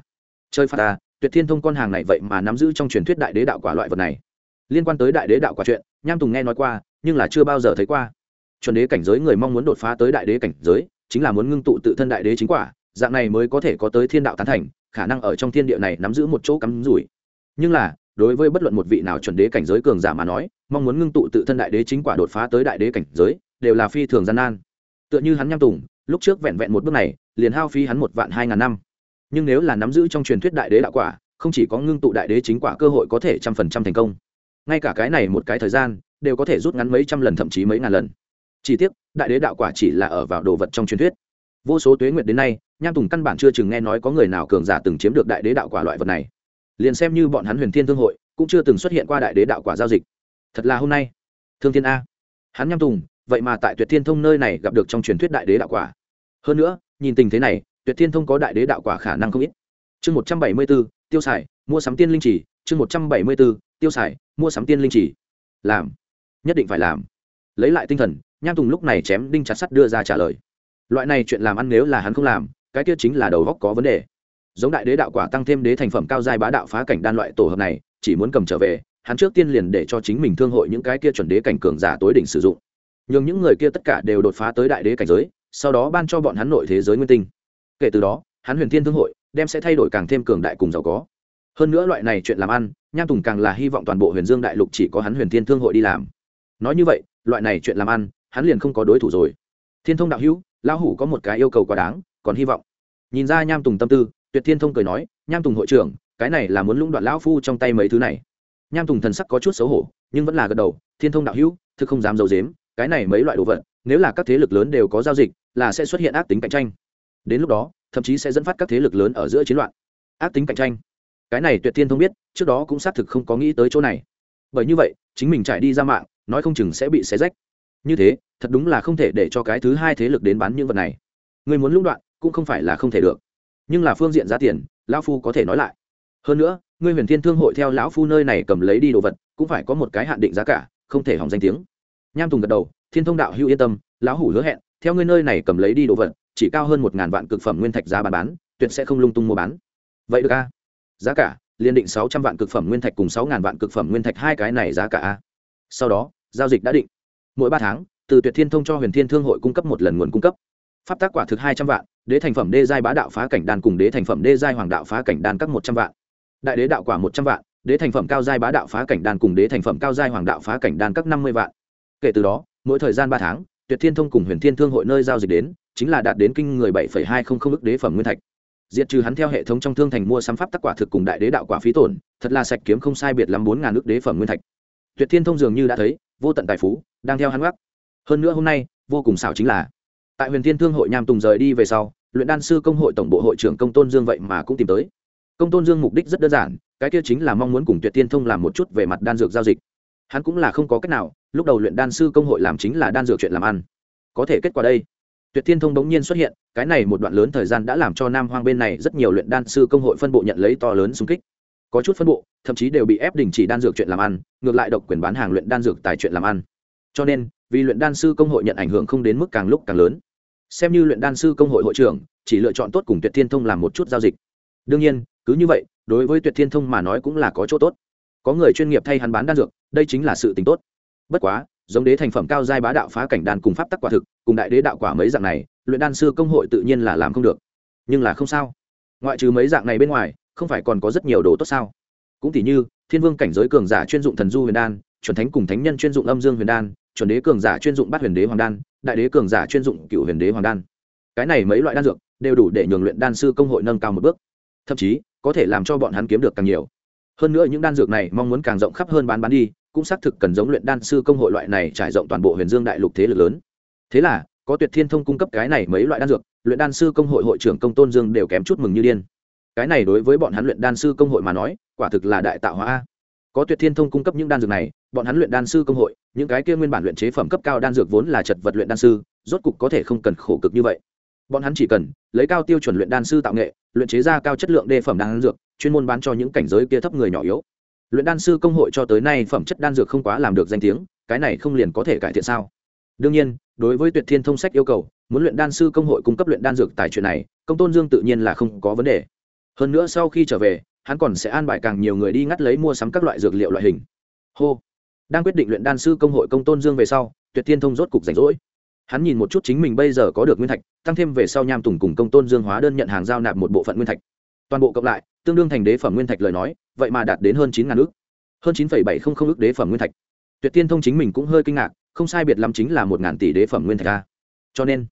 Chơi phạt ta tuyệt thiên thông con hàng này vậy mà nắm giữ trong truyền thuyết đại đế đạo quả loại vật này. Liên quan tới đại đế đạo quả chuyện, nham tùng nghe nói qua, nhưng là chưa bao giờ thấy qua. Chuẩn đế cảnh giới người mong muốn đột phá tới đại đế cảnh giới, chính là muốn ngưng tụ tự thân đại đế chính quả dạng này mới có thể có tới thiên đạo tán thành, khả năng ở trong thiên địa này nắm giữ một chỗ cắm rủi. Nhưng là, đối với bất luận một vị nào chuẩn đế cảnh giới cường giả mà nói, mong muốn ngưng tụ tự thân đại đế chính quả đột phá tới đại đế cảnh giới, đều là phi thường gian nan. Tựa như hắn nham tùng, lúc trước vẹn vẹn một bước này, liền hao phí hắn một vạn hai ngàn năm. Nhưng nếu là nắm giữ trong truyền thuyết đại đế đạo quả, không chỉ có ngưng tụ đại đế chính quả cơ hội có thể trăm phần trăm thành công, ngay cả cái này một cái thời gian, đều có thể rút ngắn mấy trăm lần thậm chí mấy ngàn lần. Chỉ tiếc, đại đế đạo quả chỉ là ở vào đồ vật trong truyền thuyết vô số tuế nguyệt đến nay, nham tùng căn bản chưa chừng nghe nói có người nào cường giả từng chiếm được đại đế đạo quả loại vật này. Liền xem như bọn hắn huyền thiên thương hội, cũng chưa từng xuất hiện qua đại đế đạo quả giao dịch. Thật là hôm nay. Thương thiên a. Hắn nham tùng, vậy mà tại tuyệt thiên thông nơi này gặp được trong truyền thuyết đại đế đạo quả. Hơn nữa, nhìn tình thế này, tuyệt thiên thông có đại đế đạo quả khả năng không ít. Chương một trăm bảy mươi b ố tiêu xài, mua sắm tiên linh chỉ. Chương một trăm bảy mươi b ố tiêu xài, mua sắm tiên linh chỉ. Làm. Nhất định phải làm. Lấy lại tinh thần, nham tùng lúc này chém đinh chặt sắt đưa ra trả lời loại này chuyện làm ăn nếu là hắn không làm, cái kia chính là đầu góc có vấn đề. Giống đại đế đạo quả tăng thêm đế thành phẩm cao giai bá đạo phá cảnh đan loại tổ hợp này, chỉ muốn cầm trở về, hắn trước tiên liền để cho chính mình thương hội những cái kia chuẩn đế cảnh cường giả tối đỉnh sử dụng. Nhưng những người kia tất cả đều đột phá tới đại đế cảnh giới, sau đó ban cho bọn hắn nội thế giới nguyên tinh. Kể từ đó, hắn huyền thiên thương hội đem sẽ thay đổi càng thêm cường đại cùng giàu có. Hơn nữa loại này chuyện làm ăn, nham tùng càng là hy vọng toàn bộ huyền dương đại lục chỉ có hắn huyền thiên thương hội đi làm. Nói như vậy, loại này chuyện làm ăn, hắn liền không có đối thủ rồi. Thiên thông đạo hữu lão hủ có một cái yêu cầu quá đáng, còn hy vọng. Nhìn ra nham tùng tâm tư, tuyệt thiên thông cười nói, nham tùng hội trưởng, cái này là muốn lũng đoạn lão phu trong tay mấy thứ này. Nham tùng thần sắc có chút xấu hổ, nhưng vẫn là gật đầu, thiên thông đạo hữu, thực không dám d i ấ u dếm cái này mấy loại đồ vật, nếu là các thế lực lớn đều có giao dịch, là sẽ xuất hiện ác tính cạnh tranh. Đến lúc đó, thậm chí sẽ dẫn phát các thế lực lớn ở giữa chiến loạn. Ác tính cạnh tranh. Cái này tuyệt thiên thông biết, trước đó cũng xác thực không có nghĩ tới chỗ này. Bởi như vậy, chính mình chạy đi ra mạng, nói không chừng sẽ bị xé rách. Như thế thật đúng là không thể để cho cái thứ hai thế lực đến bán những vật này. Người muốn lũng đoạn, cũng không phải là không thể được. Nhưng là phương diện giá tiền, lão phu có thể nói lại. Hơn nữa ngươi huyền thiên thương hội theo lão phu nơi này cầm lấy đi đồ vật, cũng phải có một cái hạn định giá cả, không thể hỏng danh tiếng. Nham tùng gật đầu, thiên thông đạo hữu yên tâm, lão hủ hứa hẹn, theo ngươi nơi này cầm lấy đi đồ vật, chỉ cao hơn một ngàn vạn cực phẩm nguyên thạch giá bán bán, tuyệt sẽ không lung tung mua bán. Vậy được a? Giá cả liên định sáu trăm vạn cực phẩm nguyên thạch cùng sáu ngàn vạn cực phẩm nguyên thạch, hai cái này giá cả a. Sau đó, giao dịch đã định. Mỗi ba tháng từ tuyệt thiên thông cho huyền thiên thương hội cung cấp một lần nguồn cung cấp. Pháp tác quả thực hai trăm vạn, đế thành phẩm đê giai bá đạo phá cảnh đan cùng đế thành phẩm đê giai hoàng đạo phá cảnh đan các một trăm vạn. Đại đế đạo quả một trăm vạn, đế thành phẩm cao giai bá đạo phá cảnh đan cùng đế thành phẩm cao giai hoàng đạo phá cảnh đan các năm mươi vạn. Kể từ đó, mỗi thời gian ba tháng, tuyệt thiên thông cùng huyền thiên thương hội nơi giao dịch đến, chính là đạt đến kinh người bảy hai không không ước đế phẩm nguyên thạch. Diệt trừ hắn theo hệ thống trong thương thành mua sắm pháp tác quả thực cùng đại đế đạo quả phí tổn, thật là sạch kiếm không sai biệt lắm bốn ngàn nước đế phẩm nguyên thạch. Tuyệt thiên thông dường như đã thấy, vô tận tài phú, đang theo hắn gác hơn nữa hôm nay, vô cùng xảo chính là, tại huyền thiên thương hội nham tùng rời đi về sau, luyện đan sư công hội tổng bộ hội trưởng công tôn dương vậy mà cũng tìm tới. Công tôn dương mục đích rất đơn giản, cái kia chính là mong muốn cùng tuyệt thiên thông làm một chút về mặt đan dược giao dịch. Hắn cũng là không có cách nào, lúc đầu luyện đan sư công hội làm chính là đan dược chuyện làm ăn. Có thể kết quả đây, tuyệt thiên thông bỗng nhiên xuất hiện, cái này một đoạn lớn thời gian đã làm cho nam hoang bên này rất nhiều luyện đan sư công hội phân bộ nhận lấy to lớn xung kích. Có chút phân bộ, thậm chí đều bị ép đình chỉ đan dược chuyện làm ăn, ngược lại độc quyền bán hàng luyện đan dược tài chuyện làm ăn. Cho nên vì luyện đan sư công hội nhận ảnh hưởng không đến mức càng lúc càng lớn. Xem như luyện đan sư công hội hội trưởng, chỉ lựa chọn tốt cùng tuyệt thiên thông làm một chút giao dịch. Đương nhiên, cứ như vậy, đối với tuyệt thiên thông mà nói cũng là có chỗ tốt. Có người chuyên nghiệp thay hắn bán đan dược, đây chính là sự tính tốt. Bất quá, giống đế thành phẩm cao giai bá đạo phá cảnh đan cùng pháp tắc quả thực, cùng đại đế đạo quả mấy dạng này, luyện đan sư công hội tự nhiên là làm không được. Nhưng là không sao. Ngoại trừ mấy dạng này bên ngoài, không phải còn có rất nhiều đồ tốt sao? Cũng tỉ như, thiên vương cảnh giới cường giả chuyên dụng thần du huyền đan, chuẩn thánh cùng thánh nhân chuyên dụng âm dương huyền đan chuẩn đế cường giả chuyên dụng bát huyền đế hoàng đan, đại đế cường giả chuyên dụng cựu huyền đế hoàng đan. Cái này mấy loại đan dược đều đủ để nhường luyện đan sư công hội nâng cao một bước. Thậm chí, có thể làm cho bọn hắn kiếm được càng nhiều. Hơn nữa những đan dược này mong muốn càng rộng khắp hơn bán bán đi, cũng xác thực cần giống luyện đan sư công hội loại này trải rộng toàn bộ huyền dương đại lục thế lực lớn. Thế là, có tuyệt thiên thông cung cấp cái này mấy loại đan dược, luyện đan sư công hội hội trưởng công tôn dương đều kém chút mừng như điên. Cái này đối với bọn hắn luyện đan sư công hội mà nói, quả thực là đại tạo hóa có tuyệt thiên thông cung cấp những đan dược này, bọn hắn luyện đan sư công hội, những cái kia nguyên bản luyện chế phẩm cấp cao đan dược vốn là chật vật luyện đan sư, rốt cục có thể không cần khổ cực như vậy. Bọn hắn chỉ cần lấy cao tiêu chuẩn luyện đan sư tạo nghệ, luyện chế ra cao chất lượng đề phẩm đan dược, chuyên môn bán cho những cảnh giới kia thấp người nhỏ yếu. Luyện đan sư công hội cho tới nay phẩm chất đan dược không quá làm được danh tiếng, cái này không liền có thể cải thiện sao? Đương nhiên, đối với tuyệt thiên thông sách yêu cầu, muốn luyện đan sư công hội cung cấp luyện đan dược tài chuyện này, công tôn dương tự nhiên là không có vấn đề. Hơn nữa sau khi trở về hắn còn sẽ an bài càng nhiều người đi ngắt lấy mua sắm các loại dược liệu loại hình. Hô. Đang quyết định luyện đan sư công hội công tôn dương về sau, tuyệt thiên thông rốt cục rảnh rỗi. Hắn nhìn một chút chính mình bây giờ có được nguyên thạch, tăng thêm về sau nham tùng cùng công tôn dương hóa đơn nhận hàng giao nạp một bộ phận nguyên thạch. Toàn bộ cộng lại, tương đương thành đế phẩm nguyên thạch lời nói, vậy mà đạt đến hơn chín ngàn ước hơn chín bảy không không ước đế phẩm nguyên thạch. Tuyệt tiên thông chính mình cũng hơi kinh ngạc, không sai biệt lắm chính là một ngàn tỷ đế phẩm nguyên thạch a. Cho nên,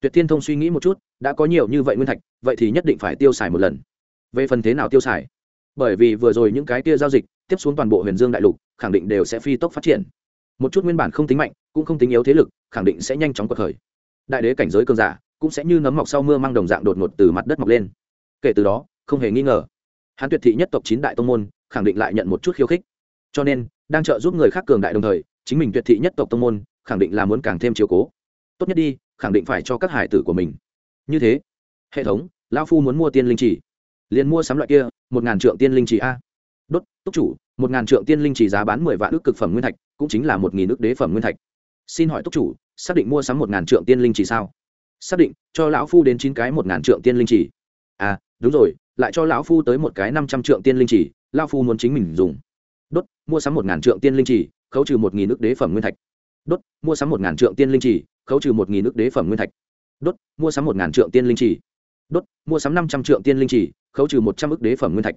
tuyệt tiên thông suy nghĩ một chút, đã có nhiều như vậy nguyên thạch, vậy thì nhất định phải tiêu xài một lần. Về phần thế nào tiêu xài? Bởi vì vừa rồi những cái kia giao dịch tiếp xuống toàn bộ huyền dương đại lục khẳng định đều sẽ phi tốc phát triển. Một chút nguyên bản không tính mạnh, cũng không tính yếu thế lực, khẳng định sẽ nhanh chóng cuộc khởi. Đại đế cảnh giới cường giả cũng sẽ như nấm mọc sau mưa mang đồng dạng đột ngột từ mặt đất mọc lên. Kể từ đó, không hề nghi ngờ, hắn tuyệt thị nhất tộc chín đại tông môn khẳng định lại nhận một chút khiêu khích. Cho nên, đang trợ giúp người khác cường đại đồng thời, chính mình tuyệt thị nhất tộc tông môn khẳng định là muốn càng thêm chiều cố. Tốt nhất đi, khẳng định phải cho các hải tử của mình. Như thế, hệ thống lao phu muốn mua tiên linh chỉ, liền mua sắm loại kia một ngàn trượng tiên linh chỉ a. Đốt, túc chủ, một ngàn trượng tiên linh chỉ giá bán mười vạn ước cực phẩm nguyên thạch, cũng chính là một nghìn ước đế phẩm nguyên thạch. Xin hỏi túc chủ, xác định mua sắm một ngàn trượng tiên linh chỉ sao? Xác định, cho lão phu đến chín cái một ngàn trượng tiên linh chỉ. À đúng rồi, lại cho lão phu tới một cái năm trăm trượng tiên linh chỉ, lão phu muốn chính mình dùng. Đốt, mua sắm một ngàn trượng tiên linh chỉ, khấu trừ một nghìn ước đế phẩm nguyên thạch. Đốt, mua sắm một ngàn trượng tiên linh chỉ, khấu trừ một nghìn ước đế phẩm nguyên thạch. Đốt, mua sắm một ngàn trượng tiên linh chỉ đốt, mua sắm năm trăm triệu tiên linh chỉ, khấu trừ một trăm ước đế phẩm nguyên thạch.